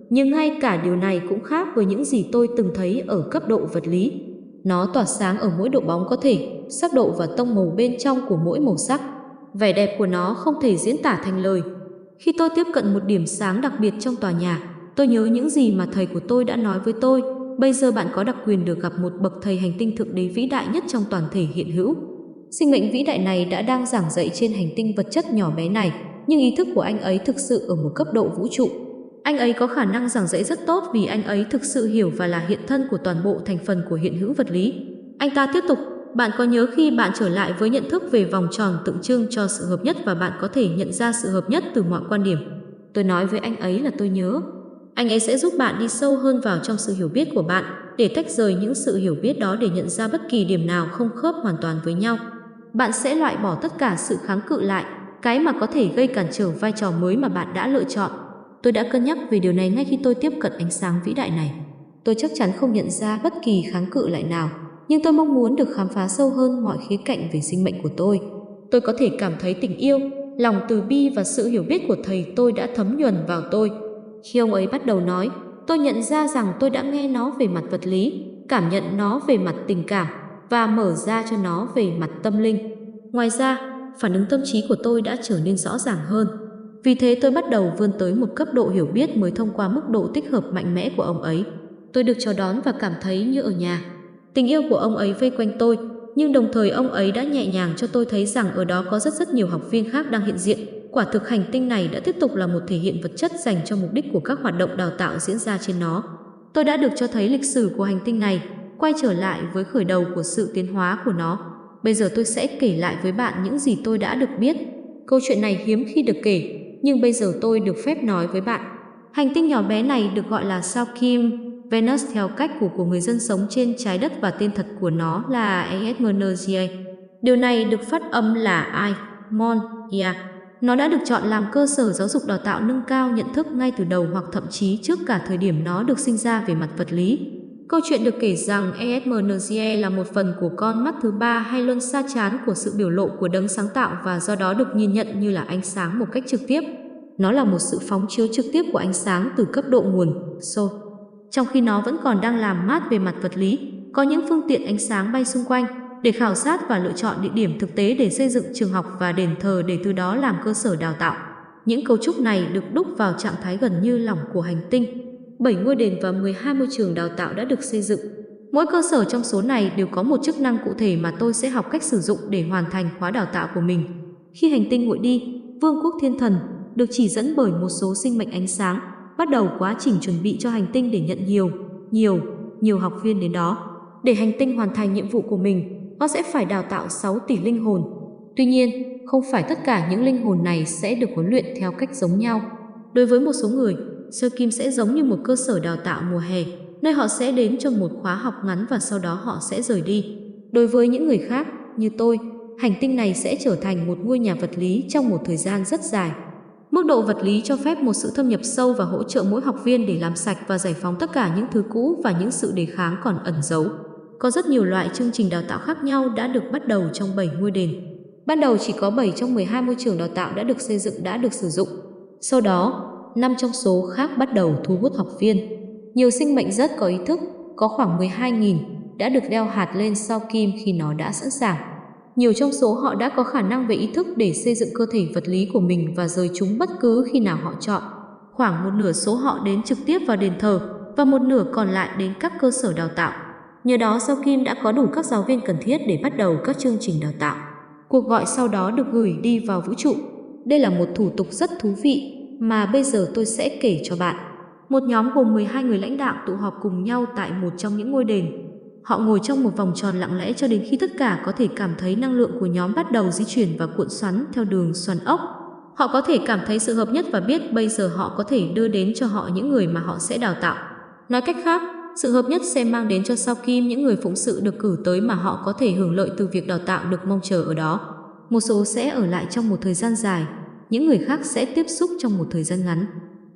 Nhưng ngay cả điều này cũng khác với những gì tôi từng thấy ở cấp độ vật lý. Nó tỏa sáng ở mỗi độ bóng có thể, sắc độ và tông màu bên trong của mỗi màu sắc. Vẻ đẹp của nó không thể diễn tả thành lời. Khi tôi tiếp cận một điểm sáng đặc biệt trong tòa nhà, tôi nhớ những gì mà thầy của tôi đã nói với tôi. Bây giờ bạn có đặc quyền được gặp một bậc thầy hành tinh thượng đế vĩ đại nhất trong toàn thể hiện hữu. Sinh mệnh vĩ đại này đã đang giảng dạy trên hành tinh vật chất nhỏ bé này, nhưng ý thức của anh ấy thực sự ở một cấp độ vũ trụ anh ấy có khả năng giảng dạy rất tốt vì anh ấy thực sự hiểu và là hiện thân của toàn bộ thành phần của hiện hữu vật lý. Anh ta tiếp tục, bạn có nhớ khi bạn trở lại với nhận thức về vòng tròn tượng trưng cho sự hợp nhất và bạn có thể nhận ra sự hợp nhất từ mọi quan điểm. Tôi nói với anh ấy là tôi nhớ. Anh ấy sẽ giúp bạn đi sâu hơn vào trong sự hiểu biết của bạn để tách rời những sự hiểu biết đó để nhận ra bất kỳ điểm nào không khớp hoàn toàn với nhau. Bạn sẽ loại bỏ tất cả sự kháng cự lại, cái mà có thể gây cản trở vai trò mới mà bạn đã lựa chọn Tôi đã cân nhắc về điều này ngay khi tôi tiếp cận ánh sáng vĩ đại này. Tôi chắc chắn không nhận ra bất kỳ kháng cự lại nào, nhưng tôi mong muốn được khám phá sâu hơn mọi khía cạnh về sinh mệnh của tôi. Tôi có thể cảm thấy tình yêu, lòng từ bi và sự hiểu biết của thầy tôi đã thấm nhuần vào tôi. Khi ông ấy bắt đầu nói, tôi nhận ra rằng tôi đã nghe nó về mặt vật lý, cảm nhận nó về mặt tình cảm và mở ra cho nó về mặt tâm linh. Ngoài ra, phản ứng tâm trí của tôi đã trở nên rõ ràng hơn. Vì thế tôi bắt đầu vươn tới một cấp độ hiểu biết mới thông qua mức độ tích hợp mạnh mẽ của ông ấy. Tôi được chào đón và cảm thấy như ở nhà. Tình yêu của ông ấy vây quanh tôi, nhưng đồng thời ông ấy đã nhẹ nhàng cho tôi thấy rằng ở đó có rất rất nhiều học viên khác đang hiện diện. Quả thực hành tinh này đã tiếp tục là một thể hiện vật chất dành cho mục đích của các hoạt động đào tạo diễn ra trên nó. Tôi đã được cho thấy lịch sử của hành tinh này, quay trở lại với khởi đầu của sự tiến hóa của nó. Bây giờ tôi sẽ kể lại với bạn những gì tôi đã được biết. Câu chuyện này hiếm khi được kể, nhưng bây giờ tôi được phép nói với bạn. Hành tinh nhỏ bé này được gọi là sao Kim, Venus theo cách của của người dân sống trên trái đất và tên thật của nó là Aesmenergia. Điều này được phát âm là I, Mon. Nó đã được chọn làm cơ sở giáo dục đào tạo nâng cao nhận thức ngay từ đầu hoặc thậm chí trước cả thời điểm nó được sinh ra về mặt vật lý. Câu chuyện được kể rằng ESMNGE là một phần của con mắt thứ ba hay luân xa chán của sự biểu lộ của đấng sáng tạo và do đó được nhìn nhận như là ánh sáng một cách trực tiếp. Nó là một sự phóng chiếu trực tiếp của ánh sáng từ cấp độ nguồn, sôi. Trong khi nó vẫn còn đang làm mát về mặt vật lý, có những phương tiện ánh sáng bay xung quanh để khảo sát và lựa chọn địa điểm thực tế để xây dựng trường học và đền thờ để từ đó làm cơ sở đào tạo. Những cấu trúc này được đúc vào trạng thái gần như lỏng của hành tinh, 7 ngôi đền và 12 môi trường đào tạo đã được xây dựng. Mỗi cơ sở trong số này đều có một chức năng cụ thể mà tôi sẽ học cách sử dụng để hoàn thành khóa đào tạo của mình. Khi hành tinh nguội đi, Vương quốc Thiên Thần được chỉ dẫn bởi một số sinh mệnh ánh sáng, bắt đầu quá trình chuẩn bị cho hành tinh để nhận nhiều, nhiều, nhiều học viên đến đó. Để hành tinh hoàn thành nhiệm vụ của mình, nó sẽ phải đào tạo 6 tỷ linh hồn. Tuy nhiên, không phải tất cả những linh hồn này sẽ được huấn luyện theo cách giống nhau. Đối với một số người, Sơ Kim sẽ giống như một cơ sở đào tạo mùa hè, nơi họ sẽ đến trong một khóa học ngắn và sau đó họ sẽ rời đi. Đối với những người khác, như tôi, hành tinh này sẽ trở thành một ngôi nhà vật lý trong một thời gian rất dài. Mức độ vật lý cho phép một sự thâm nhập sâu và hỗ trợ mỗi học viên để làm sạch và giải phóng tất cả những thứ cũ và những sự đề kháng còn ẩn giấu. Có rất nhiều loại chương trình đào tạo khác nhau đã được bắt đầu trong 7 ngôi đền. Ban đầu chỉ có 7 trong 12 môi trường đào tạo đã được xây dựng đã được sử dụng. Sau đó, năm trong số khác bắt đầu thu hút học viên. Nhiều sinh mệnh rất có ý thức, có khoảng 12.000 đã được đeo hạt lên sau kim khi nó đã sẵn sàng. Nhiều trong số họ đã có khả năng về ý thức để xây dựng cơ thể vật lý của mình và rời chúng bất cứ khi nào họ chọn. Khoảng một nửa số họ đến trực tiếp vào đền thờ và một nửa còn lại đến các cơ sở đào tạo. Nhờ đó Sao Kim đã có đủ các giáo viên cần thiết để bắt đầu các chương trình đào tạo. Cuộc gọi sau đó được gửi đi vào vũ trụ. Đây là một thủ tục rất thú vị mà bây giờ tôi sẽ kể cho bạn. Một nhóm gồm 12 người lãnh đạo tụ họp cùng nhau tại một trong những ngôi đền. Họ ngồi trong một vòng tròn lặng lẽ cho đến khi tất cả có thể cảm thấy năng lượng của nhóm bắt đầu di chuyển và cuộn xoắn theo đường xoắn ốc. Họ có thể cảm thấy sự hợp nhất và biết bây giờ họ có thể đưa đến cho họ những người mà họ sẽ đào tạo. Nói cách khác, sự hợp nhất sẽ mang đến cho Sao Kim những người phụng sự được cử tới mà họ có thể hưởng lợi từ việc đào tạo được mong chờ ở đó. Một số sẽ ở lại trong một thời gian dài, những người khác sẽ tiếp xúc trong một thời gian ngắn.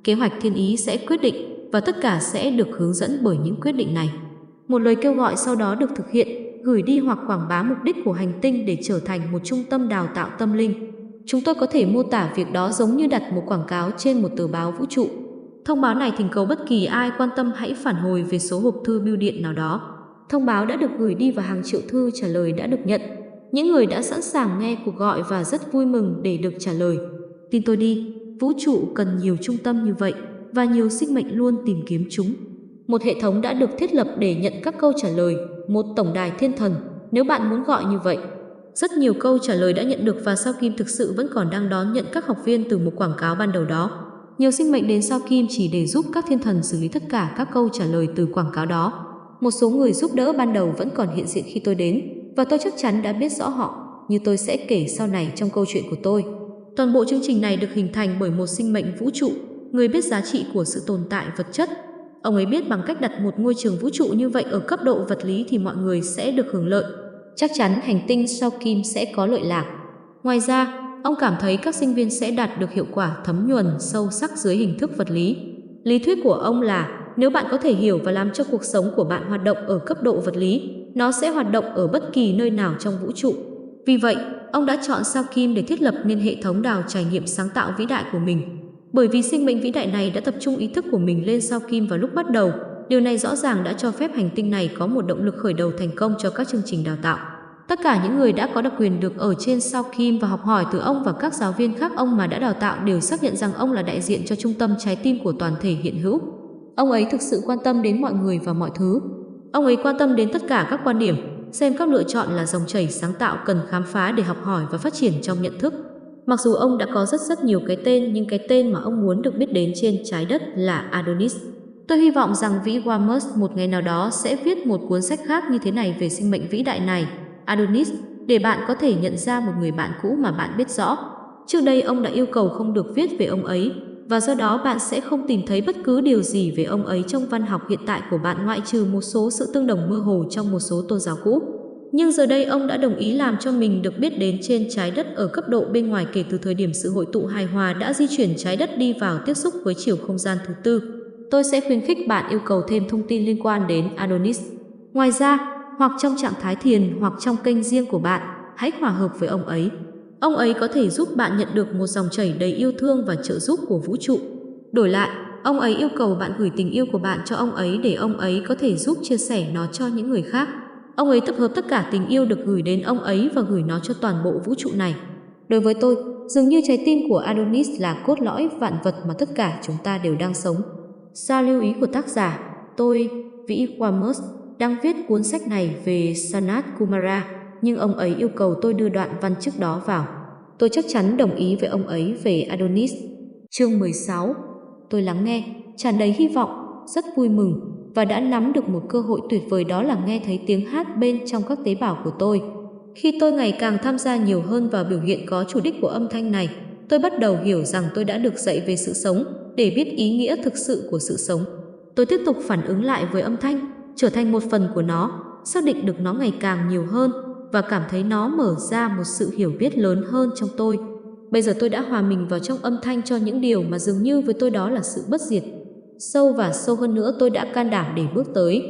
Kế hoạch thiên ý sẽ quyết định và tất cả sẽ được hướng dẫn bởi những quyết định này. Một lời kêu gọi sau đó được thực hiện, gửi đi hoặc quảng bá mục đích của hành tinh để trở thành một trung tâm đào tạo tâm linh. Chúng tôi có thể mô tả việc đó giống như đặt một quảng cáo trên một tờ báo vũ trụ. Thông báo này thỉnh cầu bất kỳ ai quan tâm hãy phản hồi về số hộp thư bưu điện nào đó. Thông báo đã được gửi đi và hàng triệu thư trả lời đã được nhận. Những người đã sẵn sàng nghe cuộc gọi và rất vui mừng để được trả lời. Tin tôi đi, vũ trụ cần nhiều trung tâm như vậy và nhiều sinh mệnh luôn tìm kiếm chúng. Một hệ thống đã được thiết lập để nhận các câu trả lời, một tổng đài thiên thần, nếu bạn muốn gọi như vậy. Rất nhiều câu trả lời đã nhận được và sao kim thực sự vẫn còn đang đón nhận các học viên từ một quảng cáo ban đầu đó. Nhiều sinh mệnh đến sao kim chỉ để giúp các thiên thần xử lý tất cả các câu trả lời từ quảng cáo đó. Một số người giúp đỡ ban đầu vẫn còn hiện diện khi tôi đến và tôi chắc chắn đã biết rõ họ như tôi sẽ kể sau này trong câu chuyện của tôi. Toàn bộ chương trình này được hình thành bởi một sinh mệnh vũ trụ, người biết giá trị của sự tồn tại vật chất. Ông ấy biết bằng cách đặt một ngôi trường vũ trụ như vậy ở cấp độ vật lý thì mọi người sẽ được hưởng lợi. Chắc chắn hành tinh sau Kim sẽ có lợi lạc. Ngoài ra, ông cảm thấy các sinh viên sẽ đạt được hiệu quả thấm nhuần sâu sắc dưới hình thức vật lý. Lý thuyết của ông là nếu bạn có thể hiểu và làm cho cuộc sống của bạn hoạt động ở cấp độ vật lý, nó sẽ hoạt động ở bất kỳ nơi nào trong vũ trụ. Vì vậy, ông đã chọn sao Kim để thiết lập nên hệ thống đào trải nghiệm sáng tạo vĩ đại của mình. Bởi vì sinh mệnh vĩ đại này đã tập trung ý thức của mình lên sao Kim vào lúc bắt đầu, điều này rõ ràng đã cho phép hành tinh này có một động lực khởi đầu thành công cho các chương trình đào tạo. Tất cả những người đã có đặc quyền được ở trên sao Kim và học hỏi từ ông và các giáo viên khác ông mà đã đào tạo đều xác nhận rằng ông là đại diện cho trung tâm trái tim của toàn thể hiện hữu. Ông ấy thực sự quan tâm đến mọi người và mọi thứ. Ông ấy quan tâm đến tất cả các quan điểm, xem các lựa chọn là dòng chảy sáng tạo cần khám phá để học hỏi và phát triển trong nhận thức. Mặc dù ông đã có rất rất nhiều cái tên nhưng cái tên mà ông muốn được biết đến trên trái đất là Adonis. Tôi hy vọng rằng Vĩ Wamers một ngày nào đó sẽ viết một cuốn sách khác như thế này về sinh mệnh vĩ đại này, Adonis, để bạn có thể nhận ra một người bạn cũ mà bạn biết rõ. Trước đây ông đã yêu cầu không được viết về ông ấy, và do đó bạn sẽ không tìm thấy bất cứ điều gì về ông ấy trong văn học hiện tại của bạn ngoại trừ một số sự tương đồng mơ hồ trong một số tôn giáo cũ. Nhưng giờ đây ông đã đồng ý làm cho mình được biết đến trên trái đất ở cấp độ bên ngoài kể từ thời điểm sự hội tụ hài hòa đã di chuyển trái đất đi vào tiếp xúc với chiều không gian thứ tư. Tôi sẽ khuyến khích bạn yêu cầu thêm thông tin liên quan đến Adonis. Ngoài ra, hoặc trong trạng thái thiền hoặc trong kênh riêng của bạn, hãy hòa hợp với ông ấy. Ông ấy có thể giúp bạn nhận được một dòng chảy đầy yêu thương và trợ giúp của vũ trụ. Đổi lại, ông ấy yêu cầu bạn gửi tình yêu của bạn cho ông ấy để ông ấy có thể giúp chia sẻ nó cho những người khác. Ông ấy tập hợp tất cả tình yêu được gửi đến ông ấy và gửi nó cho toàn bộ vũ trụ này. Đối với tôi, dường như trái tim của Adonis là cốt lõi vạn vật mà tất cả chúng ta đều đang sống. Sao lưu ý của tác giả, tôi, Vĩ Quamos, đang viết cuốn sách này về Sanat Kumara, nhưng ông ấy yêu cầu tôi đưa đoạn văn trước đó vào. Tôi chắc chắn đồng ý với ông ấy về Adonis. Chương 16 Tôi lắng nghe, tràn đầy hy vọng, rất vui mừng và đã nắm được một cơ hội tuyệt vời đó là nghe thấy tiếng hát bên trong các tế bào của tôi. Khi tôi ngày càng tham gia nhiều hơn vào biểu hiện có chủ đích của âm thanh này, tôi bắt đầu hiểu rằng tôi đã được dạy về sự sống để biết ý nghĩa thực sự của sự sống. Tôi tiếp tục phản ứng lại với âm thanh, trở thành một phần của nó, xác định được nó ngày càng nhiều hơn và cảm thấy nó mở ra một sự hiểu biết lớn hơn trong tôi. Bây giờ tôi đã hòa mình vào trong âm thanh cho những điều mà dường như với tôi đó là sự bất diệt. Sâu và sâu hơn nữa tôi đã can đảm để bước tới.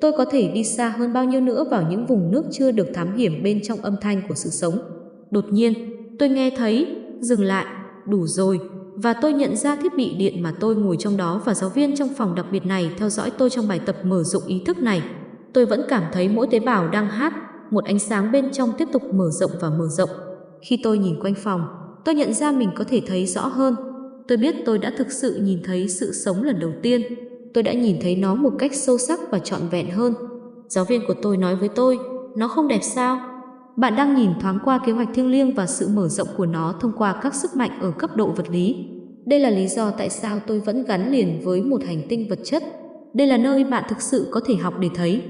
Tôi có thể đi xa hơn bao nhiêu nữa vào những vùng nước chưa được thám hiểm bên trong âm thanh của sự sống. Đột nhiên, tôi nghe thấy, dừng lại, đủ rồi, và tôi nhận ra thiết bị điện mà tôi ngồi trong đó và giáo viên trong phòng đặc biệt này theo dõi tôi trong bài tập mở rộng ý thức này. Tôi vẫn cảm thấy mỗi tế bào đang hát một ánh sáng bên trong tiếp tục mở rộng và mở rộng. Khi tôi nhìn quanh phòng, tôi nhận ra mình có thể thấy rõ hơn. Tôi biết tôi đã thực sự nhìn thấy sự sống lần đầu tiên. Tôi đã nhìn thấy nó một cách sâu sắc và trọn vẹn hơn. Giáo viên của tôi nói với tôi, nó không đẹp sao? Bạn đang nhìn thoáng qua kế hoạch thiêng liêng và sự mở rộng của nó thông qua các sức mạnh ở cấp độ vật lý. Đây là lý do tại sao tôi vẫn gắn liền với một hành tinh vật chất. Đây là nơi bạn thực sự có thể học để thấy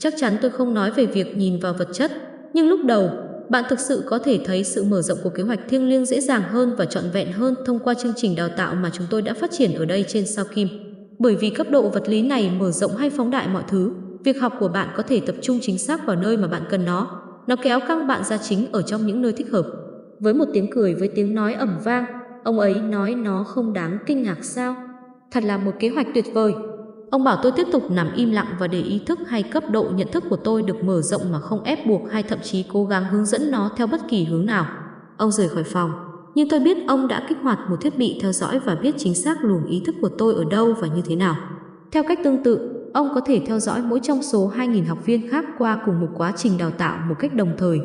Chắc chắn tôi không nói về việc nhìn vào vật chất, nhưng lúc đầu, bạn thực sự có thể thấy sự mở rộng của kế hoạch thiêng liêng dễ dàng hơn và trọn vẹn hơn thông qua chương trình đào tạo mà chúng tôi đã phát triển ở đây trên sao kim. Bởi vì cấp độ vật lý này mở rộng hay phóng đại mọi thứ, việc học của bạn có thể tập trung chính xác vào nơi mà bạn cần nó. Nó kéo căng bạn ra chính ở trong những nơi thích hợp. Với một tiếng cười với tiếng nói ẩm vang, ông ấy nói nó không đáng kinh ngạc sao. Thật là một kế hoạch tuyệt vời. Ông bảo tôi tiếp tục nằm im lặng và để ý thức hay cấp độ nhận thức của tôi được mở rộng mà không ép buộc hay thậm chí cố gắng hướng dẫn nó theo bất kỳ hướng nào. Ông rời khỏi phòng, nhưng tôi biết ông đã kích hoạt một thiết bị theo dõi và biết chính xác luồng ý thức của tôi ở đâu và như thế nào. Theo cách tương tự, ông có thể theo dõi mỗi trong số 2.000 học viên khác qua cùng một quá trình đào tạo một cách đồng thời.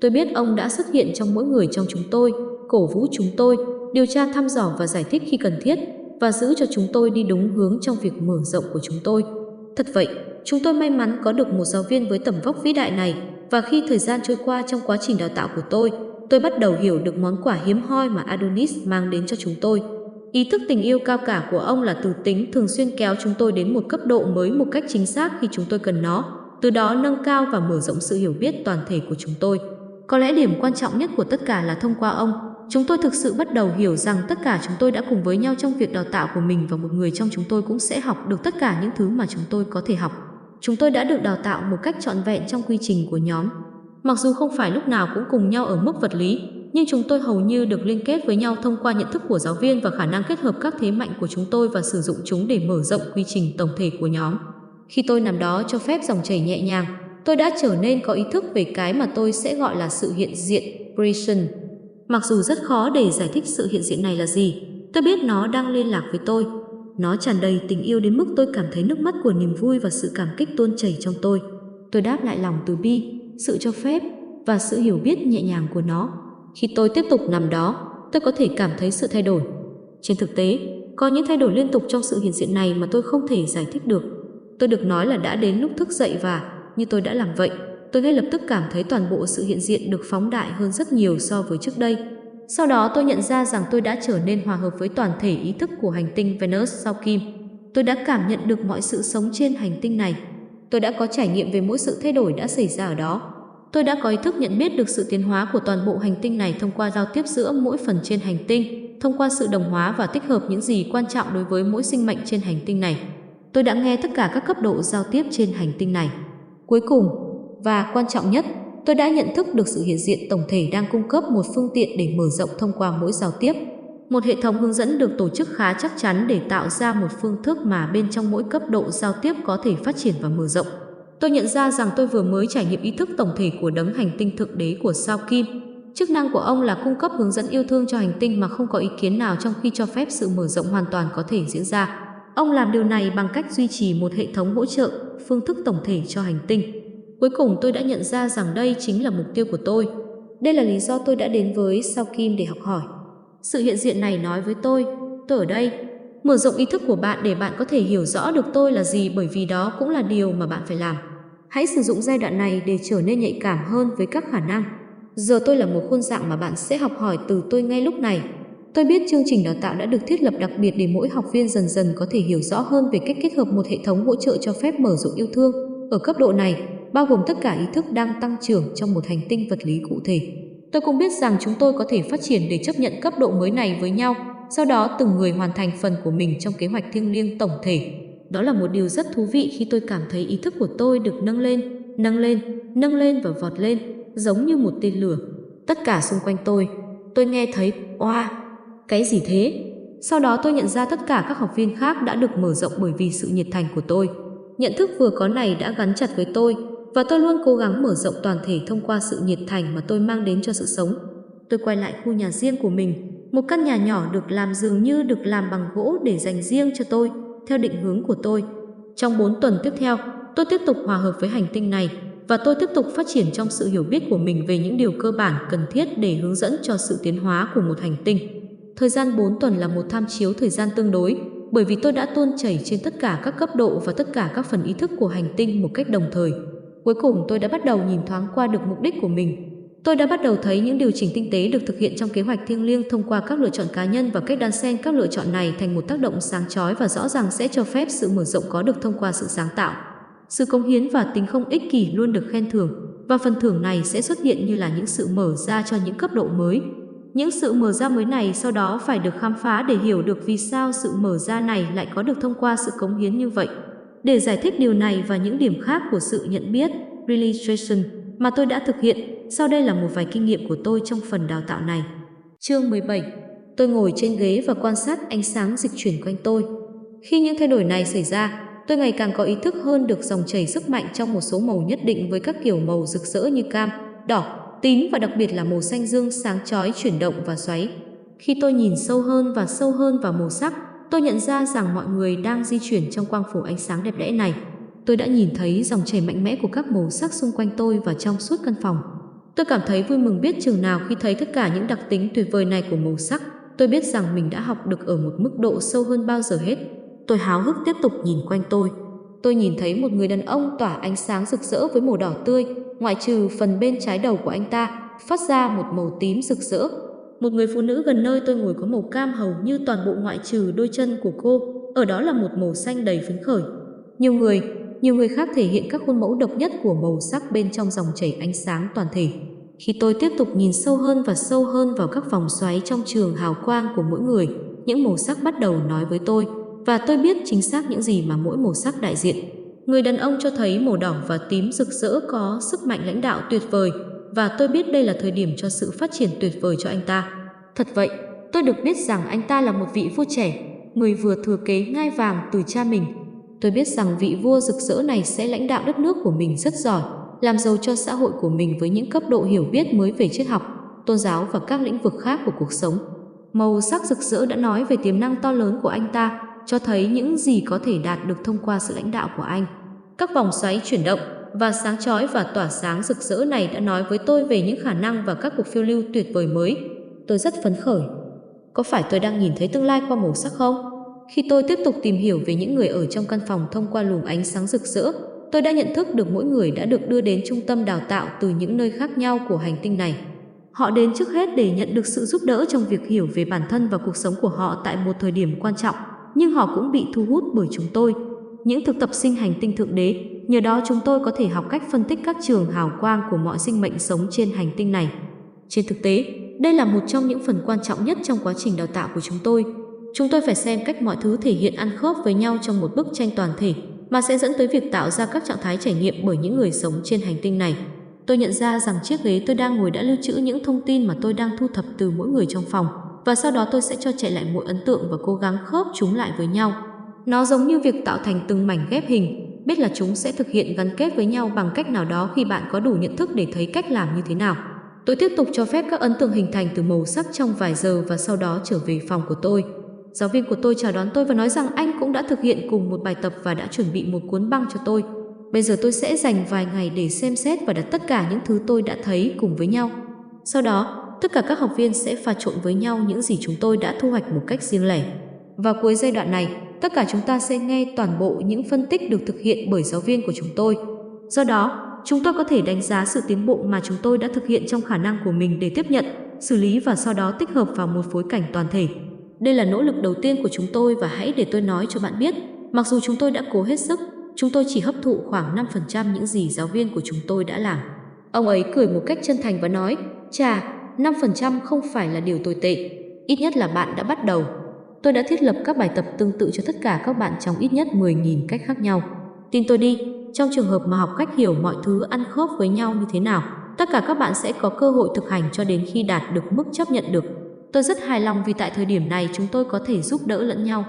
Tôi biết ông đã xuất hiện trong mỗi người trong chúng tôi, cổ vũ chúng tôi, điều tra thăm dò và giải thích khi cần thiết, và giữ cho chúng tôi đi đúng hướng trong việc mở rộng của chúng tôi. Thật vậy, chúng tôi may mắn có được một giáo viên với tầm vóc vĩ đại này và khi thời gian trôi qua trong quá trình đào tạo của tôi, tôi bắt đầu hiểu được món quà hiếm hoi mà Adonis mang đến cho chúng tôi. Ý thức tình yêu cao cả của ông là từ tính thường xuyên kéo chúng tôi đến một cấp độ mới một cách chính xác khi chúng tôi cần nó, từ đó nâng cao và mở rộng sự hiểu biết toàn thể của chúng tôi. Có lẽ điểm quan trọng nhất của tất cả là thông qua ông, Chúng tôi thực sự bắt đầu hiểu rằng tất cả chúng tôi đã cùng với nhau trong việc đào tạo của mình và một người trong chúng tôi cũng sẽ học được tất cả những thứ mà chúng tôi có thể học. Chúng tôi đã được đào tạo một cách trọn vẹn trong quy trình của nhóm. Mặc dù không phải lúc nào cũng cùng nhau ở mức vật lý, nhưng chúng tôi hầu như được liên kết với nhau thông qua nhận thức của giáo viên và khả năng kết hợp các thế mạnh của chúng tôi và sử dụng chúng để mở rộng quy trình tổng thể của nhóm. Khi tôi nằm đó cho phép dòng chảy nhẹ nhàng, tôi đã trở nên có ý thức về cái mà tôi sẽ gọi là sự hiện diện, presence Mặc dù rất khó để giải thích sự hiện diện này là gì, tôi biết nó đang liên lạc với tôi. Nó tràn đầy tình yêu đến mức tôi cảm thấy nước mắt của niềm vui và sự cảm kích tuôn chảy trong tôi. Tôi đáp lại lòng từ bi, sự cho phép và sự hiểu biết nhẹ nhàng của nó. Khi tôi tiếp tục nằm đó, tôi có thể cảm thấy sự thay đổi. Trên thực tế, có những thay đổi liên tục trong sự hiện diện này mà tôi không thể giải thích được. Tôi được nói là đã đến lúc thức dậy và như tôi đã làm vậy, tôi ngay lập tức cảm thấy toàn bộ sự hiện diện được phóng đại hơn rất nhiều so với trước đây. Sau đó tôi nhận ra rằng tôi đã trở nên hòa hợp với toàn thể ý thức của hành tinh Venus sau Kim. Tôi đã cảm nhận được mọi sự sống trên hành tinh này. Tôi đã có trải nghiệm về mỗi sự thay đổi đã xảy ra ở đó. Tôi đã có ý thức nhận biết được sự tiến hóa của toàn bộ hành tinh này thông qua giao tiếp giữa mỗi phần trên hành tinh, thông qua sự đồng hóa và tích hợp những gì quan trọng đối với mỗi sinh mệnh trên hành tinh này. Tôi đã nghe tất cả các cấp độ giao tiếp trên hành tinh này. Cuối cùng, và quan trọng nhất, tôi đã nhận thức được sự hiện diện tổng thể đang cung cấp một phương tiện để mở rộng thông qua mỗi giao tiếp. Một hệ thống hướng dẫn được tổ chức khá chắc chắn để tạo ra một phương thức mà bên trong mỗi cấp độ giao tiếp có thể phát triển và mở rộng. Tôi nhận ra rằng tôi vừa mới trải nghiệm ý thức tổng thể của đấng hành tinh thượng đế của sao Kim. Chức năng của ông là cung cấp hướng dẫn yêu thương cho hành tinh mà không có ý kiến nào trong khi cho phép sự mở rộng hoàn toàn có thể diễn ra. Ông làm điều này bằng cách duy trì một hệ thống hỗ trợ, phương thức tổng thể cho hành tinh. Cuối cùng tôi đã nhận ra rằng đây chính là mục tiêu của tôi. Đây là lý do tôi đã đến với Sao Kim để học hỏi. Sự hiện diện này nói với tôi, tôi ở đây. Mở rộng ý thức của bạn để bạn có thể hiểu rõ được tôi là gì bởi vì đó cũng là điều mà bạn phải làm. Hãy sử dụng giai đoạn này để trở nên nhạy cảm hơn với các khả năng. Giờ tôi là một khuôn dạng mà bạn sẽ học hỏi từ tôi ngay lúc này. Tôi biết chương trình đào tạo đã được thiết lập đặc biệt để mỗi học viên dần dần có thể hiểu rõ hơn về cách kết hợp một hệ thống hỗ trợ cho phép mở rộng yêu thương. Ở cấp độ này, bao gồm tất cả ý thức đang tăng trưởng trong một hành tinh vật lý cụ thể. Tôi cũng biết rằng chúng tôi có thể phát triển để chấp nhận cấp độ mới này với nhau, sau đó từng người hoàn thành phần của mình trong kế hoạch thiêng liêng tổng thể. Đó là một điều rất thú vị khi tôi cảm thấy ý thức của tôi được nâng lên, nâng lên, nâng lên và vọt lên, giống như một tên lửa. Tất cả xung quanh tôi, tôi nghe thấy oa, wow, cái gì thế? Sau đó tôi nhận ra tất cả các học viên khác đã được mở rộng bởi vì sự nhiệt thành của tôi. Nhận thức vừa có này đã gắn chặt với tôi và tôi luôn cố gắng mở rộng toàn thể thông qua sự nhiệt thành mà tôi mang đến cho sự sống. Tôi quay lại khu nhà riêng của mình, một căn nhà nhỏ được làm dường như được làm bằng gỗ để dành riêng cho tôi, theo định hướng của tôi. Trong 4 tuần tiếp theo, tôi tiếp tục hòa hợp với hành tinh này và tôi tiếp tục phát triển trong sự hiểu biết của mình về những điều cơ bản cần thiết để hướng dẫn cho sự tiến hóa của một hành tinh. Thời gian 4 tuần là một tham chiếu thời gian tương đối, bởi vì tôi đã tuôn chảy trên tất cả các cấp độ và tất cả các phần ý thức của hành tinh một cách đồng thời. Cuối cùng tôi đã bắt đầu nhìn thoáng qua được mục đích của mình. Tôi đã bắt đầu thấy những điều chỉnh tinh tế được thực hiện trong kế hoạch thiêng liêng thông qua các lựa chọn cá nhân và cách đan xen các lựa chọn này thành một tác động sáng chói và rõ ràng sẽ cho phép sự mở rộng có được thông qua sự sáng tạo. Sự cống hiến và tính không ích kỷ luôn được khen thưởng, và phần thưởng này sẽ xuất hiện như là những sự mở ra cho những cấp độ mới. Những sự mở ra mới này sau đó phải được khám phá để hiểu được vì sao sự mở ra này lại có được thông qua sự cống hiến như vậy để giải thích điều này và những điểm khác của sự nhận biết, (realization) mà tôi đã thực hiện. Sau đây là một vài kinh nghiệm của tôi trong phần đào tạo này. Chương 17 Tôi ngồi trên ghế và quan sát ánh sáng dịch chuyển quanh tôi. Khi những thay đổi này xảy ra, tôi ngày càng có ý thức hơn được dòng chảy sức mạnh trong một số màu nhất định với các kiểu màu rực rỡ như cam, đỏ, tím và đặc biệt là màu xanh dương sáng chói chuyển động và xoáy. Khi tôi nhìn sâu hơn và sâu hơn vào màu sắc, tôi nhận ra rằng mọi người đang di chuyển trong quang phổ ánh sáng đẹp đẽ này. Tôi đã nhìn thấy dòng chảy mạnh mẽ của các màu sắc xung quanh tôi và trong suốt căn phòng. Tôi cảm thấy vui mừng biết chừng nào khi thấy tất cả những đặc tính tuyệt vời này của màu sắc. Tôi biết rằng mình đã học được ở một mức độ sâu hơn bao giờ hết. Tôi háo hức tiếp tục nhìn quanh tôi. Tôi nhìn thấy một người đàn ông tỏa ánh sáng rực rỡ với màu đỏ tươi, ngoại trừ phần bên trái đầu của anh ta, phát ra một màu tím rực rỡ một người phụ nữ gần nơi tôi ngồi có màu cam hầu như toàn bộ ngoại trừ đôi chân của cô, ở đó là một màu xanh đầy phấn khởi. Nhiều người, nhiều người khác thể hiện các khuôn mẫu độc nhất của màu sắc bên trong dòng chảy ánh sáng toàn thể. Khi tôi tiếp tục nhìn sâu hơn và sâu hơn vào các vòng xoáy trong trường hào quang của mỗi người, những màu sắc bắt đầu nói với tôi và tôi biết chính xác những gì mà mỗi màu sắc đại diện. Người đàn ông cho thấy màu đỏ và tím rực rỡ có sức mạnh lãnh đạo tuyệt vời, và tôi biết đây là thời điểm cho sự phát triển tuyệt vời cho anh ta. Thật vậy, tôi được biết rằng anh ta là một vị vua trẻ, người vừa thừa kế ngai vàng từ cha mình. Tôi biết rằng vị vua rực rỡ này sẽ lãnh đạo đất nước của mình rất giỏi, làm giàu cho xã hội của mình với những cấp độ hiểu biết mới về triết học, tôn giáo và các lĩnh vực khác của cuộc sống. Màu sắc rực rỡ đã nói về tiềm năng to lớn của anh ta, cho thấy những gì có thể đạt được thông qua sự lãnh đạo của anh. Các vòng xoáy chuyển động và sáng chói và tỏa sáng rực rỡ này đã nói với tôi về những khả năng và các cuộc phiêu lưu tuyệt vời mới. Tôi rất phấn khởi. Có phải tôi đang nhìn thấy tương lai qua màu sắc không? Khi tôi tiếp tục tìm hiểu về những người ở trong căn phòng thông qua luồng ánh sáng rực rỡ, tôi đã nhận thức được mỗi người đã được đưa đến trung tâm đào tạo từ những nơi khác nhau của hành tinh này. Họ đến trước hết để nhận được sự giúp đỡ trong việc hiểu về bản thân và cuộc sống của họ tại một thời điểm quan trọng, nhưng họ cũng bị thu hút bởi chúng tôi, những thực tập sinh hành tinh thượng đế nhờ đó chúng tôi có thể học cách phân tích các trường hào quang của mọi sinh mệnh sống trên hành tinh này. Trên thực tế, đây là một trong những phần quan trọng nhất trong quá trình đào tạo của chúng tôi. Chúng tôi phải xem cách mọi thứ thể hiện ăn khớp với nhau trong một bức tranh toàn thể, mà sẽ dẫn tới việc tạo ra các trạng thái trải nghiệm bởi những người sống trên hành tinh này. Tôi nhận ra rằng chiếc ghế tôi đang ngồi đã lưu trữ những thông tin mà tôi đang thu thập từ mỗi người trong phòng, và sau đó tôi sẽ cho chạy lại mỗi ấn tượng và cố gắng khớp chúng lại với nhau. Nó giống như việc tạo thành từng mảnh ghép hình, biết là chúng sẽ thực hiện gắn kết với nhau bằng cách nào đó khi bạn có đủ nhận thức để thấy cách làm như thế nào. Tôi tiếp tục cho phép các ấn tượng hình thành từ màu sắc trong vài giờ và sau đó trở về phòng của tôi. Giáo viên của tôi chào đón tôi và nói rằng anh cũng đã thực hiện cùng một bài tập và đã chuẩn bị một cuốn băng cho tôi. Bây giờ tôi sẽ dành vài ngày để xem xét và đặt tất cả những thứ tôi đã thấy cùng với nhau. Sau đó, tất cả các học viên sẽ pha trộn với nhau những gì chúng tôi đã thu hoạch một cách riêng lẻ. Vào cuối giai đoạn này, tất cả chúng ta sẽ nghe toàn bộ những phân tích được thực hiện bởi giáo viên của chúng tôi. Do đó, chúng tôi có thể đánh giá sự tiến bộ mà chúng tôi đã thực hiện trong khả năng của mình để tiếp nhận, xử lý và sau đó tích hợp vào một phối cảnh toàn thể. Đây là nỗ lực đầu tiên của chúng tôi và hãy để tôi nói cho bạn biết, mặc dù chúng tôi đã cố hết sức, chúng tôi chỉ hấp thụ khoảng 5% những gì giáo viên của chúng tôi đã làm. Ông ấy cười một cách chân thành và nói, chà, 5% không phải là điều tồi tệ, ít nhất là bạn đã bắt đầu. Tôi đã thiết lập các bài tập tương tự cho tất cả các bạn trong ít nhất 10.000 cách khác nhau. Tin tôi đi, trong trường hợp mà học cách hiểu mọi thứ ăn khớp với nhau như thế nào, tất cả các bạn sẽ có cơ hội thực hành cho đến khi đạt được mức chấp nhận được. Tôi rất hài lòng vì tại thời điểm này chúng tôi có thể giúp đỡ lẫn nhau.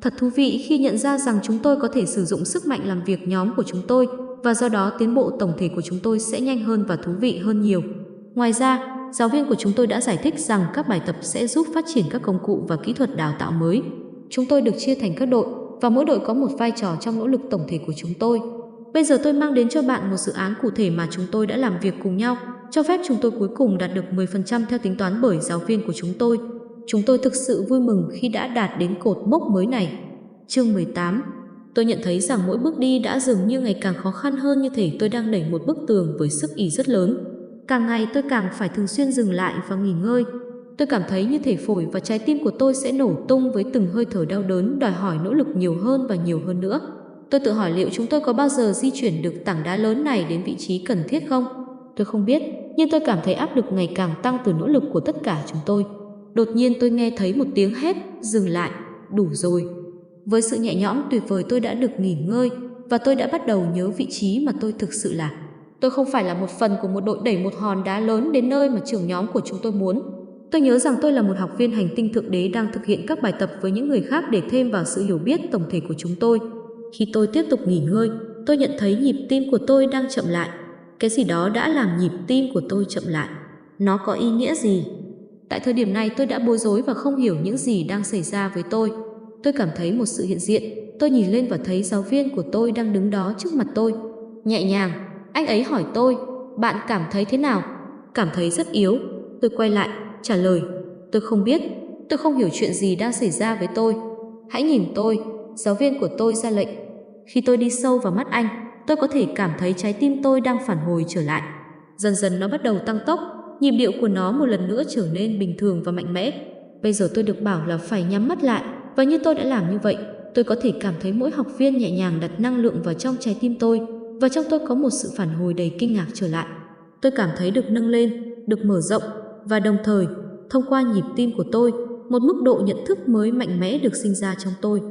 Thật thú vị khi nhận ra rằng chúng tôi có thể sử dụng sức mạnh làm việc nhóm của chúng tôi và do đó tiến bộ tổng thể của chúng tôi sẽ nhanh hơn và thú vị hơn nhiều. Ngoài ra, giáo viên của chúng tôi đã giải thích rằng các bài tập sẽ giúp phát triển các công cụ và kỹ thuật đào tạo mới. Chúng tôi được chia thành các đội và mỗi đội có một vai trò trong nỗ lực tổng thể của chúng tôi. Bây giờ tôi mang đến cho bạn một dự án cụ thể mà chúng tôi đã làm việc cùng nhau, cho phép chúng tôi cuối cùng đạt được 10% theo tính toán bởi giáo viên của chúng tôi. Chúng tôi thực sự vui mừng khi đã đạt đến cột mốc mới này. Chương 18 Tôi nhận thấy rằng mỗi bước đi đã dường như ngày càng khó khăn hơn như thể tôi đang đẩy một bức tường với sức ý rất lớn Càng ngày tôi càng phải thường xuyên dừng lại và nghỉ ngơi. Tôi cảm thấy như thể phổi và trái tim của tôi sẽ nổ tung với từng hơi thở đau đớn đòi hỏi nỗ lực nhiều hơn và nhiều hơn nữa. Tôi tự hỏi liệu chúng tôi có bao giờ di chuyển được tảng đá lớn này đến vị trí cần thiết không? Tôi không biết, nhưng tôi cảm thấy áp lực ngày càng tăng từ nỗ lực của tất cả chúng tôi. Đột nhiên tôi nghe thấy một tiếng hét, dừng lại, đủ rồi. Với sự nhẹ nhõm tuyệt vời tôi đã được nghỉ ngơi và tôi đã bắt đầu nhớ vị trí mà tôi thực sự là. Tôi không phải là một phần của một đội đẩy một hòn đá lớn đến nơi mà trưởng nhóm của chúng tôi muốn. Tôi nhớ rằng tôi là một học viên hành tinh thượng đế đang thực hiện các bài tập với những người khác để thêm vào sự hiểu biết tổng thể của chúng tôi. Khi tôi tiếp tục nghỉ ngơi, tôi nhận thấy nhịp tim của tôi đang chậm lại. Cái gì đó đã làm nhịp tim của tôi chậm lại. Nó có ý nghĩa gì? Tại thời điểm này tôi đã bối rối và không hiểu những gì đang xảy ra với tôi. Tôi cảm thấy một sự hiện diện. Tôi nhìn lên và thấy giáo viên của tôi đang đứng đó trước mặt tôi. Nhẹ nhàng, anh ấy hỏi tôi, bạn cảm thấy thế nào? Cảm thấy rất yếu. Tôi quay lại, trả lời, tôi không biết, tôi không hiểu chuyện gì đang xảy ra với tôi. Hãy nhìn tôi, giáo viên của tôi ra lệnh. Khi tôi đi sâu vào mắt anh, tôi có thể cảm thấy trái tim tôi đang phản hồi trở lại. Dần dần nó bắt đầu tăng tốc, nhịp điệu của nó một lần nữa trở nên bình thường và mạnh mẽ. Bây giờ tôi được bảo là phải nhắm mắt lại, và như tôi đã làm như vậy, tôi có thể cảm thấy mỗi học viên nhẹ nhàng đặt năng lượng vào trong trái tim tôi và trong tôi có một sự phản hồi đầy kinh ngạc trở lại. Tôi cảm thấy được nâng lên, được mở rộng và đồng thời, thông qua nhịp tim của tôi, một mức độ nhận thức mới mạnh mẽ được sinh ra trong tôi.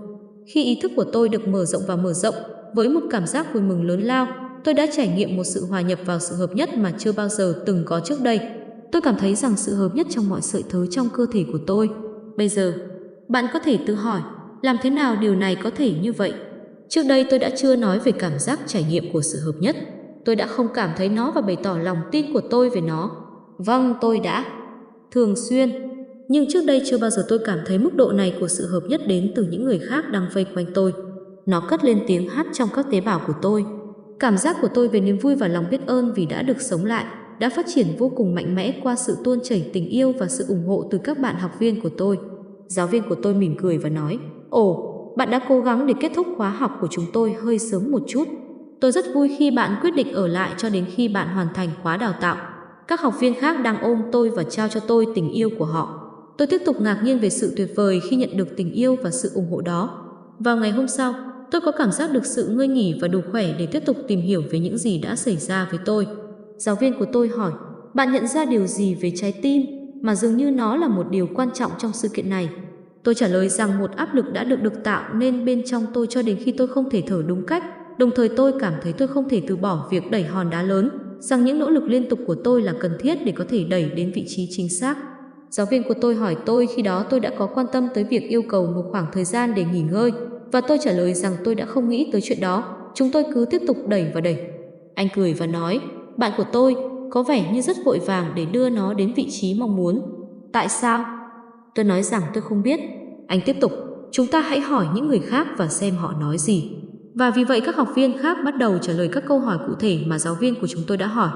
Khi ý thức của tôi được mở rộng và mở rộng, với một cảm giác vui mừng lớn lao, tôi đã trải nghiệm một sự hòa nhập vào sự hợp nhất mà chưa bao giờ từng có trước đây. Tôi cảm thấy rằng sự hợp nhất trong mọi sợi thớ trong cơ thể của tôi. Bây giờ, bạn có thể tự hỏi, làm thế nào điều này có thể như vậy? Trước đây tôi đã chưa nói về cảm giác trải nghiệm của sự hợp nhất. Tôi đã không cảm thấy nó và bày tỏ lòng tin của tôi về nó. Vâng, tôi đã. Thường xuyên. Nhưng trước đây chưa bao giờ tôi cảm thấy mức độ này của sự hợp nhất đến từ những người khác đang vây quanh tôi. Nó cất lên tiếng hát trong các tế bào của tôi. Cảm giác của tôi về niềm vui và lòng biết ơn vì đã được sống lại đã phát triển vô cùng mạnh mẽ qua sự tuôn chảy tình yêu và sự ủng hộ từ các bạn học viên của tôi. Giáo viên của tôi mỉm cười và nói, Ồ, bạn đã cố gắng để kết thúc khóa học của chúng tôi hơi sớm một chút. Tôi rất vui khi bạn quyết định ở lại cho đến khi bạn hoàn thành khóa đào tạo. Các học viên khác đang ôm tôi và trao cho tôi tình yêu của họ. Tôi tiếp tục ngạc nhiên về sự tuyệt vời khi nhận được tình yêu và sự ủng hộ đó. Vào ngày hôm sau, tôi có cảm giác được sự ngơi nghỉ và đủ khỏe để tiếp tục tìm hiểu về những gì đã xảy ra với tôi. Giáo viên của tôi hỏi, bạn nhận ra điều gì về trái tim mà dường như nó là một điều quan trọng trong sự kiện này? Tôi trả lời rằng một áp lực đã được được tạo nên bên trong tôi cho đến khi tôi không thể thở đúng cách, đồng thời tôi cảm thấy tôi không thể từ bỏ việc đẩy hòn đá lớn, rằng những nỗ lực liên tục của tôi là cần thiết để có thể đẩy đến vị trí chính xác. Giáo viên của tôi hỏi tôi khi đó tôi đã có quan tâm tới việc yêu cầu một khoảng thời gian để nghỉ ngơi và tôi trả lời rằng tôi đã không nghĩ tới chuyện đó. Chúng tôi cứ tiếp tục đẩy và đẩy. Anh cười và nói, bạn của tôi có vẻ như rất vội vàng để đưa nó đến vị trí mong muốn. Tại sao? Tôi nói rằng tôi không biết. Anh tiếp tục, chúng ta hãy hỏi những người khác và xem họ nói gì. Và vì vậy các học viên khác bắt đầu trả lời các câu hỏi cụ thể mà giáo viên của chúng tôi đã hỏi.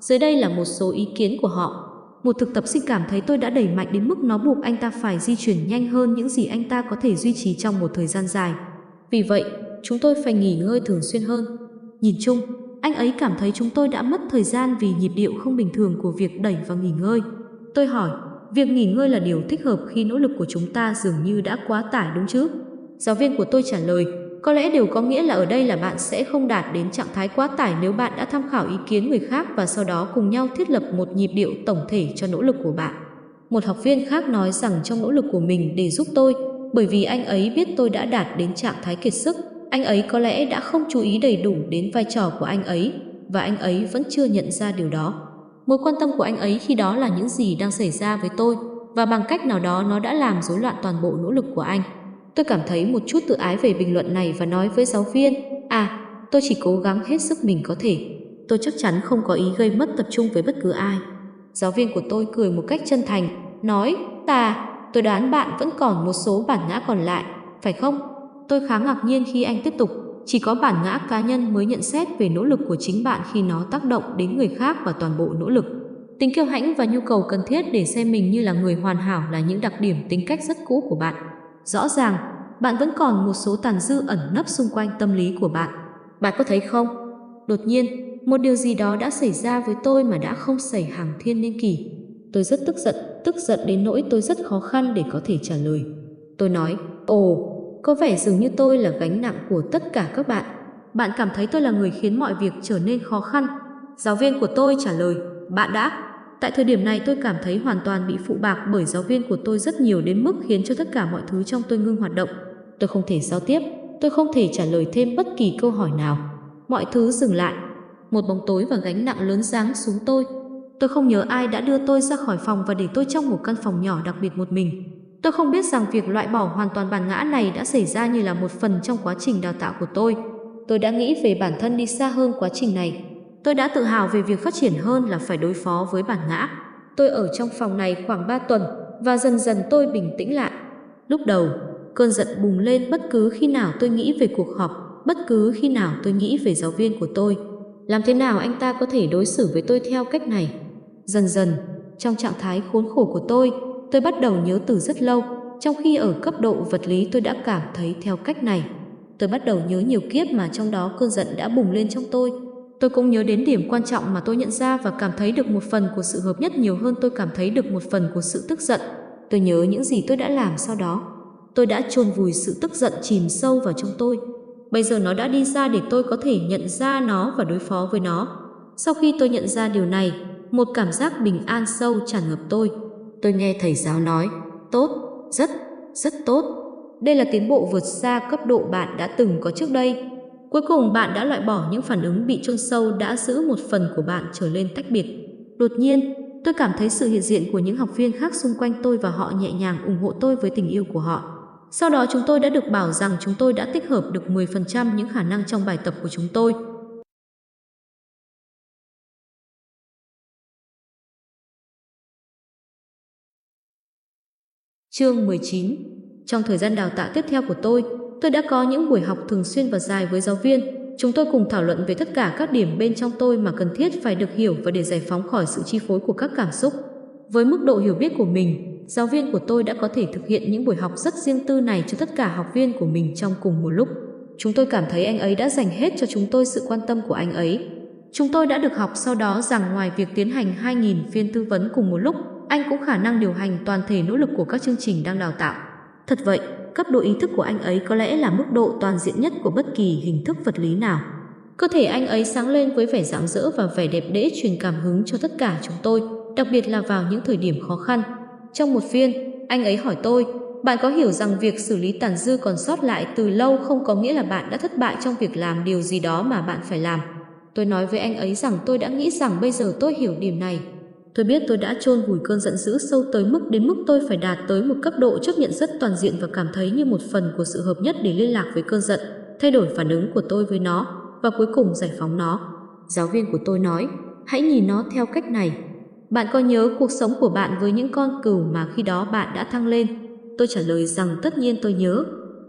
Dưới đây là một số ý kiến của họ. Một thực tập sinh cảm thấy tôi đã đẩy mạnh đến mức nó buộc anh ta phải di chuyển nhanh hơn những gì anh ta có thể duy trì trong một thời gian dài. Vì vậy, chúng tôi phải nghỉ ngơi thường xuyên hơn. Nhìn chung, anh ấy cảm thấy chúng tôi đã mất thời gian vì nhịp điệu không bình thường của việc đẩy và nghỉ ngơi. Tôi hỏi, Việc nghỉ ngơi là điều thích hợp khi nỗ lực của chúng ta dường như đã quá tải đúng chứ? Giáo viên của tôi trả lời, có lẽ điều có nghĩa là ở đây là bạn sẽ không đạt đến trạng thái quá tải nếu bạn đã tham khảo ý kiến người khác và sau đó cùng nhau thiết lập một nhịp điệu tổng thể cho nỗ lực của bạn. Một học viên khác nói rằng trong nỗ lực của mình để giúp tôi, bởi vì anh ấy biết tôi đã đạt đến trạng thái kiệt sức, anh ấy có lẽ đã không chú ý đầy đủ đến vai trò của anh ấy và anh ấy vẫn chưa nhận ra điều đó. Mối quan tâm của anh ấy khi đó là những gì đang xảy ra với tôi và bằng cách nào đó nó đã làm rối loạn toàn bộ nỗ lực của anh. Tôi cảm thấy một chút tự ái về bình luận này và nói với giáo viên, à, tôi chỉ cố gắng hết sức mình có thể. Tôi chắc chắn không có ý gây mất tập trung với bất cứ ai. Giáo viên của tôi cười một cách chân thành, nói, ta, tôi đoán bạn vẫn còn một số bản ngã còn lại, phải không? Tôi khá ngạc nhiên khi anh tiếp tục, chỉ có bản ngã cá nhân mới nhận xét về nỗ lực của chính bạn khi nó tác động đến người khác và toàn bộ nỗ lực. Tính kiêu hãnh và nhu cầu cần thiết để xem mình như là người hoàn hảo là những đặc điểm tính cách rất cũ của bạn. Rõ ràng, bạn vẫn còn một số tàn dư ẩn nấp xung quanh tâm lý của bạn. Bạn có thấy không? Đột nhiên, một điều gì đó đã xảy ra với tôi mà đã không xảy hàng thiên niên kỷ. Tôi rất tức giận tức giận đến nỗi tôi rất khó khăn để có thể trả lời. Tôi nói, ồ có vẻ dường như tôi là gánh nặng của tất cả các bạn. Bạn cảm thấy tôi là người khiến mọi việc trở nên khó khăn. Giáo viên của tôi trả lời, bạn đã. Tại thời điểm này tôi cảm thấy hoàn toàn bị phụ bạc bởi giáo viên của tôi rất nhiều đến mức khiến cho tất cả mọi thứ trong tôi ngưng hoạt động. Tôi không thể giao tiếp, tôi không thể trả lời thêm bất kỳ câu hỏi nào. Mọi thứ dừng lại. Một bóng tối và gánh nặng lớn giáng xuống tôi. Tôi không nhớ ai đã đưa tôi ra khỏi phòng và để tôi trong một căn phòng nhỏ đặc biệt một mình. Tôi không biết rằng việc loại bỏ hoàn toàn bản ngã này đã xảy ra như là một phần trong quá trình đào tạo của tôi. Tôi đã nghĩ về bản thân đi xa hơn quá trình này. Tôi đã tự hào về việc phát triển hơn là phải đối phó với bản ngã. Tôi ở trong phòng này khoảng 3 tuần và dần dần tôi bình tĩnh lại. Lúc đầu, cơn giận bùng lên bất cứ khi nào tôi nghĩ về cuộc họp, bất cứ khi nào tôi nghĩ về giáo viên của tôi. Làm thế nào anh ta có thể đối xử với tôi theo cách này? Dần dần, trong trạng thái khốn khổ của tôi, Tôi bắt đầu nhớ từ rất lâu, trong khi ở cấp độ vật lý tôi đã cảm thấy theo cách này. Tôi bắt đầu nhớ nhiều kiếp mà trong đó cơn giận đã bùng lên trong tôi. Tôi cũng nhớ đến điểm quan trọng mà tôi nhận ra và cảm thấy được một phần của sự hợp nhất nhiều hơn tôi cảm thấy được một phần của sự tức giận. Tôi nhớ những gì tôi đã làm sau đó. Tôi đã chôn vùi sự tức giận chìm sâu vào trong tôi. Bây giờ nó đã đi ra để tôi có thể nhận ra nó và đối phó với nó. Sau khi tôi nhận ra điều này, một cảm giác bình an sâu tràn ngập tôi tôi nghe thầy giáo nói, tốt, rất, rất tốt. Đây là tiến bộ vượt xa cấp độ bạn đã từng có trước đây. Cuối cùng bạn đã loại bỏ những phản ứng bị chôn sâu đã giữ một phần của bạn trở lên tách biệt. Đột nhiên, tôi cảm thấy sự hiện diện của những học viên khác xung quanh tôi và họ nhẹ nhàng ủng hộ tôi với tình yêu của họ. Sau đó chúng tôi đã được bảo rằng chúng tôi đã tích hợp được 10% những khả năng trong bài tập của chúng tôi Chương 19 Trong thời gian đào tạo tiếp theo của tôi, tôi đã có những buổi học thường xuyên và dài với giáo viên. Chúng tôi cùng thảo luận về tất cả các điểm bên trong tôi mà cần thiết phải được hiểu và để giải phóng khỏi sự chi phối của các cảm xúc. Với mức độ hiểu biết của mình, giáo viên của tôi đã có thể thực hiện những buổi học rất riêng tư này cho tất cả học viên của mình trong cùng một lúc. Chúng tôi cảm thấy anh ấy đã dành hết cho chúng tôi sự quan tâm của anh ấy. Chúng tôi đã được học sau đó rằng ngoài việc tiến hành 2.000 phiên tư vấn cùng một lúc, anh cũng khả năng điều hành toàn thể nỗ lực của các chương trình đang đào tạo. Thật vậy, cấp độ ý thức của anh ấy có lẽ là mức độ toàn diện nhất của bất kỳ hình thức vật lý nào. Cơ thể anh ấy sáng lên với vẻ rạng rỡ và vẻ đẹp đẽ truyền cảm hứng cho tất cả chúng tôi, đặc biệt là vào những thời điểm khó khăn. Trong một phiên, anh ấy hỏi tôi, bạn có hiểu rằng việc xử lý tàn dư còn sót lại từ lâu không có nghĩa là bạn đã thất bại trong việc làm điều gì đó mà bạn phải làm. Tôi nói với anh ấy rằng tôi đã nghĩ rằng bây giờ tôi hiểu điểm này, Tôi biết tôi đã chôn vùi cơn giận dữ sâu tới mức đến mức tôi phải đạt tới một cấp độ chấp nhận rất toàn diện và cảm thấy như một phần của sự hợp nhất để liên lạc với cơn giận, thay đổi phản ứng của tôi với nó và cuối cùng giải phóng nó. Giáo viên của tôi nói, hãy nhìn nó theo cách này. Bạn có nhớ cuộc sống của bạn với những con cừu mà khi đó bạn đã thăng lên? Tôi trả lời rằng tất nhiên tôi nhớ.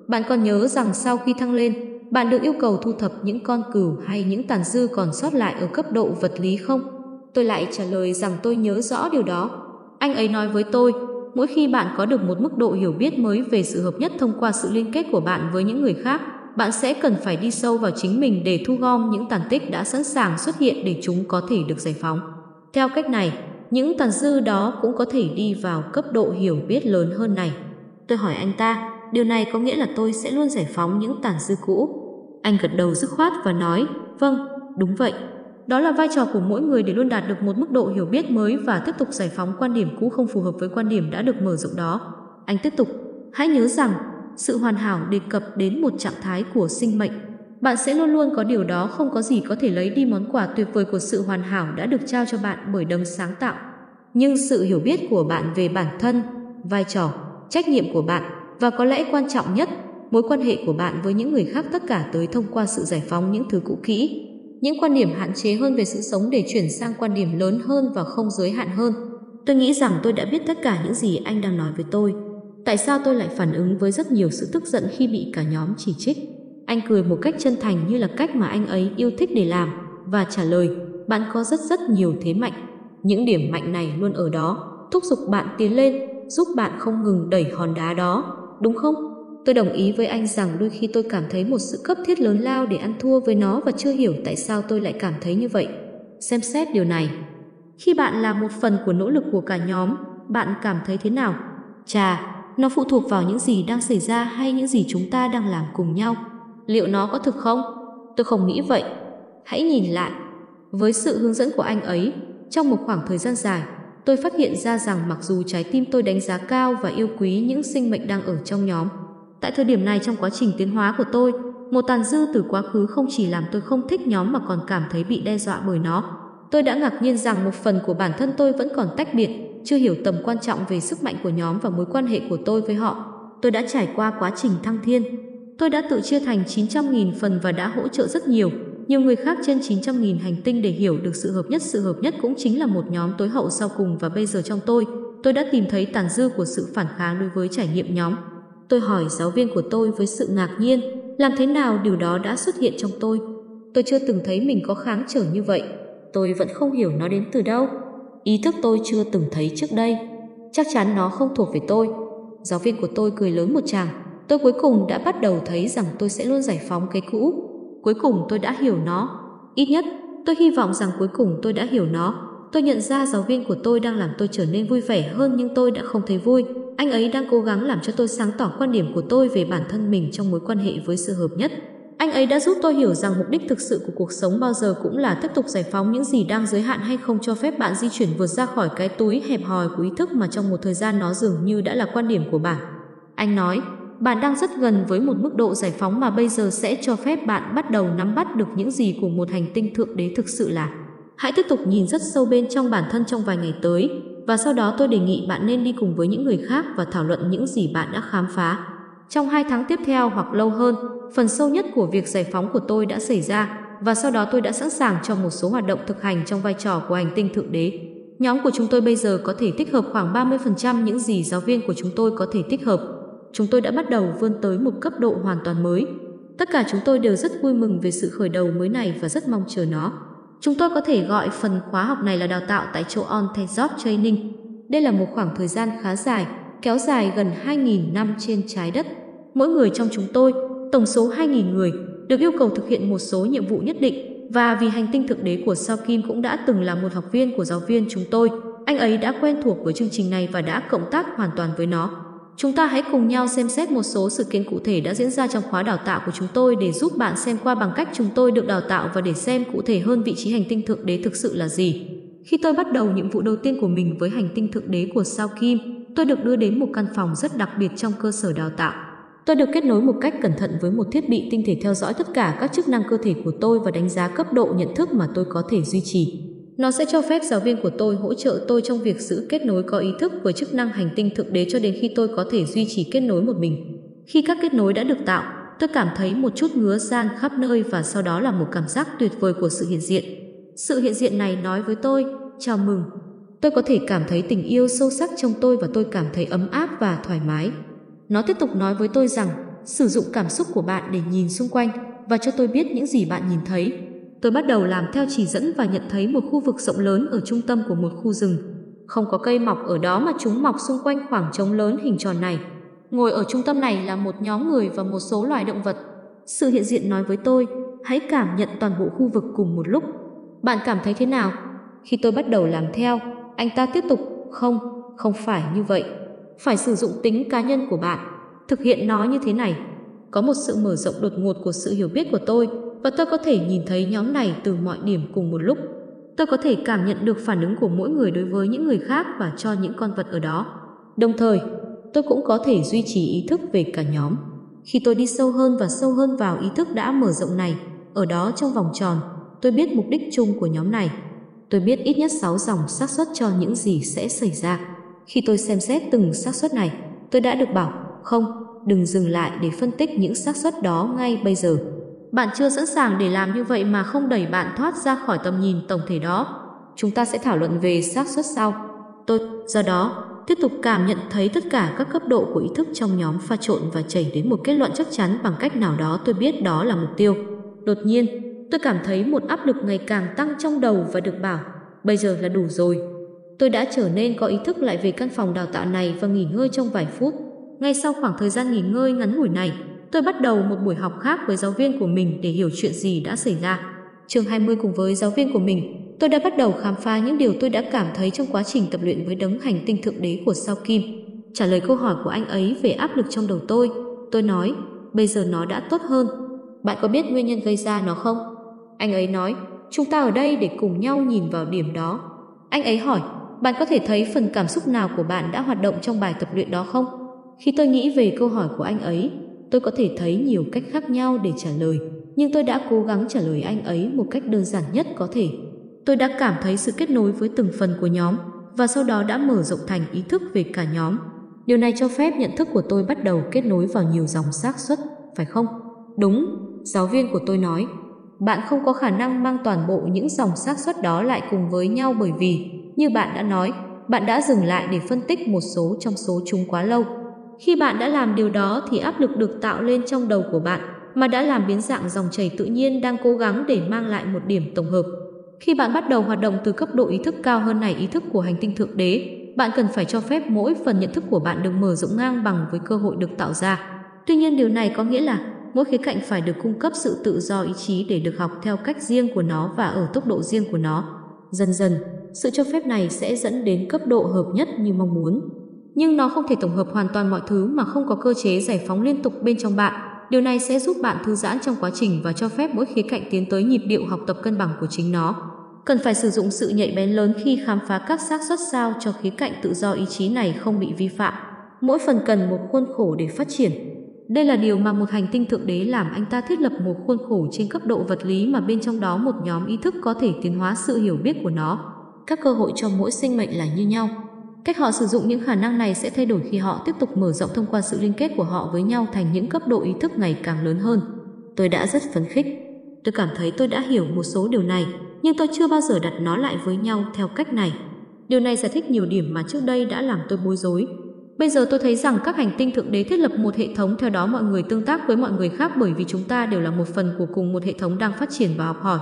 Bạn còn nhớ rằng sau khi thăng lên, bạn được yêu cầu thu thập những con cừu hay những tàn dư còn sót lại ở cấp độ vật lý không? Tôi lại trả lời rằng tôi nhớ rõ điều đó. Anh ấy nói với tôi, mỗi khi bạn có được một mức độ hiểu biết mới về sự hợp nhất thông qua sự liên kết của bạn với những người khác, bạn sẽ cần phải đi sâu vào chính mình để thu gom những tàn tích đã sẵn sàng xuất hiện để chúng có thể được giải phóng. Theo cách này, những tàn dư đó cũng có thể đi vào cấp độ hiểu biết lớn hơn này. Tôi hỏi anh ta, điều này có nghĩa là tôi sẽ luôn giải phóng những tàn dư cũ. Anh gật đầu dứt khoát và nói, vâng, đúng vậy. Đó là vai trò của mỗi người để luôn đạt được một mức độ hiểu biết mới và tiếp tục giải phóng quan điểm cũ không phù hợp với quan điểm đã được mở rộng đó. Anh tiếp tục, hãy nhớ rằng sự hoàn hảo đề cập đến một trạng thái của sinh mệnh. Bạn sẽ luôn luôn có điều đó không có gì có thể lấy đi món quà tuyệt vời của sự hoàn hảo đã được trao cho bạn bởi đấng sáng tạo. Nhưng sự hiểu biết của bạn về bản thân, vai trò, trách nhiệm của bạn và có lẽ quan trọng nhất, mối quan hệ của bạn với những người khác tất cả tới thông qua sự giải phóng những thứ cũ kỹ, những quan điểm hạn chế hơn về sự sống để chuyển sang quan điểm lớn hơn và không giới hạn hơn. Tôi nghĩ rằng tôi đã biết tất cả những gì anh đang nói với tôi. Tại sao tôi lại phản ứng với rất nhiều sự tức giận khi bị cả nhóm chỉ trích? Anh cười một cách chân thành như là cách mà anh ấy yêu thích để làm và trả lời, bạn có rất rất nhiều thế mạnh. Những điểm mạnh này luôn ở đó, thúc giục bạn tiến lên, giúp bạn không ngừng đẩy hòn đá đó, đúng không? Tôi đồng ý với anh rằng đôi khi tôi cảm thấy một sự cấp thiết lớn lao để ăn thua với nó và chưa hiểu tại sao tôi lại cảm thấy như vậy. Xem xét điều này. Khi bạn là một phần của nỗ lực của cả nhóm, bạn cảm thấy thế nào? Chà, nó phụ thuộc vào những gì đang xảy ra hay những gì chúng ta đang làm cùng nhau. Liệu nó có thực không? Tôi không nghĩ vậy. Hãy nhìn lại. Với sự hướng dẫn của anh ấy, trong một khoảng thời gian dài, tôi phát hiện ra rằng mặc dù trái tim tôi đánh giá cao và yêu quý những sinh mệnh đang ở trong nhóm, Tại thời điểm này trong quá trình tiến hóa của tôi, một tàn dư từ quá khứ không chỉ làm tôi không thích nhóm mà còn cảm thấy bị đe dọa bởi nó. Tôi đã ngạc nhiên rằng một phần của bản thân tôi vẫn còn tách biệt, chưa hiểu tầm quan trọng về sức mạnh của nhóm và mối quan hệ của tôi với họ. Tôi đã trải qua quá trình thăng thiên. Tôi đã tự chia thành 900.000 phần và đã hỗ trợ rất nhiều. Nhiều người khác trên 900.000 hành tinh để hiểu được sự hợp nhất. Sự hợp nhất cũng chính là một nhóm tối hậu sau cùng và bây giờ trong tôi, tôi đã tìm thấy tàn dư của sự phản kháng đối với trải nghiệm nhóm. Tôi hỏi giáo viên của tôi với sự ngạc nhiên, làm thế nào điều đó đã xuất hiện trong tôi? Tôi chưa từng thấy mình có kháng trở như vậy. Tôi vẫn không hiểu nó đến từ đâu. Ý thức tôi chưa từng thấy trước đây. Chắc chắn nó không thuộc về tôi. Giáo viên của tôi cười lớn một chàng. Tôi cuối cùng đã bắt đầu thấy rằng tôi sẽ luôn giải phóng cái cũ. Cuối cùng tôi đã hiểu nó. Ít nhất, tôi hy vọng rằng cuối cùng tôi đã hiểu nó Tôi nhận ra giáo viên của tôi đang làm tôi trở nên vui vẻ hơn nhưng tôi đã không thấy vui. Anh ấy đang cố gắng làm cho tôi sáng tỏ quan điểm của tôi về bản thân mình trong mối quan hệ với sự hợp nhất. Anh ấy đã giúp tôi hiểu rằng mục đích thực sự của cuộc sống bao giờ cũng là tiếp tục giải phóng những gì đang giới hạn hay không cho phép bạn di chuyển vượt ra khỏi cái túi hẹp hòi của ý thức mà trong một thời gian nó dường như đã là quan điểm của bạn. Anh nói, bạn đang rất gần với một mức độ giải phóng mà bây giờ sẽ cho phép bạn bắt đầu nắm bắt được những gì của một hành tinh thượng đế thực sự là. Hãy tiếp tục nhìn rất sâu bên trong bản thân trong vài ngày tới và sau đó tôi đề nghị bạn nên đi cùng với những người khác và thảo luận những gì bạn đã khám phá. Trong hai tháng tiếp theo hoặc lâu hơn, phần sâu nhất của việc giải phóng của tôi đã xảy ra và sau đó tôi đã sẵn sàng cho một số hoạt động thực hành trong vai trò của hành tinh thượng đế. Nhóm của chúng tôi bây giờ có thể tích hợp khoảng 30% những gì giáo viên của chúng tôi có thể tích hợp. Chúng tôi đã bắt đầu vươn tới một cấp độ hoàn toàn mới. Tất cả chúng tôi đều rất vui mừng về sự khởi đầu mới này và rất mong chờ nó. Chúng tôi có thể gọi phần khóa học này là đào tạo tại chỗ on-the job training. Đây là một khoảng thời gian khá dài, kéo dài gần 2.000 năm trên trái đất. Mỗi người trong chúng tôi, tổng số 2.000 người, được yêu cầu thực hiện một số nhiệm vụ nhất định và vì hành tinh thượng đế của Sao Kim cũng đã từng là một học viên của giáo viên chúng tôi, anh ấy đã quen thuộc với chương trình này và đã cộng tác hoàn toàn với nó Chúng ta hãy cùng nhau xem xét một số sự kiện cụ thể đã diễn ra trong khóa đào tạo của chúng tôi để giúp bạn xem qua bằng cách chúng tôi được đào tạo và để xem cụ thể hơn vị trí hành tinh thượng đế thực sự là gì. Khi tôi bắt đầu nhiệm vụ đầu tiên của mình với hành tinh thượng đế của sao Kim, tôi được đưa đến một căn phòng rất đặc biệt trong cơ sở đào tạo. Tôi được kết nối một cách cẩn thận với một thiết bị tinh thể theo dõi tất cả các chức năng cơ thể của tôi và đánh giá cấp độ nhận thức mà tôi có thể duy trì. Nó sẽ cho phép giáo viên của tôi hỗ trợ tôi trong việc giữ kết nối có ý thức với chức năng hành tinh thực đế cho đến khi tôi có thể duy trì kết nối một mình. Khi các kết nối đã được tạo, tôi cảm thấy một chút ngứa gian khắp nơi và sau đó là một cảm giác tuyệt vời của sự hiện diện. Sự hiện diện này nói với tôi, chào mừng. Tôi có thể cảm thấy tình yêu sâu sắc trong tôi và tôi cảm thấy ấm áp và thoải mái. Nó tiếp tục nói với tôi rằng, sử dụng cảm xúc của bạn để nhìn xung quanh và cho tôi biết những gì bạn nhìn thấy Tôi bắt đầu làm theo chỉ dẫn và nhận thấy một khu vực rộng lớn ở trung tâm của một khu rừng. Không có cây mọc ở đó mà chúng mọc xung quanh khoảng trống lớn hình tròn này. Ngồi ở trung tâm này là một nhóm người và một số loài động vật. Sự hiện diện nói với tôi, hãy cảm nhận toàn bộ khu vực cùng một lúc. Bạn cảm thấy thế nào? Khi tôi bắt đầu làm theo, anh ta tiếp tục, không, không phải như vậy. Phải sử dụng tính cá nhân của bạn, thực hiện nó như thế này. Có một sự mở rộng đột ngột của sự hiểu biết của tôi và tôi có thể nhìn thấy nhóm này từ mọi điểm cùng một lúc. Tôi có thể cảm nhận được phản ứng của mỗi người đối với những người khác và cho những con vật ở đó. Đồng thời, tôi cũng có thể duy trì ý thức về cả nhóm. Khi tôi đi sâu hơn và sâu hơn vào ý thức đã mở rộng này, ở đó trong vòng tròn, tôi biết mục đích chung của nhóm này. Tôi biết ít nhất 6 dòng xác suất cho những gì sẽ xảy ra. Khi tôi xem xét từng xác suất này, tôi đã được bảo, không, đừng dừng lại để phân tích những xác suất đó ngay bây giờ. Bạn chưa sẵn sàng để làm như vậy mà không đẩy bạn thoát ra khỏi tầm nhìn tổng thể đó. Chúng ta sẽ thảo luận về xác suất sau. Tôi, do đó, tiếp tục cảm nhận thấy tất cả các cấp độ của ý thức trong nhóm pha trộn và chảy đến một kết luận chắc chắn bằng cách nào đó tôi biết đó là mục tiêu. Đột nhiên, tôi cảm thấy một áp lực ngày càng tăng trong đầu và được bảo, bây giờ là đủ rồi. Tôi đã trở nên có ý thức lại về căn phòng đào tạo này và nghỉ ngơi trong vài phút. Ngay sau khoảng thời gian nghỉ ngơi ngắn ngủi này, Tôi bắt đầu một buổi học khác với giáo viên của mình để hiểu chuyện gì đã xảy ra. Trường 20 cùng với giáo viên của mình, tôi đã bắt đầu khám phá những điều tôi đã cảm thấy trong quá trình tập luyện với đấng hành tinh thượng đế của sao kim. Trả lời câu hỏi của anh ấy về áp lực trong đầu tôi, tôi nói, bây giờ nó đã tốt hơn. Bạn có biết nguyên nhân gây ra nó không? Anh ấy nói, chúng ta ở đây để cùng nhau nhìn vào điểm đó. Anh ấy hỏi, bạn có thể thấy phần cảm xúc nào của bạn đã hoạt động trong bài tập luyện đó không? Khi tôi nghĩ về câu hỏi của anh ấy, Tôi có thể thấy nhiều cách khác nhau để trả lời, nhưng tôi đã cố gắng trả lời anh ấy một cách đơn giản nhất có thể. Tôi đã cảm thấy sự kết nối với từng phần của nhóm và sau đó đã mở rộng thành ý thức về cả nhóm. Điều này cho phép nhận thức của tôi bắt đầu kết nối vào nhiều dòng xác suất, phải không? Đúng, giáo viên của tôi nói, bạn không có khả năng mang toàn bộ những dòng xác suất đó lại cùng với nhau bởi vì, như bạn đã nói, bạn đã dừng lại để phân tích một số trong số chúng quá lâu khi bạn đã làm điều đó thì áp lực được tạo lên trong đầu của bạn mà đã làm biến dạng dòng chảy tự nhiên đang cố gắng để mang lại một điểm tổng hợp. Khi bạn bắt đầu hoạt động từ cấp độ ý thức cao hơn này ý thức của hành tinh thượng đế, bạn cần phải cho phép mỗi phần nhận thức của bạn được mở rộng ngang bằng với cơ hội được tạo ra. Tuy nhiên điều này có nghĩa là mỗi khía cạnh phải được cung cấp sự tự do ý chí để được học theo cách riêng của nó và ở tốc độ riêng của nó. Dần dần, sự cho phép này sẽ dẫn đến cấp độ hợp nhất như mong muốn nhưng nó không thể tổng hợp hoàn toàn mọi thứ mà không có cơ chế giải phóng liên tục bên trong bạn. Điều này sẽ giúp bạn thư giãn trong quá trình và cho phép mỗi khía cạnh tiến tới nhịp điệu học tập cân bằng của chính nó. Cần phải sử dụng sự nhạy bén lớn khi khám phá các xác suất sao cho khía cạnh tự do ý chí này không bị vi phạm. Mỗi phần cần một khuôn khổ để phát triển. Đây là điều mà một hành tinh thượng đế làm anh ta thiết lập một khuôn khổ trên cấp độ vật lý mà bên trong đó một nhóm ý thức có thể tiến hóa sự hiểu biết của nó. Các cơ hội cho mỗi sinh mệnh là như nhau. Cách họ sử dụng những khả năng này sẽ thay đổi khi họ tiếp tục mở rộng thông qua sự liên kết của họ với nhau thành những cấp độ ý thức ngày càng lớn hơn. Tôi đã rất phấn khích. Tôi cảm thấy tôi đã hiểu một số điều này, nhưng tôi chưa bao giờ đặt nó lại với nhau theo cách này. Điều này giải thích nhiều điểm mà trước đây đã làm tôi bối rối. Bây giờ tôi thấy rằng các hành tinh thượng đế thiết lập một hệ thống theo đó mọi người tương tác với mọi người khác bởi vì chúng ta đều là một phần của cùng một hệ thống đang phát triển và học hỏi.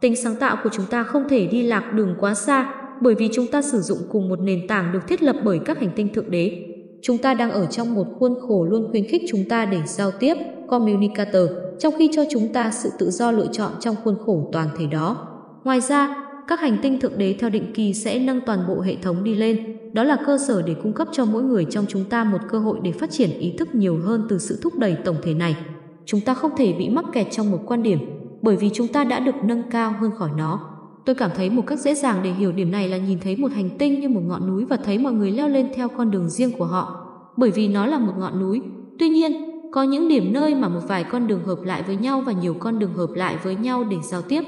Tính sáng tạo của chúng ta không thể đi lạc đường quá xa bởi vì chúng ta sử dụng cùng một nền tảng được thiết lập bởi các hành tinh thượng đế. Chúng ta đang ở trong một khuôn khổ luôn khuyến khích chúng ta để giao tiếp, communicator, trong khi cho chúng ta sự tự do lựa chọn trong khuôn khổ toàn thể đó. Ngoài ra, các hành tinh thượng đế theo định kỳ sẽ nâng toàn bộ hệ thống đi lên. Đó là cơ sở để cung cấp cho mỗi người trong chúng ta một cơ hội để phát triển ý thức nhiều hơn từ sự thúc đẩy tổng thể này. Chúng ta không thể bị mắc kẹt trong một quan điểm, bởi vì chúng ta đã được nâng cao hơn khỏi nó. Tôi cảm thấy một cách dễ dàng để hiểu điểm này là nhìn thấy một hành tinh như một ngọn núi và thấy mọi người leo lên theo con đường riêng của họ, bởi vì nó là một ngọn núi. Tuy nhiên, có những điểm nơi mà một vài con đường hợp lại với nhau và nhiều con đường hợp lại với nhau để giao tiếp.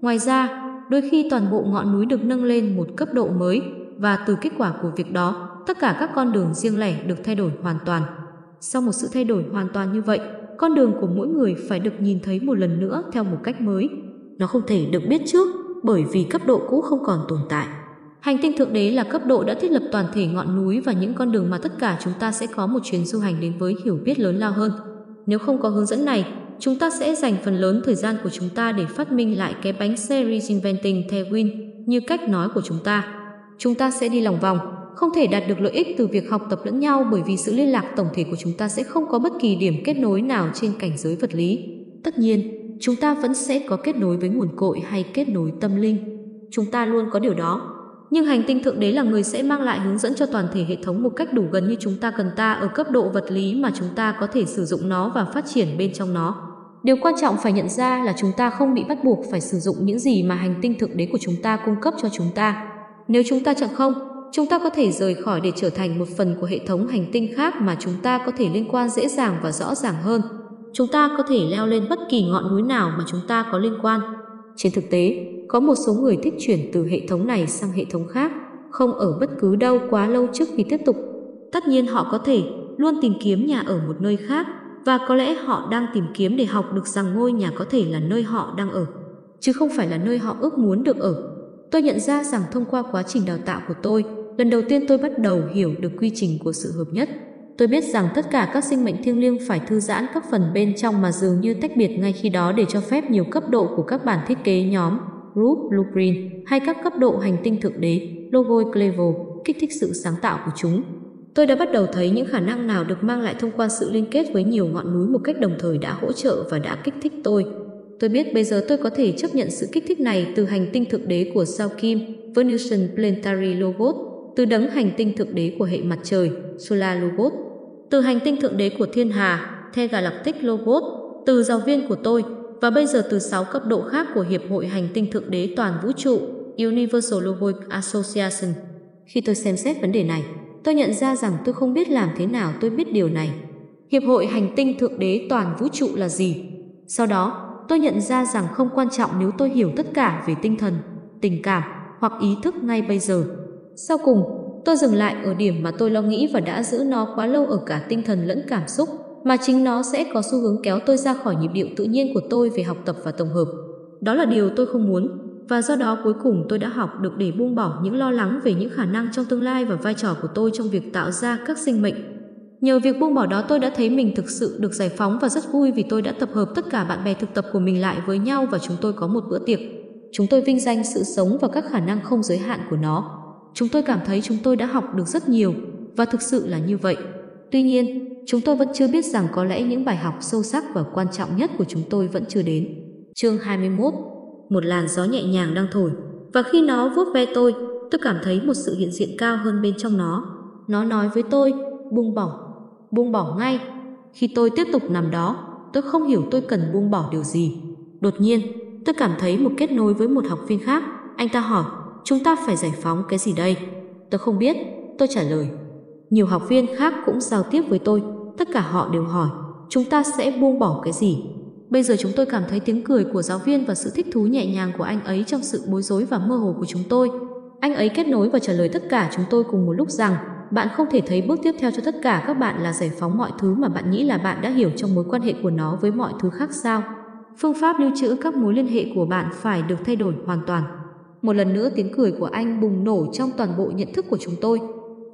Ngoài ra, đôi khi toàn bộ ngọn núi được nâng lên một cấp độ mới và từ kết quả của việc đó, tất cả các con đường riêng lẻ được thay đổi hoàn toàn. Sau một sự thay đổi hoàn toàn như vậy, con đường của mỗi người phải được nhìn thấy một lần nữa theo một cách mới. Nó không thể được biết trước bởi vì cấp độ cũ không còn tồn tại. Hành tinh thượng đế là cấp độ đã thiết lập toàn thể ngọn núi và những con đường mà tất cả chúng ta sẽ có một chuyến du hành đến với hiểu biết lớn lao hơn. Nếu không có hướng dẫn này, chúng ta sẽ dành phần lớn thời gian của chúng ta để phát minh lại cái bánh xe reinventing The Win như cách nói của chúng ta. Chúng ta sẽ đi lòng vòng, không thể đạt được lợi ích từ việc học tập lẫn nhau bởi vì sự liên lạc tổng thể của chúng ta sẽ không có bất kỳ điểm kết nối nào trên cảnh giới vật lý. Tất nhiên, chúng ta vẫn sẽ có kết nối với nguồn cội hay kết nối tâm linh. Chúng ta luôn có điều đó. Nhưng hành tinh Thượng Đế là người sẽ mang lại hướng dẫn cho toàn thể hệ thống một cách đủ gần như chúng ta cần ta ở cấp độ vật lý mà chúng ta có thể sử dụng nó và phát triển bên trong nó. Điều quan trọng phải nhận ra là chúng ta không bị bắt buộc phải sử dụng những gì mà hành tinh Thượng Đế của chúng ta cung cấp cho chúng ta. Nếu chúng ta chẳng không, chúng ta có thể rời khỏi để trở thành một phần của hệ thống hành tinh khác mà chúng ta có thể liên quan dễ dàng và rõ ràng hơn chúng ta có thể leo lên bất kỳ ngọn núi nào mà chúng ta có liên quan. Trên thực tế, có một số người thích chuyển từ hệ thống này sang hệ thống khác, không ở bất cứ đâu quá lâu trước khi tiếp tục. Tất nhiên họ có thể luôn tìm kiếm nhà ở một nơi khác và có lẽ họ đang tìm kiếm để học được rằng ngôi nhà có thể là nơi họ đang ở, chứ không phải là nơi họ ước muốn được ở. Tôi nhận ra rằng thông qua quá trình đào tạo của tôi, lần đầu tiên tôi bắt đầu hiểu được quy trình của sự hợp nhất Tôi biết rằng tất cả các sinh mệnh thiêng liêng phải thư giãn các phần bên trong mà dường như tách biệt ngay khi đó để cho phép nhiều cấp độ của các bản thiết kế nhóm, group, blueprint hay các cấp độ hành tinh thượng đế, logo level kích thích sự sáng tạo của chúng. Tôi đã bắt đầu thấy những khả năng nào được mang lại thông qua sự liên kết với nhiều ngọn núi một cách đồng thời đã hỗ trợ và đã kích thích tôi. Tôi biết bây giờ tôi có thể chấp nhận sự kích thích này từ hành tinh thực đế của sao Kim, Venusian Planetary Logos, từ đấng hành tinh thực đế của hệ mặt trời, Solar Logos, từ hành tinh thượng đế của thiên hà, The Galactic Logos, từ giáo viên của tôi và bây giờ từ 6 cấp độ khác của Hiệp hội Hành tinh Thượng Đế Toàn Vũ trụ Universal Logoic Association. Khi tôi xem xét vấn đề này, tôi nhận ra rằng tôi không biết làm thế nào tôi biết điều này. Hiệp hội Hành tinh Thượng Đế Toàn Vũ trụ là gì? Sau đó, tôi nhận ra rằng không quan trọng nếu tôi hiểu tất cả về tinh thần, tình cảm hoặc ý thức ngay bây giờ. Sau cùng, Tôi dừng lại ở điểm mà tôi lo nghĩ và đã giữ nó quá lâu ở cả tinh thần lẫn cảm xúc, mà chính nó sẽ có xu hướng kéo tôi ra khỏi nhịp điệu tự nhiên của tôi về học tập và tổng hợp. Đó là điều tôi không muốn, và do đó cuối cùng tôi đã học được để buông bỏ những lo lắng về những khả năng trong tương lai và vai trò của tôi trong việc tạo ra các sinh mệnh. Nhờ việc buông bỏ đó tôi đã thấy mình thực sự được giải phóng và rất vui vì tôi đã tập hợp tất cả bạn bè thực tập của mình lại với nhau và chúng tôi có một bữa tiệc. Chúng tôi vinh danh sự sống và các khả năng không giới hạn của nó. Chúng tôi cảm thấy chúng tôi đã học được rất nhiều và thực sự là như vậy. Tuy nhiên, chúng tôi vẫn chưa biết rằng có lẽ những bài học sâu sắc và quan trọng nhất của chúng tôi vẫn chưa đến. Chương 21 Một làn gió nhẹ nhàng đang thổi và khi nó vuốt ve tôi, tôi cảm thấy một sự hiện diện cao hơn bên trong nó. Nó nói với tôi, buông bỏ, buông bỏ ngay. Khi tôi tiếp tục nằm đó, tôi không hiểu tôi cần buông bỏ điều gì. Đột nhiên, tôi cảm thấy một kết nối với một học viên khác. Anh ta hỏi, chúng ta phải giải phóng cái gì đây? Tôi không biết, tôi trả lời. Nhiều học viên khác cũng giao tiếp với tôi, tất cả họ đều hỏi, chúng ta sẽ buông bỏ cái gì? Bây giờ chúng tôi cảm thấy tiếng cười của giáo viên và sự thích thú nhẹ nhàng của anh ấy trong sự bối rối và mơ hồ của chúng tôi. Anh ấy kết nối và trả lời tất cả chúng tôi cùng một lúc rằng bạn không thể thấy bước tiếp theo cho tất cả các bạn là giải phóng mọi thứ mà bạn nghĩ là bạn đã hiểu trong mối quan hệ của nó với mọi thứ khác sao. Phương pháp lưu trữ các mối liên hệ của bạn phải được thay đổi hoàn toàn. Một lần nữa tiếng cười của anh bùng nổ trong toàn bộ nhận thức của chúng tôi.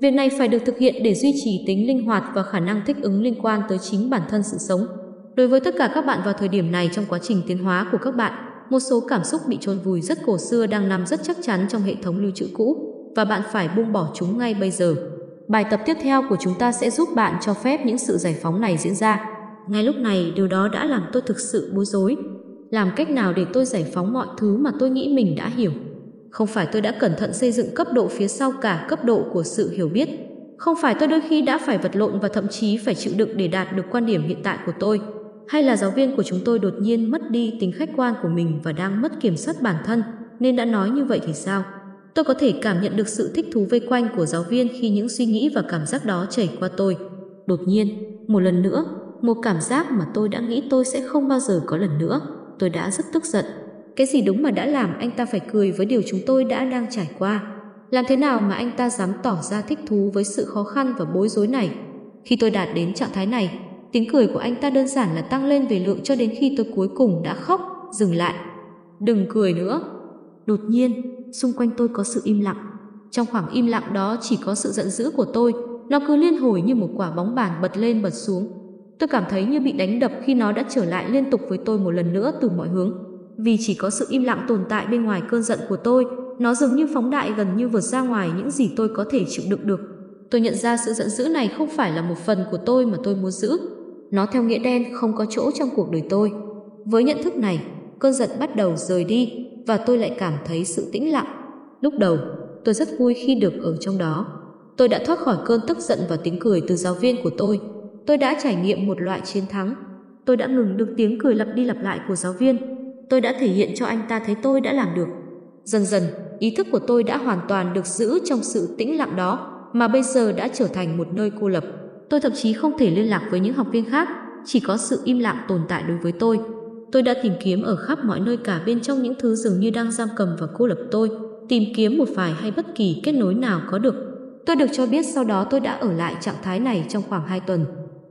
Việc này phải được thực hiện để duy trì tính linh hoạt và khả năng thích ứng liên quan tới chính bản thân sự sống. Đối với tất cả các bạn vào thời điểm này trong quá trình tiến hóa của các bạn, một số cảm xúc bị chôn vùi rất cổ xưa đang nằm rất chắc chắn trong hệ thống lưu trữ cũ và bạn phải buông bỏ chúng ngay bây giờ. Bài tập tiếp theo của chúng ta sẽ giúp bạn cho phép những sự giải phóng này diễn ra. Ngay lúc này, điều đó đã làm tôi thực sự bối rối. Làm cách nào để tôi giải phóng mọi thứ mà tôi nghĩ mình đã hiểu? Không phải tôi đã cẩn thận xây dựng cấp độ phía sau cả cấp độ của sự hiểu biết. Không phải tôi đôi khi đã phải vật lộn và thậm chí phải chịu đựng để đạt được quan điểm hiện tại của tôi. Hay là giáo viên của chúng tôi đột nhiên mất đi tính khách quan của mình và đang mất kiểm soát bản thân, nên đã nói như vậy thì sao? Tôi có thể cảm nhận được sự thích thú vây quanh của giáo viên khi những suy nghĩ và cảm giác đó chảy qua tôi. Đột nhiên, một lần nữa, một cảm giác mà tôi đã nghĩ tôi sẽ không bao giờ có lần nữa. Tôi đã rất tức giận cái gì đúng mà đã làm anh ta phải cười với điều chúng tôi đã đang trải qua. Làm thế nào mà anh ta dám tỏ ra thích thú với sự khó khăn và bối rối này? Khi tôi đạt đến trạng thái này, tiếng cười của anh ta đơn giản là tăng lên về lượng cho đến khi tôi cuối cùng đã khóc, dừng lại. Đừng cười nữa. Đột nhiên, xung quanh tôi có sự im lặng. Trong khoảng im lặng đó chỉ có sự giận dữ của tôi, nó cứ liên hồi như một quả bóng bàn bật lên bật xuống. Tôi cảm thấy như bị đánh đập khi nó đã trở lại liên tục với tôi một lần nữa từ mọi hướng vì chỉ có sự im lặng tồn tại bên ngoài cơn giận của tôi, nó dường như phóng đại gần như vượt ra ngoài những gì tôi có thể chịu đựng được. Tôi nhận ra sự giận dữ này không phải là một phần của tôi mà tôi muốn giữ. Nó theo nghĩa đen không có chỗ trong cuộc đời tôi. Với nhận thức này, cơn giận bắt đầu rời đi và tôi lại cảm thấy sự tĩnh lặng. Lúc đầu, tôi rất vui khi được ở trong đó. Tôi đã thoát khỏi cơn tức giận và tiếng cười từ giáo viên của tôi. Tôi đã trải nghiệm một loại chiến thắng. Tôi đã ngừng được tiếng cười lặp đi lặp lại của giáo viên tôi đã thể hiện cho anh ta thấy tôi đã làm được. Dần dần, ý thức của tôi đã hoàn toàn được giữ trong sự tĩnh lặng đó, mà bây giờ đã trở thành một nơi cô lập. Tôi thậm chí không thể liên lạc với những học viên khác, chỉ có sự im lặng tồn tại đối với tôi. Tôi đã tìm kiếm ở khắp mọi nơi cả bên trong những thứ dường như đang giam cầm và cô lập tôi, tìm kiếm một vài hay bất kỳ kết nối nào có được. Tôi được cho biết sau đó tôi đã ở lại trạng thái này trong khoảng 2 tuần.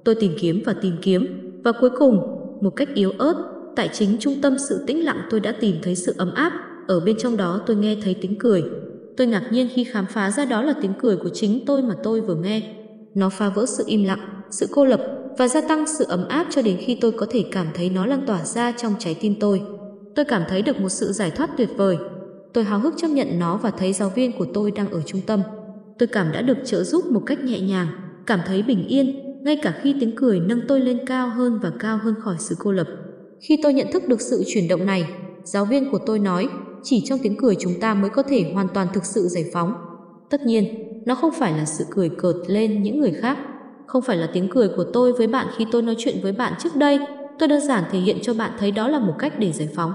Tôi tìm kiếm và tìm kiếm, và cuối cùng, một cách yếu ớt, tại chính trung tâm sự tĩnh lặng tôi đã tìm thấy sự ấm áp, ở bên trong đó tôi nghe thấy tiếng cười. Tôi ngạc nhiên khi khám phá ra đó là tiếng cười của chính tôi mà tôi vừa nghe. Nó phá vỡ sự im lặng, sự cô lập và gia tăng sự ấm áp cho đến khi tôi có thể cảm thấy nó lan tỏa ra trong trái tim tôi. Tôi cảm thấy được một sự giải thoát tuyệt vời. Tôi háo hức chấp nhận nó và thấy giáo viên của tôi đang ở trung tâm. Tôi cảm đã được trợ giúp một cách nhẹ nhàng, cảm thấy bình yên, ngay cả khi tiếng cười nâng tôi lên cao hơn và cao hơn khỏi sự cô lập. Khi tôi nhận thức được sự chuyển động này, giáo viên của tôi nói, chỉ trong tiếng cười chúng ta mới có thể hoàn toàn thực sự giải phóng. Tất nhiên, nó không phải là sự cười cợt lên những người khác, không phải là tiếng cười của tôi với bạn khi tôi nói chuyện với bạn trước đây. Tôi đơn giản thể hiện cho bạn thấy đó là một cách để giải phóng.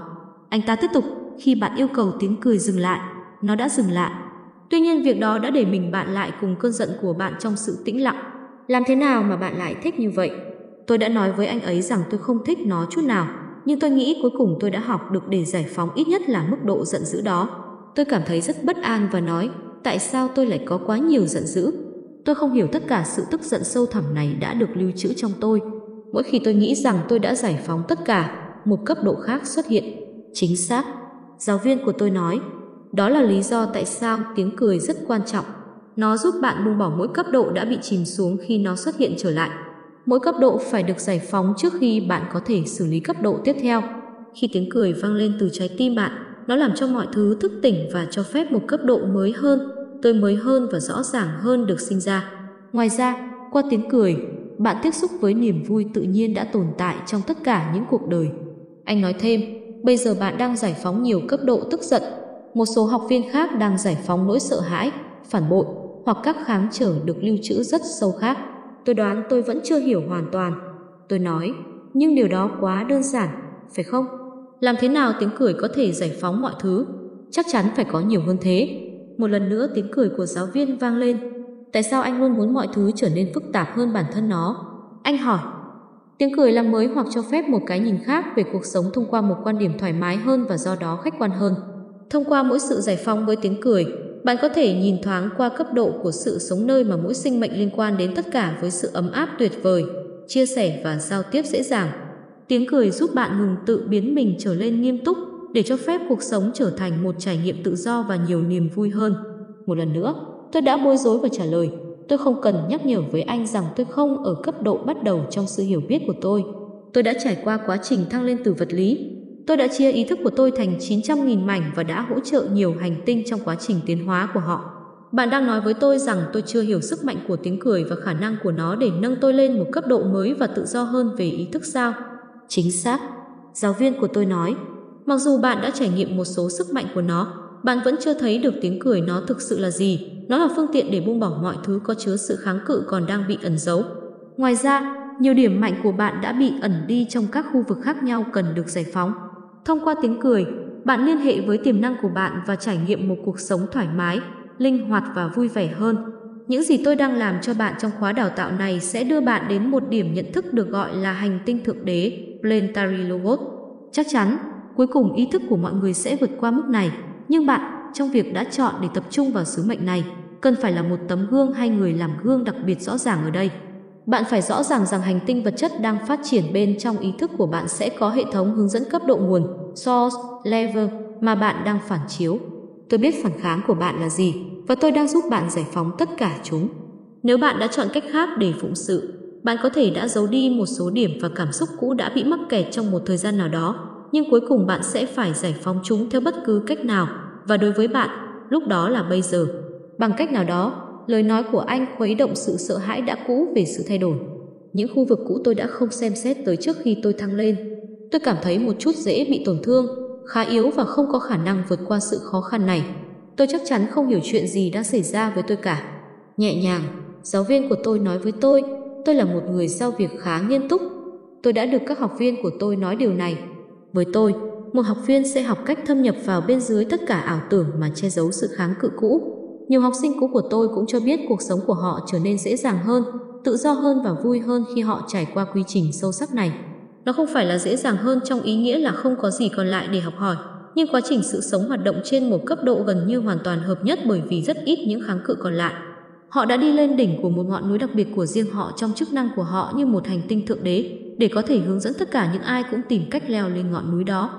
Anh ta tiếp tục, khi bạn yêu cầu tiếng cười dừng lại, nó đã dừng lại. Tuy nhiên việc đó đã để mình bạn lại cùng cơn giận của bạn trong sự tĩnh lặng. Làm thế nào mà bạn lại thích như vậy? Tôi đã nói với anh ấy rằng tôi không thích nó chút nào, nhưng tôi nghĩ cuối cùng tôi đã học được để giải phóng ít nhất là mức độ giận dữ đó. Tôi cảm thấy rất bất an và nói, tại sao tôi lại có quá nhiều giận dữ? Tôi không hiểu tất cả sự tức giận sâu thẳm này đã được lưu trữ trong tôi. Mỗi khi tôi nghĩ rằng tôi đã giải phóng tất cả, một cấp độ khác xuất hiện. Chính xác, giáo viên của tôi nói, đó là lý do tại sao tiếng cười rất quan trọng. Nó giúp bạn buông bỏ mỗi cấp độ đã bị chìm xuống khi nó xuất hiện trở lại. Mỗi cấp độ phải được giải phóng trước khi bạn có thể xử lý cấp độ tiếp theo. Khi tiếng cười vang lên từ trái tim bạn, nó làm cho mọi thứ thức tỉnh và cho phép một cấp độ mới hơn, tươi mới hơn và rõ ràng hơn được sinh ra. Ngoài ra, qua tiếng cười, bạn tiếp xúc với niềm vui tự nhiên đã tồn tại trong tất cả những cuộc đời. Anh nói thêm, bây giờ bạn đang giải phóng nhiều cấp độ tức giận. Một số học viên khác đang giải phóng nỗi sợ hãi, phản bội hoặc các kháng trở được lưu trữ rất sâu khác tôi đoán tôi vẫn chưa hiểu hoàn toàn. Tôi nói, nhưng điều đó quá đơn giản, phải không? Làm thế nào tiếng cười có thể giải phóng mọi thứ? Chắc chắn phải có nhiều hơn thế. Một lần nữa tiếng cười của giáo viên vang lên. Tại sao anh luôn muốn mọi thứ trở nên phức tạp hơn bản thân nó? Anh hỏi. Tiếng cười làm mới hoặc cho phép một cái nhìn khác về cuộc sống thông qua một quan điểm thoải mái hơn và do đó khách quan hơn. Thông qua mỗi sự giải phóng với tiếng cười, bạn có thể nhìn thoáng qua cấp độ của sự sống nơi mà mỗi sinh mệnh liên quan đến tất cả với sự ấm áp tuyệt vời, chia sẻ và giao tiếp dễ dàng. Tiếng cười giúp bạn ngừng tự biến mình trở lên nghiêm túc để cho phép cuộc sống trở thành một trải nghiệm tự do và nhiều niềm vui hơn. Một lần nữa, tôi đã bối rối và trả lời. Tôi không cần nhắc nhở với anh rằng tôi không ở cấp độ bắt đầu trong sự hiểu biết của tôi. Tôi đã trải qua quá trình thăng lên từ vật lý Tôi đã chia ý thức của tôi thành 900.000 mảnh và đã hỗ trợ nhiều hành tinh trong quá trình tiến hóa của họ. Bạn đang nói với tôi rằng tôi chưa hiểu sức mạnh của tiếng cười và khả năng của nó để nâng tôi lên một cấp độ mới và tự do hơn về ý thức sao? Chính xác. Giáo viên của tôi nói, mặc dù bạn đã trải nghiệm một số sức mạnh của nó, bạn vẫn chưa thấy được tiếng cười nó thực sự là gì. Nó là phương tiện để buông bỏ mọi thứ có chứa sự kháng cự còn đang bị ẩn giấu. Ngoài ra, nhiều điểm mạnh của bạn đã bị ẩn đi trong các khu vực khác nhau cần được giải phóng. Thông qua tiếng cười, bạn liên hệ với tiềm năng của bạn và trải nghiệm một cuộc sống thoải mái, linh hoạt và vui vẻ hơn. Những gì tôi đang làm cho bạn trong khóa đào tạo này sẽ đưa bạn đến một điểm nhận thức được gọi là hành tinh thượng đế, Planetary Logos. Chắc chắn, cuối cùng ý thức của mọi người sẽ vượt qua mức này, nhưng bạn, trong việc đã chọn để tập trung vào sứ mệnh này, cần phải là một tấm gương hay người làm gương đặc biệt rõ ràng ở đây. Bạn phải rõ ràng rằng hành tinh vật chất đang phát triển bên trong ý thức của bạn sẽ có hệ thống hướng dẫn cấp độ nguồn, source, level mà bạn đang phản chiếu. Tôi biết phản kháng của bạn là gì và tôi đang giúp bạn giải phóng tất cả chúng. Nếu bạn đã chọn cách khác để phụng sự, bạn có thể đã giấu đi một số điểm và cảm xúc cũ đã bị mắc kẹt trong một thời gian nào đó, nhưng cuối cùng bạn sẽ phải giải phóng chúng theo bất cứ cách nào và đối với bạn, lúc đó là bây giờ. Bằng cách nào đó, lời nói của anh khuấy động sự sợ hãi đã cũ về sự thay đổi. Những khu vực cũ tôi đã không xem xét tới trước khi tôi thăng lên. Tôi cảm thấy một chút dễ bị tổn thương, khá yếu và không có khả năng vượt qua sự khó khăn này. Tôi chắc chắn không hiểu chuyện gì đã xảy ra với tôi cả. Nhẹ nhàng, giáo viên của tôi nói với tôi, tôi là một người giao việc khá nghiêm túc. Tôi đã được các học viên của tôi nói điều này. Với tôi, một học viên sẽ học cách thâm nhập vào bên dưới tất cả ảo tưởng mà che giấu sự kháng cự cũ nhiều học sinh cũ của tôi cũng cho biết cuộc sống của họ trở nên dễ dàng hơn, tự do hơn và vui hơn khi họ trải qua quy trình sâu sắc này. Nó không phải là dễ dàng hơn trong ý nghĩa là không có gì còn lại để học hỏi, nhưng quá trình sự sống hoạt động trên một cấp độ gần như hoàn toàn hợp nhất bởi vì rất ít những kháng cự còn lại. Họ đã đi lên đỉnh của một ngọn núi đặc biệt của riêng họ trong chức năng của họ như một hành tinh thượng đế để có thể hướng dẫn tất cả những ai cũng tìm cách leo lên ngọn núi đó.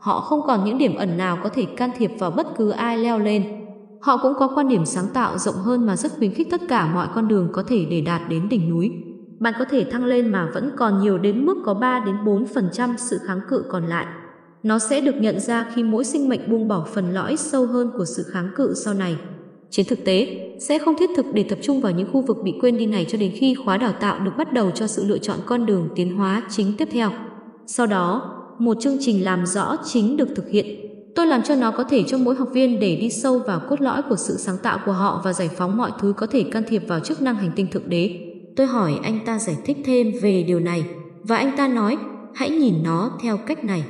Họ không còn những điểm ẩn nào có thể can thiệp vào bất cứ ai leo lên Họ cũng có quan điểm sáng tạo rộng hơn mà rất khuyến khích tất cả mọi con đường có thể để đạt đến đỉnh núi. Bạn có thể thăng lên mà vẫn còn nhiều đến mức có 3 đến 4% sự kháng cự còn lại. Nó sẽ được nhận ra khi mỗi sinh mệnh buông bỏ phần lõi sâu hơn của sự kháng cự sau này. Trên thực tế, sẽ không thiết thực để tập trung vào những khu vực bị quên đi này cho đến khi khóa đào tạo được bắt đầu cho sự lựa chọn con đường tiến hóa chính tiếp theo. Sau đó, một chương trình làm rõ chính được thực hiện Tôi làm cho nó có thể cho mỗi học viên để đi sâu vào cốt lõi của sự sáng tạo của họ và giải phóng mọi thứ có thể can thiệp vào chức năng hành tinh thượng đế. Tôi hỏi anh ta giải thích thêm về điều này và anh ta nói hãy nhìn nó theo cách này.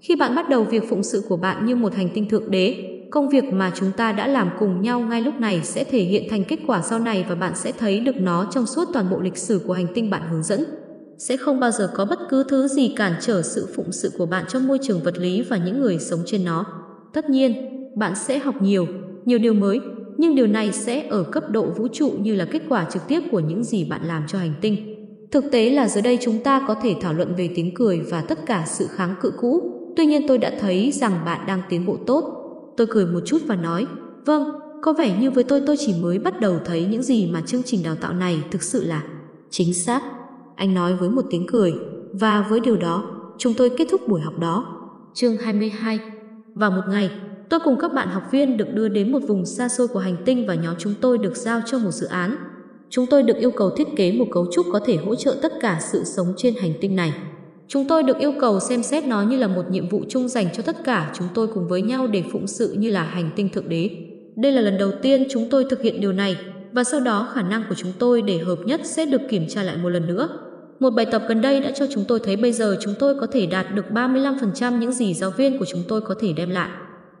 Khi bạn bắt đầu việc phụng sự của bạn như một hành tinh thượng đế, công việc mà chúng ta đã làm cùng nhau ngay lúc này sẽ thể hiện thành kết quả sau này và bạn sẽ thấy được nó trong suốt toàn bộ lịch sử của hành tinh bạn hướng dẫn sẽ không bao giờ có bất cứ thứ gì cản trở sự phụng sự của bạn trong môi trường vật lý và những người sống trên nó. Tất nhiên, bạn sẽ học nhiều, nhiều điều mới, nhưng điều này sẽ ở cấp độ vũ trụ như là kết quả trực tiếp của những gì bạn làm cho hành tinh. Thực tế là giờ đây chúng ta có thể thảo luận về tiếng cười và tất cả sự kháng cự cũ. Tuy nhiên tôi đã thấy rằng bạn đang tiến bộ tốt. Tôi cười một chút và nói, vâng, có vẻ như với tôi tôi chỉ mới bắt đầu thấy những gì mà chương trình đào tạo này thực sự là chính xác. Anh nói với một tiếng cười và với điều đó chúng tôi kết thúc buổi học đó. Chương 22 Vào một ngày, tôi cùng các bạn học viên được đưa đến một vùng xa xôi của hành tinh và nhóm chúng tôi được giao cho một dự án. Chúng tôi được yêu cầu thiết kế một cấu trúc có thể hỗ trợ tất cả sự sống trên hành tinh này. Chúng tôi được yêu cầu xem xét nó như là một nhiệm vụ chung dành cho tất cả chúng tôi cùng với nhau để phụng sự như là hành tinh thượng đế. Đây là lần đầu tiên chúng tôi thực hiện điều này và sau đó khả năng của chúng tôi để hợp nhất sẽ được kiểm tra lại một lần nữa. Một bài tập gần đây đã cho chúng tôi thấy bây giờ chúng tôi có thể đạt được 35% những gì giáo viên của chúng tôi có thể đem lại.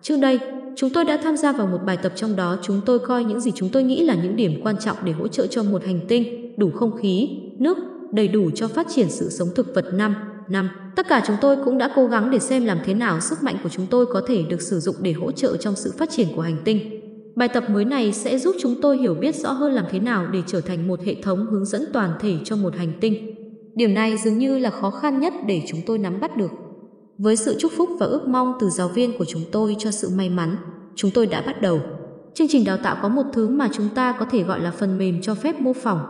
Trước đây, chúng tôi đã tham gia vào một bài tập trong đó chúng tôi coi những gì chúng tôi nghĩ là những điểm quan trọng để hỗ trợ cho một hành tinh, đủ không khí, nước, đầy đủ cho phát triển sự sống thực vật năm năm. Tất cả chúng tôi cũng đã cố gắng để xem làm thế nào sức mạnh của chúng tôi có thể được sử dụng để hỗ trợ trong sự phát triển của hành tinh. Bài tập mới này sẽ giúp chúng tôi hiểu biết rõ hơn làm thế nào để trở thành một hệ thống hướng dẫn toàn thể cho một hành tinh. Điểm này dường như là khó khăn nhất để chúng tôi nắm bắt được. Với sự chúc phúc và ước mong từ giáo viên của chúng tôi cho sự may mắn, chúng tôi đã bắt đầu. Chương trình đào tạo có một thứ mà chúng ta có thể gọi là phần mềm cho phép mô phỏng.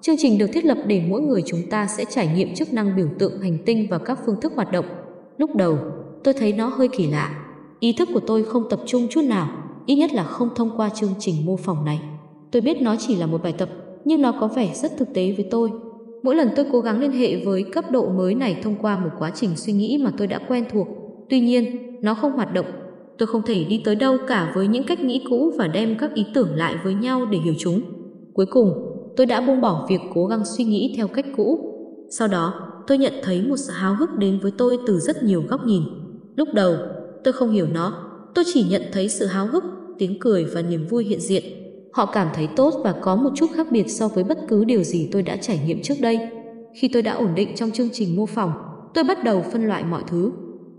Chương trình được thiết lập để mỗi người chúng ta sẽ trải nghiệm chức năng biểu tượng hành tinh và các phương thức hoạt động. Lúc đầu, tôi thấy nó hơi kỳ lạ. Ý thức của tôi không tập trung chút nào, ít nhất là không thông qua chương trình mô phỏng này. Tôi biết nó chỉ là một bài tập, nhưng nó có vẻ rất thực tế với tôi Mỗi lần tôi cố gắng liên hệ với cấp độ mới này thông qua một quá trình suy nghĩ mà tôi đã quen thuộc. Tuy nhiên, nó không hoạt động. Tôi không thể đi tới đâu cả với những cách nghĩ cũ và đem các ý tưởng lại với nhau để hiểu chúng. Cuối cùng, tôi đã buông bỏ việc cố gắng suy nghĩ theo cách cũ. Sau đó, tôi nhận thấy một sự háo hức đến với tôi từ rất nhiều góc nhìn. Lúc đầu, tôi không hiểu nó, tôi chỉ nhận thấy sự háo hức, tiếng cười và niềm vui hiện diện Họ cảm thấy tốt và có một chút khác biệt so với bất cứ điều gì tôi đã trải nghiệm trước đây. Khi tôi đã ổn định trong chương trình mô phỏng, tôi bắt đầu phân loại mọi thứ.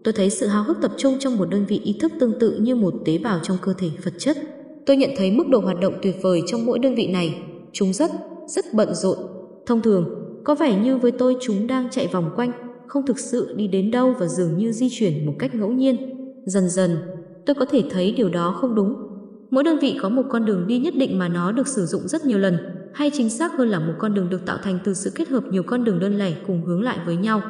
Tôi thấy sự hào hức tập trung trong một đơn vị ý thức tương tự như một tế bào trong cơ thể vật chất. Tôi nhận thấy mức độ hoạt động tuyệt vời trong mỗi đơn vị này. Chúng rất, rất bận rộn. Thông thường, có vẻ như với tôi chúng đang chạy vòng quanh, không thực sự đi đến đâu và dường như di chuyển một cách ngẫu nhiên. Dần dần, tôi có thể thấy điều đó không đúng mỗi đơn vị có một con đường đi nhất định mà nó được sử dụng rất nhiều lần, hay chính xác hơn là một con đường được tạo thành từ sự kết hợp nhiều con đường đơn lẻ cùng hướng lại với nhau.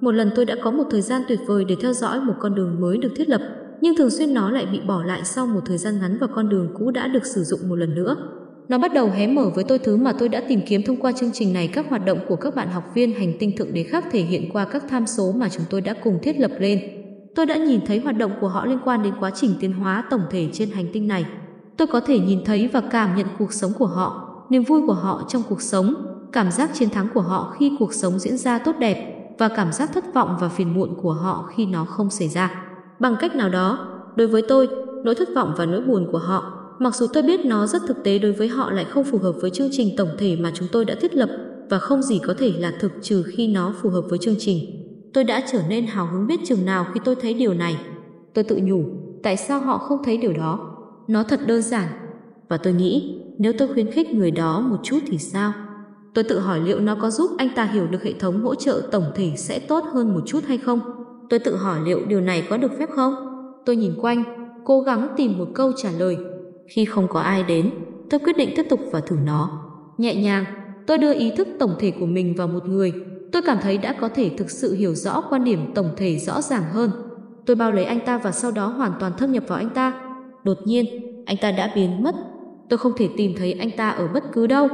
Một lần tôi đã có một thời gian tuyệt vời để theo dõi một con đường mới được thiết lập, nhưng thường xuyên nó lại bị bỏ lại sau một thời gian ngắn và con đường cũ đã được sử dụng một lần nữa. Nó bắt đầu hé mở với tôi thứ mà tôi đã tìm kiếm thông qua chương trình này các hoạt động của các bạn học viên hành tinh thượng đế khác thể hiện qua các tham số mà chúng tôi đã cùng thiết lập lên. Tôi đã nhìn thấy hoạt động của họ liên quan đến quá trình tiến hóa tổng thể trên hành tinh này. Tôi có thể nhìn thấy và cảm nhận cuộc sống của họ, niềm vui của họ trong cuộc sống, cảm giác chiến thắng của họ khi cuộc sống diễn ra tốt đẹp và cảm giác thất vọng và phiền muộn của họ khi nó không xảy ra. Bằng cách nào đó, đối với tôi, nỗi thất vọng và nỗi buồn của họ, mặc dù tôi biết nó rất thực tế đối với họ lại không phù hợp với chương trình tổng thể mà chúng tôi đã thiết lập và không gì có thể là thực trừ khi nó phù hợp với chương trình. Tôi đã trở nên hào hứng biết chừng nào khi tôi thấy điều này. Tôi tự nhủ, tại sao họ không thấy điều đó? nó thật đơn giản. Và tôi nghĩ, nếu tôi khuyến khích người đó một chút thì sao? Tôi tự hỏi liệu nó có giúp anh ta hiểu được hệ thống hỗ trợ tổng thể sẽ tốt hơn một chút hay không? Tôi tự hỏi liệu điều này có được phép không? Tôi nhìn quanh, cố gắng tìm một câu trả lời. Khi không có ai đến, tôi quyết định tiếp tục và thử nó. Nhẹ nhàng, tôi đưa ý thức tổng thể của mình vào một người. Tôi cảm thấy đã có thể thực sự hiểu rõ quan điểm tổng thể rõ ràng hơn. Tôi bao lấy anh ta và sau đó hoàn toàn thâm nhập vào anh ta. Đột nhiên, anh ta đã biến mất. Tôi không thể tìm thấy anh ta ở bất cứ đâu.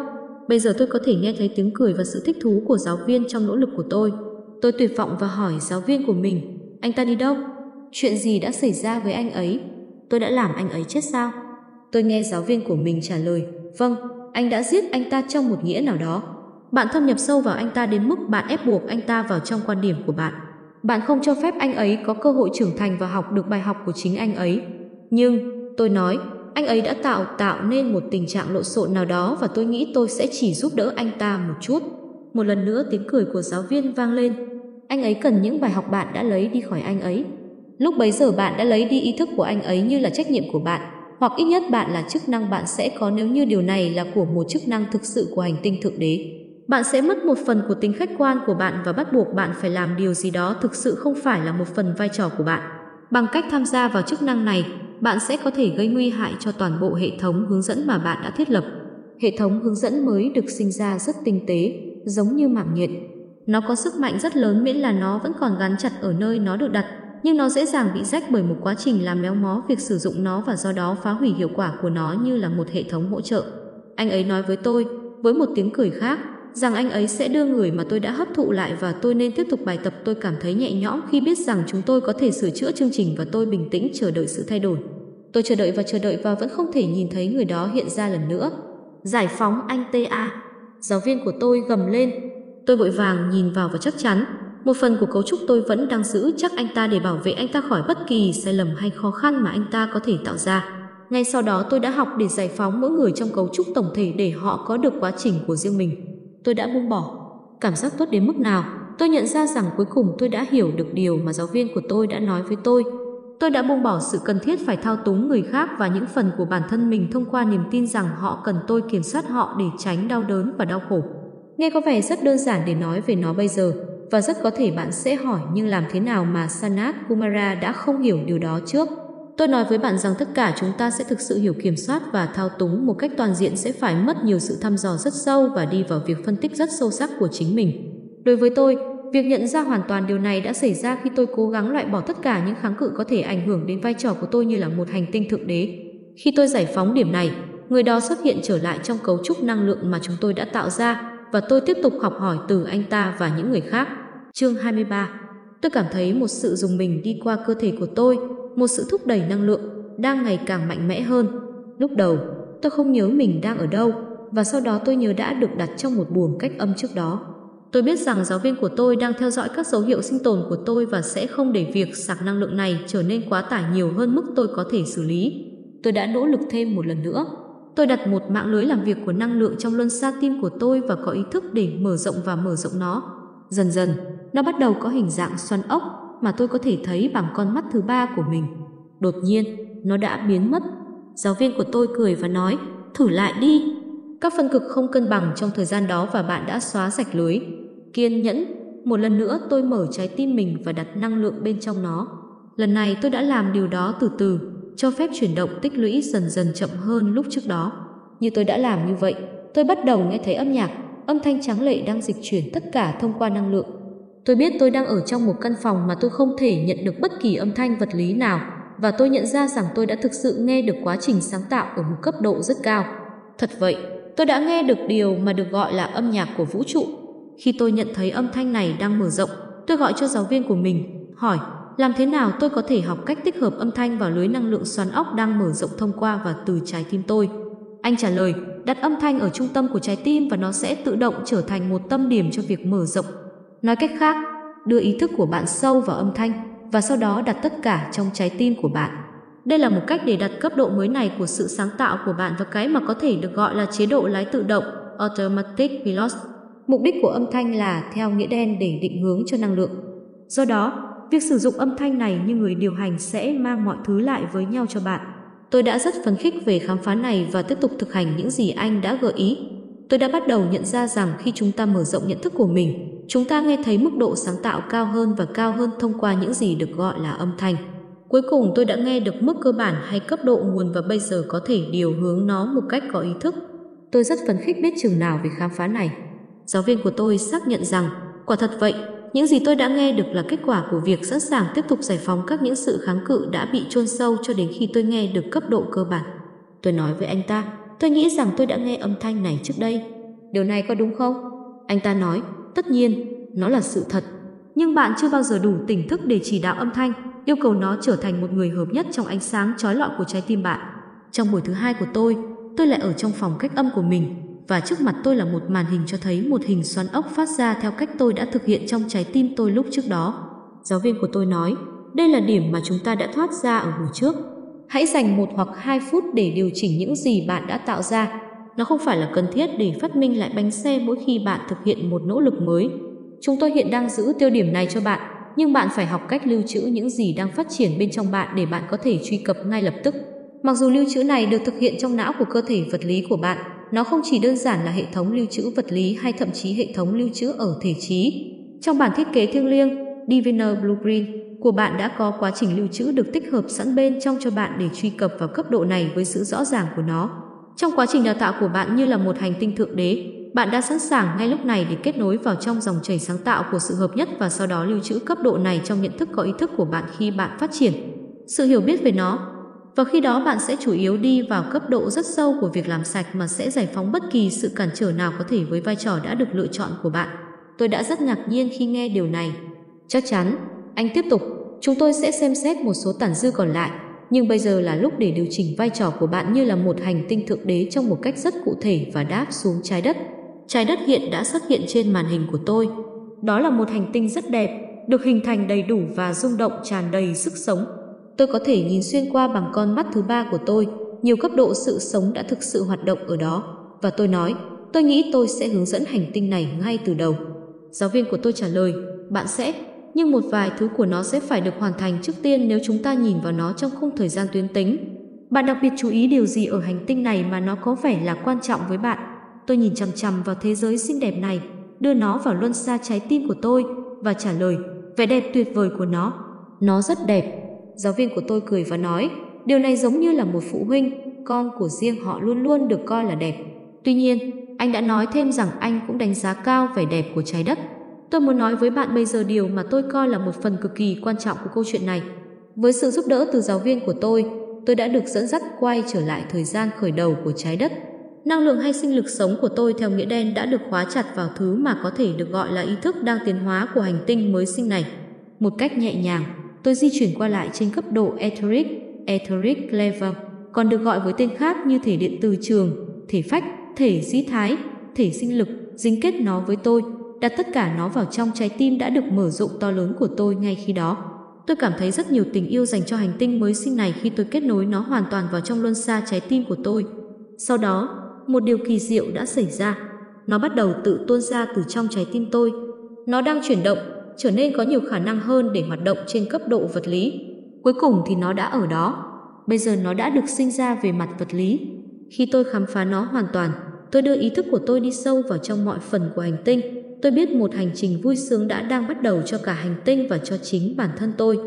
Bây giờ tôi có thể nghe thấy tiếng cười và sự thích thú của giáo viên trong nỗ lực của tôi. Tôi tuyệt vọng và hỏi giáo viên của mình, anh ta đi đâu? Chuyện gì đã xảy ra với anh ấy? Tôi đã làm anh ấy chết sao? Tôi nghe giáo viên của mình trả lời, vâng, anh đã giết anh ta trong một nghĩa nào đó. Bạn thâm nhập sâu vào anh ta đến mức bạn ép buộc anh ta vào trong quan điểm của bạn. Bạn không cho phép anh ấy có cơ hội trưởng thành và học được bài học của chính anh ấy. Nhưng Tôi nói, anh ấy đã tạo tạo nên một tình trạng lộn xộn nào đó và tôi nghĩ tôi sẽ chỉ giúp đỡ anh ta một chút. Một lần nữa tiếng cười của giáo viên vang lên. Anh ấy cần những bài học bạn đã lấy đi khỏi anh ấy. Lúc bấy giờ bạn đã lấy đi ý thức của anh ấy như là trách nhiệm của bạn, hoặc ít nhất bạn là chức năng bạn sẽ có nếu như điều này là của một chức năng thực sự của hành tinh thực đế. Bạn sẽ mất một phần của tính khách quan của bạn và bắt buộc bạn phải làm điều gì đó thực sự không phải là một phần vai trò của bạn. Bằng cách tham gia vào chức năng này, bạn sẽ có thể gây nguy hại cho toàn bộ hệ thống hướng dẫn mà bạn đã thiết lập. Hệ thống hướng dẫn mới được sinh ra rất tinh tế, giống như mạng nhiệt. Nó có sức mạnh rất lớn miễn là nó vẫn còn gắn chặt ở nơi nó được đặt, nhưng nó dễ dàng bị rách bởi một quá trình làm méo mó việc sử dụng nó và do đó phá hủy hiệu quả của nó như là một hệ thống hỗ trợ. Anh ấy nói với tôi, với một tiếng cười khác, rằng anh ấy sẽ đưa người mà tôi đã hấp thụ lại và tôi nên tiếp tục bài tập. Tôi cảm thấy nhẹ nhõm khi biết rằng chúng tôi có thể sửa chữa chương trình và tôi bình tĩnh chờ đợi sự thay đổi. Tôi chờ đợi và chờ đợi và vẫn không thể nhìn thấy người đó hiện ra lần nữa. Giải phóng anh TA. Giáo viên của tôi gầm lên. Tôi vội vàng nhìn vào và chắc chắn. Một phần của cấu trúc tôi vẫn đang giữ chắc anh ta để bảo vệ anh ta khỏi bất kỳ sai lầm hay khó khăn mà anh ta có thể tạo ra. Ngay sau đó tôi đã học để giải phóng mỗi người trong cấu trúc tổng thể để họ có được quá trình của riêng mình tôi đã buông bỏ. Cảm giác tốt đến mức nào, tôi nhận ra rằng cuối cùng tôi đã hiểu được điều mà giáo viên của tôi đã nói với tôi. Tôi đã buông bỏ sự cần thiết phải thao túng người khác và những phần của bản thân mình thông qua niềm tin rằng họ cần tôi kiểm soát họ để tránh đau đớn và đau khổ. Nghe có vẻ rất đơn giản để nói về nó bây giờ, và rất có thể bạn sẽ hỏi nhưng làm thế nào mà Sanat Kumara đã không hiểu điều đó trước? Tôi nói với bạn rằng tất cả chúng ta sẽ thực sự hiểu kiểm soát và thao túng một cách toàn diện sẽ phải mất nhiều sự thăm dò rất sâu và đi vào việc phân tích rất sâu sắc của chính mình. Đối với tôi, việc nhận ra hoàn toàn điều này đã xảy ra khi tôi cố gắng loại bỏ tất cả những kháng cự có thể ảnh hưởng đến vai trò của tôi như là một hành tinh thượng đế. Khi tôi giải phóng điểm này, người đó xuất hiện trở lại trong cấu trúc năng lượng mà chúng tôi đã tạo ra và tôi tiếp tục học hỏi từ anh ta và những người khác. Chương 23 Tôi cảm thấy một sự dùng mình đi qua cơ thể của tôi một sự thúc đẩy năng lượng đang ngày càng mạnh mẽ hơn. Lúc đầu, tôi không nhớ mình đang ở đâu và sau đó tôi nhớ đã được đặt trong một buồng cách âm trước đó. Tôi biết rằng giáo viên của tôi đang theo dõi các dấu hiệu sinh tồn của tôi và sẽ không để việc sạc năng lượng này trở nên quá tải nhiều hơn mức tôi có thể xử lý. Tôi đã nỗ lực thêm một lần nữa. Tôi đặt một mạng lưới làm việc của năng lượng trong luân xa tim của tôi và có ý thức để mở rộng và mở rộng nó. Dần dần, nó bắt đầu có hình dạng xoắn ốc mà tôi có thể thấy bằng con mắt thứ ba của mình. Đột nhiên, nó đã biến mất. Giáo viên của tôi cười và nói, thử lại đi. Các phân cực không cân bằng trong thời gian đó và bạn đã xóa sạch lưới. Kiên nhẫn, một lần nữa tôi mở trái tim mình và đặt năng lượng bên trong nó. Lần này tôi đã làm điều đó từ từ, cho phép chuyển động tích lũy dần dần chậm hơn lúc trước đó. Như tôi đã làm như vậy, tôi bắt đầu nghe thấy âm nhạc, âm thanh trắng lệ đang dịch chuyển tất cả thông qua năng lượng Tôi biết tôi đang ở trong một căn phòng mà tôi không thể nhận được bất kỳ âm thanh vật lý nào và tôi nhận ra rằng tôi đã thực sự nghe được quá trình sáng tạo ở một cấp độ rất cao. Thật vậy, tôi đã nghe được điều mà được gọi là âm nhạc của vũ trụ. Khi tôi nhận thấy âm thanh này đang mở rộng, tôi gọi cho giáo viên của mình, hỏi làm thế nào tôi có thể học cách tích hợp âm thanh vào lưới năng lượng xoắn ốc đang mở rộng thông qua và từ trái tim tôi. Anh trả lời, đặt âm thanh ở trung tâm của trái tim và nó sẽ tự động trở thành một tâm điểm cho việc mở rộng Nói cách khác, đưa ý thức của bạn sâu vào âm thanh và sau đó đặt tất cả trong trái tim của bạn. Đây là một cách để đặt cấp độ mới này của sự sáng tạo của bạn vào cái mà có thể được gọi là chế độ lái tự động Automatic Pilot. Mục đích của âm thanh là theo nghĩa đen để định hướng cho năng lượng. Do đó, việc sử dụng âm thanh này như người điều hành sẽ mang mọi thứ lại với nhau cho bạn. Tôi đã rất phấn khích về khám phá này và tiếp tục thực hành những gì anh đã gợi ý tôi đã bắt đầu nhận ra rằng khi chúng ta mở rộng nhận thức của mình, chúng ta nghe thấy mức độ sáng tạo cao hơn và cao hơn thông qua những gì được gọi là âm thanh. Cuối cùng tôi đã nghe được mức cơ bản hay cấp độ nguồn và bây giờ có thể điều hướng nó một cách có ý thức. Tôi rất phấn khích biết chừng nào vì khám phá này. Giáo viên của tôi xác nhận rằng, quả thật vậy, những gì tôi đã nghe được là kết quả của việc sẵn sàng tiếp tục giải phóng các những sự kháng cự đã bị chôn sâu cho đến khi tôi nghe được cấp độ cơ bản. Tôi nói với anh ta, Tôi nghĩ rằng tôi đã nghe âm thanh này trước đây. Điều này có đúng không? Anh ta nói, tất nhiên, nó là sự thật. Nhưng bạn chưa bao giờ đủ tỉnh thức để chỉ đạo âm thanh, yêu cầu nó trở thành một người hợp nhất trong ánh sáng trói lọi của trái tim bạn. Trong buổi thứ hai của tôi, tôi lại ở trong phòng cách âm của mình và trước mặt tôi là một màn hình cho thấy một hình xoắn ốc phát ra theo cách tôi đã thực hiện trong trái tim tôi lúc trước đó. Giáo viên của tôi nói, đây là điểm mà chúng ta đã thoát ra ở buổi trước Hãy dành một hoặc hai phút để điều chỉnh những gì bạn đã tạo ra. Nó không phải là cần thiết để phát minh lại bánh xe mỗi khi bạn thực hiện một nỗ lực mới. Chúng tôi hiện đang giữ tiêu điểm này cho bạn, nhưng bạn phải học cách lưu trữ những gì đang phát triển bên trong bạn để bạn có thể truy cập ngay lập tức. Mặc dù lưu trữ này được thực hiện trong não của cơ thể vật lý của bạn, nó không chỉ đơn giản là hệ thống lưu trữ vật lý hay thậm chí hệ thống lưu trữ ở thể trí. Trong bản thiết kế thiêng liêng, Diviner Blue của bạn đã có quá trình lưu trữ được tích hợp sẵn bên trong cho bạn để truy cập vào cấp độ này với sự rõ ràng của nó. Trong quá trình đào tạo của bạn như là một hành tinh thượng đế, bạn đã sẵn sàng ngay lúc này để kết nối vào trong dòng chảy sáng tạo của sự hợp nhất và sau đó lưu trữ cấp độ này trong nhận thức có ý thức của bạn khi bạn phát triển. Sự hiểu biết về nó. Và khi đó bạn sẽ chủ yếu đi vào cấp độ rất sâu của việc làm sạch mà sẽ giải phóng bất kỳ sự cản trở nào có thể với vai trò đã được lựa chọn của bạn. Tôi đã rất ngạc nhiên khi nghe điều này. Chắc chắn anh tiếp tục, chúng tôi sẽ xem xét một số tản dư còn lại, nhưng bây giờ là lúc để điều chỉnh vai trò của bạn như là một hành tinh thượng đế trong một cách rất cụ thể và đáp xuống trái đất. Trái đất hiện đã xuất hiện trên màn hình của tôi. Đó là một hành tinh rất đẹp, được hình thành đầy đủ và rung động tràn đầy sức sống. Tôi có thể nhìn xuyên qua bằng con mắt thứ ba của tôi, nhiều cấp độ sự sống đã thực sự hoạt động ở đó. Và tôi nói, tôi nghĩ tôi sẽ hướng dẫn hành tinh này ngay từ đầu. Giáo viên của tôi trả lời, bạn sẽ nhưng một vài thứ của nó sẽ phải được hoàn thành trước tiên nếu chúng ta nhìn vào nó trong khung thời gian tuyến tính. Bạn đặc biệt chú ý điều gì ở hành tinh này mà nó có vẻ là quan trọng với bạn? Tôi nhìn chằm chằm vào thế giới xinh đẹp này, đưa nó vào luân xa trái tim của tôi và trả lời, vẻ đẹp tuyệt vời của nó. Nó rất đẹp. Giáo viên của tôi cười và nói, điều này giống như là một phụ huynh, con của riêng họ luôn luôn được coi là đẹp. Tuy nhiên, anh đã nói thêm rằng anh cũng đánh giá cao vẻ đẹp của trái đất. Tôi muốn nói với bạn bây giờ điều mà tôi coi là một phần cực kỳ quan trọng của câu chuyện này. Với sự giúp đỡ từ giáo viên của tôi, tôi đã được dẫn dắt quay trở lại thời gian khởi đầu của trái đất. Năng lượng hay sinh lực sống của tôi theo nghĩa đen đã được khóa chặt vào thứ mà có thể được gọi là ý thức đang tiến hóa của hành tinh mới sinh này. Một cách nhẹ nhàng, tôi di chuyển qua lại trên cấp độ etheric, etheric level, còn được gọi với tên khác như thể điện từ trường, thể phách, thể dĩ thái, thể sinh lực dính kết nó với tôi đặt tất cả nó vào trong trái tim đã được mở rộng to lớn của tôi ngay khi đó. Tôi cảm thấy rất nhiều tình yêu dành cho hành tinh mới sinh này khi tôi kết nối nó hoàn toàn vào trong luân xa trái tim của tôi. Sau đó, một điều kỳ diệu đã xảy ra. Nó bắt đầu tự tuôn ra từ trong trái tim tôi. Nó đang chuyển động, trở nên có nhiều khả năng hơn để hoạt động trên cấp độ vật lý. Cuối cùng thì nó đã ở đó. Bây giờ nó đã được sinh ra về mặt vật lý. Khi tôi khám phá nó hoàn toàn, tôi đưa ý thức của tôi đi sâu vào trong mọi phần của hành tinh Tôi biết một hành trình vui sướng đã đang bắt đầu cho cả hành tinh và cho chính bản thân tôi.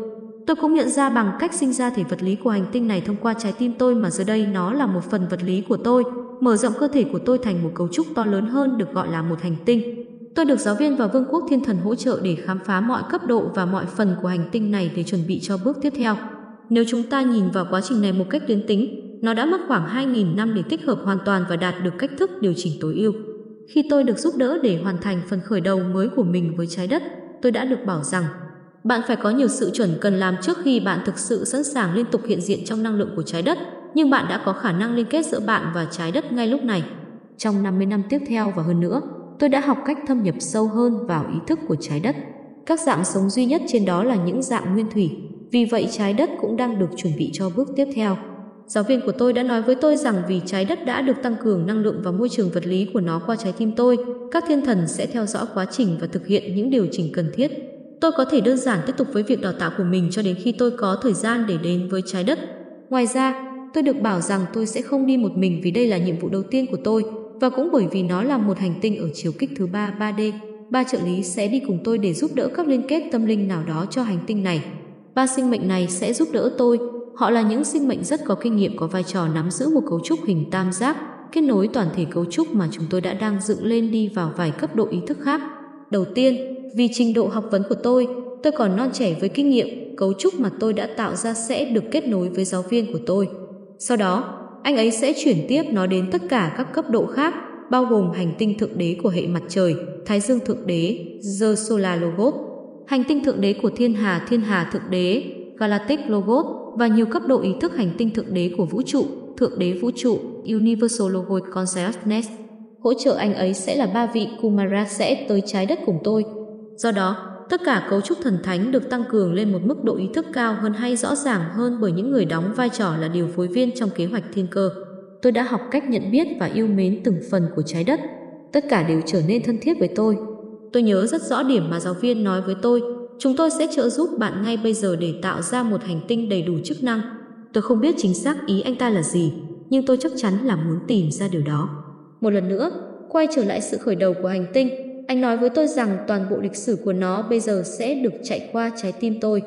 Tôi cũng nhận ra bằng cách sinh ra thể vật lý của hành tinh này thông qua trái tim tôi mà giờ đây nó là một phần vật lý của tôi, mở rộng cơ thể của tôi thành một cấu trúc to lớn hơn được gọi là một hành tinh. Tôi được giáo viên và Vương quốc Thiên Thần hỗ trợ để khám phá mọi cấp độ và mọi phần của hành tinh này để chuẩn bị cho bước tiếp theo. Nếu chúng ta nhìn vào quá trình này một cách tuyến tính, nó đã mất khoảng 2.000 năm để tích hợp hoàn toàn và đạt được cách thức điều chỉnh tối ưu. Khi tôi được giúp đỡ để hoàn thành phần khởi đầu mới của mình với trái đất, tôi đã được bảo rằng bạn phải có nhiều sự chuẩn cần làm trước khi bạn thực sự sẵn sàng liên tục hiện diện trong năng lượng của trái đất, nhưng bạn đã có khả năng liên kết giữa bạn và trái đất ngay lúc này. Trong 50 năm tiếp theo và hơn nữa, tôi đã học cách thâm nhập sâu hơn vào ý thức của trái đất. Các dạng sống duy nhất trên đó là những dạng nguyên thủy, vì vậy trái đất cũng đang được chuẩn bị cho bước tiếp theo. Giáo viên của tôi đã nói với tôi rằng vì trái đất đã được tăng cường năng lượng và môi trường vật lý của nó qua trái tim tôi, các thiên thần sẽ theo dõi quá trình và thực hiện những điều chỉnh cần thiết. Tôi có thể đơn giản tiếp tục với việc đào tạo của mình cho đến khi tôi có thời gian để đến với trái đất. Ngoài ra, tôi được bảo rằng tôi sẽ không đi một mình vì đây là nhiệm vụ đầu tiên của tôi và cũng bởi vì nó là một hành tinh ở chiều kích thứ ba 3D. Ba trợ lý sẽ đi cùng tôi để giúp đỡ các liên kết tâm linh nào đó cho hành tinh này. Ba sinh mệnh này sẽ giúp đỡ tôi họ là những sinh mệnh rất có kinh nghiệm có vai trò nắm giữ một cấu trúc hình tam giác, kết nối toàn thể cấu trúc mà chúng tôi đã đang dựng lên đi vào vài cấp độ ý thức khác. Đầu tiên, vì trình độ học vấn của tôi, tôi còn non trẻ với kinh nghiệm, cấu trúc mà tôi đã tạo ra sẽ được kết nối với giáo viên của tôi. Sau đó, anh ấy sẽ chuyển tiếp nó đến tất cả các cấp độ khác, bao gồm hành tinh thượng đế của hệ mặt trời, thái dương thượng đế, The Solar Logos, hành tinh thượng đế của thiên hà thiên hà thượng đế, Galactic Logos, và nhiều cấp độ ý thức hành tinh thượng đế của vũ trụ, thượng đế vũ trụ, Universal Logoid Consciousness. Hỗ trợ anh ấy sẽ là ba vị Kumara sẽ tới trái đất cùng tôi. Do đó, tất cả cấu trúc thần thánh được tăng cường lên một mức độ ý thức cao hơn hay rõ ràng hơn bởi những người đóng vai trò là điều phối viên trong kế hoạch thiên cơ. Tôi đã học cách nhận biết và yêu mến từng phần của trái đất. Tất cả đều trở nên thân thiết với tôi. Tôi nhớ rất rõ điểm mà giáo viên nói với tôi Chúng tôi sẽ trợ giúp bạn ngay bây giờ để tạo ra một hành tinh đầy đủ chức năng. Tôi không biết chính xác ý anh ta là gì, nhưng tôi chắc chắn là muốn tìm ra điều đó. Một lần nữa, quay trở lại sự khởi đầu của hành tinh, anh nói với tôi rằng toàn bộ lịch sử của nó bây giờ sẽ được chạy qua trái tim tôi.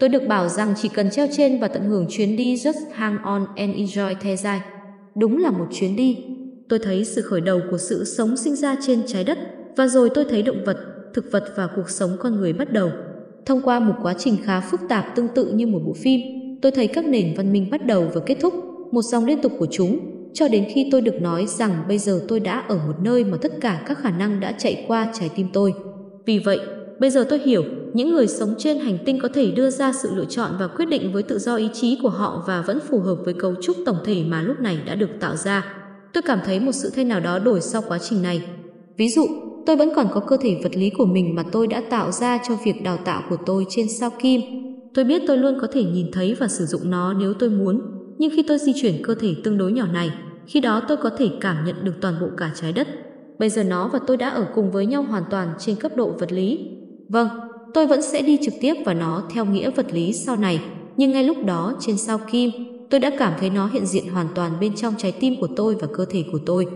Tôi được bảo rằng chỉ cần treo trên và tận hưởng chuyến đi Just Hang On and Enjoy the ride. Đúng là một chuyến đi. Tôi thấy sự khởi đầu của sự sống sinh ra trên trái đất và rồi tôi thấy động vật, thực vật và cuộc sống con người bắt đầu. Thông qua một quá trình khá phức tạp tương tự như một bộ phim, tôi thấy các nền văn minh bắt đầu và kết thúc, một dòng liên tục của chúng, cho đến khi tôi được nói rằng bây giờ tôi đã ở một nơi mà tất cả các khả năng đã chạy qua trái tim tôi. Vì vậy, bây giờ tôi hiểu những người sống trên hành tinh có thể đưa ra sự lựa chọn và quyết định với tự do ý chí của họ và vẫn phù hợp với cấu trúc tổng thể mà lúc này đã được tạo ra. Tôi cảm thấy một sự thay nào đó đổi sau quá trình này. Ví dụ, tôi vẫn còn có cơ thể vật lý của mình mà tôi đã tạo ra cho việc đào tạo của tôi trên sao kim. Tôi biết tôi luôn có thể nhìn thấy và sử dụng nó nếu tôi muốn, nhưng khi tôi di chuyển cơ thể tương đối nhỏ này, khi đó tôi có thể cảm nhận được toàn bộ cả trái đất. Bây giờ nó và tôi đã ở cùng với nhau hoàn toàn trên cấp độ vật lý. Vâng, tôi vẫn sẽ đi trực tiếp vào nó theo nghĩa vật lý sau này, nhưng ngay lúc đó trên sao kim, tôi đã cảm thấy nó hiện diện hoàn toàn bên trong trái tim của tôi và cơ thể của tôi.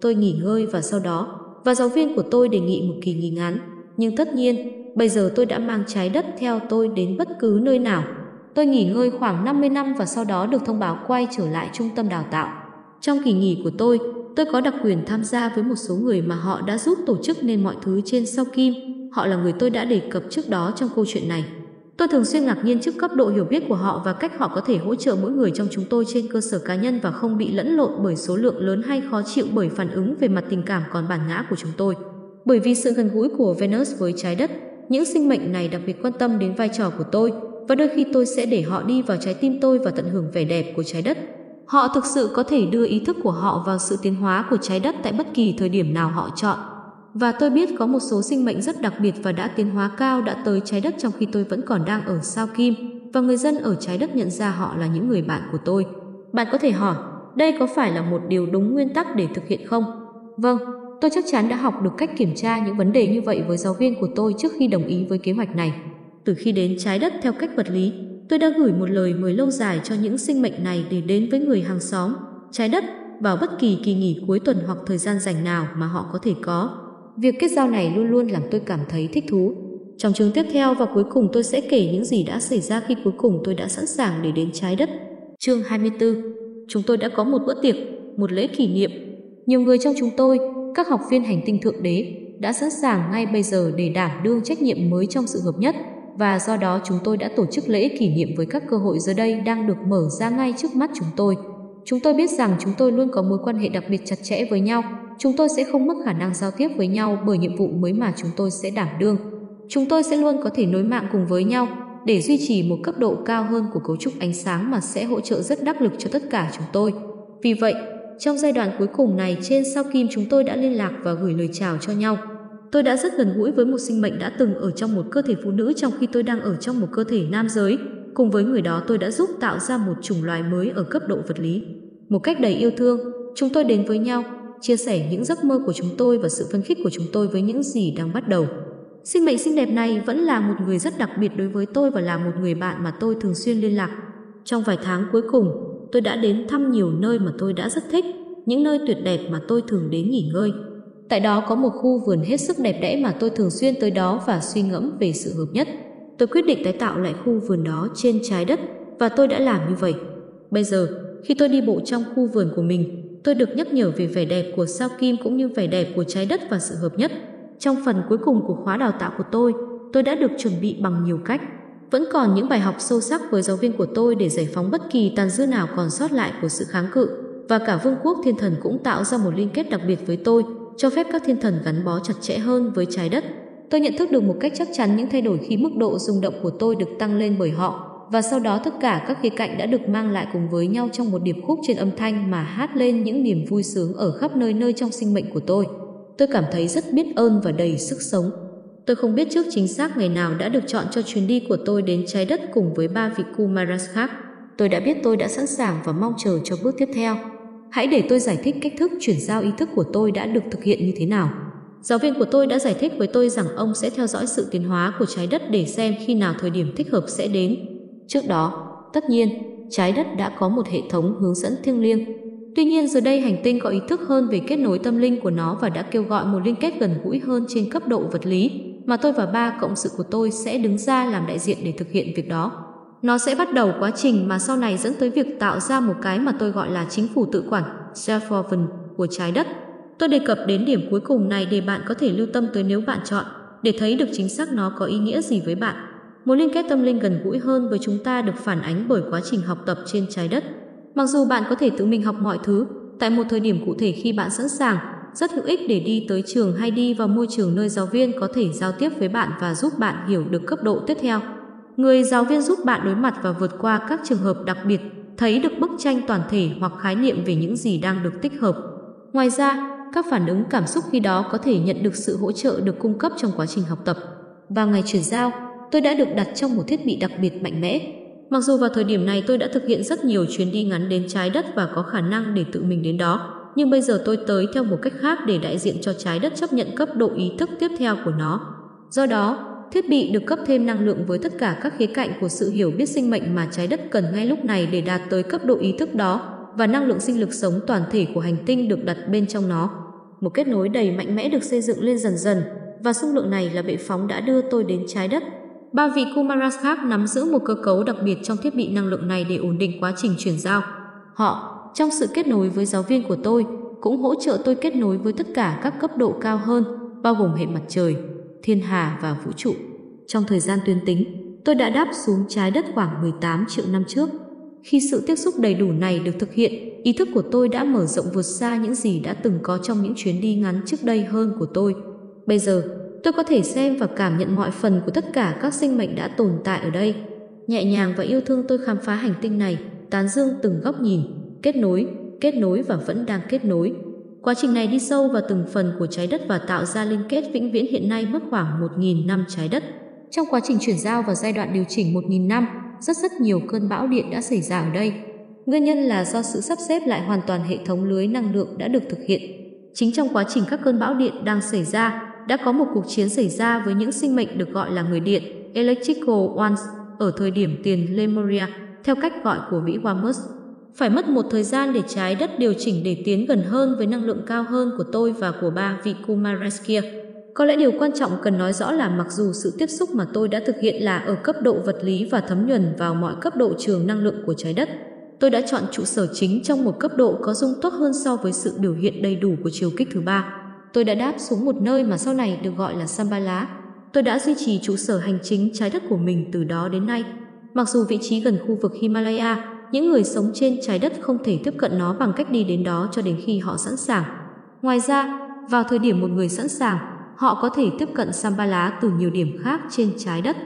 Tôi nghỉ ngơi và sau đó và giáo viên của tôi đề nghị một kỳ nghỉ ngắn. Nhưng tất nhiên, bây giờ tôi đã mang trái đất theo tôi đến bất cứ nơi nào. Tôi nghỉ ngơi khoảng 50 năm và sau đó được thông báo quay trở lại trung tâm đào tạo. Trong kỳ nghỉ của tôi, tôi có đặc quyền tham gia với một số người mà họ đã giúp tổ chức nên mọi thứ trên sau kim. Họ là người tôi đã đề cập trước đó trong câu chuyện này. Tôi thường xuyên ngạc nhiên trước cấp độ hiểu biết của họ và cách họ có thể hỗ trợ mỗi người trong chúng tôi trên cơ sở cá nhân và không bị lẫn lộn bởi số lượng lớn hay khó chịu bởi phản ứng về mặt tình cảm còn bản ngã của chúng tôi. Bởi vì sự gần gũi của Venus với trái đất, những sinh mệnh này đặc biệt quan tâm đến vai trò của tôi và đôi khi tôi sẽ để họ đi vào trái tim tôi và tận hưởng vẻ đẹp của trái đất. Họ thực sự có thể đưa ý thức của họ vào sự tiến hóa của trái đất tại bất kỳ thời điểm nào họ chọn. Và tôi biết có một số sinh mệnh rất đặc biệt và đã tiến hóa cao đã tới trái đất trong khi tôi vẫn còn đang ở sao kim và người dân ở trái đất nhận ra họ là những người bạn của tôi. Bạn có thể hỏi, đây có phải là một điều đúng nguyên tắc để thực hiện không? Vâng, tôi chắc chắn đã học được cách kiểm tra những vấn đề như vậy với giáo viên của tôi trước khi đồng ý với kế hoạch này. Từ khi đến trái đất theo cách vật lý, tôi đã gửi một lời mời lâu dài cho những sinh mệnh này để đến với người hàng xóm, trái đất vào bất kỳ kỳ nghỉ cuối tuần hoặc thời gian rảnh nào mà họ có thể có. Việc kết giao này luôn luôn làm tôi cảm thấy thích thú. Trong chương tiếp theo và cuối cùng tôi sẽ kể những gì đã xảy ra khi cuối cùng tôi đã sẵn sàng để đến trái đất. Chương 24 Chúng tôi đã có một bữa tiệc, một lễ kỷ niệm. Nhiều người trong chúng tôi, các học viên hành tinh thượng đế, đã sẵn sàng ngay bây giờ để đảm đương trách nhiệm mới trong sự hợp nhất và do đó chúng tôi đã tổ chức lễ kỷ niệm với các cơ hội giờ đây đang được mở ra ngay trước mắt chúng tôi. Chúng tôi biết rằng chúng tôi luôn có mối quan hệ đặc biệt chặt chẽ với nhau. Chúng tôi sẽ không mất khả năng giao tiếp với nhau bởi nhiệm vụ mới mà chúng tôi sẽ đảm đương. Chúng tôi sẽ luôn có thể nối mạng cùng với nhau để duy trì một cấp độ cao hơn của cấu trúc ánh sáng mà sẽ hỗ trợ rất đắc lực cho tất cả chúng tôi. Vì vậy, trong giai đoạn cuối cùng này trên sao kim chúng tôi đã liên lạc và gửi lời chào cho nhau. Tôi đã rất gần gũi với một sinh mệnh đã từng ở trong một cơ thể phụ nữ trong khi tôi đang ở trong một cơ thể nam giới cùng với người đó tôi đã giúp tạo ra một chủng loài mới ở cấp độ vật lý. Một cách đầy yêu thương, chúng tôi đến với nhau, chia sẻ những giấc mơ của chúng tôi và sự phấn khích của chúng tôi với những gì đang bắt đầu. Sinh mệnh xinh đẹp này vẫn là một người rất đặc biệt đối với tôi và là một người bạn mà tôi thường xuyên liên lạc. Trong vài tháng cuối cùng, tôi đã đến thăm nhiều nơi mà tôi đã rất thích, những nơi tuyệt đẹp mà tôi thường đến nghỉ ngơi. Tại đó có một khu vườn hết sức đẹp đẽ mà tôi thường xuyên tới đó và suy ngẫm về sự hợp nhất tôi quyết định tái tạo lại khu vườn đó trên trái đất và tôi đã làm như vậy. Bây giờ, khi tôi đi bộ trong khu vườn của mình, tôi được nhắc nhở về vẻ đẹp của sao kim cũng như vẻ đẹp của trái đất và sự hợp nhất. Trong phần cuối cùng của khóa đào tạo của tôi, tôi đã được chuẩn bị bằng nhiều cách. Vẫn còn những bài học sâu sắc với giáo viên của tôi để giải phóng bất kỳ tàn dư nào còn sót lại của sự kháng cự và cả vương quốc thiên thần cũng tạo ra một liên kết đặc biệt với tôi, cho phép các thiên thần gắn bó chặt chẽ hơn với trái đất. Tôi nhận thức được một cách chắc chắn những thay đổi khi mức độ rung động của tôi được tăng lên bởi họ và sau đó tất cả các khía cạnh đã được mang lại cùng với nhau trong một điệp khúc trên âm thanh mà hát lên những niềm vui sướng ở khắp nơi nơi trong sinh mệnh của tôi. Tôi cảm thấy rất biết ơn và đầy sức sống. Tôi không biết trước chính xác ngày nào đã được chọn cho chuyến đi của tôi đến trái đất cùng với ba vị Kumaras khác. Tôi đã biết tôi đã sẵn sàng và mong chờ cho bước tiếp theo. Hãy để tôi giải thích cách thức chuyển giao ý thức của tôi đã được thực hiện như thế nào. Giáo viên của tôi đã giải thích với tôi rằng ông sẽ theo dõi sự tiến hóa của trái đất để xem khi nào thời điểm thích hợp sẽ đến. Trước đó, tất nhiên, trái đất đã có một hệ thống hướng dẫn thiêng liêng. Tuy nhiên giờ đây hành tinh có ý thức hơn về kết nối tâm linh của nó và đã kêu gọi một liên kết gần gũi hơn trên cấp độ vật lý mà tôi và ba cộng sự của tôi sẽ đứng ra làm đại diện để thực hiện việc đó. Nó sẽ bắt đầu quá trình mà sau này dẫn tới việc tạo ra một cái mà tôi gọi là chính phủ tự quản, self-government, của trái đất Tôi đề cập đến điểm cuối cùng này để bạn có thể lưu tâm tới nếu bạn chọn, để thấy được chính xác nó có ý nghĩa gì với bạn. Mối liên kết tâm linh gần gũi hơn với chúng ta được phản ánh bởi quá trình học tập trên trái đất. Mặc dù bạn có thể tự mình học mọi thứ, tại một thời điểm cụ thể khi bạn sẵn sàng, rất hữu ích để đi tới trường hay đi vào môi trường nơi giáo viên có thể giao tiếp với bạn và giúp bạn hiểu được cấp độ tiếp theo. Người giáo viên giúp bạn đối mặt và vượt qua các trường hợp đặc biệt, thấy được bức tranh toàn thể hoặc khái niệm về những gì đang được tích hợp. Ngoài ra, các phản ứng cảm xúc khi đó có thể nhận được sự hỗ trợ được cung cấp trong quá trình học tập. Vào ngày chuyển giao, tôi đã được đặt trong một thiết bị đặc biệt mạnh mẽ. Mặc dù vào thời điểm này tôi đã thực hiện rất nhiều chuyến đi ngắn đến trái đất và có khả năng để tự mình đến đó, nhưng bây giờ tôi tới theo một cách khác để đại diện cho trái đất chấp nhận cấp độ ý thức tiếp theo của nó. Do đó, thiết bị được cấp thêm năng lượng với tất cả các khía cạnh của sự hiểu biết sinh mệnh mà trái đất cần ngay lúc này để đạt tới cấp độ ý thức đó và năng lượng sinh lực sống toàn thể của hành tinh được đặt bên trong nó. Một kết nối đầy mạnh mẽ được xây dựng lên dần dần và xung lượng này là bệ phóng đã đưa tôi đến trái đất. Ba vị Kumaras khác nắm giữ một cơ cấu đặc biệt trong thiết bị năng lượng này để ổn định quá trình chuyển giao. Họ, trong sự kết nối với giáo viên của tôi, cũng hỗ trợ tôi kết nối với tất cả các cấp độ cao hơn, bao gồm hệ mặt trời, thiên hà và vũ trụ. Trong thời gian tuyến tính, tôi đã đáp xuống trái đất khoảng 18 triệu năm trước. Khi sự tiếp xúc đầy đủ này được thực hiện, ý thức của tôi đã mở rộng vượt xa những gì đã từng có trong những chuyến đi ngắn trước đây hơn của tôi. Bây giờ, tôi có thể xem và cảm nhận mọi phần của tất cả các sinh mệnh đã tồn tại ở đây. Nhẹ nhàng và yêu thương tôi khám phá hành tinh này, tán dương từng góc nhìn, kết nối, kết nối và vẫn đang kết nối. Quá trình này đi sâu vào từng phần của trái đất và tạo ra liên kết vĩnh viễn hiện nay mất khoảng 1.000 năm trái đất. Trong quá trình chuyển giao vào giai đoạn điều chỉnh 1.000 năm, rất rất nhiều cơn bão điện đã xảy ra ở đây. Nguyên nhân là do sự sắp xếp lại hoàn toàn hệ thống lưới năng lượng đã được thực hiện. Chính trong quá trình các cơn bão điện đang xảy ra, đã có một cuộc chiến xảy ra với những sinh mệnh được gọi là người điện, Electrical Ones, ở thời điểm tiền Lemuria, theo cách gọi của vĩ Wamus. Phải mất một thời gian để trái đất điều chỉnh để tiến gần hơn với năng lượng cao hơn của tôi và của ba vị Kumareskia. kia. Có lẽ điều quan trọng cần nói rõ là mặc dù sự tiếp xúc mà tôi đã thực hiện là ở cấp độ vật lý và thấm nhuần vào mọi cấp độ trường năng lượng của trái đất, tôi đã chọn trụ sở chính trong một cấp độ có dung tốt hơn so với sự biểu hiện đầy đủ của chiều kích thứ ba. Tôi đã đáp xuống một nơi mà sau này được gọi là Sambala. Tôi đã duy trì trụ sở hành chính trái đất của mình từ đó đến nay. Mặc dù vị trí gần khu vực Himalaya, những người sống trên trái đất không thể tiếp cận nó bằng cách đi đến đó cho đến khi họ sẵn sàng. Ngoài ra, vào thời điểm một người sẵn sàng, họ có thể tiếp cận Sambala từ nhiều điểm khác trên trái đất,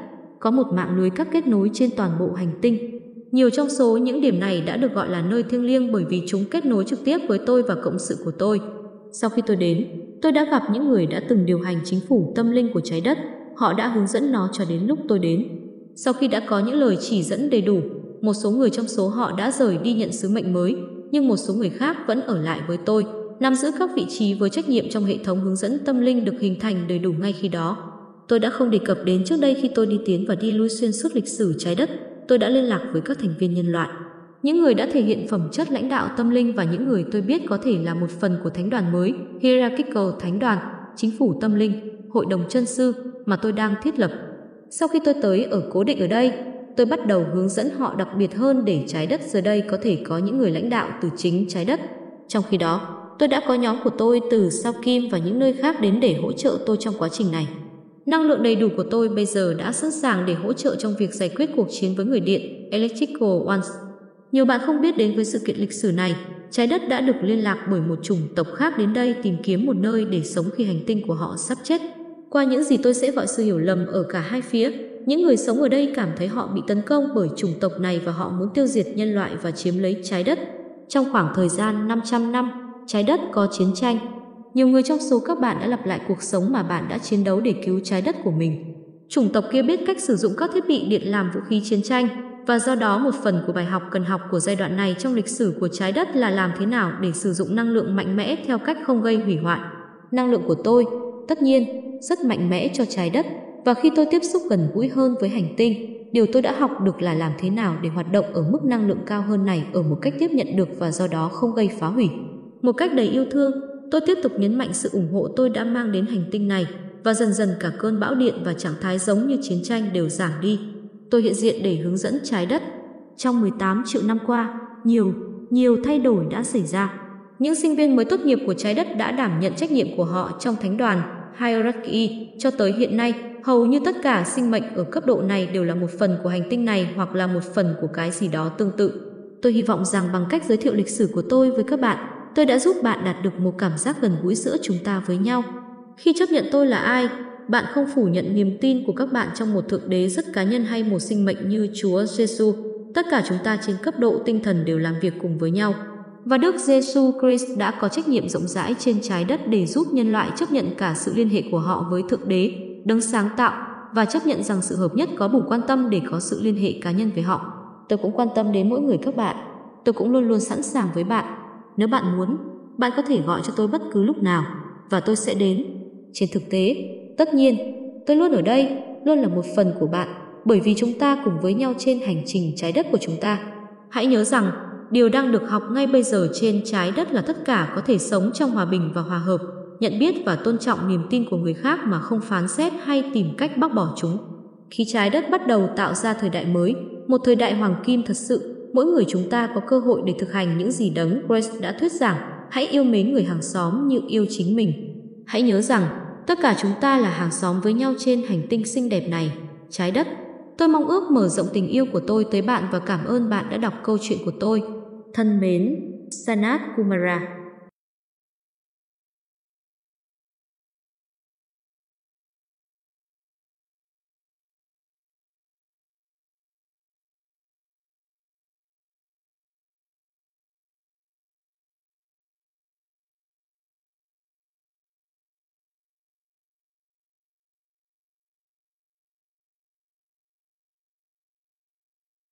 có một mạng lưới các kết nối trên toàn bộ hành tinh. Nhiều trong số những điểm này đã được gọi là nơi thiêng liêng bởi vì chúng kết nối trực tiếp với tôi và cộng sự của tôi. Sau khi tôi đến, tôi đã gặp những người đã từng điều hành chính phủ tâm linh của trái đất. Họ đã hướng dẫn nó cho đến lúc tôi đến. Sau khi đã có những lời chỉ dẫn đầy đủ, một số người trong số họ đã rời đi nhận sứ mệnh mới, nhưng một số người khác vẫn ở lại với tôi nắm giữ các vị trí với trách nhiệm trong hệ thống hướng dẫn tâm linh được hình thành đầy đủ ngay khi đó. Tôi đã không đề cập đến trước đây khi tôi đi tiến và đi lui xuyên suốt lịch sử trái đất, tôi đã liên lạc với các thành viên nhân loại. Những người đã thể hiện phẩm chất lãnh đạo tâm linh và những người tôi biết có thể là một phần của thánh đoàn mới, Hierarchical Thánh đoàn, Chính phủ tâm linh, Hội đồng chân sư mà tôi đang thiết lập. Sau khi tôi tới ở cố định ở đây, tôi bắt đầu hướng dẫn họ đặc biệt hơn để trái đất giờ đây có thể có những người lãnh đạo từ chính trái đất. Trong khi đó, Tôi đã có nhóm của tôi từ Sao Kim và những nơi khác đến để hỗ trợ tôi trong quá trình này. Năng lượng đầy đủ của tôi bây giờ đã sẵn sàng để hỗ trợ trong việc giải quyết cuộc chiến với người điện Electrical Ones. Nhiều bạn không biết đến với sự kiện lịch sử này, trái đất đã được liên lạc bởi một chủng tộc khác đến đây tìm kiếm một nơi để sống khi hành tinh của họ sắp chết. Qua những gì tôi sẽ gọi sự hiểu lầm ở cả hai phía, những người sống ở đây cảm thấy họ bị tấn công bởi chủng tộc này và họ muốn tiêu diệt nhân loại và chiếm lấy trái đất. Trong khoảng thời gian 500 năm, trái đất có chiến tranh. Nhiều người trong số các bạn đã lặp lại cuộc sống mà bạn đã chiến đấu để cứu trái đất của mình. Chủng tộc kia biết cách sử dụng các thiết bị điện làm vũ khí chiến tranh và do đó một phần của bài học cần học của giai đoạn này trong lịch sử của trái đất là làm thế nào để sử dụng năng lượng mạnh mẽ theo cách không gây hủy hoại. Năng lượng của tôi, tất nhiên, rất mạnh mẽ cho trái đất và khi tôi tiếp xúc gần gũi hơn với hành tinh, điều tôi đã học được là làm thế nào để hoạt động ở mức năng lượng cao hơn này ở một cách tiếp nhận được và do đó không gây phá hủy. Một cách đầy yêu thương, tôi tiếp tục nhấn mạnh sự ủng hộ tôi đã mang đến hành tinh này và dần dần cả cơn bão điện và trạng thái giống như chiến tranh đều giảm đi. Tôi hiện diện để hướng dẫn trái đất. Trong 18 triệu năm qua, nhiều, nhiều thay đổi đã xảy ra. Những sinh viên mới tốt nghiệp của trái đất đã đảm nhận trách nhiệm của họ trong thánh đoàn Hierarchy cho tới hiện nay. Hầu như tất cả sinh mệnh ở cấp độ này đều là một phần của hành tinh này hoặc là một phần của cái gì đó tương tự. Tôi hy vọng rằng bằng cách giới thiệu lịch sử của tôi với các bạn, tôi đã giúp bạn đạt được một cảm giác gần gũi giữa chúng ta với nhau. Khi chấp nhận tôi là ai, bạn không phủ nhận niềm tin của các bạn trong một thượng đế rất cá nhân hay một sinh mệnh như Chúa Jesus Tất cả chúng ta trên cấp độ tinh thần đều làm việc cùng với nhau. Và Đức Jesus Christ đã có trách nhiệm rộng rãi trên trái đất để giúp nhân loại chấp nhận cả sự liên hệ của họ với thượng đế, đấng sáng tạo và chấp nhận rằng sự hợp nhất có đủ quan tâm để có sự liên hệ cá nhân với họ. Tôi cũng quan tâm đến mỗi người các bạn. Tôi cũng luôn luôn sẵn sàng với bạn nếu bạn muốn, bạn có thể gọi cho tôi bất cứ lúc nào và tôi sẽ đến. Trên thực tế, tất nhiên, tôi luôn ở đây, luôn là một phần của bạn bởi vì chúng ta cùng với nhau trên hành trình trái đất của chúng ta. Hãy nhớ rằng, điều đang được học ngay bây giờ trên trái đất là tất cả có thể sống trong hòa bình và hòa hợp, nhận biết và tôn trọng niềm tin của người khác mà không phán xét hay tìm cách bác bỏ chúng. Khi trái đất bắt đầu tạo ra thời đại mới, một thời đại hoàng kim thật sự mỗi người chúng ta có cơ hội để thực hành những gì đấng Christ đã thuyết giảng. Hãy yêu mến người hàng xóm như yêu chính mình. Hãy nhớ rằng, tất cả chúng ta là hàng xóm với nhau trên hành tinh xinh đẹp này, trái đất. Tôi mong ước mở rộng tình yêu của tôi tới bạn và cảm ơn bạn đã đọc câu chuyện của tôi. Thân mến, Sanat Kumara